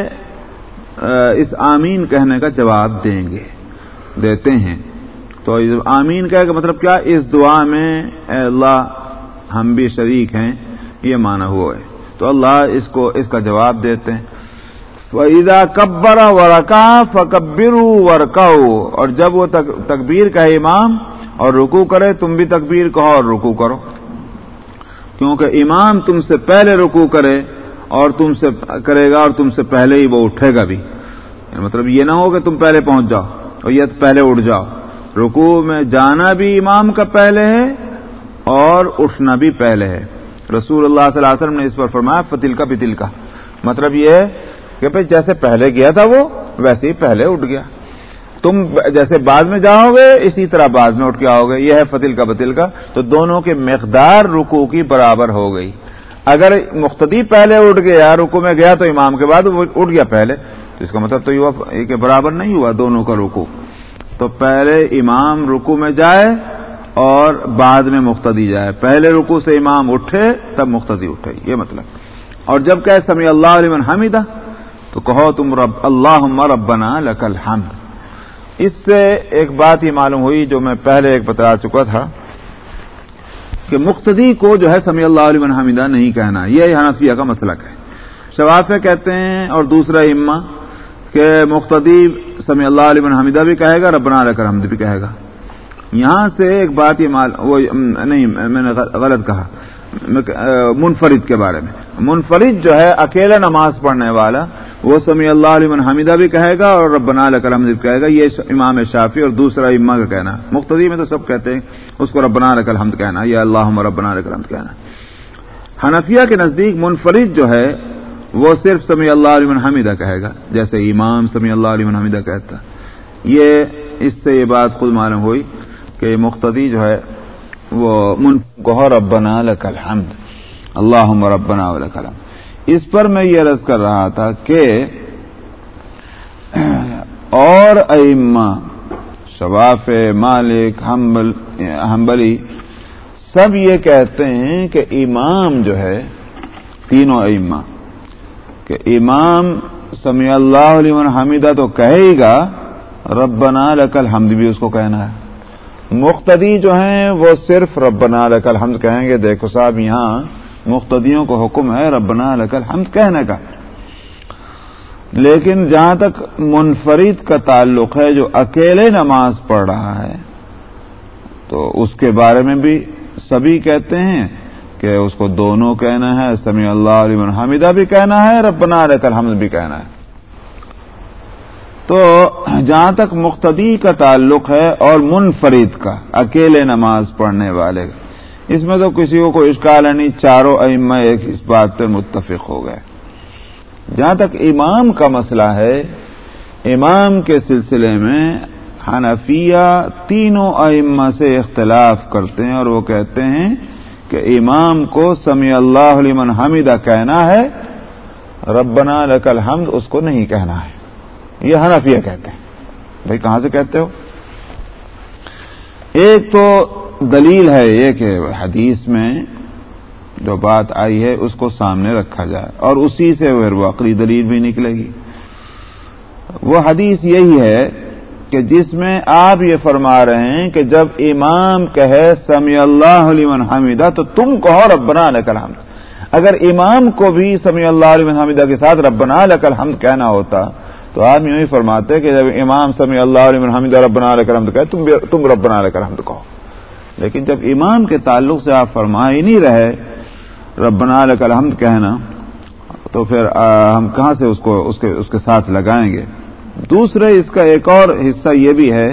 اس آمین کہنے کا جواب دیں گے۔ دیتے ہیں۔ تو آمین کا مطلب کیا اس دعا میں اے اللہ ہم بھی شریک ہیں؟ یہ مانا ہوا ہے۔ تو اللہ اس کو، اس کا جواب دیتے ہیں۔ فعیدہ کبر ورکا فکبر ورکاؤ اور جب وہ تکبیر کا امام اور رکو کرے، تم بھی تکبیر کہو اور رکو کرو۔ کیونکہ امام تم سے پہلے رکو کرے اور تم سے کرے گا اور تم سے پہلے ہی وہ اٹھے گا بھی۔ یعنی مطلب یہ نہ ہو کہ تم پہلے پہنچ جاؤ۔ اور یہ پہلے اٹھ جاؤ۔ رکو میں جانا بھی امام کا پہلے ہے اور اٹھنا بھی پہلے ہے۔ رسول اللہ صلی اللہ علیہ وسلم نے اس پر فرمایا فتل کا پتل کا مطلب یہ ہے کہ بھائی جیسے پہلے گیا تھا وہ، ویسے ہی پہلے اٹھ گیا۔ تم جیسے بعد میں جاؤ گے، اسی طرح بعد میں اٹھ کے آؤ گے۔ یہ ہے فتل کا بتل کا تو دونوں کے مقدار رکو کی برابر ہو گئی۔ اگر مختدی پہلے اٹھ گیا رکو میں گیا تو امام کے بعد وہ اٹھ گیا پہلے۔ تو اس کا مطلب تو یہ کہ برابر نہیں ہوا دونوں کا رکو۔ تو پہلے امام رکو میں جائے اور بعد میں مختدی جائے۔ پہلے رکو سے امام اٹھے، تب مختدی اٹھے۔ یہ مطلب۔ اور جبکہ سمی اللہ علیہ حمیدہ، تو کہو تم رب اللہ ربنا لکل حمد اس سے ایک بات یہ معلوم ہوئی جو میں پہلے ایک بتا چکا تھا کہ مقتدی کو جو ہے سمی اللہ علیہ حمیدہ نہیں کہنا۔ یہ حنفیہ کا مسلک ہے۔ شوافے کہتے ہیں اور دوسرا اما کہ مقتدی سمی اللہ علیہ حمیدہ بھی کہے گا، ربنا کر حمد بھی کہے گا۔ یہاں سے ایک بات یہ مال وہ نہیں، میں نے غلط کہا۔ منفرد کے بارے میں۔ منفرد جو ہے اکیلا نماز پڑھنے والا، وہ سمی اللہ علیہ حمیدہ بھی کہے گا اور ربنا الکرم بھی کہے گا۔ یہ امام شافی اور دوسرا اما کا کہنا۔ مختدی میں تو سب کہتے ہیں، اس کو ربنا رکل حمد کہنا، یا اللہ ربنا رکل حمد کہنا۔ حنفیہ کے نزدیک منفرد جو ہے وہ صرف سمی اللہ علیہ حمیدہ کہے گا، جیسے امام سمی اللہ علیہ حمیدہ کہتا۔ یہ اس سے یہ بات خود معلوم ہوئی کہ مختدی جو ہے، وہ من ربنا لکل حمد اللہ ربنا لکل حمد اس پر میں یہ عرض کر رہا تھا کہ اور ائمہ، شواف مالک حنبلی، سب یہ کہتے ہیں کہ امام جو ہے، تینوں ائمہ کہ امام سمیع اللہ علیہ حمیدہ تو کہے گا، ربنا لک الحمد بھی اس کو کہنا ہے۔ مقتدی جو ہیں وہ صرف ربنا لک الحمد کہیں گے۔ دیکھو صاحب، یہاں مقتدیوں کو حکم ہے ربنا لک الحمد کہنے کا۔ لیکن جہاں تک منفرد کا تعلق ہے، جو اکیلے نماز پڑھ رہا ہے، تو اس کے بارے میں بھی سبھی کہتے ہیں۔ کہ اس کو دونوں کہنا ہے، سمیع اللہ علیہ حمیدہ بھی کہنا ہے، ربنا لک الحمد بھی کہنا ہے۔ تو جہاں تک مقتدی کا تعلق ہے اور منفرد کا، اکیلے نماز پڑھنے والے کا، اس میں تو کسی کو کوئی اشکال نہیں، چاروں ائمہ ایک اس بات پہ متفق ہو گئے۔ جہاں تک امام کا مسئلہ ہے، امام کے سلسلے میں حنفیہ تینوں ائمہ سے اختلاف کرتے ہیں اور وہ کہتے ہیں کہ امام کو سمیع اللہ علیہ حمیدہ کہنا ہے، ربنا لک الحمد، اس کو نہیں کہنا ہے۔ یہ حنفیہ کہتے ہیں۔ بھائی کہاں سے کہتے ہو؟ ایک تو دلیل ہے یہ کہ حدیث میں جو بات آئی ہے، اس کو سامنے رکھا جائے۔ اور اسی سے وہ عقلی دلیل بھی نکلے گی۔ وہ حدیث یہی ہے کہ جس میں آپ یہ فرما رہے ہیں کہ جب امام کہے سمی اللہ علیہ حمیدہ، تو تم کہو ربنا لکل حمد اگر امام کو بھی سمی اللہ علیہ حمیدہ کے ساتھ ربنا لکل حمد کہنا ہوتا، تو آپ یوں ہی فرماتے کہ جب امام سمی اللہ علیہ حمد ربنا علیہ کرم کہے، تم تم ربنا علیہ کرم کہو۔ لیکن جب امام کے تعلق سے آپ فرما ہی نہیں رہے ربنا علیہ الحمد کہنا، تو پھر ہم کہاں سے اس کو اس کے اس کے ساتھ لگائیں گے؟ دوسرے اس کا ایک اور حصہ یہ بھی ہے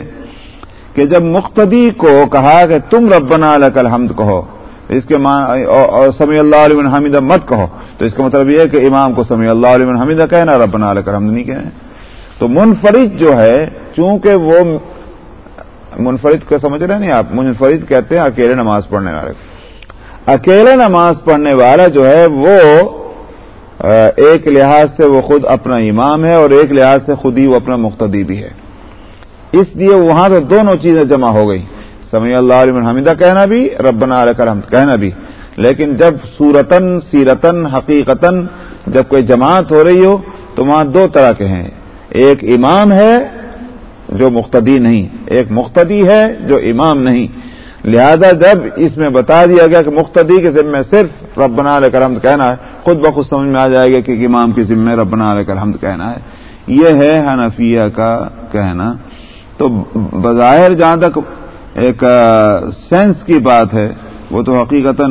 کہ جب مقتدی کو کہا کہ تم ربنا علیہ الحمد کہو، اس کے سمی اللہ علیہ حمیدہ مت کہو، تو اس کا مطلب یہ ہے کہ امام کو سمی اللہ علیہ حمیدہ کہنا ربنا علیہ الحمد نہیں کہنا تو منفرد جو ہے، چونکہ وہ منفرد کا سمجھ رہے نہیں آپ؟ منفرد کہتے ہیں اکیلے نماز پڑھنے والے۔ اکیلے نماز پڑھنے والا جو ہے، وہ ایک لحاظ سے وہ خود اپنا امام ہے اور ایک لحاظ سے خود ہی وہ اپنا مقتدی بھی ہے۔ اس لیے وہاں پہ دونوں چیزیں جمع ہو گئی۔ سمی اللہ علیہ حمیدہ کہنا بھی، ربنا علیہ کرم کہنا بھی۔ لیکن جب صورتن سیرتن حقیقتاً جب کوئی جماعت ہو رہی ہو، تو وہاں دو طرح کے ہیں۔ ایک امام ہے جو مقتدی نہیں، ایک مقتدی ہے جو امام نہیں۔ لہذا جب اس میں بتا دیا گیا کہ مقتدی کے ذمے صرف ربنا علیہ کرحمد کہنا ہے، خود بخود سمجھ میں آ جائے گا کہ امام کے ذمے ربنا علیہ کرحمد کہنا ہے۔ یہ ہے حنفیہ کا کہنا۔ تو بظاہر جہاں تک ایک سینس کی بات ہے، وہ تو حقیقت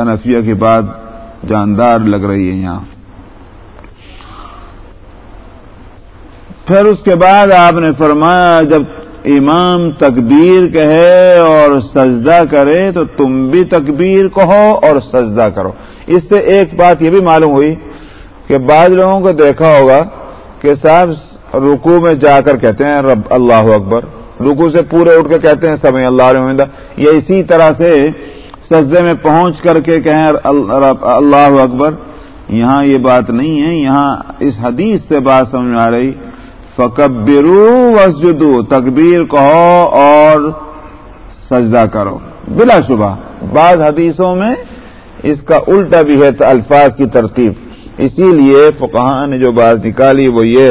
حنفیہ کی بات جاندار لگ رہی ہے یہاں۔ پھر اس کے بعد آپ نے فرمایا، جب امام تکبیر کہے اور سجدہ کرے تو تم بھی تکبیر کہو اور سجدہ کرو۔ اس سے ایک بات یہ بھی معلوم ہوئی کہ بعض لوگوں کو دیکھا ہوگا کہ صاحب رکو میں جا کر کہتے ہیں، رب اللہ اکبر۔ رکو سے پورے اٹھ کے کہتے ہیں سمے اللہ علیہ یہ اسی طرح سے سجدے میں پہنچ کر کے کہیں اللہ اکبر۔ یہاں یہ بات نہیں ہے، یہاں اس حدیث سے بات سمجھ آ رہی۔ فکبرو وسجدو تکبیر کہو اور سجدہ کرو۔ بلا شبہ، بعض حدیثوں میں اس کا الٹا بھی ہے الفاظ کی ترتیب۔ اسی لیے فقہ نے جو بات نکالی وہ یہ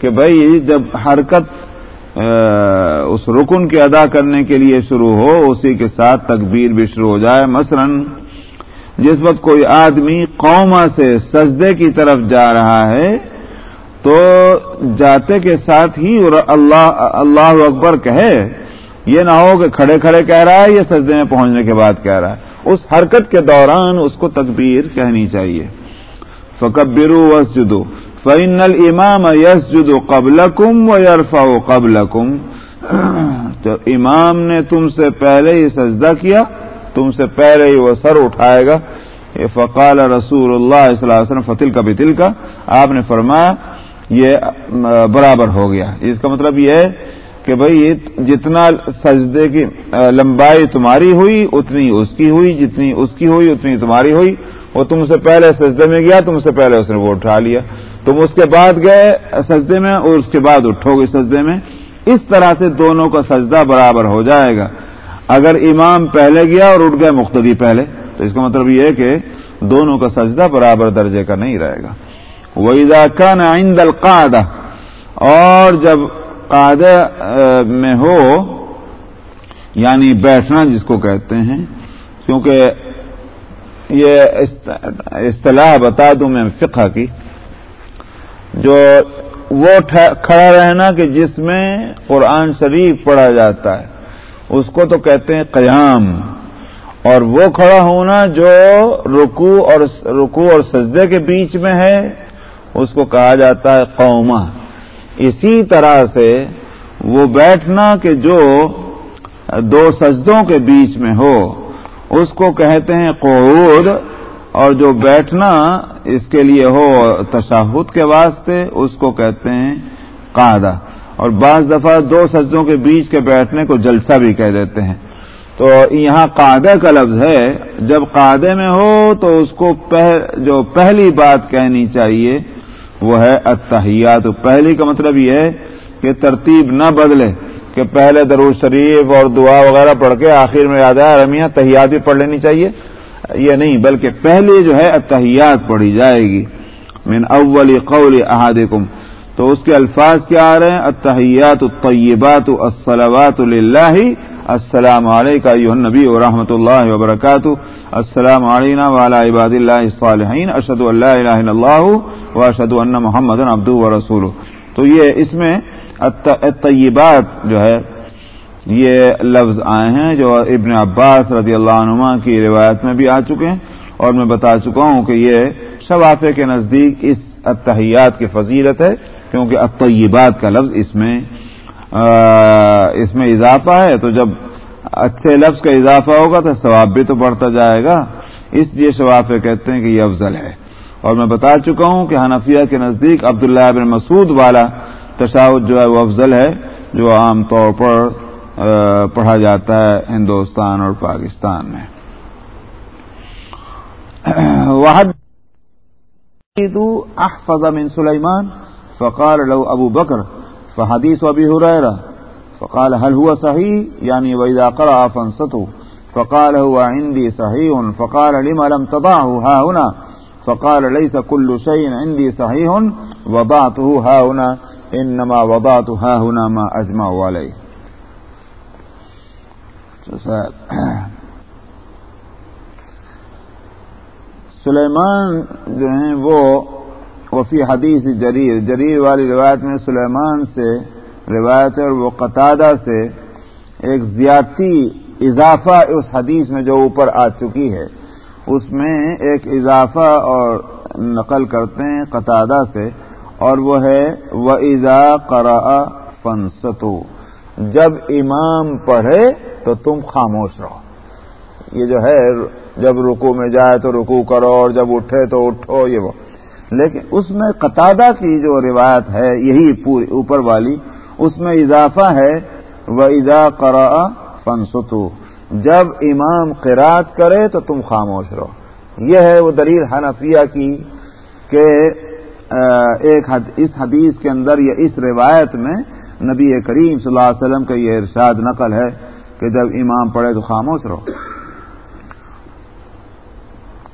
کہ بھائی جب حرکت اس رکن کے ادا کرنے کے لیے شروع ہو، اسی کے ساتھ تکبیر بھی شروع ہو جائے۔ مثلا جس وقت کوئی آدمی قوما سے سجدے کی طرف جا رہا ہے تو جاتے کے ساتھ ہی اللہ اللہ اکبر کہے، یہ نہ ہو کہ کھڑے کھڑے کہہ رہا ہے یا سجدے میں پہنچنے کے بعد کہہ رہا ہے۔ اس حرکت کے دوران اس کو تکبیر کہنی چاہیے۔ فکبرو وسجدو فعن الامام یس جدو قبل کم و یارفا قبل کم تو امام نے تم سے پہلے ہی سجدہ کیا، تم سے پہلے ہی وہ سر اٹھائے گا۔ فقال رسول اللہ صلی اللہ علیہ وسلم فتل کا بتل کا آپ نے فرمایا یہ برابر ہو گیا۔ اس کا مطلب یہ ہے کہ بھائی جتنا سجدے کی لمبائی تمہاری ہوئی، اتنی اس کی ہوئی، جتنی اس کی ہوئی، اتنی تمہاری ہوئی۔ وہ تم سے پہلے سجدے میں گیا، تم سے پہلے اس نے وہ اٹھا لیا۔ تم اس کے بعد گئے سجدے میں اور اس کے بعد اٹھو گے سجدے میں۔ اس طرح سے دونوں کا سجدہ برابر ہو جائے گا۔ اگر امام پہلے گیا اور اٹھ گئے مختدی پہلے، تو اس کا مطلب یہ ہے کہ دونوں کا سجدہ برابر درجے کا نہیں رہے گا۔ وہی کا نا القاعدہ اور جب قاعدہ میں ہو یعنی بیٹھنا جس کو کہتے ہیں، کیونکہ یہ اصطلاح بتا دوں میں فقہ کی، جو وہ کھڑا رہنا کہ جس میں قرآن شریف پڑھا جاتا ہے، اس کو تو کہتے ہیں قیام۔ اور وہ کھڑا ہونا جو رکو اور رکو اور سجدے کے بیچ میں ہے اس کو کہا جاتا ہے قوما اسی طرح سے وہ بیٹھنا کہ جو دو سجدوں کے بیچ میں ہو، اس کو کہتے ہیں قعود، اور جو بیٹھنا اس کے لیے ہو تشاہد کے واسطے، اس کو کہتے ہیں قاعدہ اور بعض دفعہ دو سجدوں کے بیچ کے بیٹھنے کو جلسہ بھی کہہ دیتے ہیں۔ تو یہاں قاعدہ کا لفظ ہے، جب قاعدے میں ہو تو اس کو جو پہلی بات کہنی چاہیے وہ ہے اتحیات پہلی کا مطلب یہ ہے کہ ترتیب نہ بدلے، کہ پہلے درود شریف اور دعا وغیرہ پڑھ کے آخر میں یاد آیا، رمیاں، تحیات بھی پڑھ لینی چاہیے. یہ نہیں، بلکہ پہلے جو ہے اتحیات پڑھی جائے گی. من اول قول احادکم تو اس کے الفاظ کیا آ رہے ہیں؟ اتحیات الطیبات الصلوات للہ۔ السلام علیکم النبی و رحمۃ اللہ وبرکاتہ۔ السلام علینا وعلی عباد اللہ الصالحین۔ اشد اللہ الہ اللہ و اشد ان محمد عبد و رسول تو یہ اس میں طیبات جو ہے، یہ لفظ آئے ہیں جو ابن عباس رضی اللہ عنما کی روایت میں بھی آ چکے ہیں۔ اور میں بتا چکا ہوں کہ یہ شفافے کے نزدیک اس اتحیات کی فضیلت ہے۔ کیونکہ الطیبات کا لفظ اس میں اس میں اضافہ ہے، تو جب اچھے لفظ کا اضافہ ہوگا تو ثواب بھی تو بڑھتا جائے گا۔ اس لیے شفافے کہتے ہیں کہ یہ افضل ہے۔ اور میں بتا چکا ہوں کہ حنفیہ کے نزدیک عبداللہ بن مسعود والا تشاہد جو ہے وہ افضل ہے، جو عام طور پر پڑھا جاتا ہے ہندوستان اور پاکستان میں۔ احفظ من سلیمان فقال لو ابو بکر، فحدیث ابی حریرہ، فقال هل هو صحیح؟ یعنی واذا قرأ فانصتوا، فقال هو عندي صحيح فقال لما لم تضعه ها هنا؟ فقال ليس كل شيء عندي صحيح وضعته ها هنا، انما وضعت ها هنا ما اجمع عليه. سلیمان جو ہیں وہ وفی حدیث جریر جریر والی روایت میں سلیمان سے روایت اور وہ قطادہ سے ایک زیادتی اضافہ اس حدیث میں جو اوپر آ چکی ہے، اس میں ایک اضافہ اور نقل کرتے ہیں قطادہ سے اور وہ ہے و ایزا قرا فنستو جب امام پڑھے تو تم خاموش رہو۔ یہ جو ہے، جب رکو میں جائے تو رکو کرو اور جب اٹھے تو اٹھو، یہ وہ۔ لیکن اس میں قطادہ کی جو روایت ہے، یہی پوری اوپر والی، اس میں اضافہ ہے و ایزا قرا فنستو جب امام قرات کرے تو تم خاموش رہو۔ یہ ہے وہ دلیل حنفیہ کی کہ ایک اس حدیث کے اندر یا اس روایت میں نبی کریم صلی اللہ علیہ وسلم کا یہ ارشاد نقل ہے کہ جب امام پڑھے تو خاموش رہو۔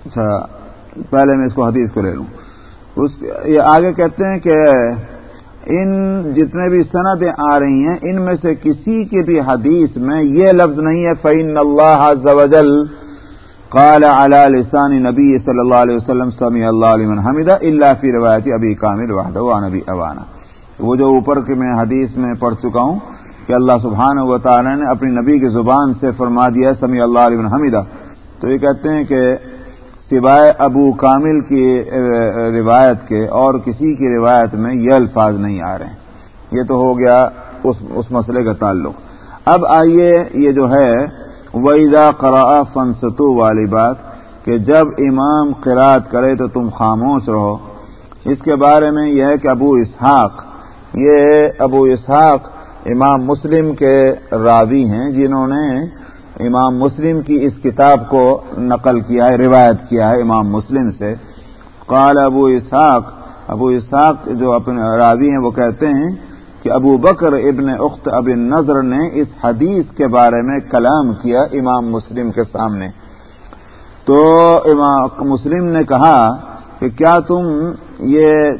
اچھا پہلے میں اس کو حدیث کو لے لوں۔ اس یہ آگے کہتے ہیں کہ ان جتنے بھی سندیں آ رہی ہیں، ان میں سے کسی کی بھی حدیث میں یہ لفظ نہیں ہے فعین اللہ زوجل قال على لسان نبی صلی اللہ علیہ وسلم سمی اللہ علیہ حمیدہ اللہ فی روایتی ابی کامل وحدہ نبی اوانا وہ جو اوپر کے میں حدیث میں پڑھ چکا ہوں کہ اللہ سبحانہ و تعالی نے اپنی نبی کی زبان سے فرما دیا سمی اللہ علیہ حمیدہ تو یہ کہتے ہیں کہ سوائے ابو کامل کی روایت کے اور کسی کی روایت میں یہ الفاظ نہیں آ رہے ہیں۔ یہ تو ہو گیا اس اس مسئلے کا تعلق۔ اب آئیے یہ جو ہے ویزا قرا فنستو والی بات کہ جب امام قرات کرے تو تم خاموش رہو۔ اس کے بارے میں یہ ہے کہ ابو اسحاق، یہ ابو اسحاق امام مسلم کے راوی ہیں جنہوں نے امام مسلم کی اس کتاب کو نقل کیا ہے، روایت کیا ہے امام مسلم سے۔ قال ابو اسحاق ابو اسحاق جو اپنے راوی ہیں، وہ کہتے ہیں کہ ابو بکر ابن اخت اب نظر نے اس حدیث کے بارے میں کلام کیا امام مسلم کے سامنے۔ تو امام مسلم نے کہا کہ کیا تم یہ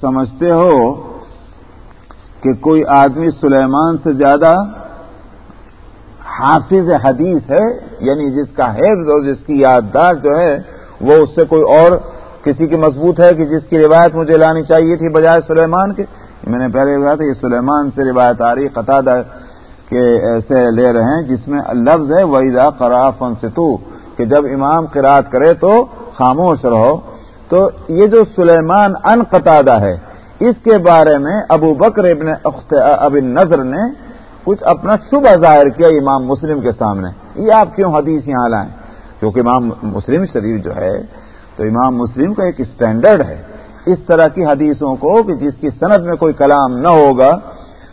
سمجھتے ہو کہ کوئی آدمی سلیمان سے زیادہ حافظ حدیث ہے یعنی جس کا حفظ اور جس کی یادداشت جو ہے، وہ اس سے کوئی اور کسی کی مضبوط ہے کہ جس کی روایت مجھے لانی چاہیے تھی بجائے سلیمان کے؟ میں نے پہلے کہا تھا یہ سلیمان سے روایت آ رہی قطع کے ایسے لے رہے ہیں، جس میں لفظ ہے ویدا قراف ستو کہ جب امام قرات کرے تو خاموش رہو۔ تو یہ جو سلیمان ان قطع ہے، اس کے بارے میں ابو بکر ابن ابن نظر نے کچھ اپنا شبہ ظاہر کیا امام مسلم کے سامنے۔ یہ آپ کیوں حدیث یہاں لائیں؟ کیونکہ امام مسلم شریف جو ہے، تو امام مسلم کا ایک اسٹینڈرڈ ہے۔ اس طرح کی حدیثوں کو کہ جس کی صنعت میں کوئی کلام نہ ہوگا،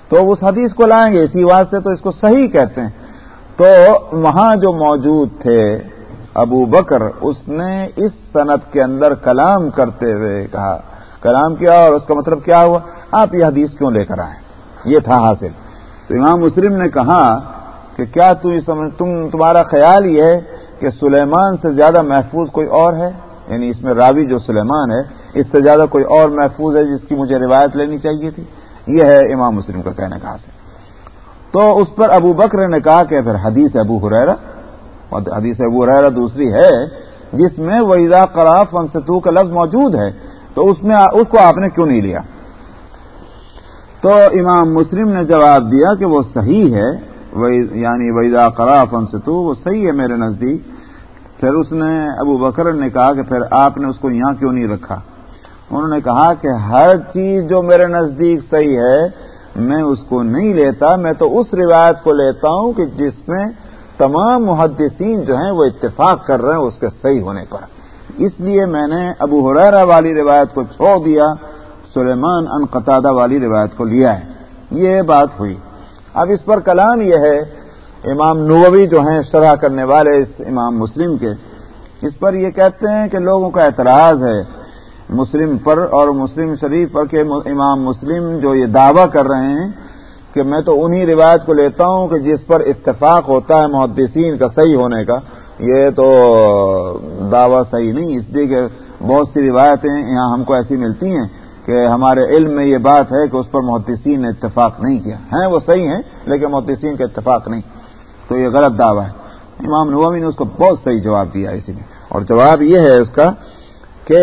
تو اس حدیث کو لائیں گے۔ اسی واسطے تو اس کو صحیح کہتے ہیں۔ تو وہاں جو موجود تھے، ابو بکر، اس نے اس صنعت کے اندر کلام کرتے ہوئے کہا۔ کلام کیا اور اس کا مطلب کیا ہوا؟ آپ یہ حدیث کیوں لے کر آئے؟ یہ تھا حاصل۔ تو امام مسلم نے کہا کہ کیا تم تمہارا خیال یہ ہے کہ سلیمان سے زیادہ محفوظ کوئی اور ہے؟ یعنی اس میں راوی جو سلیمان ہے، اس سے زیادہ کوئی اور محفوظ ہے جس کی مجھے روایت لینی چاہیے تھی؟ یہ ہے امام مسلم کا کہنے کا حاصل۔ تو اس پر ابو بکر نے کہا کہ پھر حدیث ابو حریرا حدیث ابو حریرا دوسری ہے، جس میں ویزا قراف انستو کا لفظ موجود ہے۔ تو اس میں اس کو آپ نے کیوں نہیں لیا؟ تو امام مسلم نے جواب دیا کہ وہ صحیح ہے یعنی ویزا قراف انستو وہ صحیح ہے میرے نزدیک۔ پھر اس نے ابو بکر نے کہا کہ پھر آپ نے اس کو یہاں کیوں نہیں رکھا؟ انہوں نے کہا کہ ہر چیز جو میرے نزدیک صحیح ہے، میں اس کو نہیں لیتا، میں تو اس روایت کو لیتا ہوں کہ جس میں تمام محدثین جو ہیں وہ اتفاق کر رہے ہیں اس کے صحیح ہونے پر۔ اس لیے میں نے ابو حریرا والی روایت کو چھوڑ دیا۔ سلیمان ان قطادہ والی روایت کو لیا ہے۔ یہ بات ہوئی۔ اب اس پر کلام یہ ہے، امام نووی جو ہیں شرح کرنے والے اس امام مسلم کے، اس پر یہ کہتے ہیں کہ لوگوں کا اعتراض ہے۔ مسلم پر اور مسلم شریف پر کہ امام مسلم جو یہ دعویٰ کر رہے ہیں کہ میں تو انہی روایت کو لیتا ہوں کہ جس پر اتفاق ہوتا ہے محدثین کا صحیح ہونے کا۔ یہ تو دعویٰ صحیح نہیں، اس لیے کہ بہت سی روایتیں یہاں ہم کو ایسی ملتی ہیں۔ کہ ہمارے علم میں یہ بات ہے کہ اس پر محدثین نے اتفاق نہیں کیا۔ ہیں، وہ صحیح ہیں، لیکن محدثین کا اتفاق نہیں۔ تو یہ غلط دعویٰ ہے۔ امام نوامی نے اس کو بہت صحیح جواب دیا اسی میں اور جواب یہ ہے اس کا کہ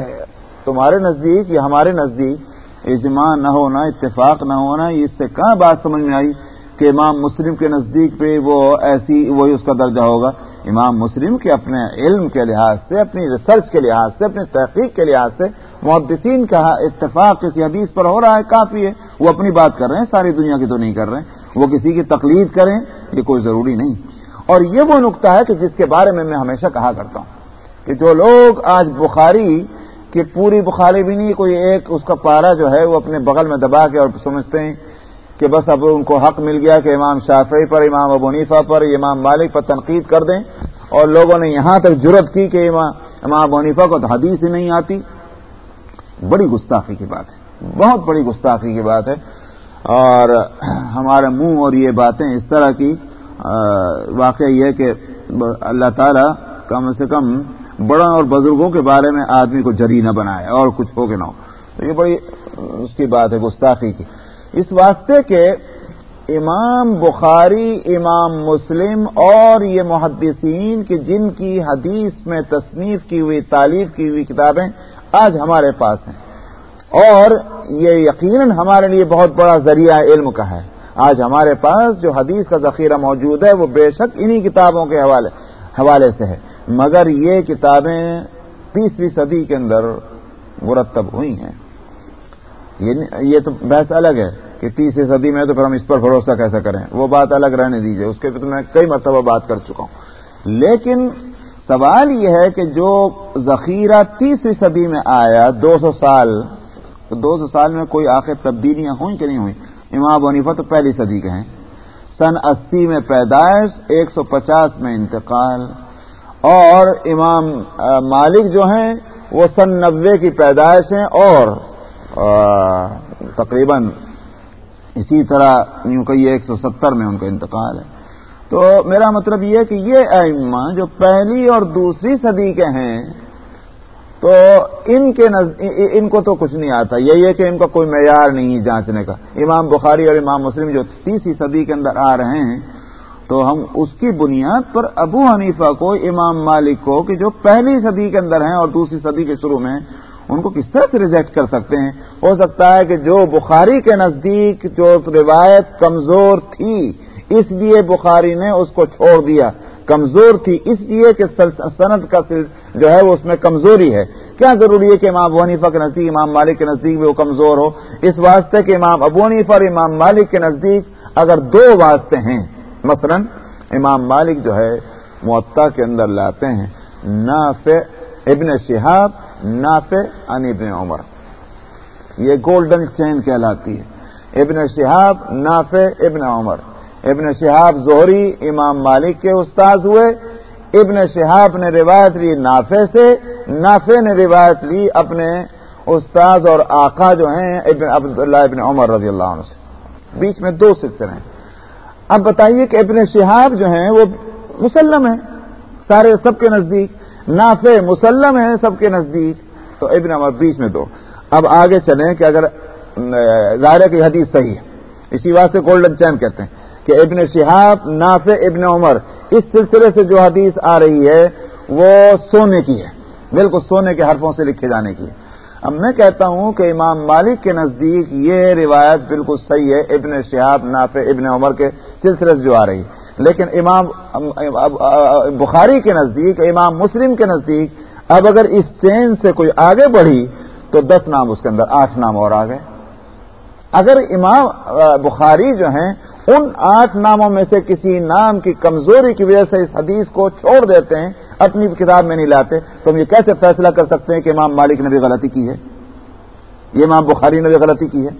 تمہارے نزدیک یا ہمارے نزدیک اجماع نہ ہونا، اتفاق نہ ہونا اس سے کہاں بات سمجھ میں آئی کہ امام مسلم کے نزدیک پہ وہ ایسی، وہی اس کا درجہ ہوگا۔ امام مسلم کے اپنے علم کے لحاظ سے، اپنی ریسرچ کے لحاظ سے، اپنی تحقیق کے لحاظ سے محدثین کا اتفاق کسی حدیث پر ہو رہا ہے، کافی ہے۔ وہ اپنی بات کر رہے ہیں، ساری دنیا کی تو نہیں کر رہے ہیں۔ وہ کسی کی تقلید کریں، یہ کوئی ضروری نہیں۔ اور یہ وہ نقطہ ہے کہ جس کے بارے میں میں ہمیشہ کہا کرتا ہوں کہ جو لوگ آج بخاری کی پوری بخاری بھی نہیں، کوئی ایک اس کا پارا جو ہے، وہ اپنے بغل میں دبا کے اور سمجھتے ہیں کہ بس اب ان کو حق مل گیا کہ امام شافعی پر، امام ابو نیفا پر، امام مالک پر تنقید کر دیں۔ اور لوگوں نے یہاں تک جرت کی کہ امام ابو نیفا کو تو حدیث ہی نہیں آتی۔ بڑی گستاخی کی بات ہے۔ بہت بڑی گستاخی کی بات ہے۔ اور ہمارے منہ اور یہ باتیں اس طرح کی واقع یہ کہ اللہ تعالی کم سے کم بڑا اور بزرگوں کے بارے میں آدمی کو جری نہ بنائے اور کچھ ہو کہ نہ ہو۔ تو یہ بڑی اس کی بات ہے، گستاخی کی۔ اس واسطے کہ امام بخاری، امام مسلم اور یہ محدثین کہ جن کی حدیث میں تصنیف کی ہوئی، تعلیف کی ہوئی کتابیں آج ہمارے پاس ہیں۔ اور یہ یقیناً ہمارے لیے بہت بڑا ذریعہ علم کا ہے۔ آج ہمارے پاس جو حدیث کا ذخیرہ موجود ہے، وہ بے شک انہی کتابوں کے حوالے حوالے سے ہے۔ مگر یہ کتابیں تیسری صدی کے اندر مرتب ہوئی ہیں۔ یہ تو بحث الگ ہے کہ تیسری صدی میں تو پھر ہم اس پر بھروسہ کیسے کریں؟ وہ بات الگ رہنے دیجیے اس کے تو میں کئی مرتبہ بات کر چکا ہوں۔ لیکن سوال یہ ہے کہ جو ذخیرہ تیسری صدی میں آیا، دو سو سال، دو سو سال میں کوئی آخر تبدیلیاں ہوئیں کہ نہیں ہوئی امام ونیفا تو پہلی صدی کے ہیں۔ سن اسی میں پیدائش، ایک سو پچاس میں انتقال۔ اور امام مالک جو ہیں، وہ سن نبے کی پیدائش ہیں اور تقریباً اسی طرح یوں کہیے، ایک سو ستر میں ان کا انتقال ہے۔ تو میرا مطلب یہ کہ یہ ائمہ جو پہلی اور دوسری صدی کے ہیں، تو ان کے نز... ان کو تو کچھ نہیں آتا۔ یہی ہے کہ ان کا کوئی معیار نہیں ہے جانچنے کا۔ امام بخاری اور امام مسلم جو تیسری صدی کے اندر آ رہے ہیں، تو ہم اس کی بنیاد پر ابو حنیفہ کو، امام مالک کو کہ جو پہلی صدی کے اندر ہیں اور دوسری صدی کے شروع میں، ان کو کس طرح سے ریجیکٹ کر سکتے ہیں؟ ہو سکتا ہے کہ جو بخاری کے نزدیک جو روایت کمزور تھی اس لیے بخاری نے اس کو چھوڑ دیا۔ کمزور تھی اس لیے کہ صنعت کا جو ہے وہ اس میں کمزوری ہے۔ کیا ضروری ہے کہ امام ابو حنیفہ کے نزدیک امام مالک کے نزدیک بھی وہ کمزور ہو؟ اس واسطے کہ امام ابو حنیفہ اور امام مالک کے نزدیک اگر دو واسطے ہیں، مثلا امام مالک جو ہے معطا کے اندر لاتے ہیں، نافع ابن شہاب، نافع ان ابن عمر۔ یہ گولڈن چین کہلاتی ہے۔ ابن شہاب، نافع ابن عمر۔ ابن شہاب زہری امام مالک کے استاذ ہوئے۔ ابن شہاب نے روایت لی نافع سے۔ نافع نے روایت لی اپنے استاذ اور آقا جو ہیں، ابن عبداللہ ابن عمر رضی اللہ عنہ سے۔ بیچ میں دو سلسلے ہیں۔ اب بتائیے کہ ابن شہاب جو ہیں، وہ مسلم ہیں۔ سارے سب کے نزدیک۔ نافع مسلم ہیں، سب کے نزدیک۔ تو ابن عمر بیچ میں دو۔ اب آگے چلیں کہ اگر، ظاہر کی حدیث صحیح ہے۔ اسی واسطے گولڈن چین کہتے ہیں۔ کہ ابن شہاب، نافع ابن عمر، اس سلسلے سے جو حدیث آ رہی ہے، وہ سونے کی ہے۔ بالکل سونے کے حرفوں سے لکھے جانے کی۔ ہے اب میں کہتا ہوں کہ امام مالک کے نزدیک یہ روایت بالکل صحیح ہے، ابن شہاب، نافع ابن عمر کے سلسلے سے جو آ رہی۔ ہے لیکن امام بخاری کے نزدیک، امام مسلم کے نزدیک، اب اگر اس چین سے کوئی آگے بڑھی، تو دس نام اس کے اندر، آٹھ نام اور آ گئے اگر امام بخاری جو ہیں، ان آٹھ ناموں میں سے کسی نام کی کمزوری کی وجہ سے اس حدیث کو چھوڑ دیتے ہیں، اپنی کتاب میں نہیں لاتے، تو ہم یہ کیسے فیصلہ کر سکتے ہیں کہ امام مالک نے بھی غلطی کی ہے؟ یہ امام بخاری نے بھی غلطی کی ہے؟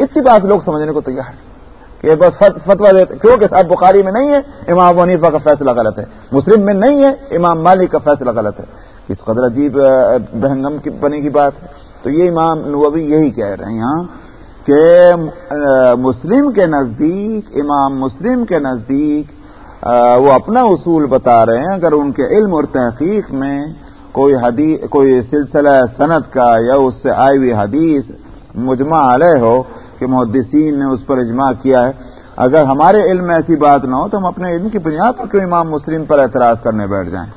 اتنی بات لوگ سمجھنے کو تیار ہے کہ بس فتوا دیتے کیونکہ صاحب بخاری میں نہیں ہے، امام ونیفا کا فیصلہ غلط ہے، مسلم میں نہیں ہے، امام مالک کا فیصلہ غلط ہے۔ اس قدر عجیب بہنگم کی بنے کی بات ہے۔ تو یہ امام نوبی یہی کہہ رہے ہیں یہاں کہ مسلم کے نزدیک، امام مسلم کے نزدیک وہ اپنا اصول بتا رہے ہیں۔ اگر ان کے علم اور تحقیق میں کوئی حدیث، کوئی سلسلہ صنعت کا یا اس سے آئی ہوئی حدیث مجمع علیہ ہو کہ محدثین نے اس پر اجماع کیا ہے، اگر ہمارے علم میں ایسی بات نہ ہو تو ہم اپنے علم کی بنیاد پر کیوں امام مسلم پر اعتراض کرنے بیٹھ جائیں؟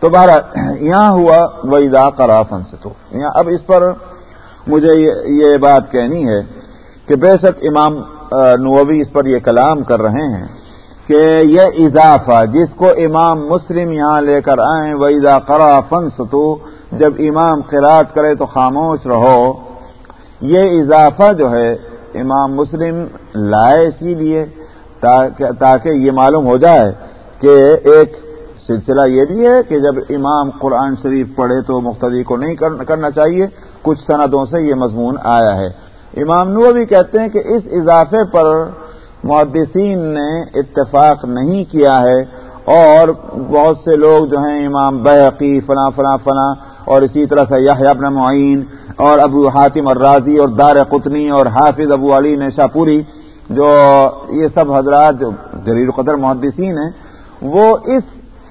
تو بارہ یہاں ہوا وہی رافن سے تو اب اس پر مجھے یہ بات کہنی ہے کہ بے شک امام نووی اس پر یہ کلام کر رہے ہیں کہ یہ اضافہ جس کو امام مسلم یہاں لے کر آئیں وہ اضا فنس تو جب امام قرات کرے تو خاموش رہو۔ یہ اضافہ جو ہے امام مسلم لائے اسی لیے تاکہ یہ معلوم ہو جائے کہ ایک سلسلہ یہ بھی ہے کہ جب امام قرآن شریف پڑھے تو مختلف کو نہیں کرنا چاہیے، کچھ سندوں سے یہ مضمون آیا ہے۔ امام نو بھی کہتے ہیں کہ اس اضافے پر محدثین نے اتفاق نہیں کیا ہے اور بہت سے لوگ جو ہیں، امام بحقی فلاں فلاں فلاں اور اسی طرح سے ابن معین اور ابو حاتم الرازی اور دار قطنی اور حافظ ابو علی نے پوری جو یہ سب حضرات جو جریر قدر محدثین ہیں، وہ اس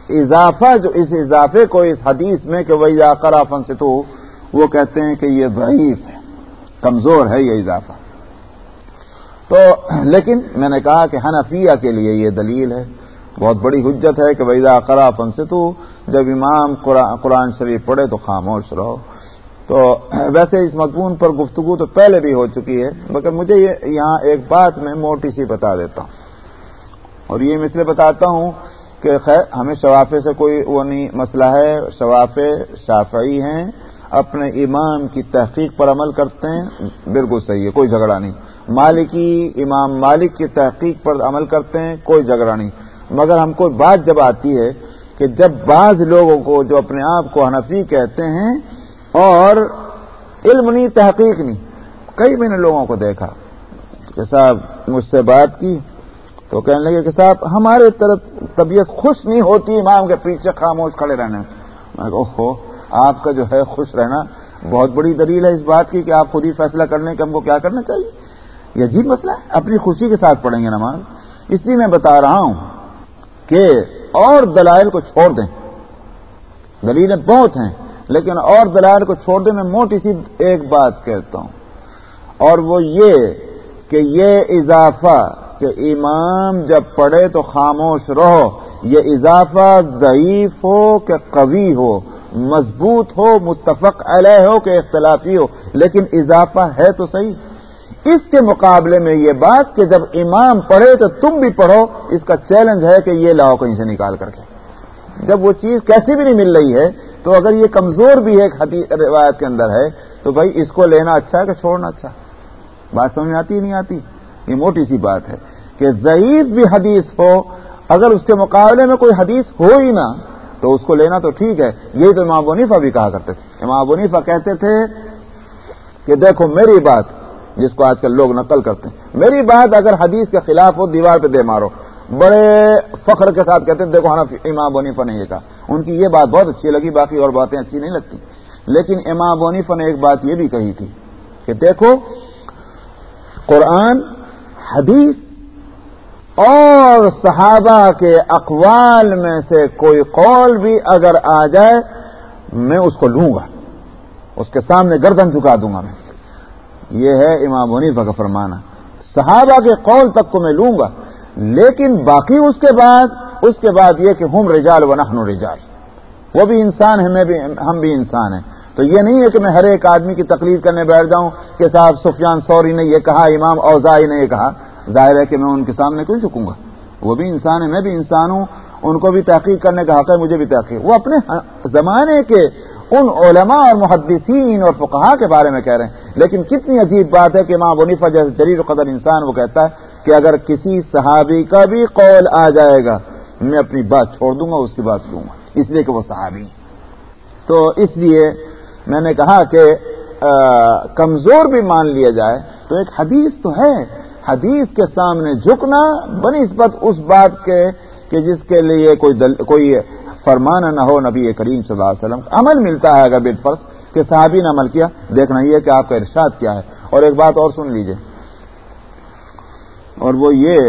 اضافہ جو اس اضافے کو اس حدیث میں کہ وہی آکرا فن سے تو وہ کہتے ہیں کہ یہ ضعیف ہے، کمزور ہے یہ اضافہ۔ تو لیکن میں نے کہا کہ حنفیہ کے لیے یہ دلیل ہے، بہت بڑی حجت ہے کہ ویزا کرا فن سے تو جب امام قرآن شریف پڑھے تو خاموش رہو۔ تو ویسے اس مضمون پر گفتگو تو پہلے بھی ہو چکی ہے، مگر مجھے یہاں ایک بات میں موٹی سی بتا دیتا ہوں۔ اور یہ میں اس لیے بتاتا ہوں کہ خیر، ہمیں شوافے سے کوئی وہ نہیں مسئلہ ہے شوافے شافعی ہیں، اپنے امام کی تحقیق پر عمل کرتے ہیں، بالکل صحیح ہے، کوئی جھگڑا نہیں۔ مالکی، امام مالک کی تحقیق پر عمل کرتے ہیں، کوئی جھگڑا نہیں۔ مگر ہم کو بات جب آتی ہے کہ جب بعض لوگوں کو جو اپنے آپ کو حنفی کہتے ہیں اور علم نہیں، تحقیق نہیں، کئی میں نے لوگوں کو دیکھا، کہ صاحب مجھ سے بات کی تو کہنے لگے کہ صاحب، ہمارے طرف طبیعت خوش نہیں ہوتی، امام کے پیچھے خاموش کھڑے رہنے میں اوہو، آپ کا جو ہے خوش رہنا بہت بڑی دلیل ہے اس بات کی کہ آپ خود ہی فیصلہ کرنے کے ہم کو کیا کرنا چاہیے۔ یہ عجیب مسئلہ ہے، اپنی خوشی کے ساتھ پڑھیں گے نماز۔ اس لیے میں بتا رہا ہوں کہ اور دلائل کو چھوڑ دیں۔ دلیلیں بہت ہیں، لیکن اور دلائل کو چھوڑ دے میں موٹی سی ایک بات کہتا ہوں۔ اور وہ یہ کہ یہ اضافہ کہ امام جب پڑھے تو خاموش رہو، یہ اضافہ ضعیف ہو کہ قوی ہو، مضبوط ہو، متفق علیہ ہو کہ اختلافی ہو، لیکن اضافہ ہے تو صحیح۔ اس کے مقابلے میں یہ بات کہ جب امام پڑھے تو تم بھی پڑھو، اس کا چیلنج ہے کہ یہ لاؤ کہیں سے نکال کر کے۔ جب وہ چیز کیسی بھی نہیں مل رہی ہے، تو اگر یہ کمزور بھی ہے روایت کے اندر ہے، تو بھائی اس کو لینا اچھا ہے کہ چھوڑنا اچھا بات سمجھ میں آتی نہیں آتی؟ یہ موٹی سی بات ہے۔ کہ ضعیف بھی حدیث ہو، اگر اس کے مقابلے میں کوئی حدیث ہو ہی نہ، تو اس کو لینا تو ٹھیک ہے۔ یہی تو امام ونیفا بھی کہا کرتے تھے۔ امام ونیفا کہتے تھے کہ دیکھو میری بات، جس کو آج کل لوگ نقل کرتے ہیں۔ میری بات اگر حدیث کے خلاف ہو، دیوار پہ دے مارو۔ بڑے فخر کے ساتھ کہتے ہیں دیکھو امام ونیفا نے یہ کہا۔ ان کی یہ بات بہت اچھی لگی، باقی اور باتیں اچھی نہیں لگتی۔ لیکن امام ونیفا نے ایک بات یہ بھی کہی تھی کہ دیکھو، قرآن حدیث اور صحابہ کے اقوال میں سے کوئی قول بھی اگر آ جائے، میں اس کو لوں گا۔ اس کے سامنے گردن چکا دوں گا میں۔ یہ ہے امام ونیفا کا فرمانا۔ صحابہ کے قول تک کو میں لوں گا، لیکن باقی اس کے بعد، اس کے بعد یہ کہ ہم رجال و نحن رجال۔ وہ بھی انسان ہے، میں بھی، ہم بھی انسان ہیں۔ تو یہ نہیں ہے کہ میں ہر ایک آدمی کی تقلید کرنے بیٹھ جاؤں کہ صاحب سفیان سوری نے یہ کہا، امام اوزائی نے یہ کہا۔ ظاہر ہے کہ میں ان کے سامنے کیوں چکوں گا؟ وہ بھی انسان ہے، میں بھی انسان ہوں، ان کو بھی تحقیق کرنے کا حق ہے، مجھے بھی تحقیق۔ وہ اپنے زمانے کے ان علماء اور محدثین اور فقہا کے بارے میں کہہ رہے ہیں۔ لیکن کتنی عجیب بات ہے کہ ماں بنیفا جیسے جریر قدر انسان وہ کہتا ہے کہ اگر کسی صحابی کا بھی قول آ جائے گا، میں اپنی بات چھوڑ دوں گا، اس کی بات لوں گا۔ اس لیے کہ وہ صحابی تو اس لیے میں نے کہا کہ کمزور بھی مان لیا جائے تو ایک حدیث تو ہے۔ حدیث کے سامنے جھکنا بنسبت اس بات کے کہ جس کے لیے کوئی دل، کوئی فرمان نہ ہو، نبی کریم صلی اللہ علیہ وسلم عمل ملتا ہے اگر بٹ فرض، کہ صحابی نے عمل کیا، دیکھنا یہ کہ آپ کا ارشاد کیا ہے۔ اور ایک بات اور سن لیجیے۔ اور وہ یہ،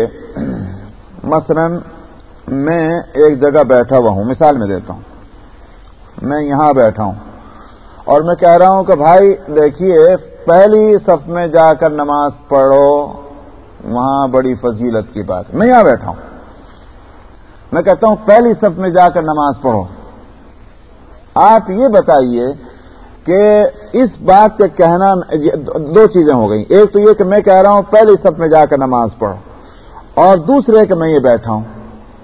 مثلا میں ایک جگہ بیٹھا ہوا ہوں، مثال میں دیتا ہوں۔ میں یہاں بیٹھا ہوں۔ اور میں کہہ رہا ہوں کہ بھائی، دیکھیے، پہلی صف میں جا کر نماز پڑھو۔ وہاں بڑی فضیلت کی بات میں یہاں بیٹھا ہوں۔ میں کہتا ہوں، پہلی صف میں جا کر نماز پڑھو۔ آپ یہ بتائیے کہ اس بات کے کہنا، دو چیزیں ہو گئی ایک تو یہ کہ میں کہہ رہا ہوں، پہلی صف میں جا کر نماز پڑھو۔ اور دوسرے کہ میں یہ بیٹھا ہوں،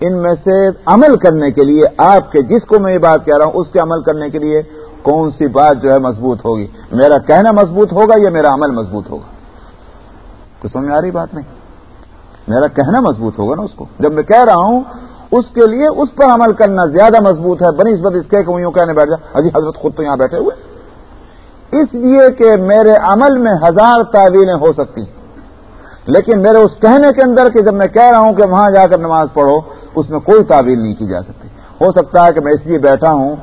ان میں سے عمل کرنے کے لیے آپ کے، جس کو میں یہ بات کہہ رہا ہوں، اس کے عمل کرنے کے لیے کون سی بات جو ہے مضبوط ہوگی؟ میرا کہنا مضبوط ہوگا یا میرا عمل مضبوط ہوگا؟ کچھ سمجھ آ رہی بات نہیں۔ میرا کہنا مضبوط ہوگا نا اس کو۔ جب میں کہہ رہا ہوں، اس کے لیے اس پر عمل کرنا زیادہ مضبوط ہے۔ بنسبت اس کے کہ یوں کہنے بیٹھ جا حجی حضرت خود تو یہاں بیٹھے ہوئے۔ اس لیے کہ میرے عمل میں ہزار تعویلیں ہو سکتی لیکن میرے اس کہنے کے اندر کہ جب میں کہہ رہا ہوں کہ وہاں جا کر نماز پڑھو، اس میں کوئی تعویل نہیں کی جا سکتی۔ ہو سکتا ہے کہ میں اس لیے بیٹھا ہوں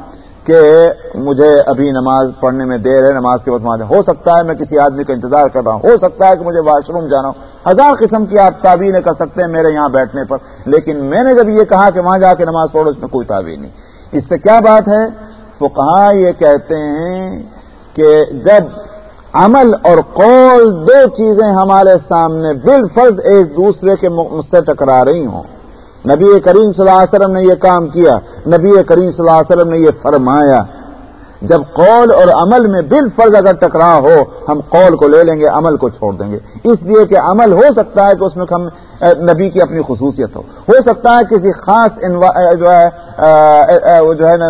کہ مجھے ابھی نماز پڑھنے میں دیر ہے، نماز کے وقت ہو سکتا ہے، میں کسی آدمی کا انتظار کر رہا ہوں۔ ہو سکتا ہے کہ مجھے واش روم جانا ہو۔ ہزار قسم کی آپ تعبیر کر سکتے ہیں میرے یہاں بیٹھنے پر۔ لیکن میں نے جب یہ کہا کہ وہاں جا کے نماز پڑھو، اس میں کوئی تعبیر نہیں۔ اس سے کیا بات ہے؟ وہ کہاں یہ کہتے ہیں کہ جب عمل اور قول دو چیزیں ہمارے سامنے بالفرض ایک دوسرے کے سے ٹکرا رہی ہوں نبی کریم صلی اللہ علیہ وسلم نے یہ کام کیا، نبی کریم صلی اللہ علیہ وسلم نے یہ فرمایا، جب قول اور عمل میں بال فرض اگر ٹکراؤ ہو، ہم قول کو لے لیں گے، عمل کو چھوڑ دیں گے۔ اس لیے کہ عمل ہو سکتا ہے کہ اس میں ہم نبی کی اپنی خصوصیت ہو۔ ہو سکتا ہے کسی خاص جو ہے جو ہے نا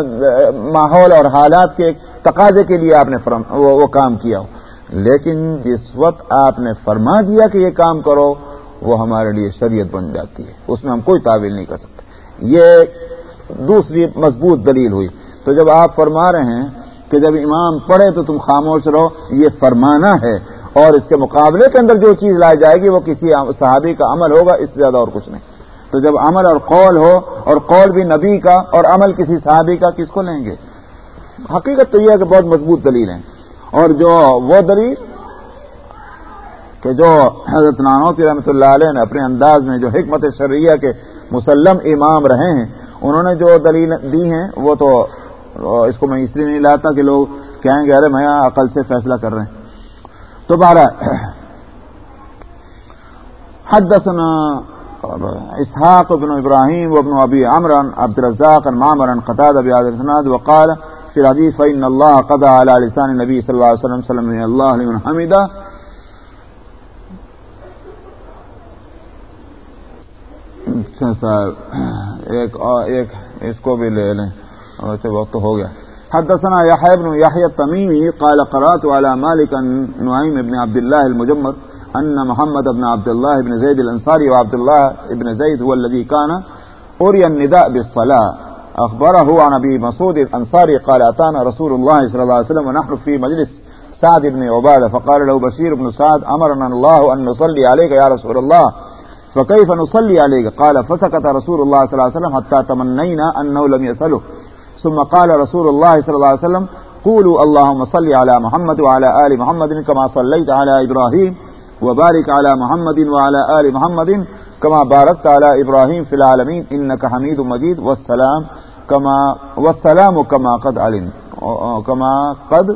ماحول اور حالات کے تقاضے کے لیے آپ نے وہ کام کیا ہو۔ لیکن جس وقت آپ نے فرما دیا کہ یہ کام کرو وہ ہمارے لیے شریعت بن جاتی ہے۔ اس میں ہم کوئی تعویل نہیں کر سکتے۔ یہ دوسری مضبوط دلیل ہوئی۔ تو جب آپ فرما رہے ہیں کہ جب امام پڑھے تو تم خاموش رہو، یہ فرمانا ہے۔ اور اس کے مقابلے کے اندر جو چیز لائی جائے گی، وہ کسی صحابی کا عمل ہوگا، اس سے زیادہ اور کچھ نہیں۔ تو جب عمل اور قول ہو، اور قول بھی نبی کا اور عمل کسی صحابی کا، کس کو لیں گے؟ حقیقت تو یہ ہے کہ بہت مضبوط دلیل ہیں۔ اور جو وہ دلیل کہ جو حضرت نانوتی رحمۃ اللہ علیہ نے اپنے انداز میں جو حکمت شرعیہ کے مسلم امام رہے ہیں انہوں نے جو دلیل دی ہیں وہ تو اس کو میں اس لیے نہیں لاتا کہ لوگ کہیں گے ارے میں عقل سے فیصلہ کر رہے ہیں تو بارہ حدثنا اسحاق بن ابراہیم وابن ابی عمران عبد الرزاق معمرا قتادہ بهذا الاسناد وقال في الحديث فإن الله قضى على لسان النبي صلى الله عليه وسلم سلم الله لمن حمده اچھا صاحب ایک ایک اس کو بھی لے لیں۔ ویسے وقت ہو گیا۔ حدثنا يحيى بن يحيى التميمي قال قرات على مالك نعيم بن عبد الله المجمر أن محمد بن عبد الله بن زيد الأنصاري وعبد الله بن زيد هو الذي كان أري النداء بالصلاة۔ أخبره عن أبي مسعود الأنصاري قال أتانا رسول الله صلى الله عليه وسلم ونحن في مجلس سعد بن عبادة فقال له بشير بن سعد أمرنا الله أن نصلي عليك يا رسول الله۔ فكيف نصلي عليك؟ قال، فسكت رسول الله صلى الله عليه وسلم حتى تمنينا أنه لم يسأله ثم قال رسول الله صلى الله عليه وسلم، قولوا اللهم صل على محمد وعلى آل محمد كما صليت على إبراهيم وبارك على محمد وعلى آل محمد كما باركت على إبراهيم في العالمين. إنك حميد مجيد. والسلام كما والسلام كما قد علم كما قد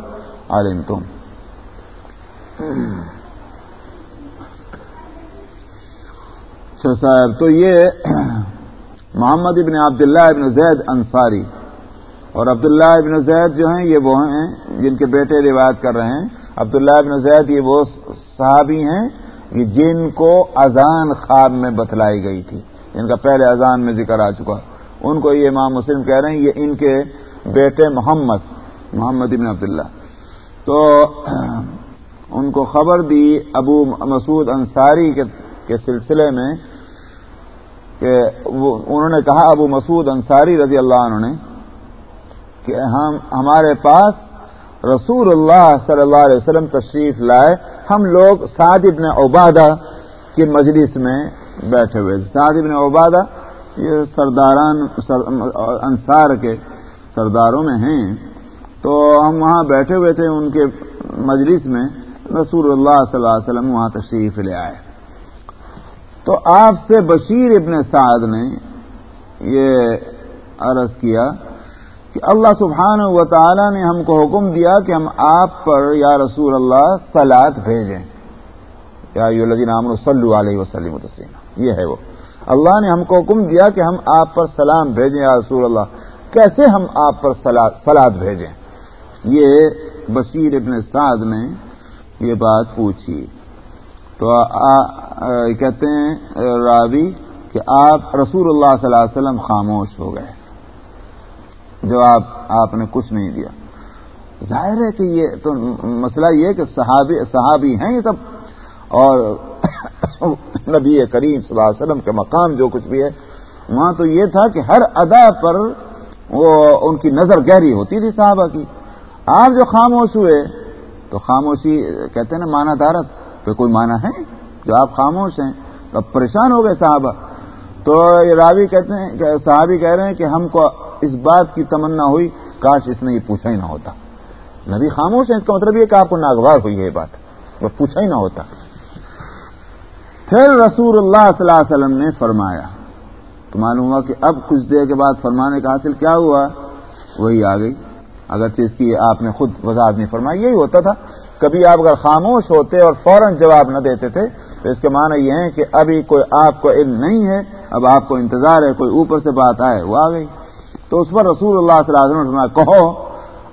علمتم. صاحب، تو یہ محمد ابن عبداللہ ابن زید انصاری اور عبداللہ ابن زید جو ہیں، یہ وہ ہیں جن کے بیٹے روایت کر رہے ہیں۔ عبداللہ ابن زید یہ وہ صحابی ہیں جن کو اذان خواب میں بتلائی گئی تھی۔ ان کا پہلے اذان میں ذکر آ چکا۔ ان کو یہ امام مسلم کہہ رہے ہیں، یہ ان کے بیٹے محمد محمد ابن عبداللہ۔ تو ان کو خبر دی ابو مسعود انصاری کے سلسلے میں کہ انہوں نے کہا ابو مسعود انصاری رضی اللہ عنہ نے کہ ہم ہمارے پاس رسول اللہ صلی اللہ علیہ وسلم تشریف لائے۔ ہم لوگ سعد ابن عبادہ کی مجلس میں بیٹھے ہوئے۔ سعد ابن عبادہ یہ سرداران انصار کے سرداروں میں ہیں۔ تو ہم وہاں بیٹھے ہوئے تھے، ان کے مجلس میں رسول اللہ صلی اللہ علیہ وسلم وہاں تشریف لے آئے۔ تو آپ سے بشیر ابن سعد نے یہ عرض کیا کہ اللہ سبحان و تعالی نے ہم کو حکم دیا کہ ہم آپ پر یا رسول اللہ سلاد بھیجیں۔ یا نام صلی علیہ وسلم تسلیم یہ ہے وہ۔ اللہ نے ہم کو حکم دیا کہ ہم آپ پر سلام بھیجیں یا رسول اللہ۔ کیسے ہم آپ پر سلاد بھیجیں؟ یہ بشیر ابن سعد نے یہ بات پوچھی۔ تو کہتے ہیں راوی کہ آپ رسول اللہ صلی اللہ علیہ وسلم خاموش ہو گئے۔ جواب آپ نے کچھ نہیں دیا۔ ظاہر ہے کہ یہ تو مسئلہ یہ کہ صحابی صحابی ہیں یہ سب۔ اور نبی کریم صلی اللہ علیہ وسلم کے مقام جو کچھ بھی ہے، وہاں تو یہ تھا کہ ہر ادا پر وہ ان کی نظر گہری ہوتی تھی صحابہ کی۔ آپ جو خاموش ہوئے، تو خاموشی کہتے ہیں نا مانا دارت۔ پہ کوئی مانا ہے؟ جو آپ خاموش ہیں۔ تو اب پریشان ہو گئے صحابہ۔ تو یہ راوی کہتے ہیں کہ صحابی کہہ رہے ہیں کہ ہم کو اس بات کی تمنا ہوئی۔ کاش اس نے یہ پوچھا ہی نہ ہوتا۔ نبی خاموش ہے اس کا مطلب یہ کہ آپ کو ناگوار ہوئی ہے یہ بات۔ وہ پوچھا ہی نہ ہوتا۔ پھر رسول اللہ صلی اللہ علیہ وسلم نے فرمایا، تو معلوم ہوا کہ اب کچھ دیر کے بعد فرمانے کا حاصل کیا ہوا؟ وہی آ گئی۔ اگر چیز کی آپ نے خود وضاحت نہیں فرمائی، یہی ہوتا تھا۔ کبھی آپ اگر خاموش ہوتے اور فوراً جواب نہ دیتے تھے، تو اس کے معنی یہ ہے کہ ابھی کوئی آپ کو علم نہیں ہے، اب آپ کو انتظار ہے، کوئی اوپر سے بات آئے، وہ آ گئی۔ تو اس پر رسول اللہ صلی اللہ علیہ وسلم کہو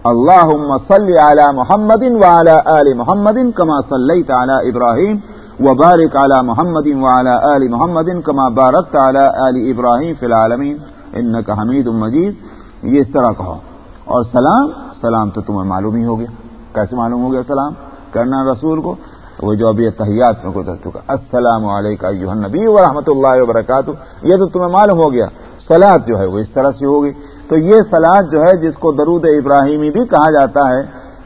اللہ صلی علی محمد وعلی آل محمد کما صلی تعلی ابراہیم وبارک علی محمد وعلی آل محمد کما بارک تعلی آل ابراہیم فی العالمین. ان کا حمید مجید۔ یہ اس طرح کہو۔ اور سلام سلام تو تمہیں معلوم ہی ہو گیا۔ کیسے معلوم ہو گیا سلام کرنا رسول کو۔ وہ جو ابھی تحیات میں گزر چکا۔ السلام علیکم نبی و رحمۃ اللہ وبرکاتہ۔ یہ تو تمہیں معلوم ہو گیا۔ سلاد جو ہے وہ اس طرح سے ہوگی۔ تو یہ سلاد جو ہے جس کو درود ابراہیمی بھی کہا جاتا ہے،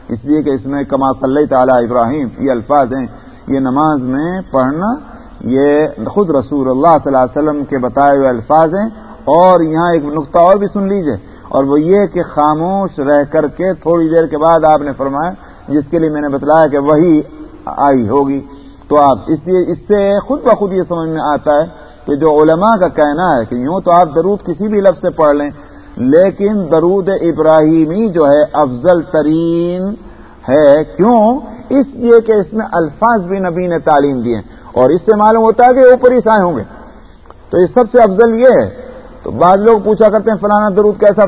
اس لیے کہ اس میں کما صلی تعالی ابراہیم، یہ الفاظ ہیں۔ یہ نماز میں پڑھنا، یہ خود رسول اللہ صلی اللہ علیہ وسلم کے بتائے ہوئے الفاظ ہیں۔ اور یہاں ایک نقطہ اور بھی سن لیجیے۔ اور وہ یہ کہ خاموش رہ کر کے تھوڑی دیر کے بعد آپ نے فرمایا، جس کے لیے میں نے بتلایا کہ وہی آئی ہوگی۔ تو آپ اس لیے، اس سے خود بخود یہ سمجھ میں آتا ہے کہ جو علماء کا کہنا ہے کہ یوں تو آپ درود کسی بھی لفظ سے پڑھ لیں، لیکن درود ابراہیمی جو ہے افضل ترین ہے۔ کیوں؟ اس لیے کہ اس میں الفاظ بھی نبی نے تعلیم دیے۔ اور اس سے معلوم ہوتا ہے کہ اوپر ہی سائے ہوں گے۔ تو یہ سب سے افضل یہ ہے۔ تو بعض لوگ پوچھا کرتے ہیں فلانا درود کیسا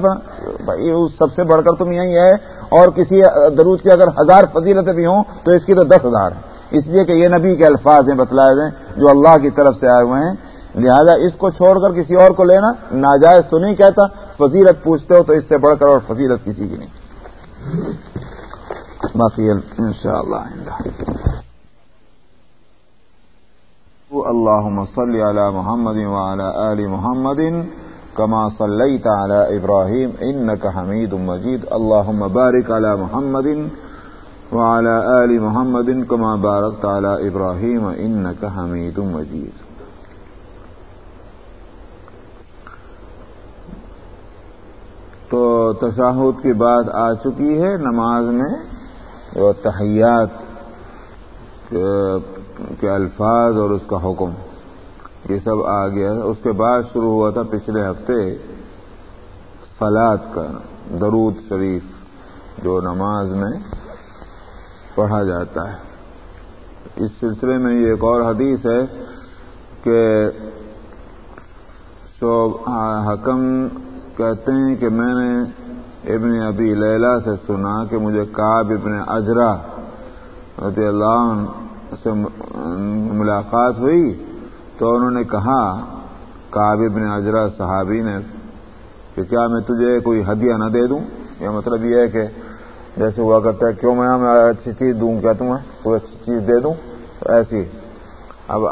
بھائی سب سے بڑھ کر تم یہی ہے اور کسی درود کی اگر ہزار فضیلتیں بھی ہوں تو اس کی تو دس ہزار ہے اس لیے کہ یہ نبی کے الفاظ ہیں بتلائے گئے جو اللہ کی طرف سے آئے ہوئے ہیں۔ لہذا اس کو چھوڑ کر کسی اور کو لینا ناجائز تو نہیں کہتا، فضیلت پوچھتے ہو تو اس سے بڑھ کر اور فضیلت کسی کی نہیں۔ باقی ان شاء اللہ اللهم صل على محمد وعلى آل محمد۔ كما صليت على إبراهيم إنك حميد مجيد. اللهم بارك على محمد وعلى آل محمد كما باركت على إبراهيم إنك حميد مجيد. تو تشاہد کی بات آ چکی ہے نماز میں جو تحیات کے الفاظ اور اس کا حکم۔ یہ سب آ گیا اس کے بعد شروع ہوا تھا پچھلے ہفتے فلاد کا، درود شریف، جو نماز میں پڑھا جاتا ہے۔ اس سلسلے میں یہ ایک اور حدیث ہے کہ شعب حکم کہتے ہیں کہ میں نے ابن ابی لیلا سے سنا کہ مجھے کاب ابن اجرا رضی اللہ عنہ سے ملاقات ہوئی۔ تو انہوں نے کہا کاب ابن اجرا صحابی نے کہ کیا میں تجھے کوئی ہدیہ نہ دے دوں؟ یہ مطلب یہ ہے کہ جیسے ہوا کرتا ہے، کیوں میں اچھی چیز دوں؟ کیا تمہیں کوئی اچھی چیز دے دوں؟ تو ایسی۔ اب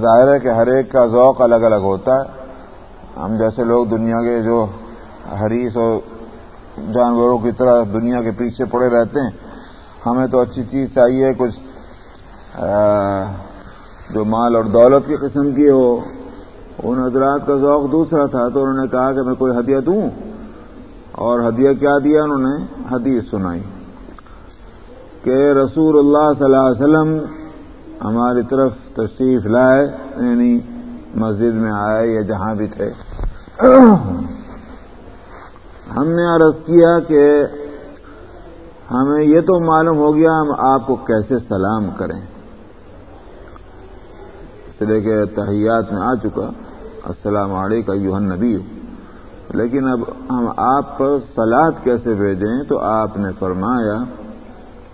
ظاہر ہے کہ ہر ایک کا ذوق الگ الگ ہوتا ہے۔ ہم جیسے لوگ دنیا کے جو حریث اور جانوروں کی طرح دنیا کے پیچھے پڑے رہتے ہیں، ہمیں تو اچھی چیز چاہیے، کچھ جو مال اور دولت کی قسم کی ہو، ان حضرات کا ذوق دوسرا تھا، تو انہوں نے کہا کہ میں کوئی ہدیہ دوں۔ اور ہدیہ کیا دیا انہوں نے؟ حدیث سنائی کہ رسول اللہ صلی اللہ علیہ وسلم ہماری طرف تشریف لائے یعنی مسجد میں آئے یا جہاں بھی تھے۔ ہم نے عرض کیا کہ ہمیں یہ تو معلوم ہو گیا، ہم آپ کو کیسے سلام کریں۔ طرح کے تحیات میں آ چکا۔ السلام علیکم یوہن نبی لیکن اب ہم آپ پر سلاد کیسے بھیجیں تو آپ نے فرمایا،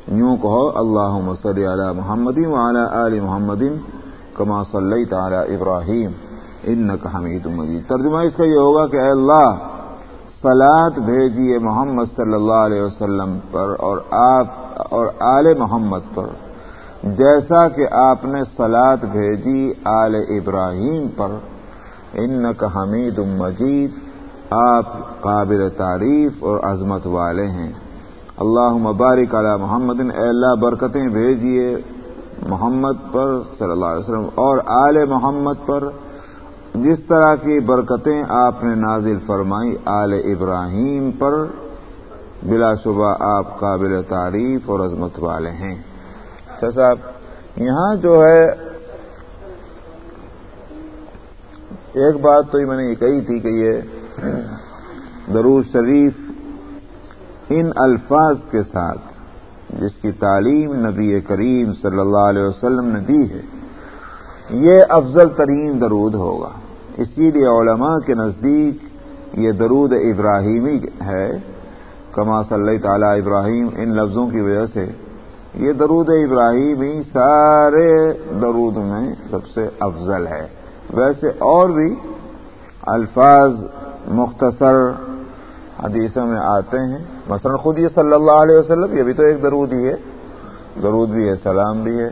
یوں کہو اللہ صلی علی محمد وعلی آل محمد کما صلی تعالی ابراہیم ان حمید مجید۔ ترجمہ اس کا یہ ہوگا کہ اے اللہ سلاد بھیجیے محمد صلی اللہ علیہ وسلم پر اور آپ اور آل محمد پر۔ جیسا کہ آپ نے سلاد بھیجی آل ابراہیم پر ان کا حمید مجید، آپ قابل تعریف اور عظمت والے ہیں۔ اللہ مبارک علی محمد، اے اللہ برکتیں بھیجیے محمد پر صلی اللہ علیہ وسلم اور آل محمد پر۔ جس طرح کی برکتیں آپ نے نازل فرمائی آل ابراہیم پر، بلا شبہ آپ قابل تعریف اور عظمت والے ہیں۔ صاحب، یہاں جو ہے، ایک بات تو میں نے یہ کہی تھی کہ یہ درود شریف ان الفاظ کے ساتھ جس کی تعلیم نبی کریم صلی اللہ علیہ وسلم نے دی ہے، یہ افضل ترین درود ہوگا۔ اسی لیے علماء کے نزدیک یہ درود ابراہیمی ہے، کما صلی تعالی ابراہیم ان لفظوں کی وجہ سے۔ یہ درود ابراہیمی سارے درود میں سب سے افضل ہے۔ ویسے اور بھی الفاظ مختصر حدیثوں میں آتے ہیں۔ مثلا خود یہ صلی اللہ علیہ وسلم، یہ بھی تو ایک درود ہی ہے۔ درود بھی ہے، سلام بھی ہے۔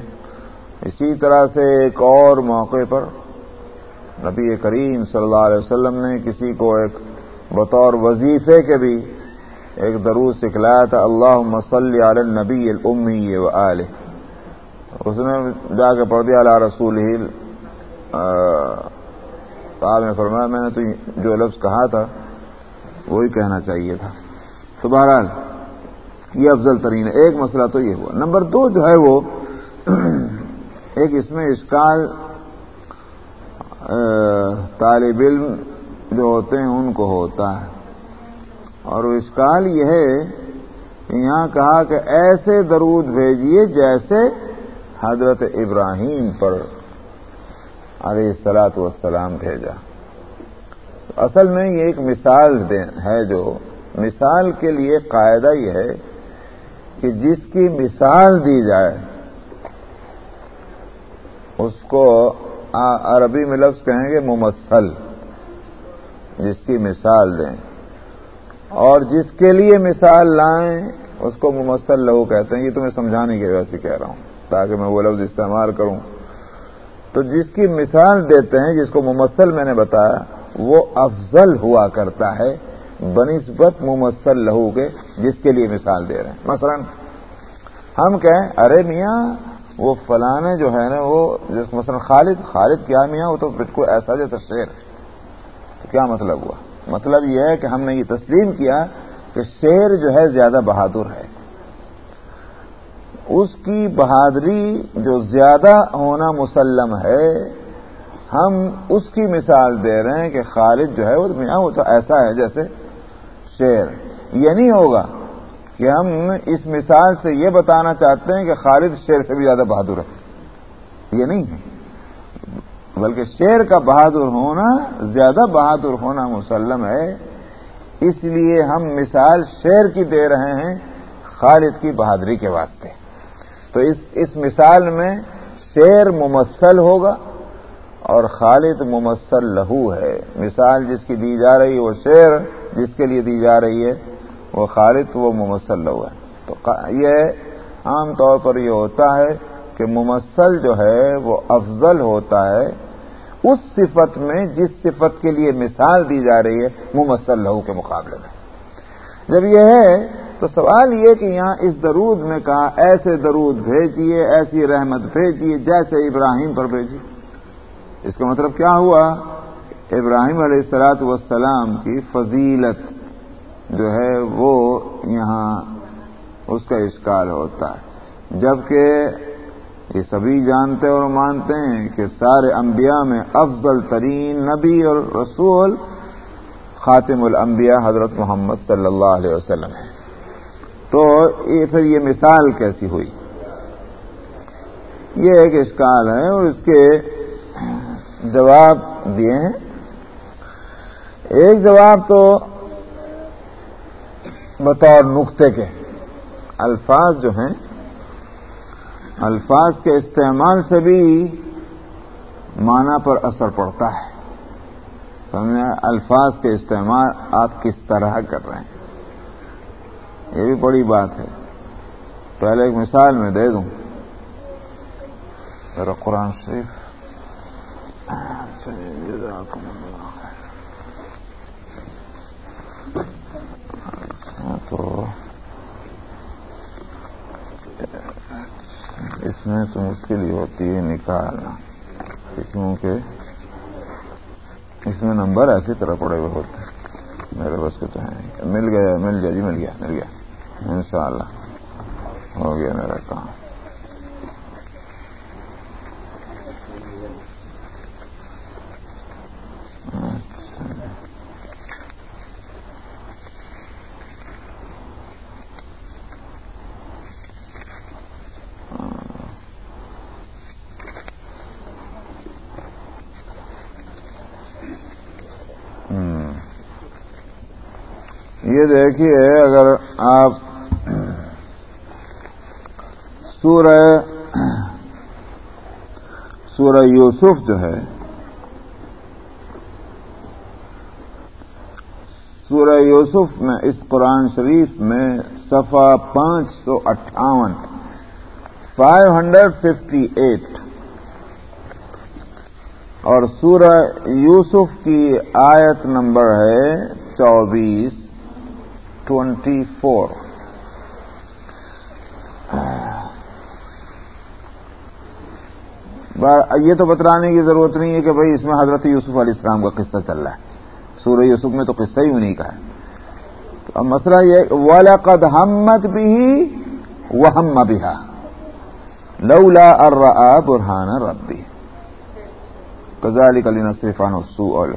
اسی طرح سے ایک اور موقع پر نبی کریم صلی اللہ علیہ وسلم نے کسی کو ایک بطور وظیفے کے بھی ایک درود سکھلایا تھا اللہ مسلی علی النبی الامی و علیہ اس نے جا کے پڑھ دیا اللہ رسول ہی صاحب نے فرمایا، میں نے تو جو لفظ کہا تھا، وہی کہنا چاہیے تھا. تو بہرحال، یہ افضل ترین ہے۔ ایک مسئلہ تو یہ ہوا۔ نمبر دو جو ہے وہ، ایک اس میں اشکال طالب علم جو ہوتے ہیں، ان کو ہوتا ہے۔ اور وہ اشکال یہ ہے کہ یہاں کہا کہ ایسے درود بھیجیے جیسے حضرت ابراہیم پر علیہ السلاط والسلام بھیجا۔ اصل میں یہ ایک مثال ہے جو مثال کے لیے قاعدہ یہ ہے کہ جس کی مثال دی جائے، اس کو عربی میں لفظ کہیں گے ممثل، جس کی مثال دیں۔ اور جس کے لیے مثال لائیں، اس کو ممثل لہو کہتے ہیں، یہ تو میں سمجھانے کی وجہ سے کہہ رہا ہوں، تاکہ میں وہ لفظ استعمال کروں۔ تو جس کی مثال دیتے ہیں، جس کو ممثل میں نے بتایا، وہ افضل ہوا کرتا ہے، بنسبت ممثل لہو کے جس کے لیے مثال دے رہے ہیں۔ مثلا، ہم کہیں، ارے میاں، وہ فلانے جو ہے نا، وہ مثلا خالد خالد کیا میاں؟ وہ تو بالکل ایسا جیسا شیر تو کیا مطلب ہوا؟ مطلب یہ ہے کہ ہم نے یہ تسلیم کیا کہ شیر جو ہے زیادہ بہادر ہے۔ اس کی بہادری جو زیادہ ہونا مسلم ہے، ہم اس کی مثال دے رہے ہیں کہ خالد جو ہے وہ میاں وہ تو ایسا ہے جیسے شیر۔ یہ نہیں ہوگا کہ ہم اس مثال سے یہ بتانا چاہتے ہیں کہ خالد شیر سے بھی زیادہ بہادر ہے۔ یہ نہیں ہے۔ بلکہ شیر کا بہادر ہونا، زیادہ بہادر ہونا مسلم ہے۔ اس لیے ہم مثال شیر کی دے رہے ہیں خالد کی بہادری کے واسطے۔ تو اس اس مثال میں شیر ممثل ہوگا اور خالد ممثل لہو ہے۔ مثال جس کی دی جا رہی ہے وہ شیر جس کے لیے دی جا رہی ہے، وہ خالد وہ ممثل لہو ہے۔ تو یہ عام طور پر یہ ہوتا ہے کہ ممثل جو ہے وہ افضل ہوتا ہے، اس صفت میں جس صفت کے لیے مثال دی جا رہی ہے، ممثل لہو کے مقابلے میں۔ جب یہ ہے، تو سوال یہ کہ یہاں اس درود میں کہا، ایسے درود بھیجیے، ایسی رحمت بھیجیے، جیسے ابراہیم پر بھیجیے۔ اس کا مطلب کیا ہوا؟ ابراہیم علیہ السلاط والسلام کی فضیلت جو ہے، وہ یہاں اس کا اشکال ہوتا ہے۔ جبکہ یہ سبھی جانتے اور مانتے ہیں کہ سارے انبیاء میں افضل ترین نبی اور رسول خاتم الانبیاء حضرت محمد صلی اللہ علیہ وسلم ہے تو یہ پھر یہ مثال کیسی ہوئی؟ یہ ایک اشکال ہے اور اس کے جواب دیے ہیں۔ ایک جواب تو بطور نقطے کے الفاظ جو ہیں الفاظ کے استعمال سے بھی معنی پر اثر پڑتا ہے۔ سمجھے الفاظ کے استعمال آپ کس طرح کر رہے ہیں؟ یہ بھی بڑی بات ہے۔ پہلے ایک مثال میں دے دوں۔ میرا قرآن شریف۔ تو اس میں تو مشکل ہی ہوتی ہے نکالنا کیونکہ اس میں نمبر ایسی طرح پڑے ہوئے ہوتے ہیں۔ میرے بس کو تو ہے مل گیا مل گیا جی مل گیا مل گیا۔ انشاءاللہ۔ ہو گیا میرا کام۔ اچھا۔ یہ دیکھیے اگر آپ سورہ سورہ یوسف جو ہے، سورہ یوسف میں اس قرآن شریف میں صفا پانچ سو اٹھاون۔ فائیو ہنڈریڈ ففٹی ایٹ اور سورہ یوسف کی آیت نمبر ہے چوبیس ٹوینٹی فور یہ تو بتلانے کی ضرورت نہیں ہے کہ بھائی اس میں حضرت یوسف علیہ السلام کا قصہ چل رہا ہے۔ سورہ یوسف میں تو قصہ ہی انہیں کا ہے۔ تو مسئلہ یہ ولاقد ہمت بھی وہ ہم بہا لولا ارا برہان ربی کزالی کلی نصرفان سو اور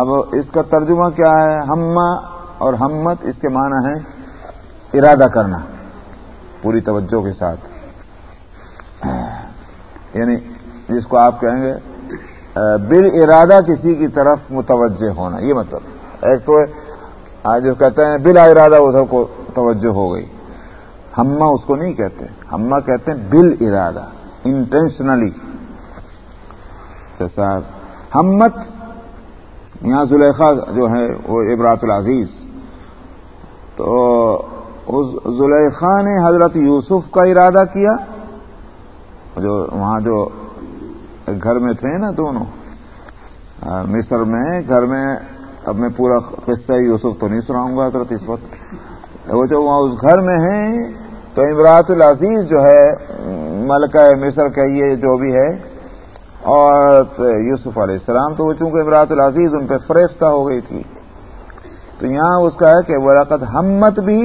اب اس کا ترجمہ کیا ہے؟ ہما اور ہمت، اس کے معنی ہے ارادہ کرنا، پوری توجہ کے ساتھ. یعنی جس کو آپ کہیں گے بال ارادہ کسی کی طرف متوجہ ہونا، یہ مطلب. ایک تو آج جو کہتے ہیں، بلا ارادہ ادھر کو توجہ ہو گئی. ہما اس کو نہیں کہتے. ہما کہتے ہیں بل ارادہ انٹینشنلی صاحب ہمت، یہاں زلیخا جو ہے وہ ابرات العزیز۔ تو زلیخا نے حضرت یوسف کا ارادہ کیا۔ جو وہاں جو گھر میں تھے نا دونوں۔ مصر میں، گھر میں اب میں پورا قصہ یوسف تو نہیں سناؤں گا حضرت اس وقت۔ وہ جو وہاں اس گھر میں ہیں تو امراط العزیز جو ہے، ملکہ مصر کہیے جو بھی ہے، اور یوسف علیہ السلام، تو وہ چونکہ امراط العزیز ان پہ فریفتہ ہو گئی تھی۔ تو یہاں اس کا ہے کہ ولاقت ہمت بھی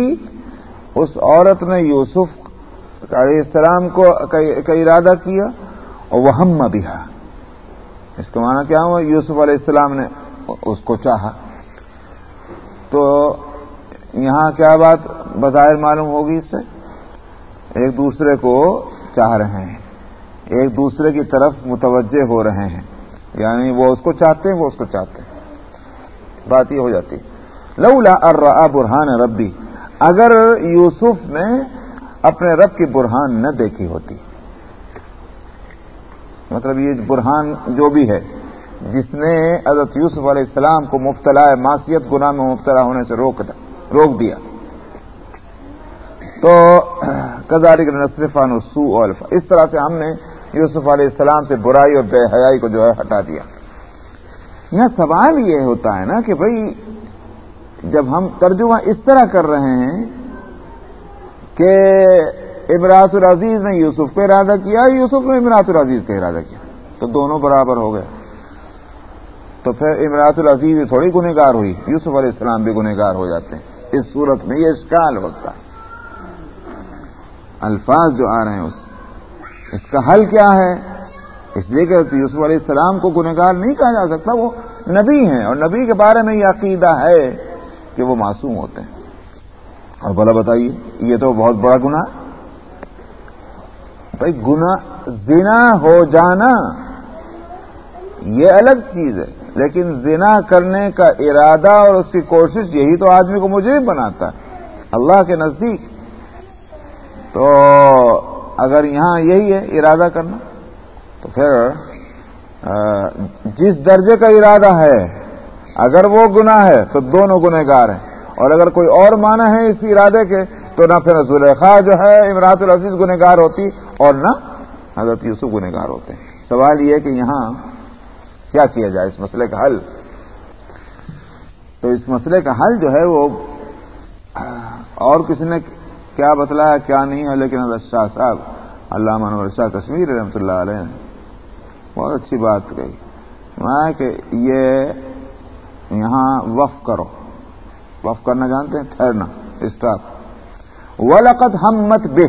اس عورت نے یوسف علیہ السلام کو کا ارادہ کیا، اور وہ ہم بھی اس کا معنی کیا ہوا؟ یوسف علیہ السلام نے اس کو چاہا۔ تو یہاں کیا بات بظاہر معلوم ہوگی اس سے؟ ایک دوسرے کو چاہ رہے ہیں، ایک دوسرے کی طرف متوجہ ہو رہے ہیں۔ یعنی وہ اس کو چاہتے ہیں، وہ اس کو چاہتے ہیں۔ بات یہ ہو جاتی۔ لولا ارا برہان ربی اگر یوسف نے اپنے رب کی برہان نہ دیکھی ہوتی۔ مطلب یہ برہان جو بھی ہے، جس نے حضرت یوسف علیہ السلام کو مبتلا معاشیت گناہ میں مبتلا ہونے سے روک روک دیا۔ تو کزاری نصرفان سو الفا اس طرح سے ہم نے یوسف علیہ السلام سے برائی اور بے حیائی کو جو ہے ہٹا دیا۔ یہاں سوال یہ ہوتا ہے نا کہ بھائی جب ہم ترجمہ اس طرح کر رہے ہیں کہ امراط العزیز نے یوسف کو ارادہ کیا، یوسف نے امراط العزیز کا ارادہ کیا۔ تو دونوں برابر ہو گئے۔ تو پھر امراط العزیز تھوڑی گنہگار ہوئی، یوسف علیہ السلام بھی گنہگار ہو جاتے ہیں۔ اس صورت میں یہ اسکال ہوتا ہے۔ الفاظ جو آ رہے ہیں اس اس کا حل کیا ہے؟ اس لیے کہ یوسف علیہ السلام کو گنہگار نہیں کہا جا سکتا، وہ نبی ہیں اور نبی کے بارے میں یہ عقیدہ ہے کہ وہ معصوم ہوتے ہیں۔ اور بلا بتائیے، یہ تو بہت بڑا گنا بھائی گنا زنا ہو جانا یہ الگ چیز ہے، لیکن زنا کرنے کا ارادہ اور اس کی کوشش یہی تو آدمی کو مجھے بناتا ہے۔ اللہ کے نزدیک تو اگر یہاں یہی ہے ارادہ کرنا، تو پھر جس درجے کا ارادہ ہے، اگر وہ گنا ہے، تو دونوں گنہ گار ہیں۔ اور اگر کوئی اور مانا ہے اس ارادے کے، تو نہ پھر زلیخا جو ہے امراط العزیز گنہ گار ہوتی، اور نہ حضرت یوسف گنہ گار ہوتے۔ ہیں سوال یہ ہے کہ یہاں کیا کیا جائے؟ اس مسئلے کا حل۔ تو اس مسئلے کا حل جو ہے وہ اور کسی نے کیا بتلایا کیا نہیں ہے، لیکن شاہ صاحب اللہ منور شاہ کشمیر رحمۃ اللہ علیہ نے بہت اچھی بات کہی۔ کہ یہ یہاں وف کرو۔ وف کرنا جانتے ہیں؟ ٹھہرنا۔ اسٹاپ۔ ولقت ہم مت بے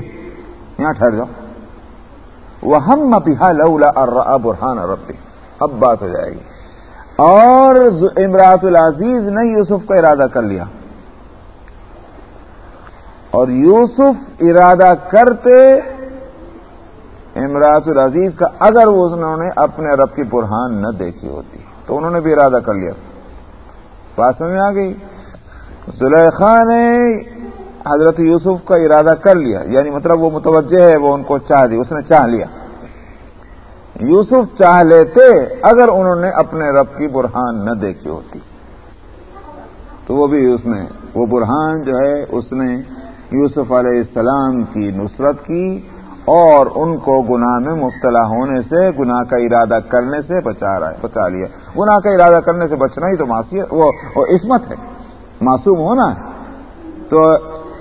یہاں ٹھہر جاؤ۔ وہ ہم مپیہ لولا برہان ربی اب بات ہو جائے گی۔ اور امراط العزیز نے یوسف کا ارادہ کر لیا۔ اور یوسف ارادہ کرتے امراط العزیز کا اگر وہ انہوں نے اپنے رب کی برہان نہ دیکھی ہوتی تو انہوں نے بھی ارادہ کر لیا بات میں آ گئی؟ زلیخا نے حضرت یوسف کا ارادہ کر لیا یعنی مطلب وہ متوجہ ہے، وہ ان کو چاہ دی، اس نے چاہ لیا۔ یوسف چاہ لیتے اگر انہوں نے اپنے رب کی برہان نہ دیکھی ہوتی۔ تو وہ بھی اس نے وہ برہان جو ہے، اس نے یوسف علیہ السلام کی نصرت کی اور ان کو گناہ میں مبتلا ہونے سے، گناہ کا ارادہ کرنے سے بچا رہا ہے، بچا لیا۔ گناہ کا ارادہ کرنے سے بچنا ہی تو معصیت، وہ عصمت ہے، معصوم ہونا ہے۔ تو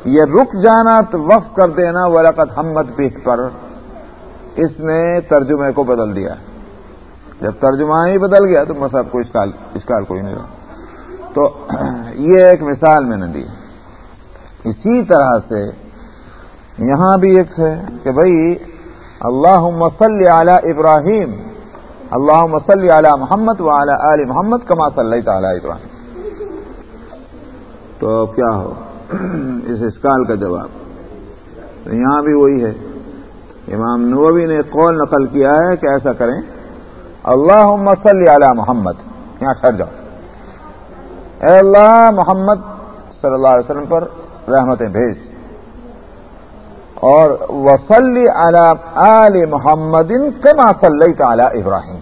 یہ رک جانا، تو وقف کر دینا ورقت ہمت پیٹ پر۔ اس نے ترجمے کو بدل دیا۔ جب ترجمہ ہی بدل گیا تو مسئلہ کوئی اسکال کوئی نہیں رہا۔ تو یہ ایک مثال میں نے دی۔ اسی طرح سے یہاں بھی ایک ہے کہ بھائی اللہ مسلی اعلی ابراہیم اللہ مسلی اعلی محمد و اعلی علی محمد کما صلی تعالی ابراہیم۔ تو کیا ہو؟ اس اسکال کا جواب۔ تو یہاں بھی وہی ہے۔ امام نووی نے قول نقل کیا ہے کہ ایسا کریں اللہ صلی علی محمد، یہاں ٹھہر جاؤ۔ اے اللہ، محمد صلی اللہ علیہ وسلم پر رحمتیں بھیج۔ اور وسلی علی آل محمد کما صلی تعالی ابراہیم۔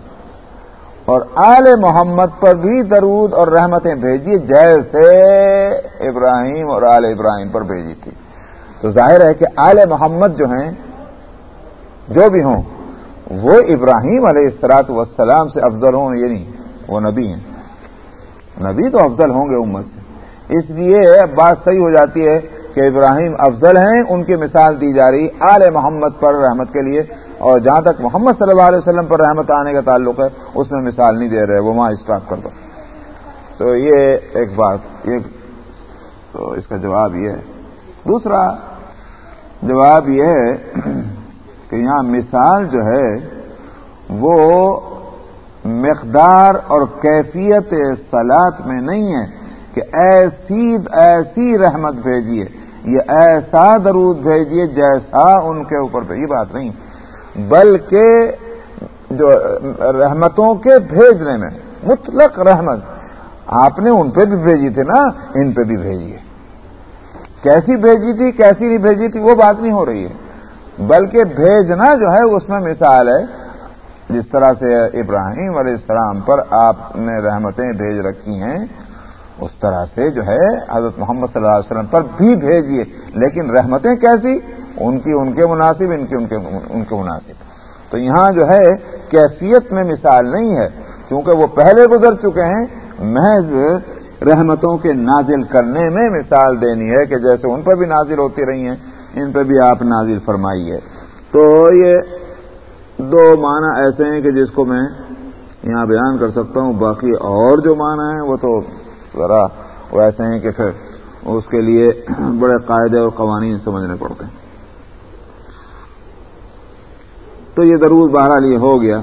اور آل محمد پر بھی درود اور رحمتیں بھیجی جیسے ابراہیم اور آل ابراہیم پر بھیجی تھی۔ تو ظاہر ہے کہ آل محمد جو ہیں، جو بھی ہوں، وہ ابراہیم علیہ السلاط وسلام سے افضل ہوں یہ نہیں وہ نبی ہیں۔ نبی تو افضل ہوں گے امت سے۔ اس لیے بات صحیح ہو جاتی ہے کہ ابراہیم افضل ہیں، ان کی مثال دی جا رہی، آل محمد پر رحمت کے لیے، اور جہاں تک محمد صلی اللہ علیہ وسلم پر رحمت آنے کا تعلق ہے، اس میں مثال نہیں دے رہے، وہ وہاں اسٹاپ کر دو تو۔ یہ ایک بات، یہ تو اس کا جواب یہ ہے۔ دوسرا جواب یہ ہے کہ یہاں مثال جو ہے، وہ مقدار اور کیفیت سلاد میں نہیں ہے۔ کہ ایسی ایسی رحمت بھیجیے، یہ ایسا درود بھیجیے جیسا ان کے اوپر یہ بات نہیں۔ بلکہ جو رحمتوں کے بھیجنے میں مطلق رحمت، آپ نے ان پہ بھی بھیجی تھی نا، ان پہ بھی بھیجی ہے کیسی بھیجی تھی، کیسی نہیں بھیجی تھی، وہ بات نہیں ہو رہی ہے۔ بلکہ بھیجنا جو ہے، اس میں مثال ہے، جس طرح سے ابراہیم علیہ السلام پر آپ نے رحمتیں بھیج رکھی ہیں اس طرح سے جو ہے حضرت محمد صلی اللہ علیہ وسلم پر بھی بھیجیے۔ لیکن رحمتیں کیسی؟ ان کی، ان کے مناسب، ان کی، ان کے ان کے مناسب۔ تو یہاں جو ہے کیفیت میں مثال نہیں ہے، کیونکہ وہ پہلے گزر چکے ہیں۔ محض رحمتوں کے نازل کرنے میں مثال دینی ہے کہ جیسے ان پہ بھی نازل ہوتی رہی ہیں، ان پہ بھی آپ نازل فرمائیے۔ تو یہ دو معنی ایسے ہیں کہ جس کو میں یہاں بیان کر سکتا ہوں، باقی اور جو معنی ہیں وہ تو ذرا ویسے ہیں کہ پھر اس کے لیے بڑے قاعدے اور قوانین سمجھنے پڑتے ہیں۔ تو یہ ضرور بہرحال یہ ہو گیا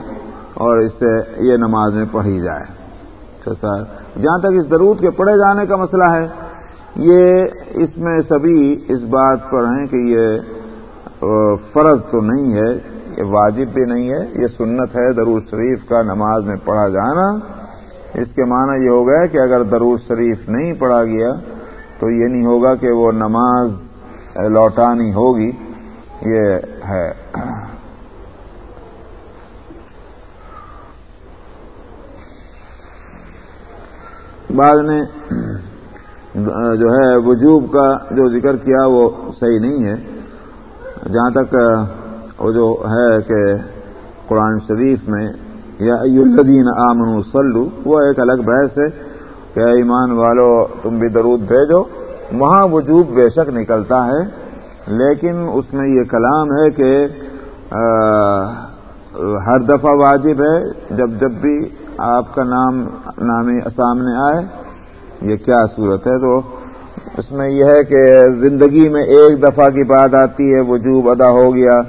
اور اس سے یہ نماز میں پڑھی جائے۔ اچھا جہاں تک اس ضرورت کے پڑھے جانے کا مسئلہ ہے، یہ اس میں سبھی اس بات پر ہیں کہ یہ فرض تو نہیں ہے، یہ واجب بھی نہیں ہے، یہ سنت ہے، درود شریف کا نماز میں پڑھا جانا۔ اس کے معنی یہ ہو گیا کہ اگر درود شریف نہیں پڑھا گیا تو یہ نہیں ہوگا کہ وہ نماز لوٹانی ہوگی، یہ ہے۔ بعد نے جو ہے وجوب کا جو ذکر کیا وہ صحیح نہیں ہے۔ جہاں تک وہ جو ہے کہ قرآن شریف میں یا الدین آمن سلو وہ ایک الگ بحث ہے کہ ایمان والو، تم بھی درود بھیجو۔ وہاں وجوب بے شک نکلتا ہے، لیکن اس میں یہ کلام ہے کہ ہر دفعہ واجب ہے جب جب بھی آپ کا نام نامی سامنے آئے، یہ کیا صورت ہے؟ تو اس میں یہ ہے کہ زندگی میں ایک دفعہ کی بات آتی ہے، وجوب ادا ہو گیا،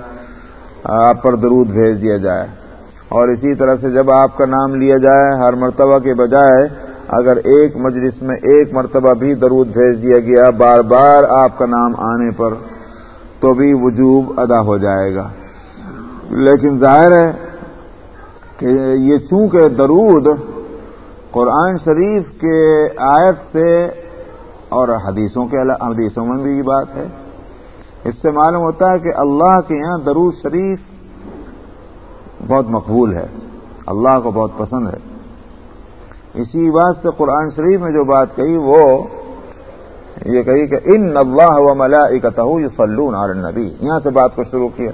آپ پر درود بھیج دیا جائے۔ اور اسی طرح سے جب آپ کا نام لیا جائے ہر مرتبہ کے بجائے اگر ایک مجلس میں ایک مرتبہ بھی درود بھیج دیا گیا بار بار آپ کا نام آنے پر، تو بھی وجوب ادا ہو جائے گا۔ لیکن ظاہر ہے کہ یہ چونکہ درود قرآن شریف کے آیت سے اور حدیثوں کے حدیثوں میں بھی یہ بات ہے، اس سے معلوم ہوتا ہے کہ اللہ کے یہاں درود شریف بہت مقبول ہے۔ اللہ کو بہت پسند ہے۔ اسی بات سے قرآن شریف میں جو بات کہی وہ یہ کہی کہ ان اللہ و ملا فلون اور نبی یہاں سے بات کو شروع کیا۔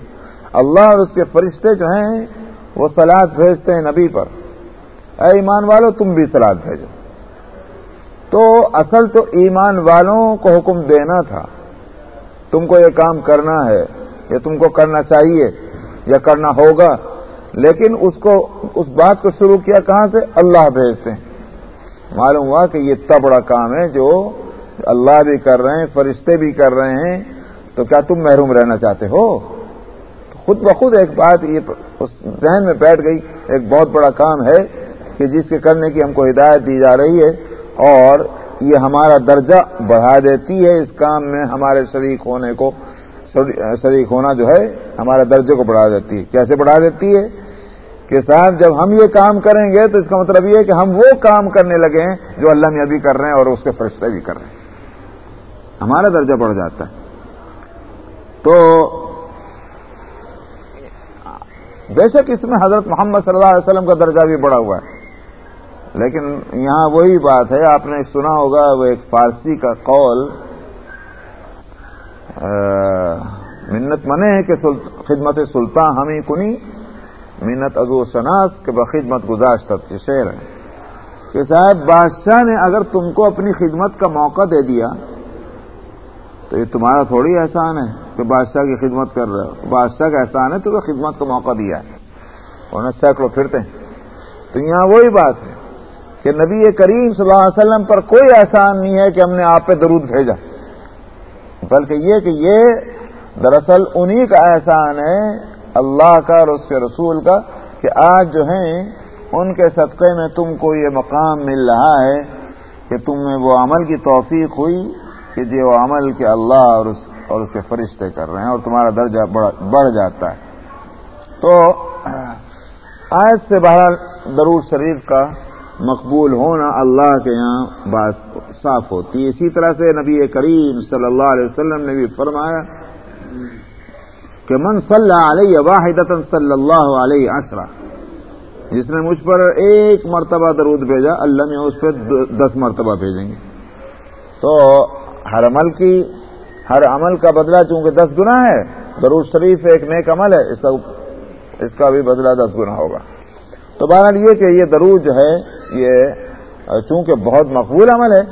اللہ اور اس کے فرشتے جو ہیں وہ سلاد بھیجتے ہیں نبی پر۔ اے ایمان والو، تم بھی سلاد بھیجو۔ تو اصل تو ایمان والوں کو حکم دینا تھا۔ تم کو یہ کام کرنا ہے، یا تم کو کرنا چاہیے، یا کرنا ہوگا۔ لیکن اس کو اس بات کو شروع کیا کہاں سے؟ اللہ بھیجتے ہیں معلوم ہوا کہ یہ اتنا بڑا کام ہے جو اللہ بھی کر رہے ہیں، فرشتے بھی کر رہے ہیں۔ تو کیا تم محروم رہنا چاہتے ہو؟ خود بخود ایک بات یہ ذہن میں بیٹھ گئی، ایک بہت بڑا کام ہے کہ جس کے کرنے کی ہم کو ہدایت دی جا رہی ہے اور یہ ہمارا درجہ بڑھا دیتی ہے اس کام میں ہمارے شریک ہونے کو۔ شریک ہونا جو ہے، ہمارے درجے کو بڑھا دیتی ہے۔ کیسے بڑھا دیتی ہے؟ کہ صاحب، جب ہم یہ کام کریں گے تو اس کا مطلب یہ ہے کہ ہم وہ کام کرنے لگے ہیں جو اللہ میں ابھی کر رہے ہیں اور اس کے فرشتے بھی کر رہے ہیں۔ ہمارا درجہ بڑھ جاتا ہے۔ تو بے شک اس میں حضرت محمد صلی اللہ علیہ وسلم کا درجہ بھی بڑا ہوا ہے۔ لیکن یہاں وہی بات ہے، آپ نے سنا ہوگا وہ ایک فارسی کا قول منت منے ہے کہ خدمت سلطان ہمیں کنی، منت ازو شناس کے بخدمت گزاشت شعر ہے۔ کہ صاحب، بادشاہ نے اگر تم کو اپنی خدمت کا موقع دے دیا، تو یہ تمہارا تھوڑی احسان ہے کہ بادشاہ کی خدمت کر رہے ہو۔ بادشاہ کا احسان ہے تو خدمت کا موقع دیا ہے۔ انہیں سینکڑوں پھرتے ہیں۔ تو یہاں وہی بات ہے کہ نبی کریم صلی اللہ علیہ وسلم پر کوئی احسان نہیں ہے کہ ہم نے آپ پہ درود بھیجا۔ بلکہ یہ کہ یہ دراصل انہی کا احسان ہے اللہ کا اور اس کے رسول کا کہ آج جو ہیں ان کے صدقے میں تم کو یہ مقام مل رہا ہے کہ تم میں وہ عمل کی توفیق ہوئی کہ جو عمل کے اللہ اور اس اور اس کے فرشتے کر رہے ہیں اور تمہارا درجہ بڑھ جاتا ہے۔ تو آج سے بہرحال درود شریف کا مقبول ہونا اللہ کے یہاں بات صاف ہوتی ہے۔ اسی طرح سے نبی کریم صلی اللہ علیہ وسلم نے بھی فرمایا کہ من صلی علیہ واحد صلی اللہ علیہ عشرہ، جس نے مجھ پر ایک مرتبہ درود بھیجا، اللہ میں اس پہ دس مرتبہ بھیجیں گے۔ تو ہر عمل کی، ہر عمل کا بدلہ چونکہ دس گنا ہے، درود شریف ایک نیک عمل ہے، اس کا اس کا بھی بدلہ دس گنا ہوگا۔ تو بہرحال یہ کہ یہ درود جو ہے، یہ چونکہ بہت مقبول عمل ہے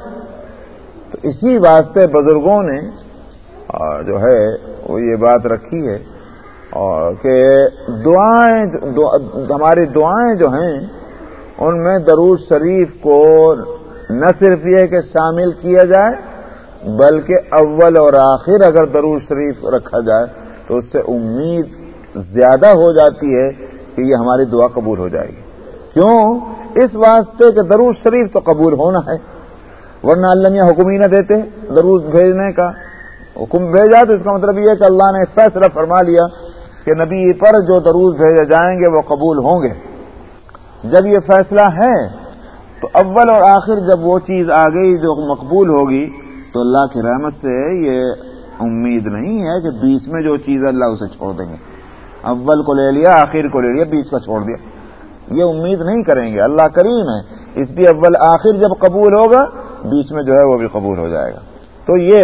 تو اسی واسطے بزرگوں نے جو ہے، وہ یہ بات رکھی ہے اور کہ دعائیں ہماری دعائیں جو ہیں، ان میں درود شریف کو نہ صرف یہ کہ شامل کیا جائے، بلکہ اول اور آخر اگر درود شریف رکھا جائے تو اس سے امید زیادہ ہو جاتی ہے کہ یہ ہماری دعا قبول ہو جائے گی۔ کیوں؟ اس واسطے کہ درود شریف تو قبول ہونا ہے۔ ورنہ اللہ حکم ہی نہ دیتے درود بھیجنے کا۔ حکم بھیجا تو اس کا مطلب یہ کہ اللہ نے فیصلہ فرما لیا کہ نبی پر جو درود بھیجے جائیں گے وہ قبول ہوں گے۔ جب یہ فیصلہ ہے، تو اول اور آخر جب وہ چیز آ گئی جو مقبول ہوگی، تو اللہ کی رحمت سے یہ امید نہیں ہے کہ بیچ میں جو چیز اللہ اسے چھوڑ دیں گے۔ اول کو لے لیا، آخر کو لے لیا، بیچ کا چھوڑ دیا۔ یہ امید نہیں کریں گے۔ اللہ کریم ہے۔ اس لیے اول آخر جب قبول ہوگا بیچ میں جو ہے وہ بھی قبول ہو جائے گا۔ تو یہ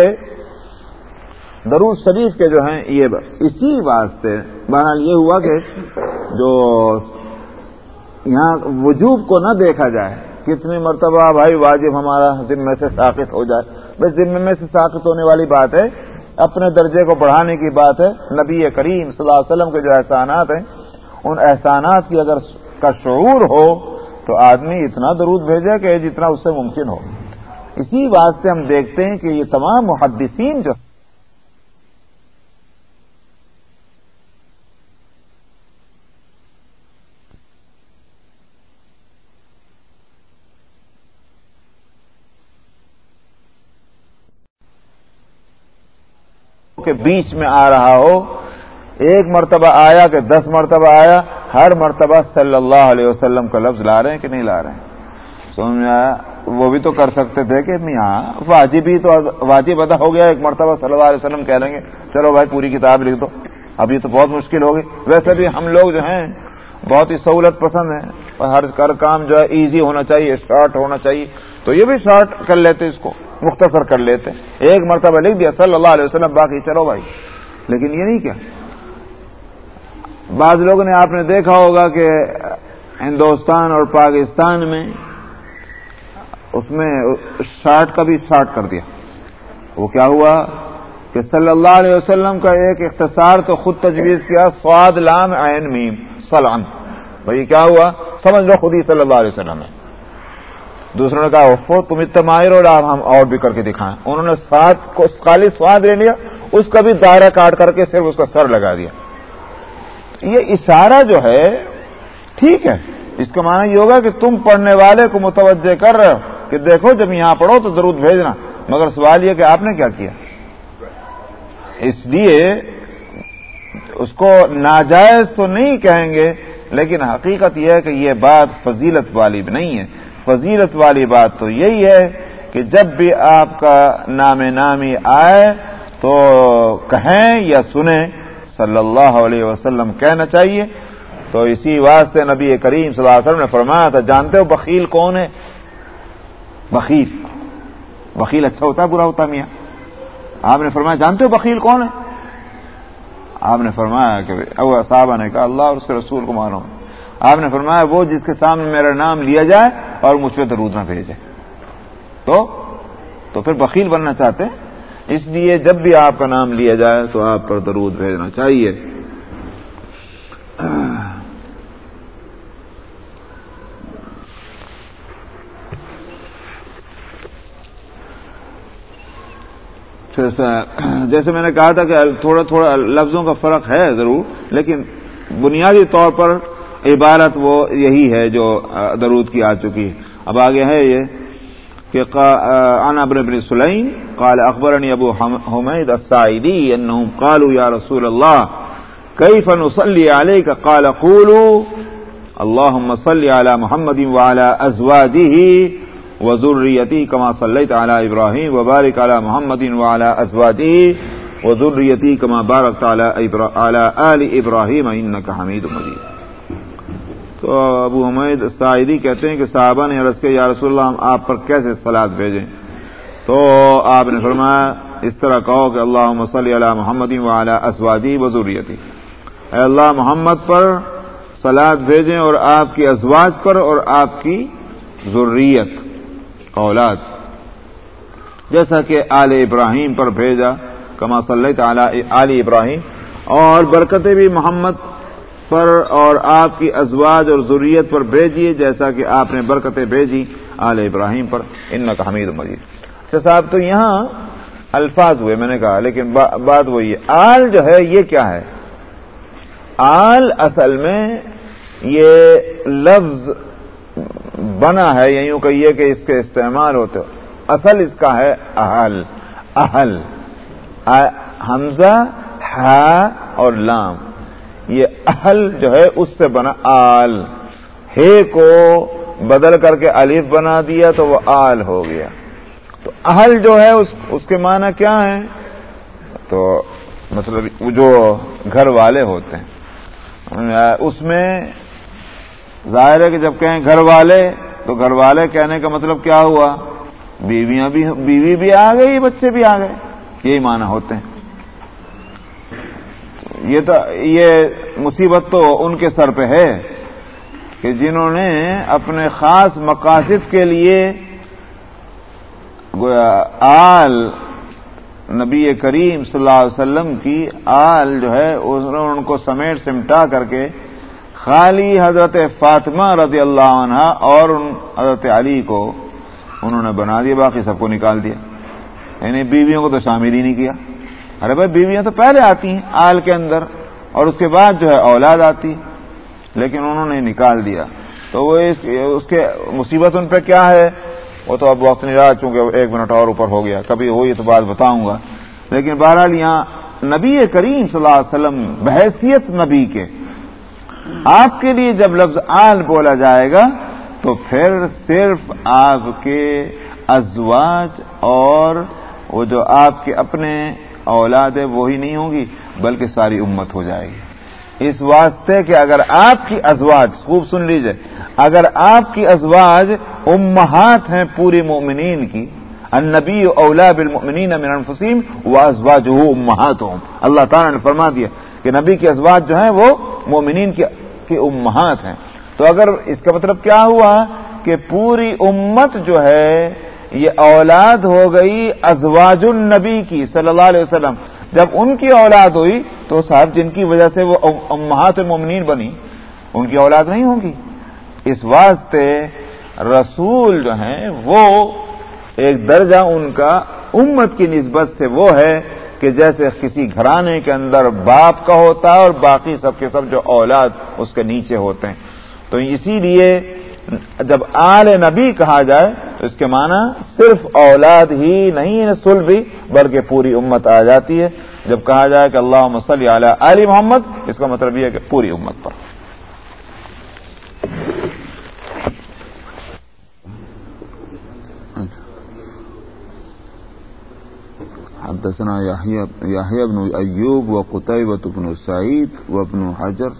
درود شریف کے جو ہیں، یہ اسی واسطے بہرحال یہ ہوا کہ جو یہاں وجوب کو نہ دیکھا جائے، کتنی مرتبہ بھائی واجب ہمارا ذمے سے ثابت ہو جائے۔ بس ذمے میں سے ثابت ہونے والی بات ہے، اپنے درجے کو بڑھانے کی بات ہے۔ نبی کریم صلی اللہ علیہ وسلم کے جو احسانات ہیں، ان احسانات کی اگر کا شعور ہو، تو آدمی اتنا درود بھیجے کہ جتنا اس سے ممکن ہو۔ اسی واسطے ہم دیکھتے ہیں کہ یہ تمام محدثین جو کے بیچ میں آ رہا ہو، ایک مرتبہ آیا کہ دس مرتبہ آیا، ہر مرتبہ صلی اللہ علیہ وسلم کا لفظ لا رہے ہیں کہ نہیں لا رہے ہیں؟ سمجھ آیا؟ وہ بھی تو کر سکتے تھے کہ ہاں واجب ہی تو واجب ادا ہو گیا، ایک مرتبہ صلی اللہ علیہ وسلم کہہ لیں گے، چلو بھائی پوری کتاب لکھ دو۔ ابھی تو بہت مشکل ہوگی۔ ویسے بھی ہم لوگ جو ہیں، بہت ہی سہولت پسند ہیں۔ ہر کر کام جو ہے ایزی ہونا چاہیے شارٹ ہونا چاہیے۔ تو یہ بھی شارٹ کر لیتے اس کو، مختصر کر لیتے۔ ایک مرتبہ لکھ دیا صلی اللہ علیہ وسلم، باقی چلو بھائی۔ لیکن یہ نہیں کیا۔ بعض لوگوں نے، آپ نے دیکھا ہوگا کہ ہندوستان اور پاکستان میں اس میں شارٹ کا بھی شارٹ کر دیا۔ وہ کیا ہوا کہ صلی اللہ علیہ وسلم کا ایک اختصار تو خود تجویز کیا سواد لام عین میم سلام بھائی کیا ہوا؟ سمجھ لو خود ہی صلی اللہ علیہ وسلم ہے۔ دوسروں نے کہا تم اتنا ماہر ہو ہم اور بھی کر کے دکھائیں۔ انہوں نے سواد کو، خالی سواد لے لیا، اس کا بھی دائرہ کاٹ کر کے صرف اس کا سر لگا دیا۔ یہ اشارہ جو ہے، ٹھیک ہے۔ اس کا معنی یہ ہوگا کہ تم پڑھنے والے کو متوجہ کر رہے ہو۔ کہ دیکھو جب یہاں پڑھو تو درود بھیجنا۔ مگر سوال یہ کہ آپ نے کیا کیا؟ اس لیے اس کو ناجائز تو نہیں کہیں گے، لیکن حقیقت یہ ہے کہ یہ بات فضیلت والی بھی نہیں ہے۔ فضیلت والی بات تو یہی ہے کہ جب بھی آپ کا نام نامی آئے تو کہیں یا سنیں، صلی اللہ علیہ وسلم کہنا چاہیے۔ تو اسی واسطے نبی کریم صلی اللہ علیہ وسلم نے فرمایا تھا، جانتے ہو بخیل کون ہے؟ بخیل. بخیل اچھا ہوتا ہے، برا ہوتا میاں. آپ نے فرمایا، جانتے ہو بخیل کون ہے؟ آپ نے فرمایا کہ ابو صاحبہ نے کہا، اللہ اور اس کے رسول کو مانو. آپ نے فرمایا، وہ جس کے سامنے میرا نام لیا جائے اور مجھ پہ درود نہ بھیجے. تو تو پھر بخیل بننا چاہتے ہیں؟ اس لیے جب بھی آپ کا نام لیا جائے تو آپ پر درود بھیجنا چاہیے. جیسے میں نے کہا تھا کہ تھوڑا تھوڑا لفظوں کا فرق ہے ضرور، لیکن بنیادی طور پر عبارت وہ یہی ہے جو درود کی آ چکی ہے۔ اب آگے ہے یہ کہ ابن بن سلیم قال اخبرني ابو حمید السائدی انهم قالوا يا رسول الله كيف نصلي عليك قال قولوا اللهم صل على محمد وعلى ازواجه وذريته كما صليت على ابراهيم وبارك على محمد وعلى ازواجه وذريته كما باركت على على ال ابراهيم انك حميد مجيد تو ابو حمید سعیدی کہتے ہیں کہ صحابہ نے عرض کے یا رسول اللہ ہم آپ پر کیسے سلاد بھیجیں؟ تو آپ نے فرمایا، اس طرح کہو کہ اللہ صلی علی محمد وعلی ازواجی وضوریتی اے اللہ محمد پر سلاد بھیجیں اور آپ کی ازواج پر اور آپ کی ضروریت اولاد۔ جیسا کہ آل ابراہیم پر بھیجا، کما صلی علی ابراہیم۔ اور برکتیں بھی محمد پر اور آپ کی ازواج اور ضروریت پر بھیجیے، جیسا کہ آپ نے برکتیں بھیجی آل ابراہیم پر۔ ان کا حمید مجید۔ اچھا صاحب، تو یہاں الفاظ ہوئے، میں نے کہا، لیکن بات وہی ہے۔ آل جو ہے، یہ کیا ہے؟ آل اصل میں یہ لفظ بنا ہے یوں کہیے کہ اس کے استعمال ہوتے اصل اس کا ہے اہل۔ اہل۔ حمزہ، ہا اور لام۔ یہ اہل جو ہے، اس سے بنا آل۔ ہے کو بدل کر کے الف بنا دیا تو وہ آل ہو گیا۔ تو اہل جو ہے، اس اس کے معنی کیا ہے تو مطلب جو گھر والے ہوتے ہیں۔ اس میں ظاہر ہے کہ جب کہیں گھر والے، تو گھر والے کہنے کا مطلب کیا ہوا؟ بیویاں بھی، بیوی بھی آ گئی، بچے بھی آ گئے۔ یہی معنی ہوتے ہیں۔ یہ تو، یہ مصیبت تو ان کے سر پہ ہے کہ جنہوں نے اپنے خاص مقاصد کے لیے آل نبی کریم صلی اللہ علیہ وسلم کی آل جو ہے ان کو سمیٹ سمٹا کر کے خالی حضرت فاطمہ رضی اللہ عنہ اور ان حضرت علی کو انہوں نے بنا دیا، باقی سب کو نکال دیا۔ یعنی بیویوں کو تو شامل ہی نہیں کیا۔ ارے بھائی، بیویاں تو پہلے آتی ہیں آل کے اندر اور اس کے بعد جو ہے اولاد آتی لیکن انہوں نے نکال دیا۔ تو وہ اس کے مصیبت ان پہ کیا ہے؟ وہ تو اب وقت نہیں رہا چونکہ ایک منٹ اور اوپر ہو گیا۔ کبھی ہوئی تو بات بتاؤں گا۔ لیکن بہرحال یہاں نبی کریم صلی اللہ علیہ وسلم بحیثیت نبی کے آپ کے لیے جب لفظ آل بولا جائے گا، تو پھر صرف آپ کے ازواج اور وہ جو آپ کے اپنے اولاد ہے وہی نہیں ہوگی بلکہ ساری امت ہو جائے گی۔ اس واسطے کہ اگر آپ کی ازواج، خوب سن لیجیے، اگر آپ کی ازواج امہات ہیں پوری مومنین کی، النبی اولا بالمؤمنین من انفسیم و ازواج امہات اللہ تعالیٰ نے فرما دیا کہ نبی کی ازواج جو ہیں، وہ مومنین کی امہات ہیں۔ تو اگر اس کا مطلب کیا ہوا کہ پوری امت جو ہے، یہ اولاد ہو گئی ازواج النبی کی صلی اللہ علیہ وسلم۔ جب ان کی اولاد ہوئی تو صاحب جن کی وجہ سے وہ امہات المومنین بنی، ان کی اولاد نہیں ہوگی اس واسطے رسول جو ہیں، وہ ایک درجہ ان کا امت کی نسبت سے وہ ہے کہ جیسے کسی گھرانے کے اندر باپ کا ہوتا ہے اور باقی سب کے سب جو اولاد اس کے نیچے ہوتے ہیں۔ تو اسی لیے جب آل نبی کہا جائے تو اس کے معنی صرف اولاد ہی نہیں سل بھی بلکہ پوری امت آ جاتی ہے۔ جب کہا جائے کہ اللہ مسلی علی علی محمد، اس کا مطلب یہ ہے کہ پوری امت پر۔ حدثنا يحيى بن أيوب وقتيبة بن سعيد وابن حجر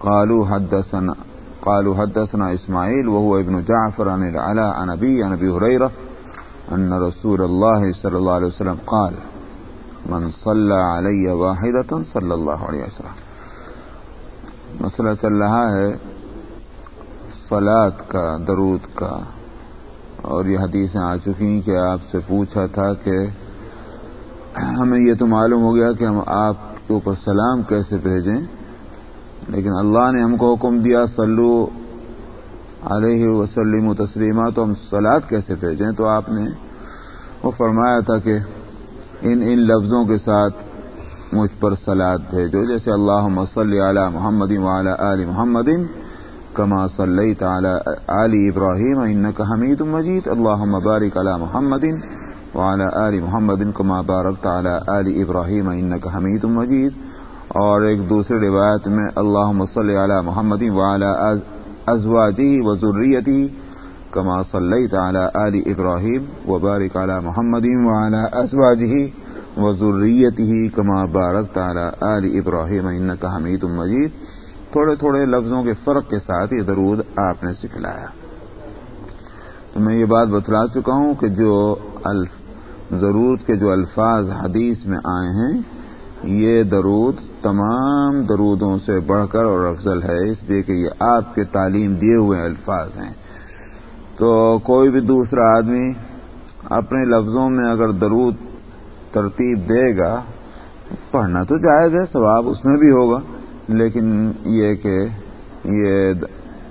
قالوا حدثنا قالوا حدثنا إسماعيل وهو ابن جعفر عن العلاء عن أبي عن أبي هريرة أن رسول الله صلى الله عليه وسلم قال من صلى علي واحدة صلى الله عليه وسلم مسئلہ چل رہا ہے فلاد کا درود کا اور یہ حدیثیں آ چکی کہ آپ سے پوچھا تھا کہ ہمیں یہ تو معلوم ہو گیا کہ ہم آپ کے اوپر سلام کیسے بھیجیں۔ لیکن اللہ نے ہم کو حکم دیا سلو علیہ وسلم و تسلیمہ، تو ہم سلاد کیسے بھیجیں؟ تو آپ نے وہ فرمایا تھا کہ ان ان لفظوں کے ساتھ مجھ پر سلاد بھیجو، جیسے اللہ مسلی علی محمد وعلی آل محمد کما صلی تعالی علی ابراہیم انک حمید مجید اللہ مبارک علی محمد وعلى آل محمد كما باركت على آل إبراهيم إنك حميد مجيد. اور ایک دوسری روایت میں اللہ صلی علی محمد وعلى ازواجه وذريته كما صليت على آل إبراهيم وبارك على محمد وعلى أزواجه وذريته كما باركت على آل إبراهيم إنك حميد مجيد تھوڑے تھوڑے لفظوں کے فرق کے ساتھ یہ درود آپ نے سکھلایا. تو میں یہ بات بتلا چکا ہوں کہ جو الف ضرورت کے جو الفاظ حدیث میں آئے ہیں، یہ درود تمام درودوں سے بڑھ کر اور افضل ہے۔ اس لیے کہ یہ آپ کے تعلیم دیے ہوئے الفاظ ہیں۔ تو کوئی بھی دوسرا آدمی اپنے لفظوں میں اگر درود ترتیب دے گا، پڑھنا تو جائے گا ثواب اس میں بھی ہوگا۔ لیکن یہ کہ یہ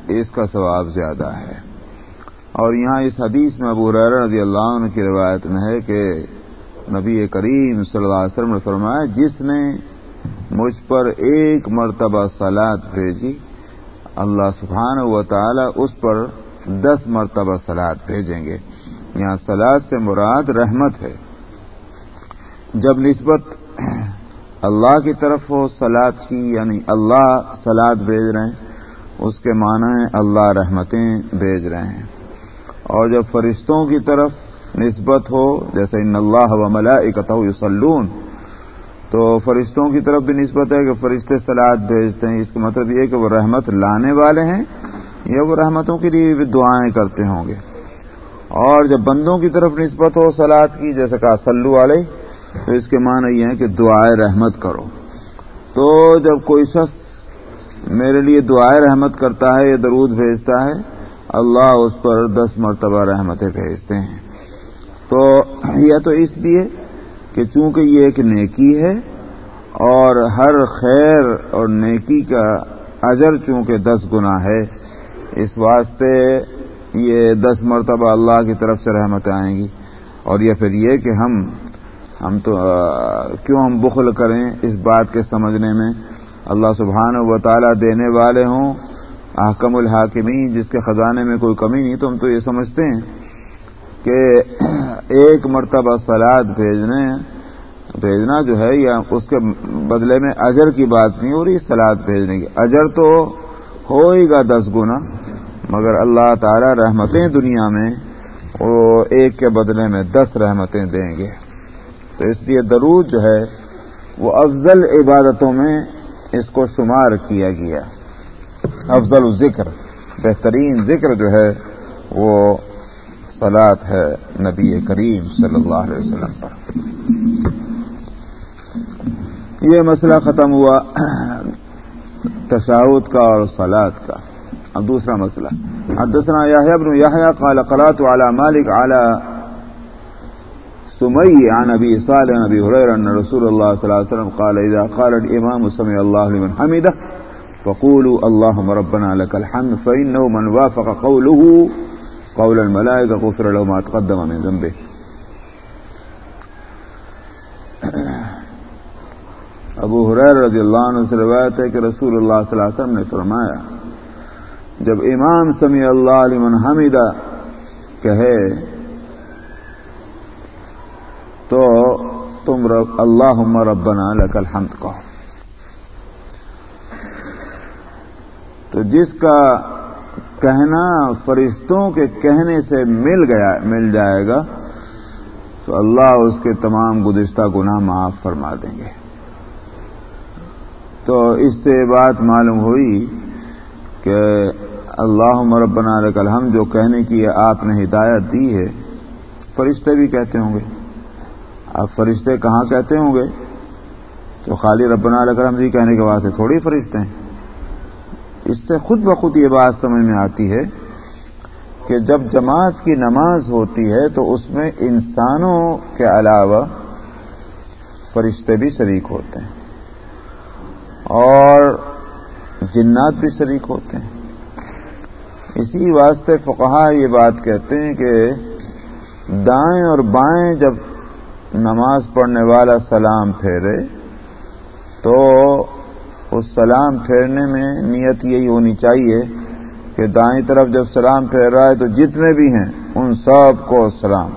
اس کا ثواب زیادہ ہے۔ اور یہاں اس حدیث میں ابو رضی اللہ عنہ کی روایت میں ہے کہ نبی کریم صلی اللہ علیہ وسلم نے فرمایا، جس نے مجھ پر ایک مرتبہ سلاد بھیجی، اللہ سبحانہ و تعالی اس پر دس مرتبہ سلاد بھیجیں گے۔ یہاں سلاد سے مراد رحمت ہے۔ جب نسبت اللہ کی طرف ہو سلاد کی یعنی اللہ سلاد بھیج رہے ہیں، اس کے معنی اللہ رحمتیں بھیج رہے ہیں۔ اور جب فرشتوں کی طرف نسبت ہو، جیسے ان اللہ و ملا یسلون تو فرشتوں کی طرف بھی نسبت ہے کہ فرشتے سلاد بھیجتے ہیں۔ اس کا مطلب یہ کہ وہ رحمت لانے والے ہیں یا وہ رحمتوں کے لیے بھی دعائیں کرتے ہوں گے۔ اور جب بندوں کی طرف نسبت ہو سلاد کی، جیسے کہا سلو والے تو اس کے معنی یہ ہے کہ دعائیں رحمت کرو۔ تو جب کوئی شخص میرے لیے دعائیں رحمت کرتا ہے یا درود بھیجتا ہے اللہ اس پر دس مرتبہ رحمتیں بھیجتے ہیں۔ تو یہ تو اس لیے کہ چونکہ یہ ایک نیکی ہے اور ہر خیر اور نیکی کا اجر چونکہ دس گنا ہے، اس واسطے یہ دس مرتبہ اللہ کی طرف سے رحمت آئیں گی۔ اور یہ پھر یہ کہ ہم ہم تو کیوں ہم بخل کریں اس بات کے سمجھنے میں؟ اللہ سبحانہ و تعالیٰ دینے والے ہوں۔ احکم الحاکمین، جس کے خزانے میں کوئی کمی نہیں، تو ہم تو یہ سمجھتے ہیں کہ ایک مرتبہ سلاد بھیجنے، بھیجنا جو ہے، یا اس کے بدلے میں اجر کی بات نہیں ہو رہی سلاد بھیجنے کی۔ اجر تو ہوئے گا دس گنا، مگر اللہ تعالی رحمتیں دنیا میں وہ ایک کے بدلے میں دس رحمتیں دیں گے۔ تو اس لیے درود جو ہے، وہ افضل عبادتوں میں اس کو شمار کیا گیا۔ افضل ذکر بہترین ذکر جو ہے وہ سلاد ہے نبی کریم صلی اللہ علیہ وسلم پر۔ یہ مسئلہ ختم ہوا تشاؤد کا اور سلاد کا۔ اب دوسرا مسئلہ۔ حدثنا يحيى بن يحيى قال قرات على مالك على سمي عن ابي صالح عن ابي هريره ان رسول الله صلى الله عليه وسلم قال اذا قال الامام سمع الله لمن حمده فقولوا اللهم ربنا لك الحمد، فإنه من وافق قوله، قول الملائكة غفر له ما تقدم من ذنبه. ابو حریر رضی اللہ عنہ سے روایت ہے کہ رسول اللہ صلی اللہ علیہ وسلم نے فرمایا، جب امام سمیع اللہ علیہ حمیدہ کہے، تو تم رب اللہ ربنا لک الحمد کہو۔ تو جس کا کہنا فرشتوں کے کہنے سے مل گیا، مل جائے گا، تو اللہ اس کے تمام گزشتہ گناہ معاف فرما دیں گے۔ تو اس سے بات معلوم ہوئی کہ اللہ مربنا لک الحمد، جو کہنے کی آپ نے ہدایت دی ہے، فرشتے بھی کہتے ہوں گے۔ اب فرشتے کہاں کہتے ہوں گے؟ تو خالی ربنا لک الحمد جی کہنے کے بعد سے تھوڑی فرشتے ہیں۔ اس سے خود بخود یہ بات سمجھ میں آتی ہے کہ جب جماعت کی نماز ہوتی ہے تو اس میں انسانوں کے علاوہ فرشتے بھی شریک ہوتے ہیں اور جنات بھی شریک ہوتے ہیں۔ اسی واسطے فقہا یہ بات کہتے ہیں کہ دائیں اور بائیں جب نماز پڑھنے والا سلام پھیرے تو اس سلام پھیرنے میں نیت یہی ہونی چاہیے کہ دائیں طرف جب سلام پھیر رہا ہے تو جتنے بھی ہیں، ان سب کو سلام۔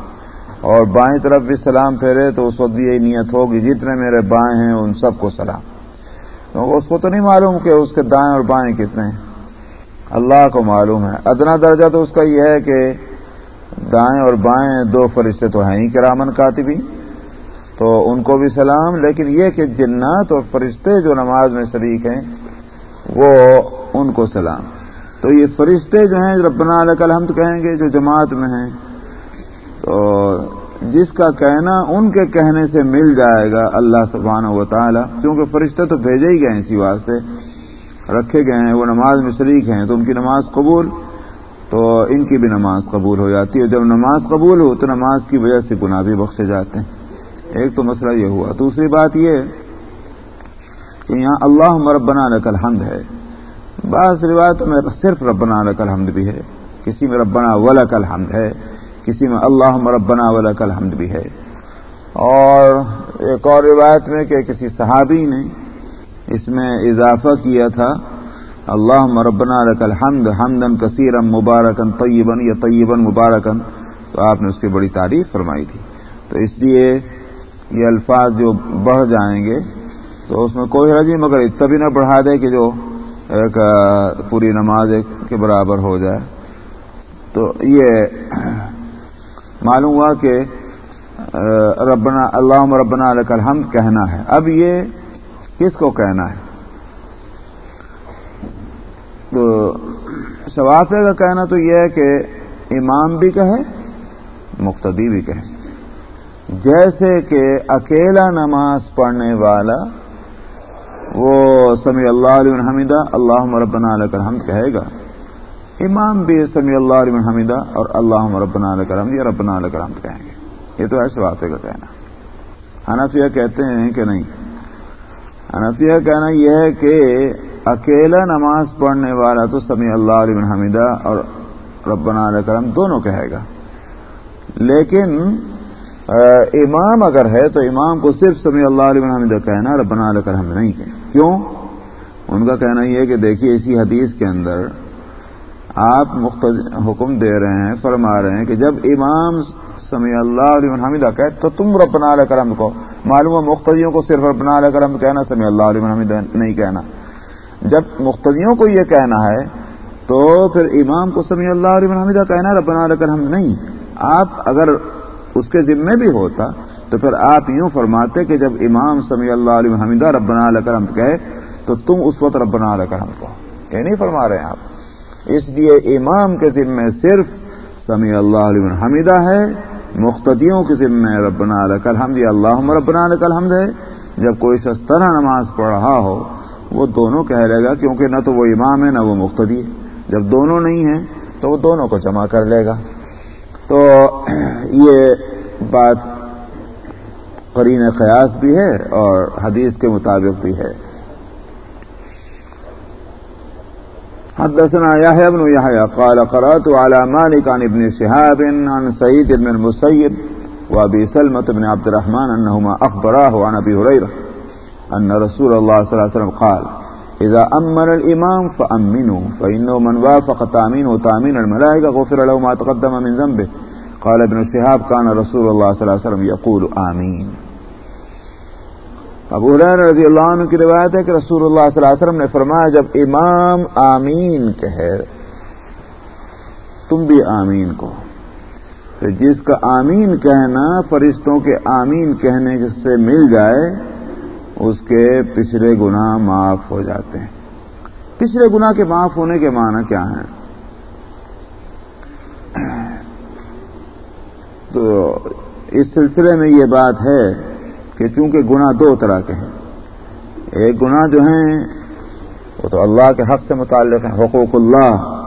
اور بائیں طرف بھی سلام پھیرے تو اس وقت بھی یہی نیت ہوگی، جتنے میرے بائیں ہیں، ان سب کو سلام۔ کیونکہ اس کو تو نہیں معلوم کہ اس کے دائیں اور بائیں کتنے ہیں۔ اللہ کو معلوم ہے۔ ادنا درجہ تو اس کا یہ ہے کہ دائیں اور بائیں دو فرشتے تو ہیں ہی، کرامن کاتبی تو ان کو بھی سلام، لیکن یہ کہ جنات اور فرشتے جو نماز میں شریک ہیں، وہ ان کو سلام۔ تو یہ فرشتے جو ہیں، ربنا علیہ الحمد کہیں گے، جو جماعت میں ہیں۔ تو جس کا کہنا ان کے کہنے سے مل جائے گا اللہ سبحانہ و تعالی کیونکہ فرشتے تو بھیجے ہی گئے اسی واسطے، رکھے گئے ہیں، وہ نماز میں شریک ہیں، تو ان کی نماز قبول، تو ان کی بھی نماز قبول ہو جاتی ہے۔ جب نماز قبول ہو، تو نماز کی وجہ سے گناہ بھی بخشے جاتے ہیں۔ ایک تو مسئلہ یہ ہوا، دوسری بات یہ کہ یہاں اللہ مربنا لک الحمد ہے۔ بعض روایتوں میں صرف ربنا لک الحمد بھی ہے، کسی میں ربنا ولک الحمد ہے، کسی میں اللہ مربنا ولک الحمد بھی ہے۔ اور ایک اور روایت میں کہ کسی صحابی نے اس میں اضافہ کیا تھا، اللہ مربنا لک الحمد حمدن کثیرم مبارکن طیبن یا طیبن مبارکن تو آپ نے اس کی بڑی تعریف فرمائی تھی۔ تو اس لیے یہ الفاظ جو بڑھ جائیں گے، تو اس میں کوئی حرج نہیں، مگر اتنا بھی نہ بڑھا دے کہ جو ایک پوری نماز کے برابر ہو جائے۔ تو یہ معلوم ہوا کہ ربنا اللہ ربنا علیہ الحمد کہنا ہے۔ اب یہ کس کو کہنا ہے؟ تو شوافے کا کہنا تو یہ ہے کہ امام بھی کہے، مقتدی بھی کہے۔ جیسے کہ اکیلا نماز پڑھنے والا، وہ سمی اللہ علیہ حمیدہ اللہ مربنا علیہ الحمد کہے گا، امام بھی سمی اللہ علیہ حمیدہ اور اللہ مربنا علیہ الحمد یا ربنا علیہ الحمد کہیں گے۔ یہ تو ایسے واقعے کا کہنا۔ حنفیہ کہتے ہیں کہ نہیں؟ حنفیہ کہنا یہ ہے کہ اکیلا نماز پڑھنے والا تو سمی اللہ علیہ حمیدہ اور ربنا علیہ الحمد دونوں کہے گا۔ لیکن امام اگر ہے تو امام کو صرف سمی اللہ علیہ حمد کہنا ربنا علیہ ہم نہیں کہیں کیوں؟ ان کا کہنا یہ ہے کہ دیکھیے اسی حدیث کے اندر آپ حکم دے رہے ہیں، فرما رہے ہیں کہ جب امام سمی اللہ علیہ حمیدہ کہ تو تم ربنا علیہ کرم کو معلوم ہے مختلفوں کو صرف ربنا علیہ کرم کہنا سمی اللہ علیہ حمید نہیں کہنا۔ جب مختلفوں کو یہ کہنا ہے تو پھر امام کو سمی اللہ علیہ حمیدہ کہنا، ربنا علیہ کرم نہیں۔ آپ اگر اس کے ذمے بھی ہوتا، تو پھر آپ یوں فرماتے کہ جب امام سمی اللہ علیہ حمیدہ ربنا علیہ کرم کہے، تو تم اس وقت ربنا علیہ کرم کو یہ نہیں فرما رہے ہیں آپ۔ اس لیے امام کے ذمے صرف سمی اللہ علیہ حمیدہ ہے مختدیوں کے ذمے ربنا علیہ الحمد اللہ ربنا علیہ الحمد ہے۔ جب کوئی شسترہ نماز پڑھ رہا ہو، وہ دونوں کہہ لے گا، کیونکہ نہ تو وہ امام ہے، نہ وہ مختدی جب دونوں نہیں ہیں، تو وہ دونوں کو جمع کر لے گا۔ تو یہ بات قرین قیاس بھی ہے اور حدیث کے مطابق بھی ہے۔ حدثنا يحيى بن يحيى قال قرأت على مالك عن ابن شهاب عن سعيد بن المسيب وابي سلمة بن عبد الرحمن أنهما أخبراه عن أبي هريرة أن رسول الله صلى الله عليه وسلم قال اذا امن الامام فامنوا فانه من وافق تامين وتامين الملائكه غفر له ما تقدم من ذنبه. قال ابن شهاب كان رسول الله صلى الله عليه وسلم يقول امين ابو حریر رضی اللہ عنہ کی روایت ہے کہ رسول اللہ صلی اللہ علیہ وسلم نے فرمایا جب امام آمین کہے، تم بھی آمین کو تو جس کا آمین کہنا فرشتوں کے آمین کہنے سے مل جائے اس کے پچھلے گناہ معاف ہو جاتے ہیں۔ پچھلے گناہ کے معاف ہونے کے معنی کیا ہیں؟ تو اس سلسلے میں یہ بات ہے کہ چونکہ گناہ دو طرح کے ہیں۔ ایک گناہ جو ہیں، وہ تو اللہ کے حق سے متعلق ہیں۔ حقوق اللہ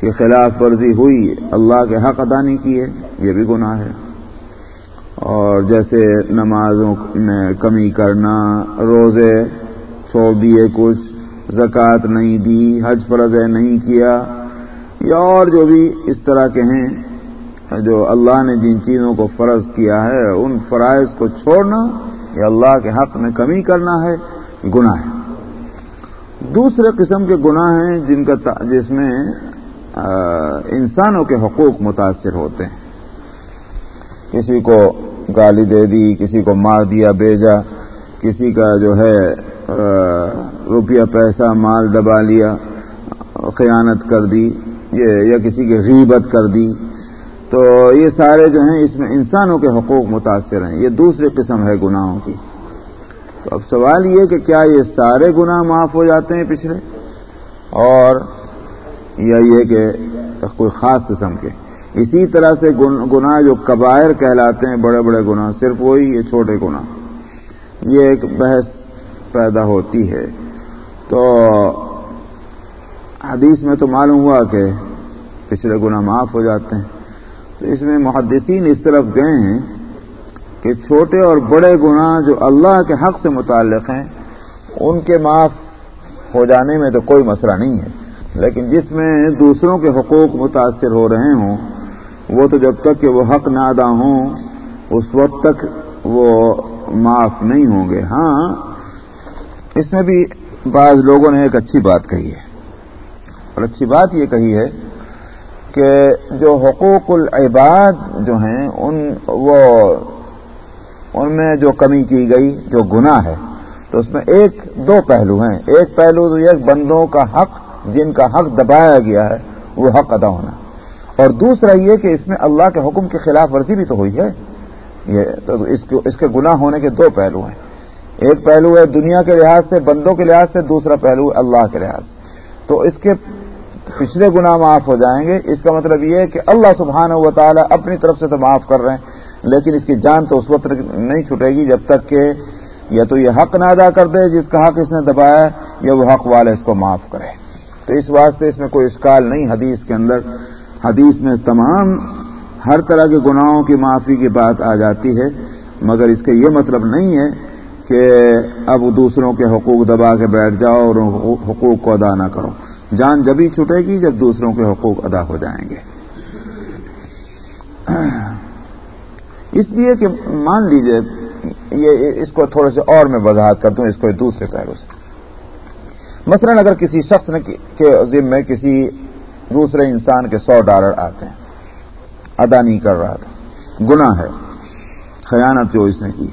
کی خلاف ورزی ہوئی، اللہ کے حق ادا نہیں کیے، یہ بھی گناہ ہے۔ اور جیسے نمازوں میں کمی کرنا، روزے چھوڑ دیے کچھ، زکوٰۃ نہیں دی، حج فرض نہیں کیا، یا اور جو بھی اس طرح کے ہیں جو اللہ نے جن چیزوں کو فرض کیا ہے، ان فرائض کو چھوڑنا یا اللہ کے حق میں کمی کرنا ہے، گناہ ہے۔ دوسرے قسم کے گناہ ہیں جن کا جس میں انسانوں کے حقوق متاثر ہوتے ہیں۔ کسی کو گالی دے دی، کسی کو مار دیا بیجا کسی کا جو ہے روپیہ، پیسہ، مال دبا لیا، خیانت کر دی یا کسی کی غیبت کر دی۔ تو یہ سارے جو ہیں، اس میں انسانوں کے حقوق متاثر ہیں۔ یہ دوسری قسم ہے گناہوں کی۔ تو اب سوال یہ کہ کیا یہ سارے گناہ معاف ہو جاتے ہیں پچھلے؟ اور یا یہ کہ کوئی خاص قسم کے؟ اسی طرح سے گناہ جو کبائر کہلاتے ہیں، بڑے بڑے گناہ، صرف وہی یہ چھوٹے گناہ، یہ ایک بحث پیدا ہوتی ہے۔ تو حدیث میں تو معلوم ہوا کہ پچھلے گناہ معاف ہو جاتے ہیں۔ تو اس میں محدثین اس طرف گئے ہیں کہ چھوٹے اور بڑے گناہ جو اللہ کے حق سے متعلق ہیں، ان کے معاف ہو جانے میں تو کوئی مسئلہ نہیں ہے۔ لیکن جس میں دوسروں کے حقوق متاثر ہو رہے ہوں وہ تو جب تک کہ وہ حق نہ ادا ہوں، اس وقت تک وہ معاف نہیں ہوں گے۔ ہاں اس میں بھی بعض لوگوں نے ایک اچھی بات کہی ہے۔ اور اچھی بات یہ کہی ہے کہ جو حقوق العباد جو ہیں، ان وہ ان میں جو کمی کی گئی، جو گناہ ہے، تو اس میں ایک دو پہلو ہیں۔ ایک پہلو تو یہ بندوں کا حق، جن کا حق دبایا گیا ہے، وہ حق ادا ہونا۔ اور دوسرا یہ کہ اس میں اللہ کے حکم کی خلاف ورزی بھی تو ہوئی ہے. یہ تو اس کے گناہ ہونے کے دو پہلو ہیں. ایک پہلو ہے دنیا کے لحاظ سے، بندوں کے لحاظ سے، دوسرا پہلو ہے اللہ کے لحاظ. سے تو اس کے پچھلے گناہ معاف ہو جائیں گے. اس کا مطلب یہ ہے کہ اللہ سبحانہ و تعالیٰ اپنی طرف سے تو معاف کر رہے ہیں، لیکن اس کی جان تو اس وقت نہیں چھٹے گی جب تک کہ یا تو یہ حق نہ ادا کر دے، جس کا حق اس نے دبایا، یا وہ حق والے اس کو معاف کرے. تو اس واسطے اس میں کوئی اسکال نہیں، حدیث کے اندر حدیث میں تمام ہر طرح کے گناہوں کی معافی کی بات آ جاتی ہے، مگر اس کا یہ مطلب نہیں ہے کہ اب دوسروں کے حقوق دبا کے بیٹھ جاؤ اور حقوق کو ادا نہ کرو۔ جان جبھی چھٹے گی جب دوسروں کے حقوق ادا ہو جائیں گے۔ اس لیے کہ مان لیجیے، یہ اس کو تھوڑے سے اور میں وضاحت کر دوں، اس کو دوسرے پہلو سے۔ مثلا اگر کسی شخص نے کے ذمے کسی دوسرے انسان کے سو ڈالر آتے ہیں۔ ادا نہیں کر رہا تھا۔ گناہ ہے۔ خیانت جو اس نے کی۔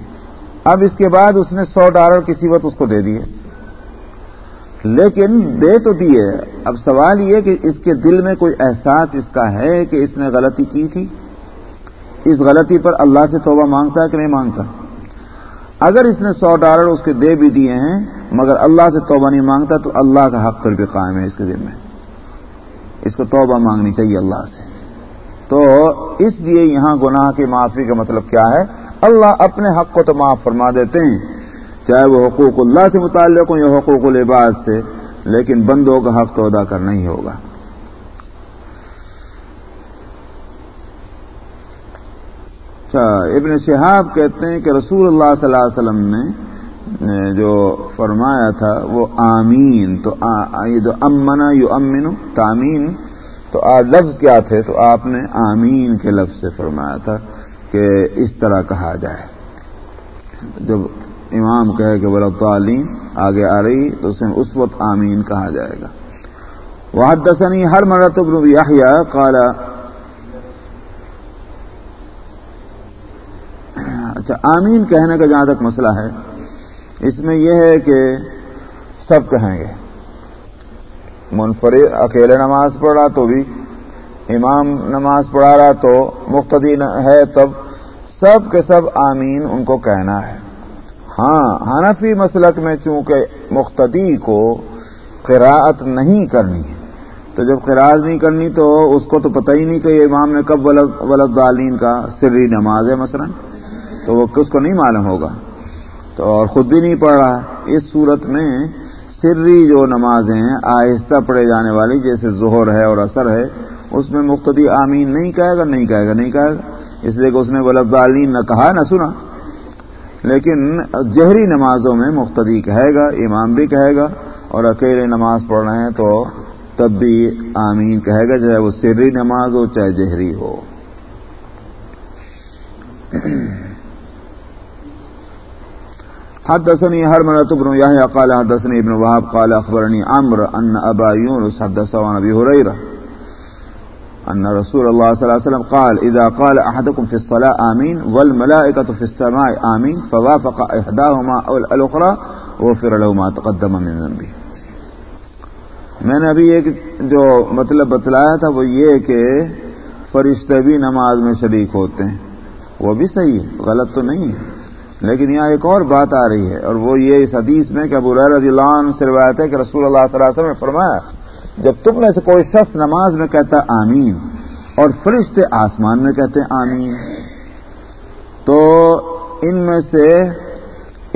اب اس کے بعد اس نے سو ڈالر کسی وقت اس کو دے دیے۔ لیکن دے تو دیے۔ اب سوال یہ کہ اس کے دل میں کوئی احساس اس کا ہے کہ اس نے غلطی کی تھی؟ اس غلطی پر اللہ سے توبہ مانگتا ہے کہ نہیں مانگتا؟ اگر اس نے سو ڈالر اس کے دے بھی دیے ہیں، مگر اللہ سے توبہ نہیں مانگتا، تو اللہ کا حق پھر بھی قائم ہے اس کے دل میں۔ اس کو توبہ مانگنی چاہیے اللہ سے۔ تو اس لیے یہاں گناہ کی معافی کا مطلب کیا ہے؟ اللہ اپنے حق کو تو معاف فرما دیتے ہیں، چاہے وہ حقوق اللہ سے متعلق ہوں یا حقوق العباد سے، لیکن بندوں کا حق تو ادا کرنا ہی ہوگا۔ اچھا ابن شہاب کہتے ہیں کہ رسول اللہ صلی اللہ علیہ وسلم نے جو فرمایا تھا وہ آمین، تو یہ جو امنا یو امن تعمین تو آ، لفظ کیا تھے؟ تو آپ نے آمین کے لفظ سے فرمایا تھا کہ اس طرح کہا جائے۔ جب امام کہے کہ ولدالین آگے آ رہی، تو اسے اس وقت آمین کہا جائے گا۔ وحدثني هر مرت بن يحيى، قال اچھا آمین کہنے کا جہاں تک مسئلہ ہے اس میں یہ ہے کہ سب کہیں گے۔ منفرد اکیلے نماز پڑھ رہا تو بھی، امام نماز پڑھا رہا تو مقتدی ہے تب سب کے سب آمین ان کو کہنا ہے۔ ہاں حنفی مسلک میں چونکہ مقتدی کو قراءت نہیں کرنی ہے، تو جب قرآن نہیں کرنی تو اس کو تو پتہ ہی نہیں کہ امام نے کب ولد دالین کا سری نماز ہے مثلا، تو وہ کس کو نہیں معلوم ہوگا۔ تو اور خود بھی نہیں پڑھ رہا اس صورت میں سری جو نمازیں ہیں، آہستہ پڑھے جانے والی، جیسے ظہر ہے اور اثر ہے، اس میں مقتدی آمین نہیں کہے گا، نہیں کہے گا، نہیں کہے گا۔ اس لیے کہ اس نے ولد نہ کہا، نہ سنا لیکن جہری نمازوں میں مقتدی کہے گا، امام بھی کہے گا، اور اکیلے نماز پڑھ رہے ہیں تو تب بھی آمین کہے گا، چاہے وہ سری نماز ہو، چاہے جہری ہو۔ حدثني هرملة بن يحيى قال حدثني ابن وهب قال أخبرني عمرو أن أبا يونس حدثه عن أبي هريرة أن رسول الله صلى الله عليه وسلم قال إذا قال أحدكم في الصلاة آمين والملائكة في السماء آمين فوافق إحداهما أو الأخرى غفر له ما تقدم من ذنبه میں نے ابھی ایک جو مطلب بتلایا تھا وہ یہ کہ فرشتے بھی نماز میں شریک ہوتے ہیں وہ بھی صحیح ہے، غلط تو نہیں ہے۔ لیکن یہاں ایک اور بات آ رہی ہے اور وہ یہ اس حدیث میں کہ ابو رضی اللہ عنہ سے روایت ہے کہ رسول اللہ صلی اللہ علیہ وسلم نے فرمایا، جب تم میں سے کوئی شخص نماز میں کہتا آمین اور فرشتے آسمان میں کہتے آمین، تو ان میں سے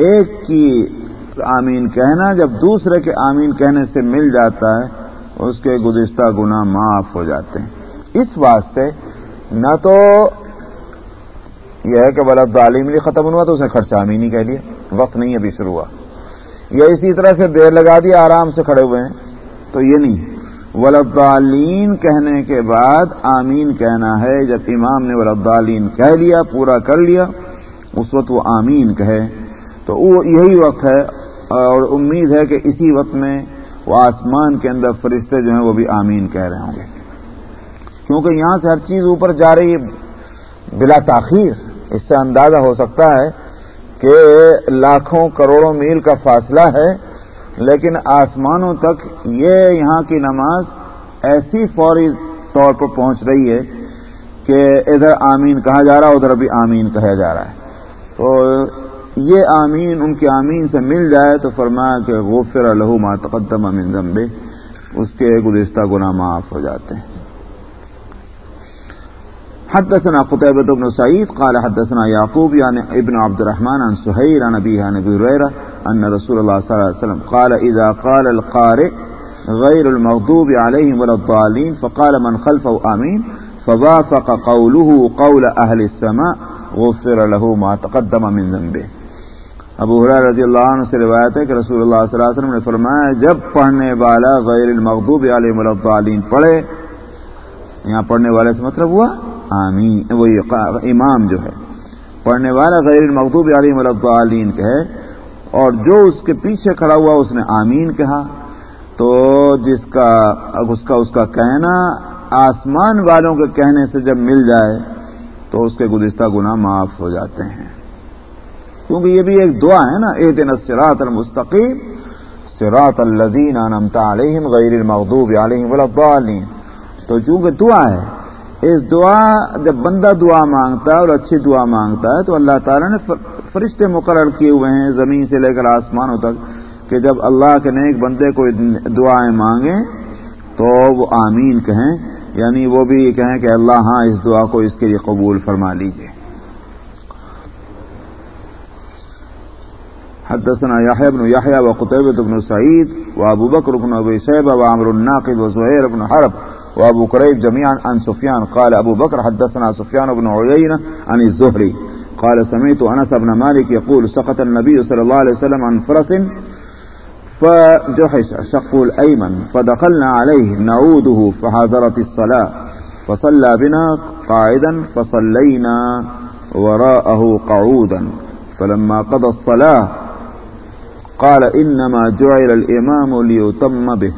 ایک کی آمین کہنا جب دوسرے کے آمین کہنے سے مل جاتا ہے، اس کے گزشتہ گنا معاف ہو جاتے ہیں۔ اس واسطے نہ تو یہ ہے کہ ولد عالم نہیں ختم ہوا تو اس نے خرچہ آمین ہی کہہ لیا وقت نہیں ابھی شروع ہوا۔ یا اسی طرح سے دیر لگا دیا آرام سے کھڑے ہوئے ہیں۔ تو یہ نہیں ولدالین کہنے کے بعد آمین کہنا ہے۔ جب امام نے ولدالین کہہ لیا، پورا کر لیا، اس وقت وہ آمین کہے۔ تو وہ یہی وقت ہے اور امید ہے کہ اسی وقت میں وہ آسمان کے اندر فرشتے جو ہیں وہ بھی آمین کہہ رہے ہوں گے۔ کیونکہ یہاں سے ہر چیز اوپر جا رہی ہے بلا تاخیر۔ اس سے اندازہ ہو سکتا ہے کہ لاکھوں کروڑوں میل کا فاصلہ ہے، لیکن آسمانوں تک یہ یہاں کی نماز ایسی فوری طور پر پہنچ رہی ہے کہ ادھر آمین کہا جا رہا ہے، ادھر بھی آمین کہا جا رہا ہے۔ تو یہ آمین ان کے آمین سے مل جائے تو فرمایا کہ غفر لہو ما تقدم من ذنبه، اس کے گزشتہ گناہ معاف ہو جاتے ہیں۔ حدثنا قتيبة بن سعيد قال حدثنا يعقوب يعني ابن عبد الرحمن عن سهير عن أبيه عن أبي هريرة أن رسول الله صلى الله عليه وسلم قال إذا قال القارئ غير المغضوب عليهم ولا الضالين فقال من خلفه آمين فوافق قوله قول أهل السماء غفر له ما تقدم من ذنبه. ابو حرار رضی اللہ عنہ سے روایت ہے کہ رسول اللہ صلی اللہ علیہ وسلم نے فرمایا جب پڑھنے والا غیر المغضوب علیہ ملعلین پڑھے، یہاں پڑھنے والے سے مطلب ہوا آمین، وہ امام جو ہے۔ پڑھنے والا غیر المغضوب علیہ ملعلین کہے، اور جو اس کے پیچھے کھڑا ہوا اس نے آمین کہا، تو جس کا اس کا اس کا کہنا آسمان والوں کے کہنے سے جب مل جائے، تو اس کے گزشتہ گناہ معاف ہو جاتے ہیں۔ کیونکہ یہ بھی ایک دعا ہے نا اے دن سراط المستقیم سراط الدین علیہم غیر المغضوب علیہم الضالین۔ تو چونکہ دعا ہے اس دعا جب بندہ دعا مانگتا ہے اور اچھی دعا مانگتا ہے تو اللہ تعالیٰ نے فرشتے مقرر کیے ہوئے ہیں زمین سے لے کر آسمانوں تک کہ جب اللہ کے نیک بندے کو دعائیں مانگیں تو وہ آمین کہیں یعنی وہ بھی کہیں کہ اللہ ہاں اس دعا کو اس کے لیے قبول فرما لیجیے حدثنا يحيى بن يحيى وقتيبة بن سعيد وابو بكر بن ابي شيبة وعمر الناقد وزهير بن حرب۔ وابو كريب جميعا عن سفيان قال ابو بكر حدثنا سفيان بن عيينة عن الزهري قال سمعت انس بن مالك يقول سقط النبي صلى الله عليه وسلم عن فرس فجحش شقه الايمن فدخلنا عليه نعوده فحضرت الصلاة فصلى بنا قاعدا فصلينا وراءه قعودا. فلما قضى الصلاة قال انما جعل الامام ليتم به.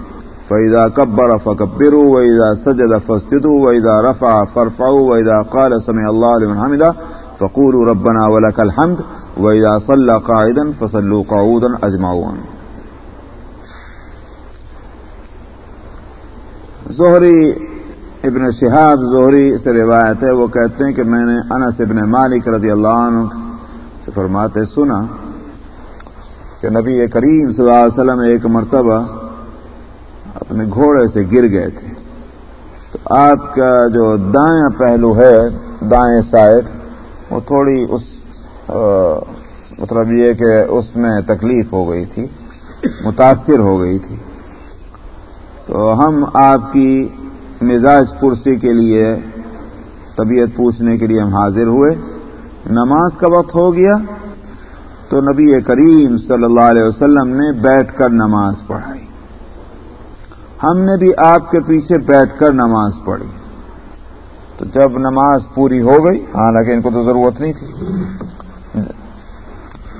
فاذا كبر فكبروا واذا سجد فاسجدوا واذا رفع فارفعوا واذا قال سمع الله لمن حمده فقولوا ربنا ولك الحمد واذا صلى قاعدا فصلوا قعودا اجمعون زہری ابن شہاب زہری سے روایت ہے، وہ کہتے ہیں کہ میں نے انس ابن مالک رضی اللہ عنہ سے فرماتے سنا کہ نبی کریم صلی اللہ علیہ وسلم ایک مرتبہ اپنے گھوڑے سے گر گئے تھے۔ تو آپ کا جو دائیں پہلو ہے، دائیں سائڈ وہ تھوڑی اس مطلب یہ کہ اس میں تکلیف ہو گئی تھی، متاثر ہو گئی تھی۔ تو ہم آپ کی مزاج پرسی کے لیے طبیعت پوچھنے کے لیے ہم حاضر ہوئے۔ نماز کا وقت ہو گیا۔ تو نبی کریم صلی اللہ علیہ وسلم نے بیٹھ کر نماز پڑھائی۔ ہم نے بھی آپ کے پیچھے بیٹھ کر نماز پڑھی۔ تو جب نماز پوری ہو گئی، حالانکہ ان کو تو ضرورت نہیں تھی۔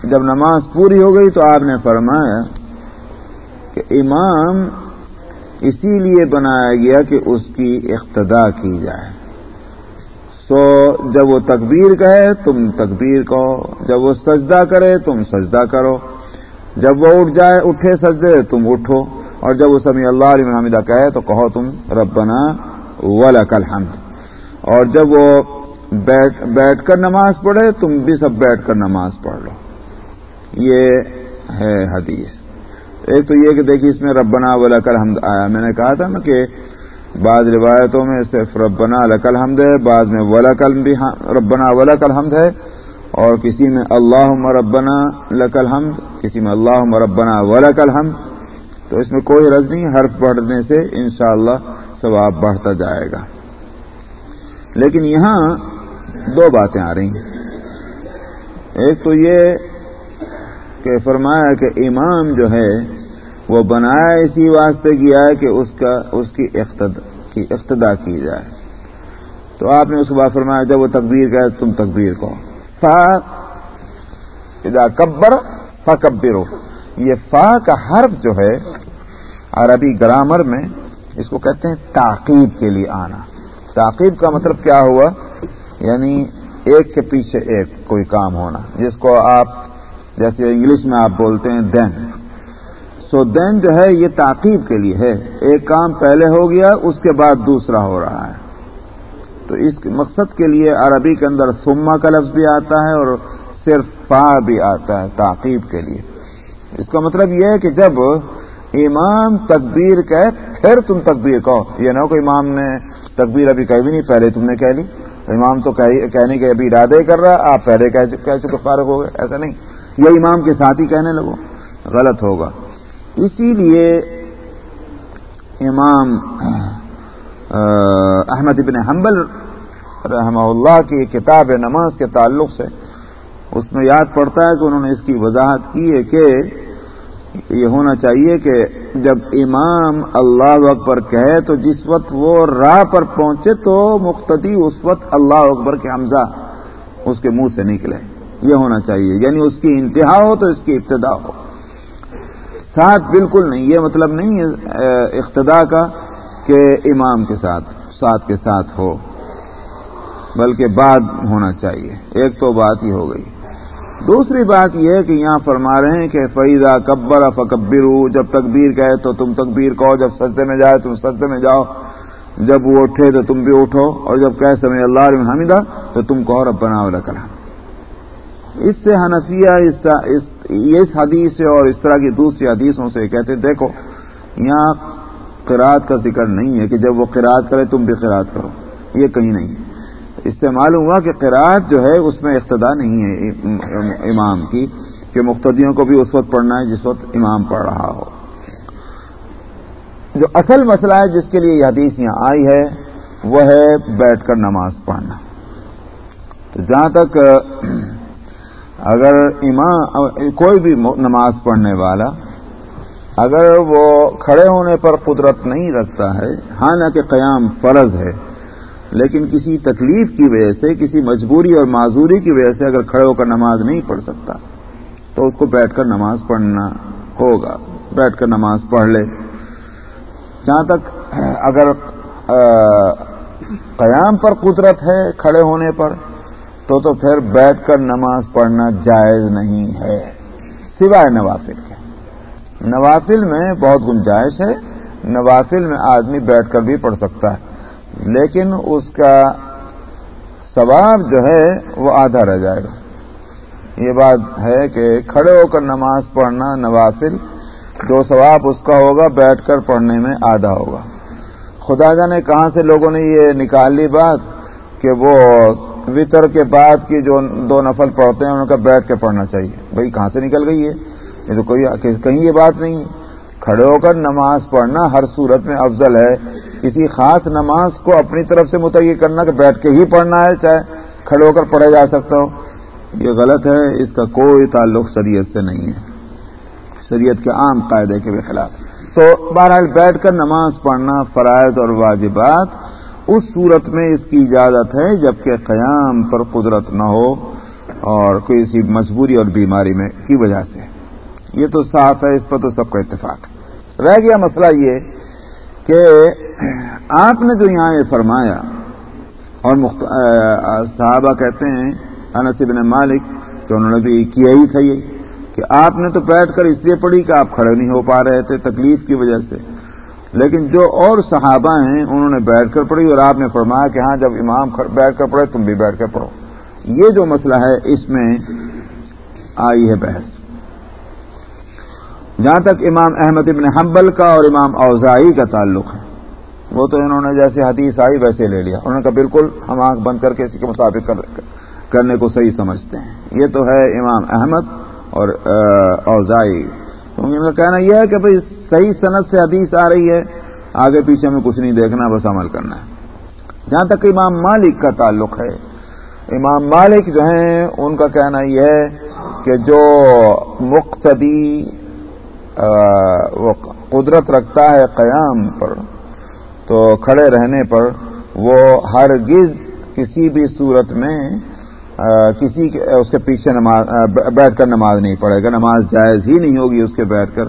جب نماز پوری ہو گئی تو آپ نے فرمایا کہ امام اسی لیے بنایا گیا کہ اس کی اقتدا کی جائے۔ سو جب وہ تکبیر کہے، تم تکبیر کہو۔ جب وہ سجدہ کرے، تم سجدہ کرو۔ جب وہ اٹھ جائے، اٹھے سجدے، تم اٹھو۔ اور جب وہ سمی اللہ علیہ حامدہ کہے تو کہو تم، ربنا ولک الحمد۔ اور جب وہ بیٹھ بیٹھ کر نماز پڑھے، تم بھی سب بیٹھ کر نماز پڑھ لو۔ یہ ہے حدیث۔ ایک تو یہ کہ دیکھیے اس میں ربنا ولکل حمد آیا۔ میں نے کہا تھا نا کہ بعض روایتوں میں صرف ربنا لکل حمد ہے، بعض میں ولکل بھی ربنا ولکل حمد ہے۔ اور کسی میں اللہ ربنا لکل حمد کسی میں اللہ مربنا ولکل حمد تو اس میں کوئی رض نہیں حرف پڑھنے سے انشاءاللہ ثواب بڑھتا جائے گا۔ لیکن یہاں دو باتیں آ رہی ہیں۔ ایک تو یہ کہ فرمایا کہ امام جو ہے، وہ بنایا اسی واسطے کیا ہے کہ اس کا، اس کی اقتدا کی جائے۔ تو آپ نے اس کے بعد فرمایا، جب وہ تقبیر کہ تم تقبیر کو فا، اذا کبر فا کبرو یہ فا کا حرف جو ہے عربی گرامر میں اس کو کہتے ہیں تعقیب کے لیے آنا۔ تعقیب کا مطلب کیا ہوا؟ یعنی ایک کے پیچھے ایک کوئی کام ہونا، جس کو آپ جیسے انگلش میں آپ بولتے ہیں دین۔ سو دین جو ہے یہ تعقیب کے لیے ہے۔ ایک کام پہلے ہو گیا، اس کے بعد دوسرا ہو رہا ہے۔ تو اس مقصد کے لیے عربی کے اندر سما کا لفظ بھی آتا ہے اور صرف فا بھی آتا ہے تعقیب کے لیے۔ اس کا مطلب یہ ہے کہ جب امام تکبیر کہ پھر تم تکبیر کہو۔ یہ نہ ہو کہ امام نے تکبیر ابھی کہی بھی نہیں، پہلے تم نے کہہ لی۔ امام تو کہنے کے ابھی ارادے کر رہا، آپ پہلے کہہ چکے فارغ ہو گئے۔ ایسا نہیں۔ یہ امام کے ساتھ ہی کہنے لگو۔ غلط ہوگا۔ اسی لیے امام احمد ابن حنبل رحمہ اللہ کی کتاب نماز کے تعلق سے اس میں یاد پڑتا ہے کہ انہوں نے اس کی وضاحت کی ہے کہ یہ ہونا چاہیے کہ جب امام اللہ اکبر کہے تو جس وقت وہ راہ پر پہنچے تو مقتدی اس وقت اللہ اکبر کے حمزہ اس کے منہ سے نکلے۔ یہ ہونا چاہیے یعنی اس کی انتہا ہو تو اس کی ابتدا ہو۔ ساتھ بالکل نہیں، یہ مطلب نہیں ہے اقتدا کا کہ امام کے ساتھ ساتھ کے ساتھ ہو، بلکہ بعد ہونا چاہیے۔ ایک تو بات ہی ہو گئی۔ دوسری بات یہ ہے کہ یہاں فرما رہے ہیں کہ فیضا کبر فکبر جب تکبیر کہے تو تم تکبیر کہو، جب سجدے میں جائے تم سجدے میں جاؤ، جب وہ اٹھے تو تم بھی اٹھو، اور جبکہ سمے اللہ علیہ حمیدہ تو تم کہو ربنا والا کلام اس سے حنفیہ اس حدیث سے اور اس طرح کی دوسری حدیثوں سے کہتے دیکھو، یہاں قرآد کا ذکر نہیں ہے کہ جب وہ قرآد کرے تم بھی قرآد کرو، یہ کہیں نہیں ہے۔ اس سے معلوم ہوا کہ قرآد جو ہے اس میں اقتدا نہیں ہے، امام کی، کہ مقتدیوں کو بھی اس وقت پڑھنا ہے، جس وقت امام پڑھ رہا ہو۔ جو اصل مسئلہ ہے، جس کے لیے یہ حدیث یہاں آئی ہے، وہ ہے بیٹھ کر نماز پڑھنا۔ تو جہاں تک، اگر امام، کوئی بھی نماز پڑھنے والا اگر وہ کھڑے ہونے پر قدرت نہیں رکھتا ہے، حالانکہ قیام فرض ہے لیکن کسی تکلیف کی وجہ سے، کسی مجبوری اور معذوری کی وجہ سے اگر کھڑے ہو کر نماز نہیں پڑھ سکتا، تو اس کو بیٹھ کر نماز پڑھنا ہوگا۔ بیٹھ کر نماز پڑھ لے۔ جہاں تک، اگر قیام پر قدرت ہے کھڑے ہونے پر، تو تو پھر بیٹھ کر نماز پڑھنا جائز نہیں ہے۔ سوائے نوافل کے۔ نوافل میں بہت گنجائش ہے۔ نوافل میں آدمی بیٹھ کر بھی پڑھ سکتا ہے۔ لیکن اس کا ثواب جو ہے وہ آدھا رہ جائے گا۔ یہ بات ہے کہ کھڑے ہو کر نماز پڑھنا نوافل، جو ثواب اس کا ہوگا، بیٹھ کر پڑھنے میں آدھا ہوگا۔ خدا جانے کہاں سے لوگوں نے یہ نکال لی بات کہ وہ وطر کے بعد کی جو دو نفل پڑھتے ہیں، ان کا بیٹھ کے پڑھنا چاہیے۔ بھائی، کہاں سے نکل گئی ہے یہ تو کوئی کہیں یہ بات نہیں۔ ہے کھڑے ہو کر نماز پڑھنا ہر صورت میں افضل ہے۔ کسی خاص نماز کو اپنی طرف سے متعین کرنا کہ بیٹھ کے ہی پڑھنا ہے چاہے کھڑے ہو کر پڑھا جا سکتا ہو۔ یہ غلط ہے، اس کا کوئی تعلق شریعت سے نہیں ہے۔ شریعت کے عام قاعدے کے بھی خلاف۔ تو بہرحال بیٹھ کر نماز پڑھنا فرائض اور واجبات اس صورت میں اس کی اجازت ہے جبکہ قیام پر قدرت نہ ہو اور کسی مجبوری اور بیماری میں کی وجہ سے۔ یہ تو صاف ہے، اس پر تو سب کا اتفاق رہ گیا مسئلہ یہ کہ آپ نے جو یہاں یہ فرمایا، اور صحابہ کہتے ہیں، انس بن مالک کہ انہوں نے بھی کیا ہی تھا یہ، کہ آپ نے تو بیٹھ کر اس لیے پڑھی کہ آپ کھڑے نہیں ہو پا رہے تھے تکلیف کی وجہ سے۔ لیکن جو اور صحابہ ہیں، انہوں نے بیٹھ کر پڑھی، اور آپ نے فرمایا کہ ہاں جب امام بیٹھ کر پڑھے، تم بھی بیٹھ کر پڑھو۔ یہ جو مسئلہ ہے، اس میں آئی ہے بحث۔ جہاں تک امام احمد ابن حنبل کا اور امام اوزائی کا تعلق ہے، وہ تو انہوں نے جیسے حدیث آئی ویسے لے لیا۔ انہوں نے کہا بالکل ہم آنکھ بند کر کے اسی کے مطابق کرنے کو صحیح سمجھتے ہیں۔ یہ تو ہے امام احمد اور اوزائی۔ ان کا کہنا یہ ہے کہ بھائی صحیح صنعت سے حدیث آ رہی ہے، آگے پیچھے میں کچھ نہیں دیکھنا، بس عمل کرنا ہے۔ جہاں تک امام مالک کا تعلق ہے، امام مالک جو ہیں، ان کا کہنا یہ ہے کہ جو مقتدی وہ قدرت رکھتا ہے قیام پر، تو کھڑے رہنے پر وہ ہرگز کسی بھی صورت میں کسی اس کے پیچھے نماز بیٹھ کر نماز نہیں پڑھے گا، نماز جائز ہی نہیں ہوگی اس کے بیٹھ کر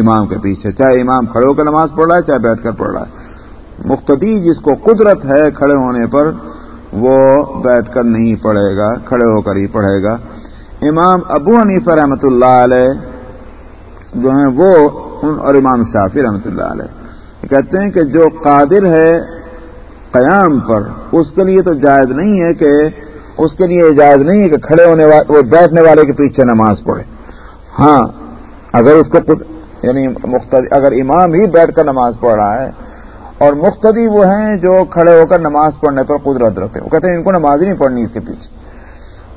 امام کے پیچھے، چاہے امام کھڑے ہو کر نماز پڑھ رہا ہے، چاہے بیٹھ کر پڑھ رہا ہے۔ مختدی جس کو قدرت ہے کھڑے ہونے پر، وہ بیٹھ کر نہیں پڑھے گا، کھڑے ہو کر ہی پڑھے گا۔ امام ابو حنیفہ رحمۃ اللہ علیہ جو ہیں وہ اور امام شافی رحمۃ اللہ علیہ کہتے ہیں کہ جو قادر ہے قیام پر، اس کے لیے تو جائز نہیں ہے کہ، اس کے لیے جائز نہیں ہے کہ کھڑے ہونے والے وہ بیٹھنے والے کے پیچھے نماز پڑھے۔ ہاں اگر اس کو یعنی اگر امام ہی بیٹھ کر نماز پڑھ رہا ہے اور مختدی وہ ہیں جو کھڑے ہو کر نماز پڑھنے پر قدرت رکھتے ہیں۔ وہ کہتے ہیں ان کو نماز ہی نہیں پڑھنی اس کے پیچھے۔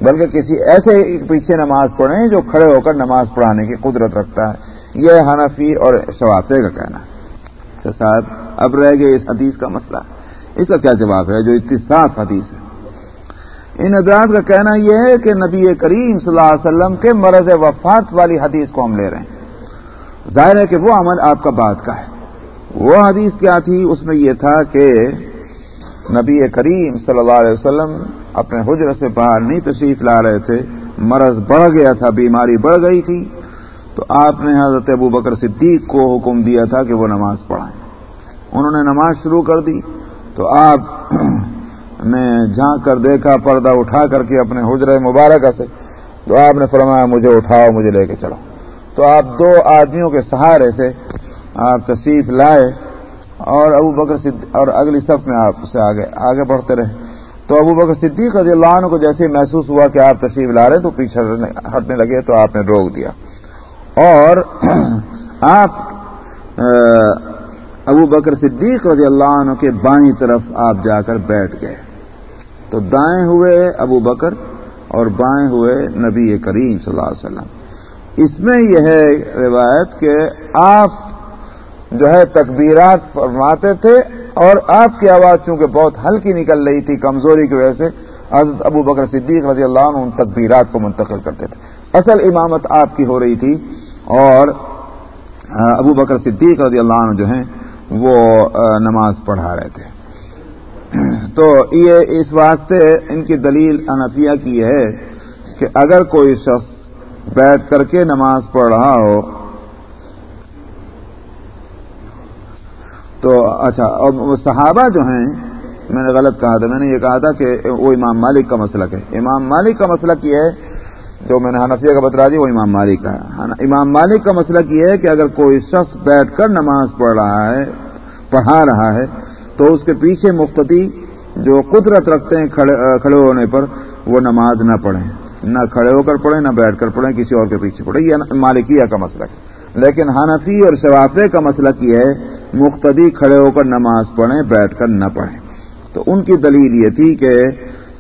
بلکہ کسی ایسے پیچھے نماز پڑھیں جو کھڑے ہو کر نماز پڑھانے کی قدرت رکھتا ہے۔ یہ حنفی اور شوافے کا کہنا ہے۔ صاحب، اب رہ گئے اس حدیث کا مسئلہ۔ اس کا کیا جواب ہے؟ جو اتنی صاف حدیث ہے۔ ان حضرات کا کہنا یہ ہے کہ نبی کریم صلی اللہ علیہ وسلم کے مرض وفات والی حدیث کو ہم لے رہے ہیں۔ ظاہر ہے کہ وہ عمل آپ کا بات کا ہے۔ وہ حدیث کیا تھی؟ اس میں یہ تھا کہ نبی کریم صلی اللہ علیہ وسلم اپنے حجر سے باہر نہیں تشریف لا رہے تھے۔ مرض بڑھ گیا تھا، بیماری بڑھ گئی تھی۔ تو آپ نے حضرت ابو بکر صدیق کو حکم دیا تھا کہ وہ نماز پڑھائیں۔ انہوں نے نماز شروع کر دی۔ تو آپ نے جھانک کر دیکھا، پردہ اٹھا کر کے اپنے حجر مبارکہ سے۔ تو آپ نے فرمایا، مجھے اٹھاؤ، مجھے لے کے چلو۔ تو آپ دو آدمیوں کے سہارے سے آپ تشریف لائے اور ابو بکر اور اگلی صف میں آپ سے آگے آگے بڑھتے رہے۔ تو ابو بکر صدیق رضی اللہ عنہ کو جیسے محسوس ہوا کہ آپ تشریف لا رہے تو پیچھے ہٹنے لگے تو آپ نے روک دیا۔ اور آپ ابو بکر صدیق رضی اللہ عنہ کے بائیں طرف آپ جا کر بیٹھ گئے۔ تو دائیں ہوئے ابو بکر اور بائیں ہوئے نبی کریم صلی اللہ علیہ وسلم۔ اس میں یہ ہے روایت کہ آپ جو ہے تکبیرات فرماتے تھے اور آپ کی آواز چونکہ بہت ہلکی نکل رہی تھی کمزوری کی وجہ سے، حضرت ابو بکر صدیق رضی اللہ عنہ ان تدبیرات کو منتقل کرتے تھے۔ اصل امامت آپ کی ہو رہی تھی اور ابو بکر صدیق رضی اللہ عنہ جو ہیں، وہ نماز پڑھا رہے تھے۔ تو یہ اس واسطے ان کی دلیل انفیہ کی ہے کہ اگر کوئی شخص بیٹھ کر کے نماز پڑھ رہا ہو تو اچھا اب صحابہ جو ہیں، میں نے غلط کہا تھا، میں نے یہ کہا تھا کہ وہ امام مالک کا مسلک ہے۔ امام مالک کا مسئلہ یہ ہے، جو میں نے حنفیہ کا بتلا دیا وہ امام مالک کا ہے۔ امام مالک کا مسئلہ یہ ہے کہ اگر کوئی شخص بیٹھ کر نماز پڑھ رہا ہے، پڑھا رہا ہے، تو اس کے پیچھے مفتی جو قدرت رکھتے ہیں کھڑے ہونے پر، وہ نماز نہ پڑھیں۔ نہ کھڑے ہو کر پڑھیں، نہ بیٹھ کر پڑھیں، کسی اور کے پیچھے پڑھیں۔ یہ مالکیہ کا مسئلہ ہے۔ لیکن حنفی اور شوافے کا مسئلہ یہ ہے، مقتدی کھڑے ہو کر نماز پڑھیں، بیٹھ کر نہ پڑھیں۔ تو ان کی دلیل یہ تھی کہ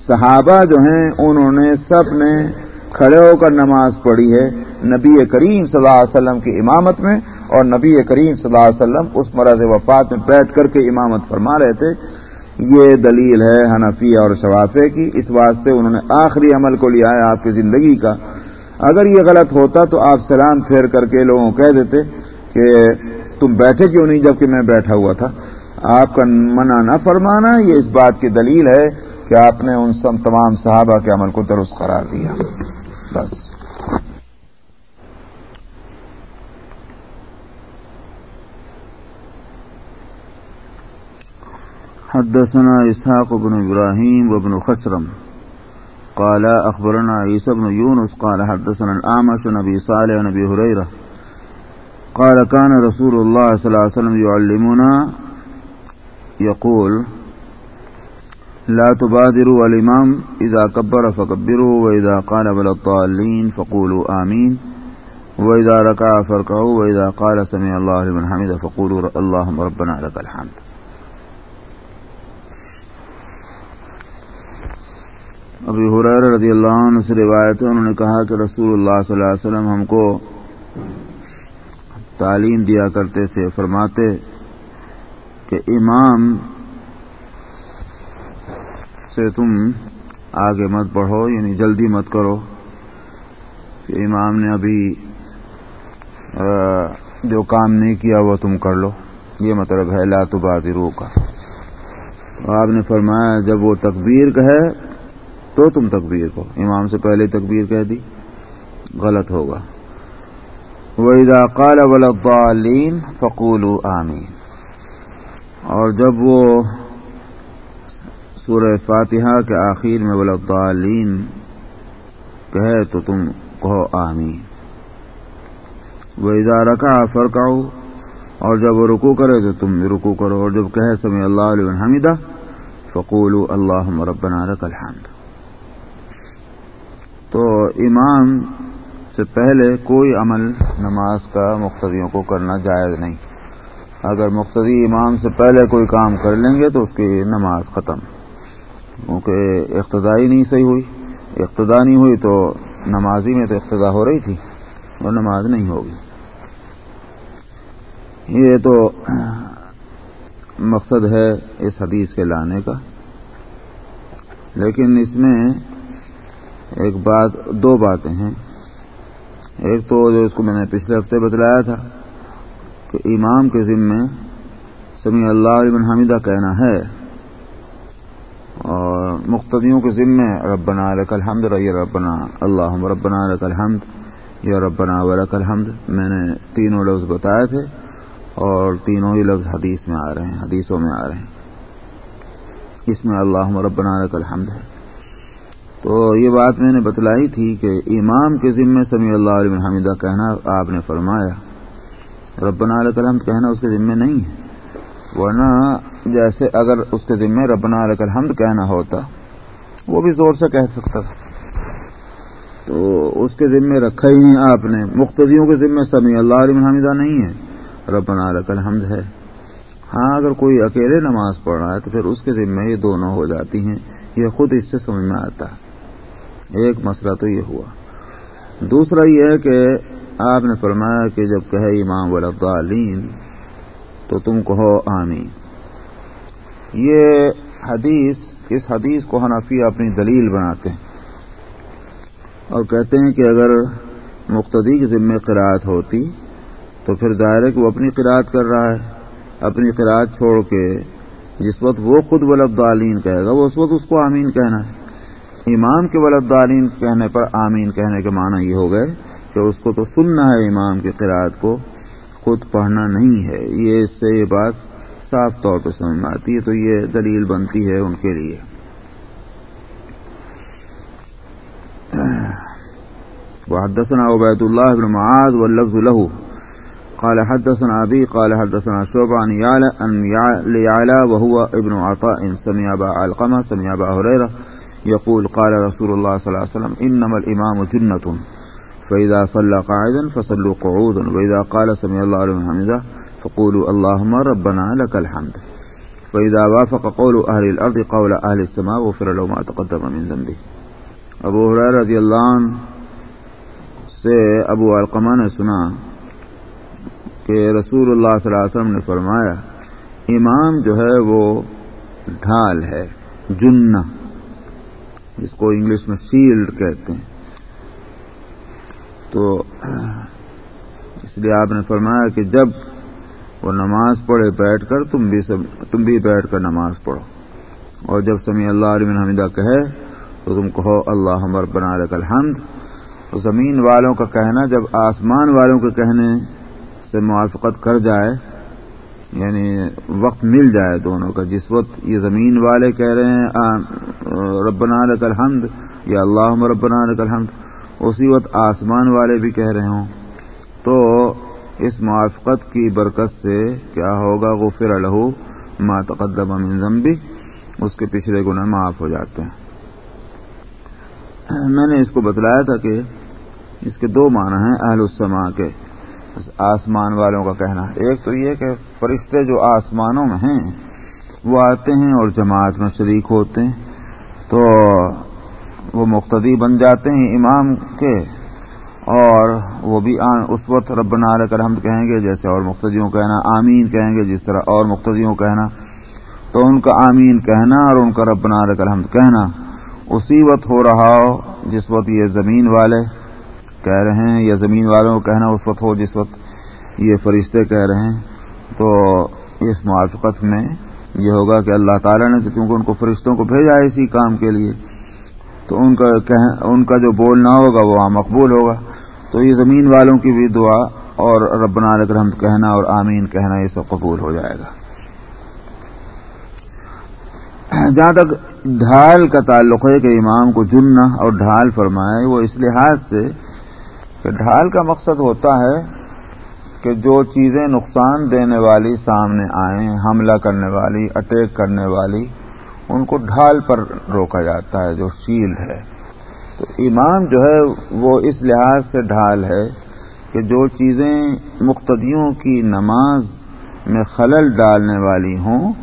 صحابہ جو ہیں، انہوں نے سب نے کھڑے ہو کر نماز پڑھی ہے۔ نبی کریم صلی اللہ علیہ وسلم کی امامت میں اور نبی کریم صلی اللہ علیہ وسلم اس مرض وفات میں بیٹھ کر کے امامت فرما رہے تھے۔ یہ دلیل ہے حنفی اور شوافے کی۔ اس واسطے انہوں نے آخری عمل کو لیا ہے آپ کی زندگی کا۔ اگر یہ غلط ہوتا تو آپ سلام پھیر کر کے لوگوں کو کہہ دیتے کہ تم بیٹھے کیوں نہیں جبکہ میں بیٹھا ہوا تھا؟ آپ کا منع نہ فرمانا، یہ اس بات کی دلیل ہے کہ آپ نے ان سب تمام صحابہ کے عمل کو درست قرار دیا۔ بس۔ حدثنا إسحاق بن إبراهيم وابن خسرم۔ قال أخبرنا عيسى بن يونس قال حدثنا الأعمش نبي صالح نبي هريرة قال كان رسول الله صلى الله عليه وسلم يعلمنا يقول لا تبادروا الإمام إذا كبر فكبروا وإذا قال بل الطالين فقولوا آمين وإذا ركع فركعوا وإذا قال سمع الله لمن حمد فقولوا اللهم ربنا لك الحمد ابھی حریر رضی اللہ عنہ سے روایت ہے، انہوں نے کہا کہ رسول اللہ صلی اللہ علیہ وسلم ہم کو تعلیم دیا کرتے تھے، فرماتے کہ امام سے تم آگے مت بڑھو یعنی جلدی مت کرو۔ کہ امام نے ابھی جو کام نہیں کیا وہ تم کر لو۔ یہ مطلب ہے، لا تبادرو کا آپ نے فرمایا، جب وہ تکبیر کہے تو تم تکبیر کو۔ امام سے پہلے تکبیر کہہ دی۔ غلط ہوگا۔ وَإِذَا قَالَ وَلَضَّالِينَ فَقُولُوا آمین اور جب وہ سورہ فاتحہ کے آخر میں ولدالین کہے تو تم کہو آمین۔ وہ ادارہ کا فرقاؤ اور جب وہ رکو کرے تو تم رکو کرو۔ اور جب کہے سمی اللہ علیہ حمیدہ فقول اللہ مربنا رک الحمد۔ تو امام سے پہلے کوئی عمل نماز کا مقتدیوں کو کرنا جائز نہیں۔ اگر مقتدی امام سے پہلے کوئی کام کر لیں گے تو اس کی نماز ختم۔ کیونکہ اقتدائی نہیں صحیح ہوئی۔ اقتدا نہیں ہوئی تو نمازی میں تو اقتدا ہو رہی تھی اور نماز نہیں ہوگی۔ یہ تو مقصد ہے اس حدیث کے لانے کا۔ لیکن اس میں ایک بات، دو باتیں ہیں۔ ایک تو جو اس کو میں نے پچھلے ہفتے بتلایا تھا کہ امام کے ذمے سمی اللہ علیہ حمیدہ کہنا ہے اور مقتدیوں کے ذمے ربنا لک الحمد رہی ربنا اللہ ربنا لک الحمد، یا ربنا ولک الحمد۔ میں نے تینوں لفظ بتائے تھے اور تینوں ہی لفظ حدیث میں آ رہے ہیں، حدیثوں میں آ رہے ہیں۔ اس میں اللہ ربنا لک الحمد ہے۔ تو یہ بات میں نے بتلائی تھی کہ امام کے ذمے سمی اللہ علیہ حمیدہ کہنا آپ نے فرمایا، ربنا لک الحمد کہنا اس کے ذمے نہیں ہے۔ ورنہ جیسے اگر اس کے ذمے ربنا لک الحمد کہنا ہوتا، وہ بھی زور سے کہہ سکتا۔ تھا تو اس کے ذمے رکھا ہی نہیں آپ نے۔ مختلفوں کے ذمے سمی اللہ علیہ حمیدہ نہیں ہے۔ ربنا لک الحمد ہے۔ ہاں اگر کوئی اکیلے نماز پڑھ رہا ہے تو پھر اس کے ذمے یہ دونوں ہو جاتی ہیں۔ یہ خود اس سے سمجھ میں آتا۔ ہے ایک مسئلہ تو یہ ہوا۔ دوسرا یہ ہے کہ آپ نے فرمایا کہ جب کہے امام ولدالین تو تم کہو آمین۔ یہ حدیث، اس حدیث کو حنفی اپنی دلیل بناتے ہیں۔ اور کہتے ہیں کہ اگر مقتدی کی ذمہ قرآت ہوتی تو پھر ظاہر ہے کہ وہ اپنی قرآت کر رہا ہے۔ اپنی قرآت چھوڑ کے جس وقت وہ خود ولدالین کہے گا، وہ اس وقت اس کو آمین کہنا ہے۔ امام کے ولدالین کہنے پر آمین کہنے کے معنی یہ ہو گئے کہ اس کو تو سننا ہے امام کی قرآد کو، خود پڑھنا نہیں ہے۔ یہ اس سے یہ بات صاف طور پہ سمجھ میں آتی ہے، تو یہ دلیل بنتی ہے ان کے لیے۔ وحدثنا عبید اللہ بن معاذ واللفظ له۔ قال حدثنا أبي قال حدثنا شعب عن يعلى وهو ابن عطاء، سمع أبا علقمة سمع أبا هريرة يقول قال رسول الله صلى الله عليه وسلم إنما الإمام جنة. فإذا صلى قاعدا فصلوا قعودا، وإذا قال سمع الله لمن حمده فقولوا اللهم ربنا لك الحمد. فإذا وافق قول أهل الأرض قول أهل السماء غفر له ما تقدم من ذنبه. ابو حریر رضی اللہ عنہ سے ابو القمہ نے سنا کہ رسول اللہ صلی اللہ علیہ وسلم نے فرمایا، امام جو ہے وہ ڈھال ہے جن جس کو انگلش میں سیلڈ کہتے ہیں۔ تو اس لیے آپ نے فرمایا کہ جب وہ نماز پڑھے بیٹھ کر تم بھی سب تم بھی بیٹھ کر نماز پڑھو۔ اور جب سمی اللہ علیہ حمیدہ کہے، تو تم کہو، اللہ ہمر بنا لک الحمد۔ تو زمین والوں کا کہنا، جب آسمان والوں کے کہنے سے موافقت کر جائے یعنی وقت مل جائے دونوں کا جس وقت یہ زمین والے کہہ رہے ہیں ربنا لک الحمد یا اللہ ربنا لک الحمد، اسی وقت آسمان والے بھی کہہ رہے ہوں۔ تو اس موافقت کی برکت سے کیا ہوگا؟ غفر الہو ما تقدم من ذنبی، اس کے پچھلے گناہ معاف ہو جاتے ہیں۔ میں نے اس کو بتلایا تھا کہ اس کے دو معنی ہیں اہل السماء کے۔ آسمان والوں کا کہنا۔ ایک تو یہ کہ فرشتے جو آسمانوں میں ہیں، وہ آتے ہیں اور جماعت میں شریک ہوتے ہیں، تو وہ مقتدی بن جاتے ہیں امام کے، اور وہ بھی اس وقت رب نال کر ہم کہیں گے، جیسے اور مقتدیوں کہنا، آمین کہیں گے، جس طرح اور مقتدیوں کہنا، تو ان کا آمین کہنا اور ان کا رب نال کر ہم کہنا۔ اسی وقت ہو رہا ہو جس وقت یہ زمین والے کہہ رہے ہیں یا زمین والوں کو کہنا اس وقت ہو جس وقت یہ فرشتے کہہ رہے ہیں، تو اس موافقت میں یہ ہوگا کہ اللہ تعالیٰ نے کیونکہ ان کو فرشتوں کو بھیجا ہے اسی کام کے لیے، تو ان کا ان کا جو بولنا ہوگا وہ وہاں مقبول ہوگا۔ تو یہ زمین والوں کی بھی دعا اور ربنا رحمت کہنا اور آمین کہنا یہ سب قبول ہو جائے گا۔ جہاں تک ڈھال کا تعلق ہے کہ امام کو چننا اور ڈھال فرمائے، وہ اس لحاظ سے کہ ڈھال کا مقصد ہوتا ہے کہ جو چیزیں نقصان دینے والی سامنے آئیں، حملہ کرنے والی اٹیک کرنے والی، ان کو ڈھال پر روکا جاتا ہے، جو شیلڈ ہے۔ تو امام جو ہے، وہ اس لحاظ سے ڈھال ہے کہ جو چیزیں مقتدیوں کی نماز میں خلل ڈالنے والی ہوں،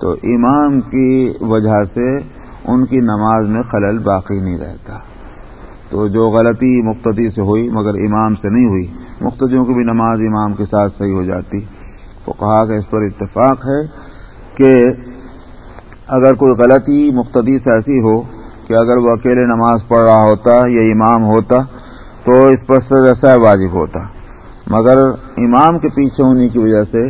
تو امام کی وجہ سے ان کی نماز میں خلل باقی نہیں رہتا۔ تو جو غلطی مقتدی سے ہوئی مگر امام سے نہیں ہوئی، مقتدیوں کی بھی نماز امام کے ساتھ صحیح ہو جاتی۔ تو کہا کہ اس پر اتفاق ہے کہ اگر کوئی غلطی مقتدی سے ایسی ہو کہ اگر وہ اکیلے نماز پڑھ رہا ہوتا یا امام ہوتا تو اس پر سے واجب ہوتا۔ مگر امام کے پیچھے ہونے کی وجہ سے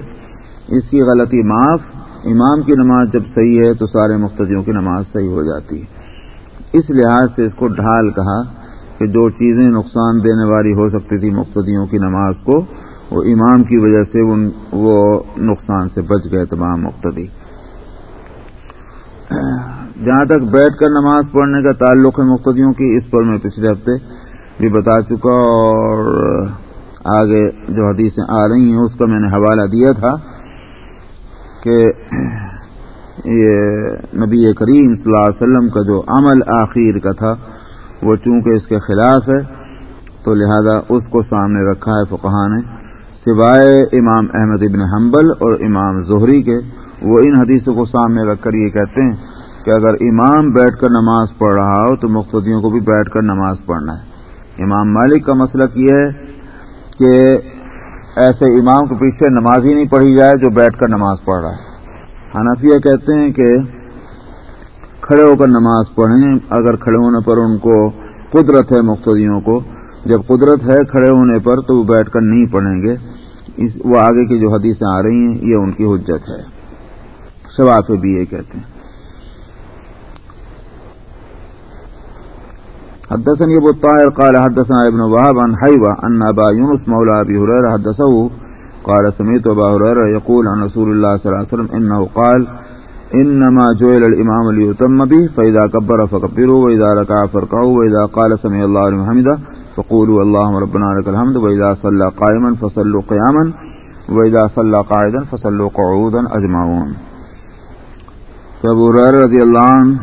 اس کی غلطی معاف، امام کی نماز جب صحیح ہے تو سارے مقتدیوں کی نماز صحیح ہو جاتی۔ ہے اس لحاظ سے اس کو ڈھال کہا کہ جو چیزیں نقصان دینے والی ہو سکتی تھی مقتدیوں کی نماز کو وہ امام کی وجہ سے وہ نقصان سے بچ گئے تمام مقتدی۔ جہاں تک بیٹھ کر نماز پڑھنے کا تعلق ہے مقتدیوں کی، اس پر میں پچھلے ہفتے بھی بتا چکا، اور آگے جو حدیثیں آ رہی ہیں، اس کا میں نے حوالہ دیا تھا کہ یہ نبی کریم صلی اللہ علیہ وسلم کا جو عمل آخر کا تھا وہ چونکہ اس کے خلاف ہے، تو لہذا اس کو سامنے رکھا ہے فقہ نے۔ سوائے امام احمد ابن حنبل اور امام زہری کے، وہ ان حدیثوں کو سامنے رکھ کر یہ کہتے ہیں کہ اگر امام بیٹھ کر نماز پڑھ رہا ہو، تو مقتدیوں کو بھی بیٹھ کر نماز پڑھنا ہے۔ امام مالک کا مسلک یہ ہے کہ ایسے امام کے پیچھے نماز ہی نہیں پڑھی جائے جو بیٹھ کر نماز پڑھ رہا ہے۔ حنفیہ کہتے ہیں کہ کھڑے ہو کر نماز پڑھیں، اگر کھڑے ہونے پر ان کو قدرت ہے مقتدیوں کو، جب قدرت ہے کھڑے ہونے پر تو وہ بیٹھ کر نہیں پڑھیں گے۔ اس، وہ آگے کی جو حدیثیں آ رہی ہیں، یہ ان کی حجت ہے۔ شواف بھی یہ کہتے ہیں۔ حدثني ابو الطاهر قال حدثنا ابن وهب عن حيوة ان ابا يونس مولى ابي هريره حدثه، قال سمعت ابا هريره يقول عن رسول الله صلى الله عليه وسلم انه قال انما جعل الامام ليتم به، فاذا كبر فكبروا، واذا ركع فركعوا واذا قال سمع الله لمن حمده فقولوا اللهم ربنا لك الحمد، واذا صلى قائما فصلوا قياما، واذا صلى قاعدا فصلوا قعودا اجمعون. فابو هريره رضي الله عنه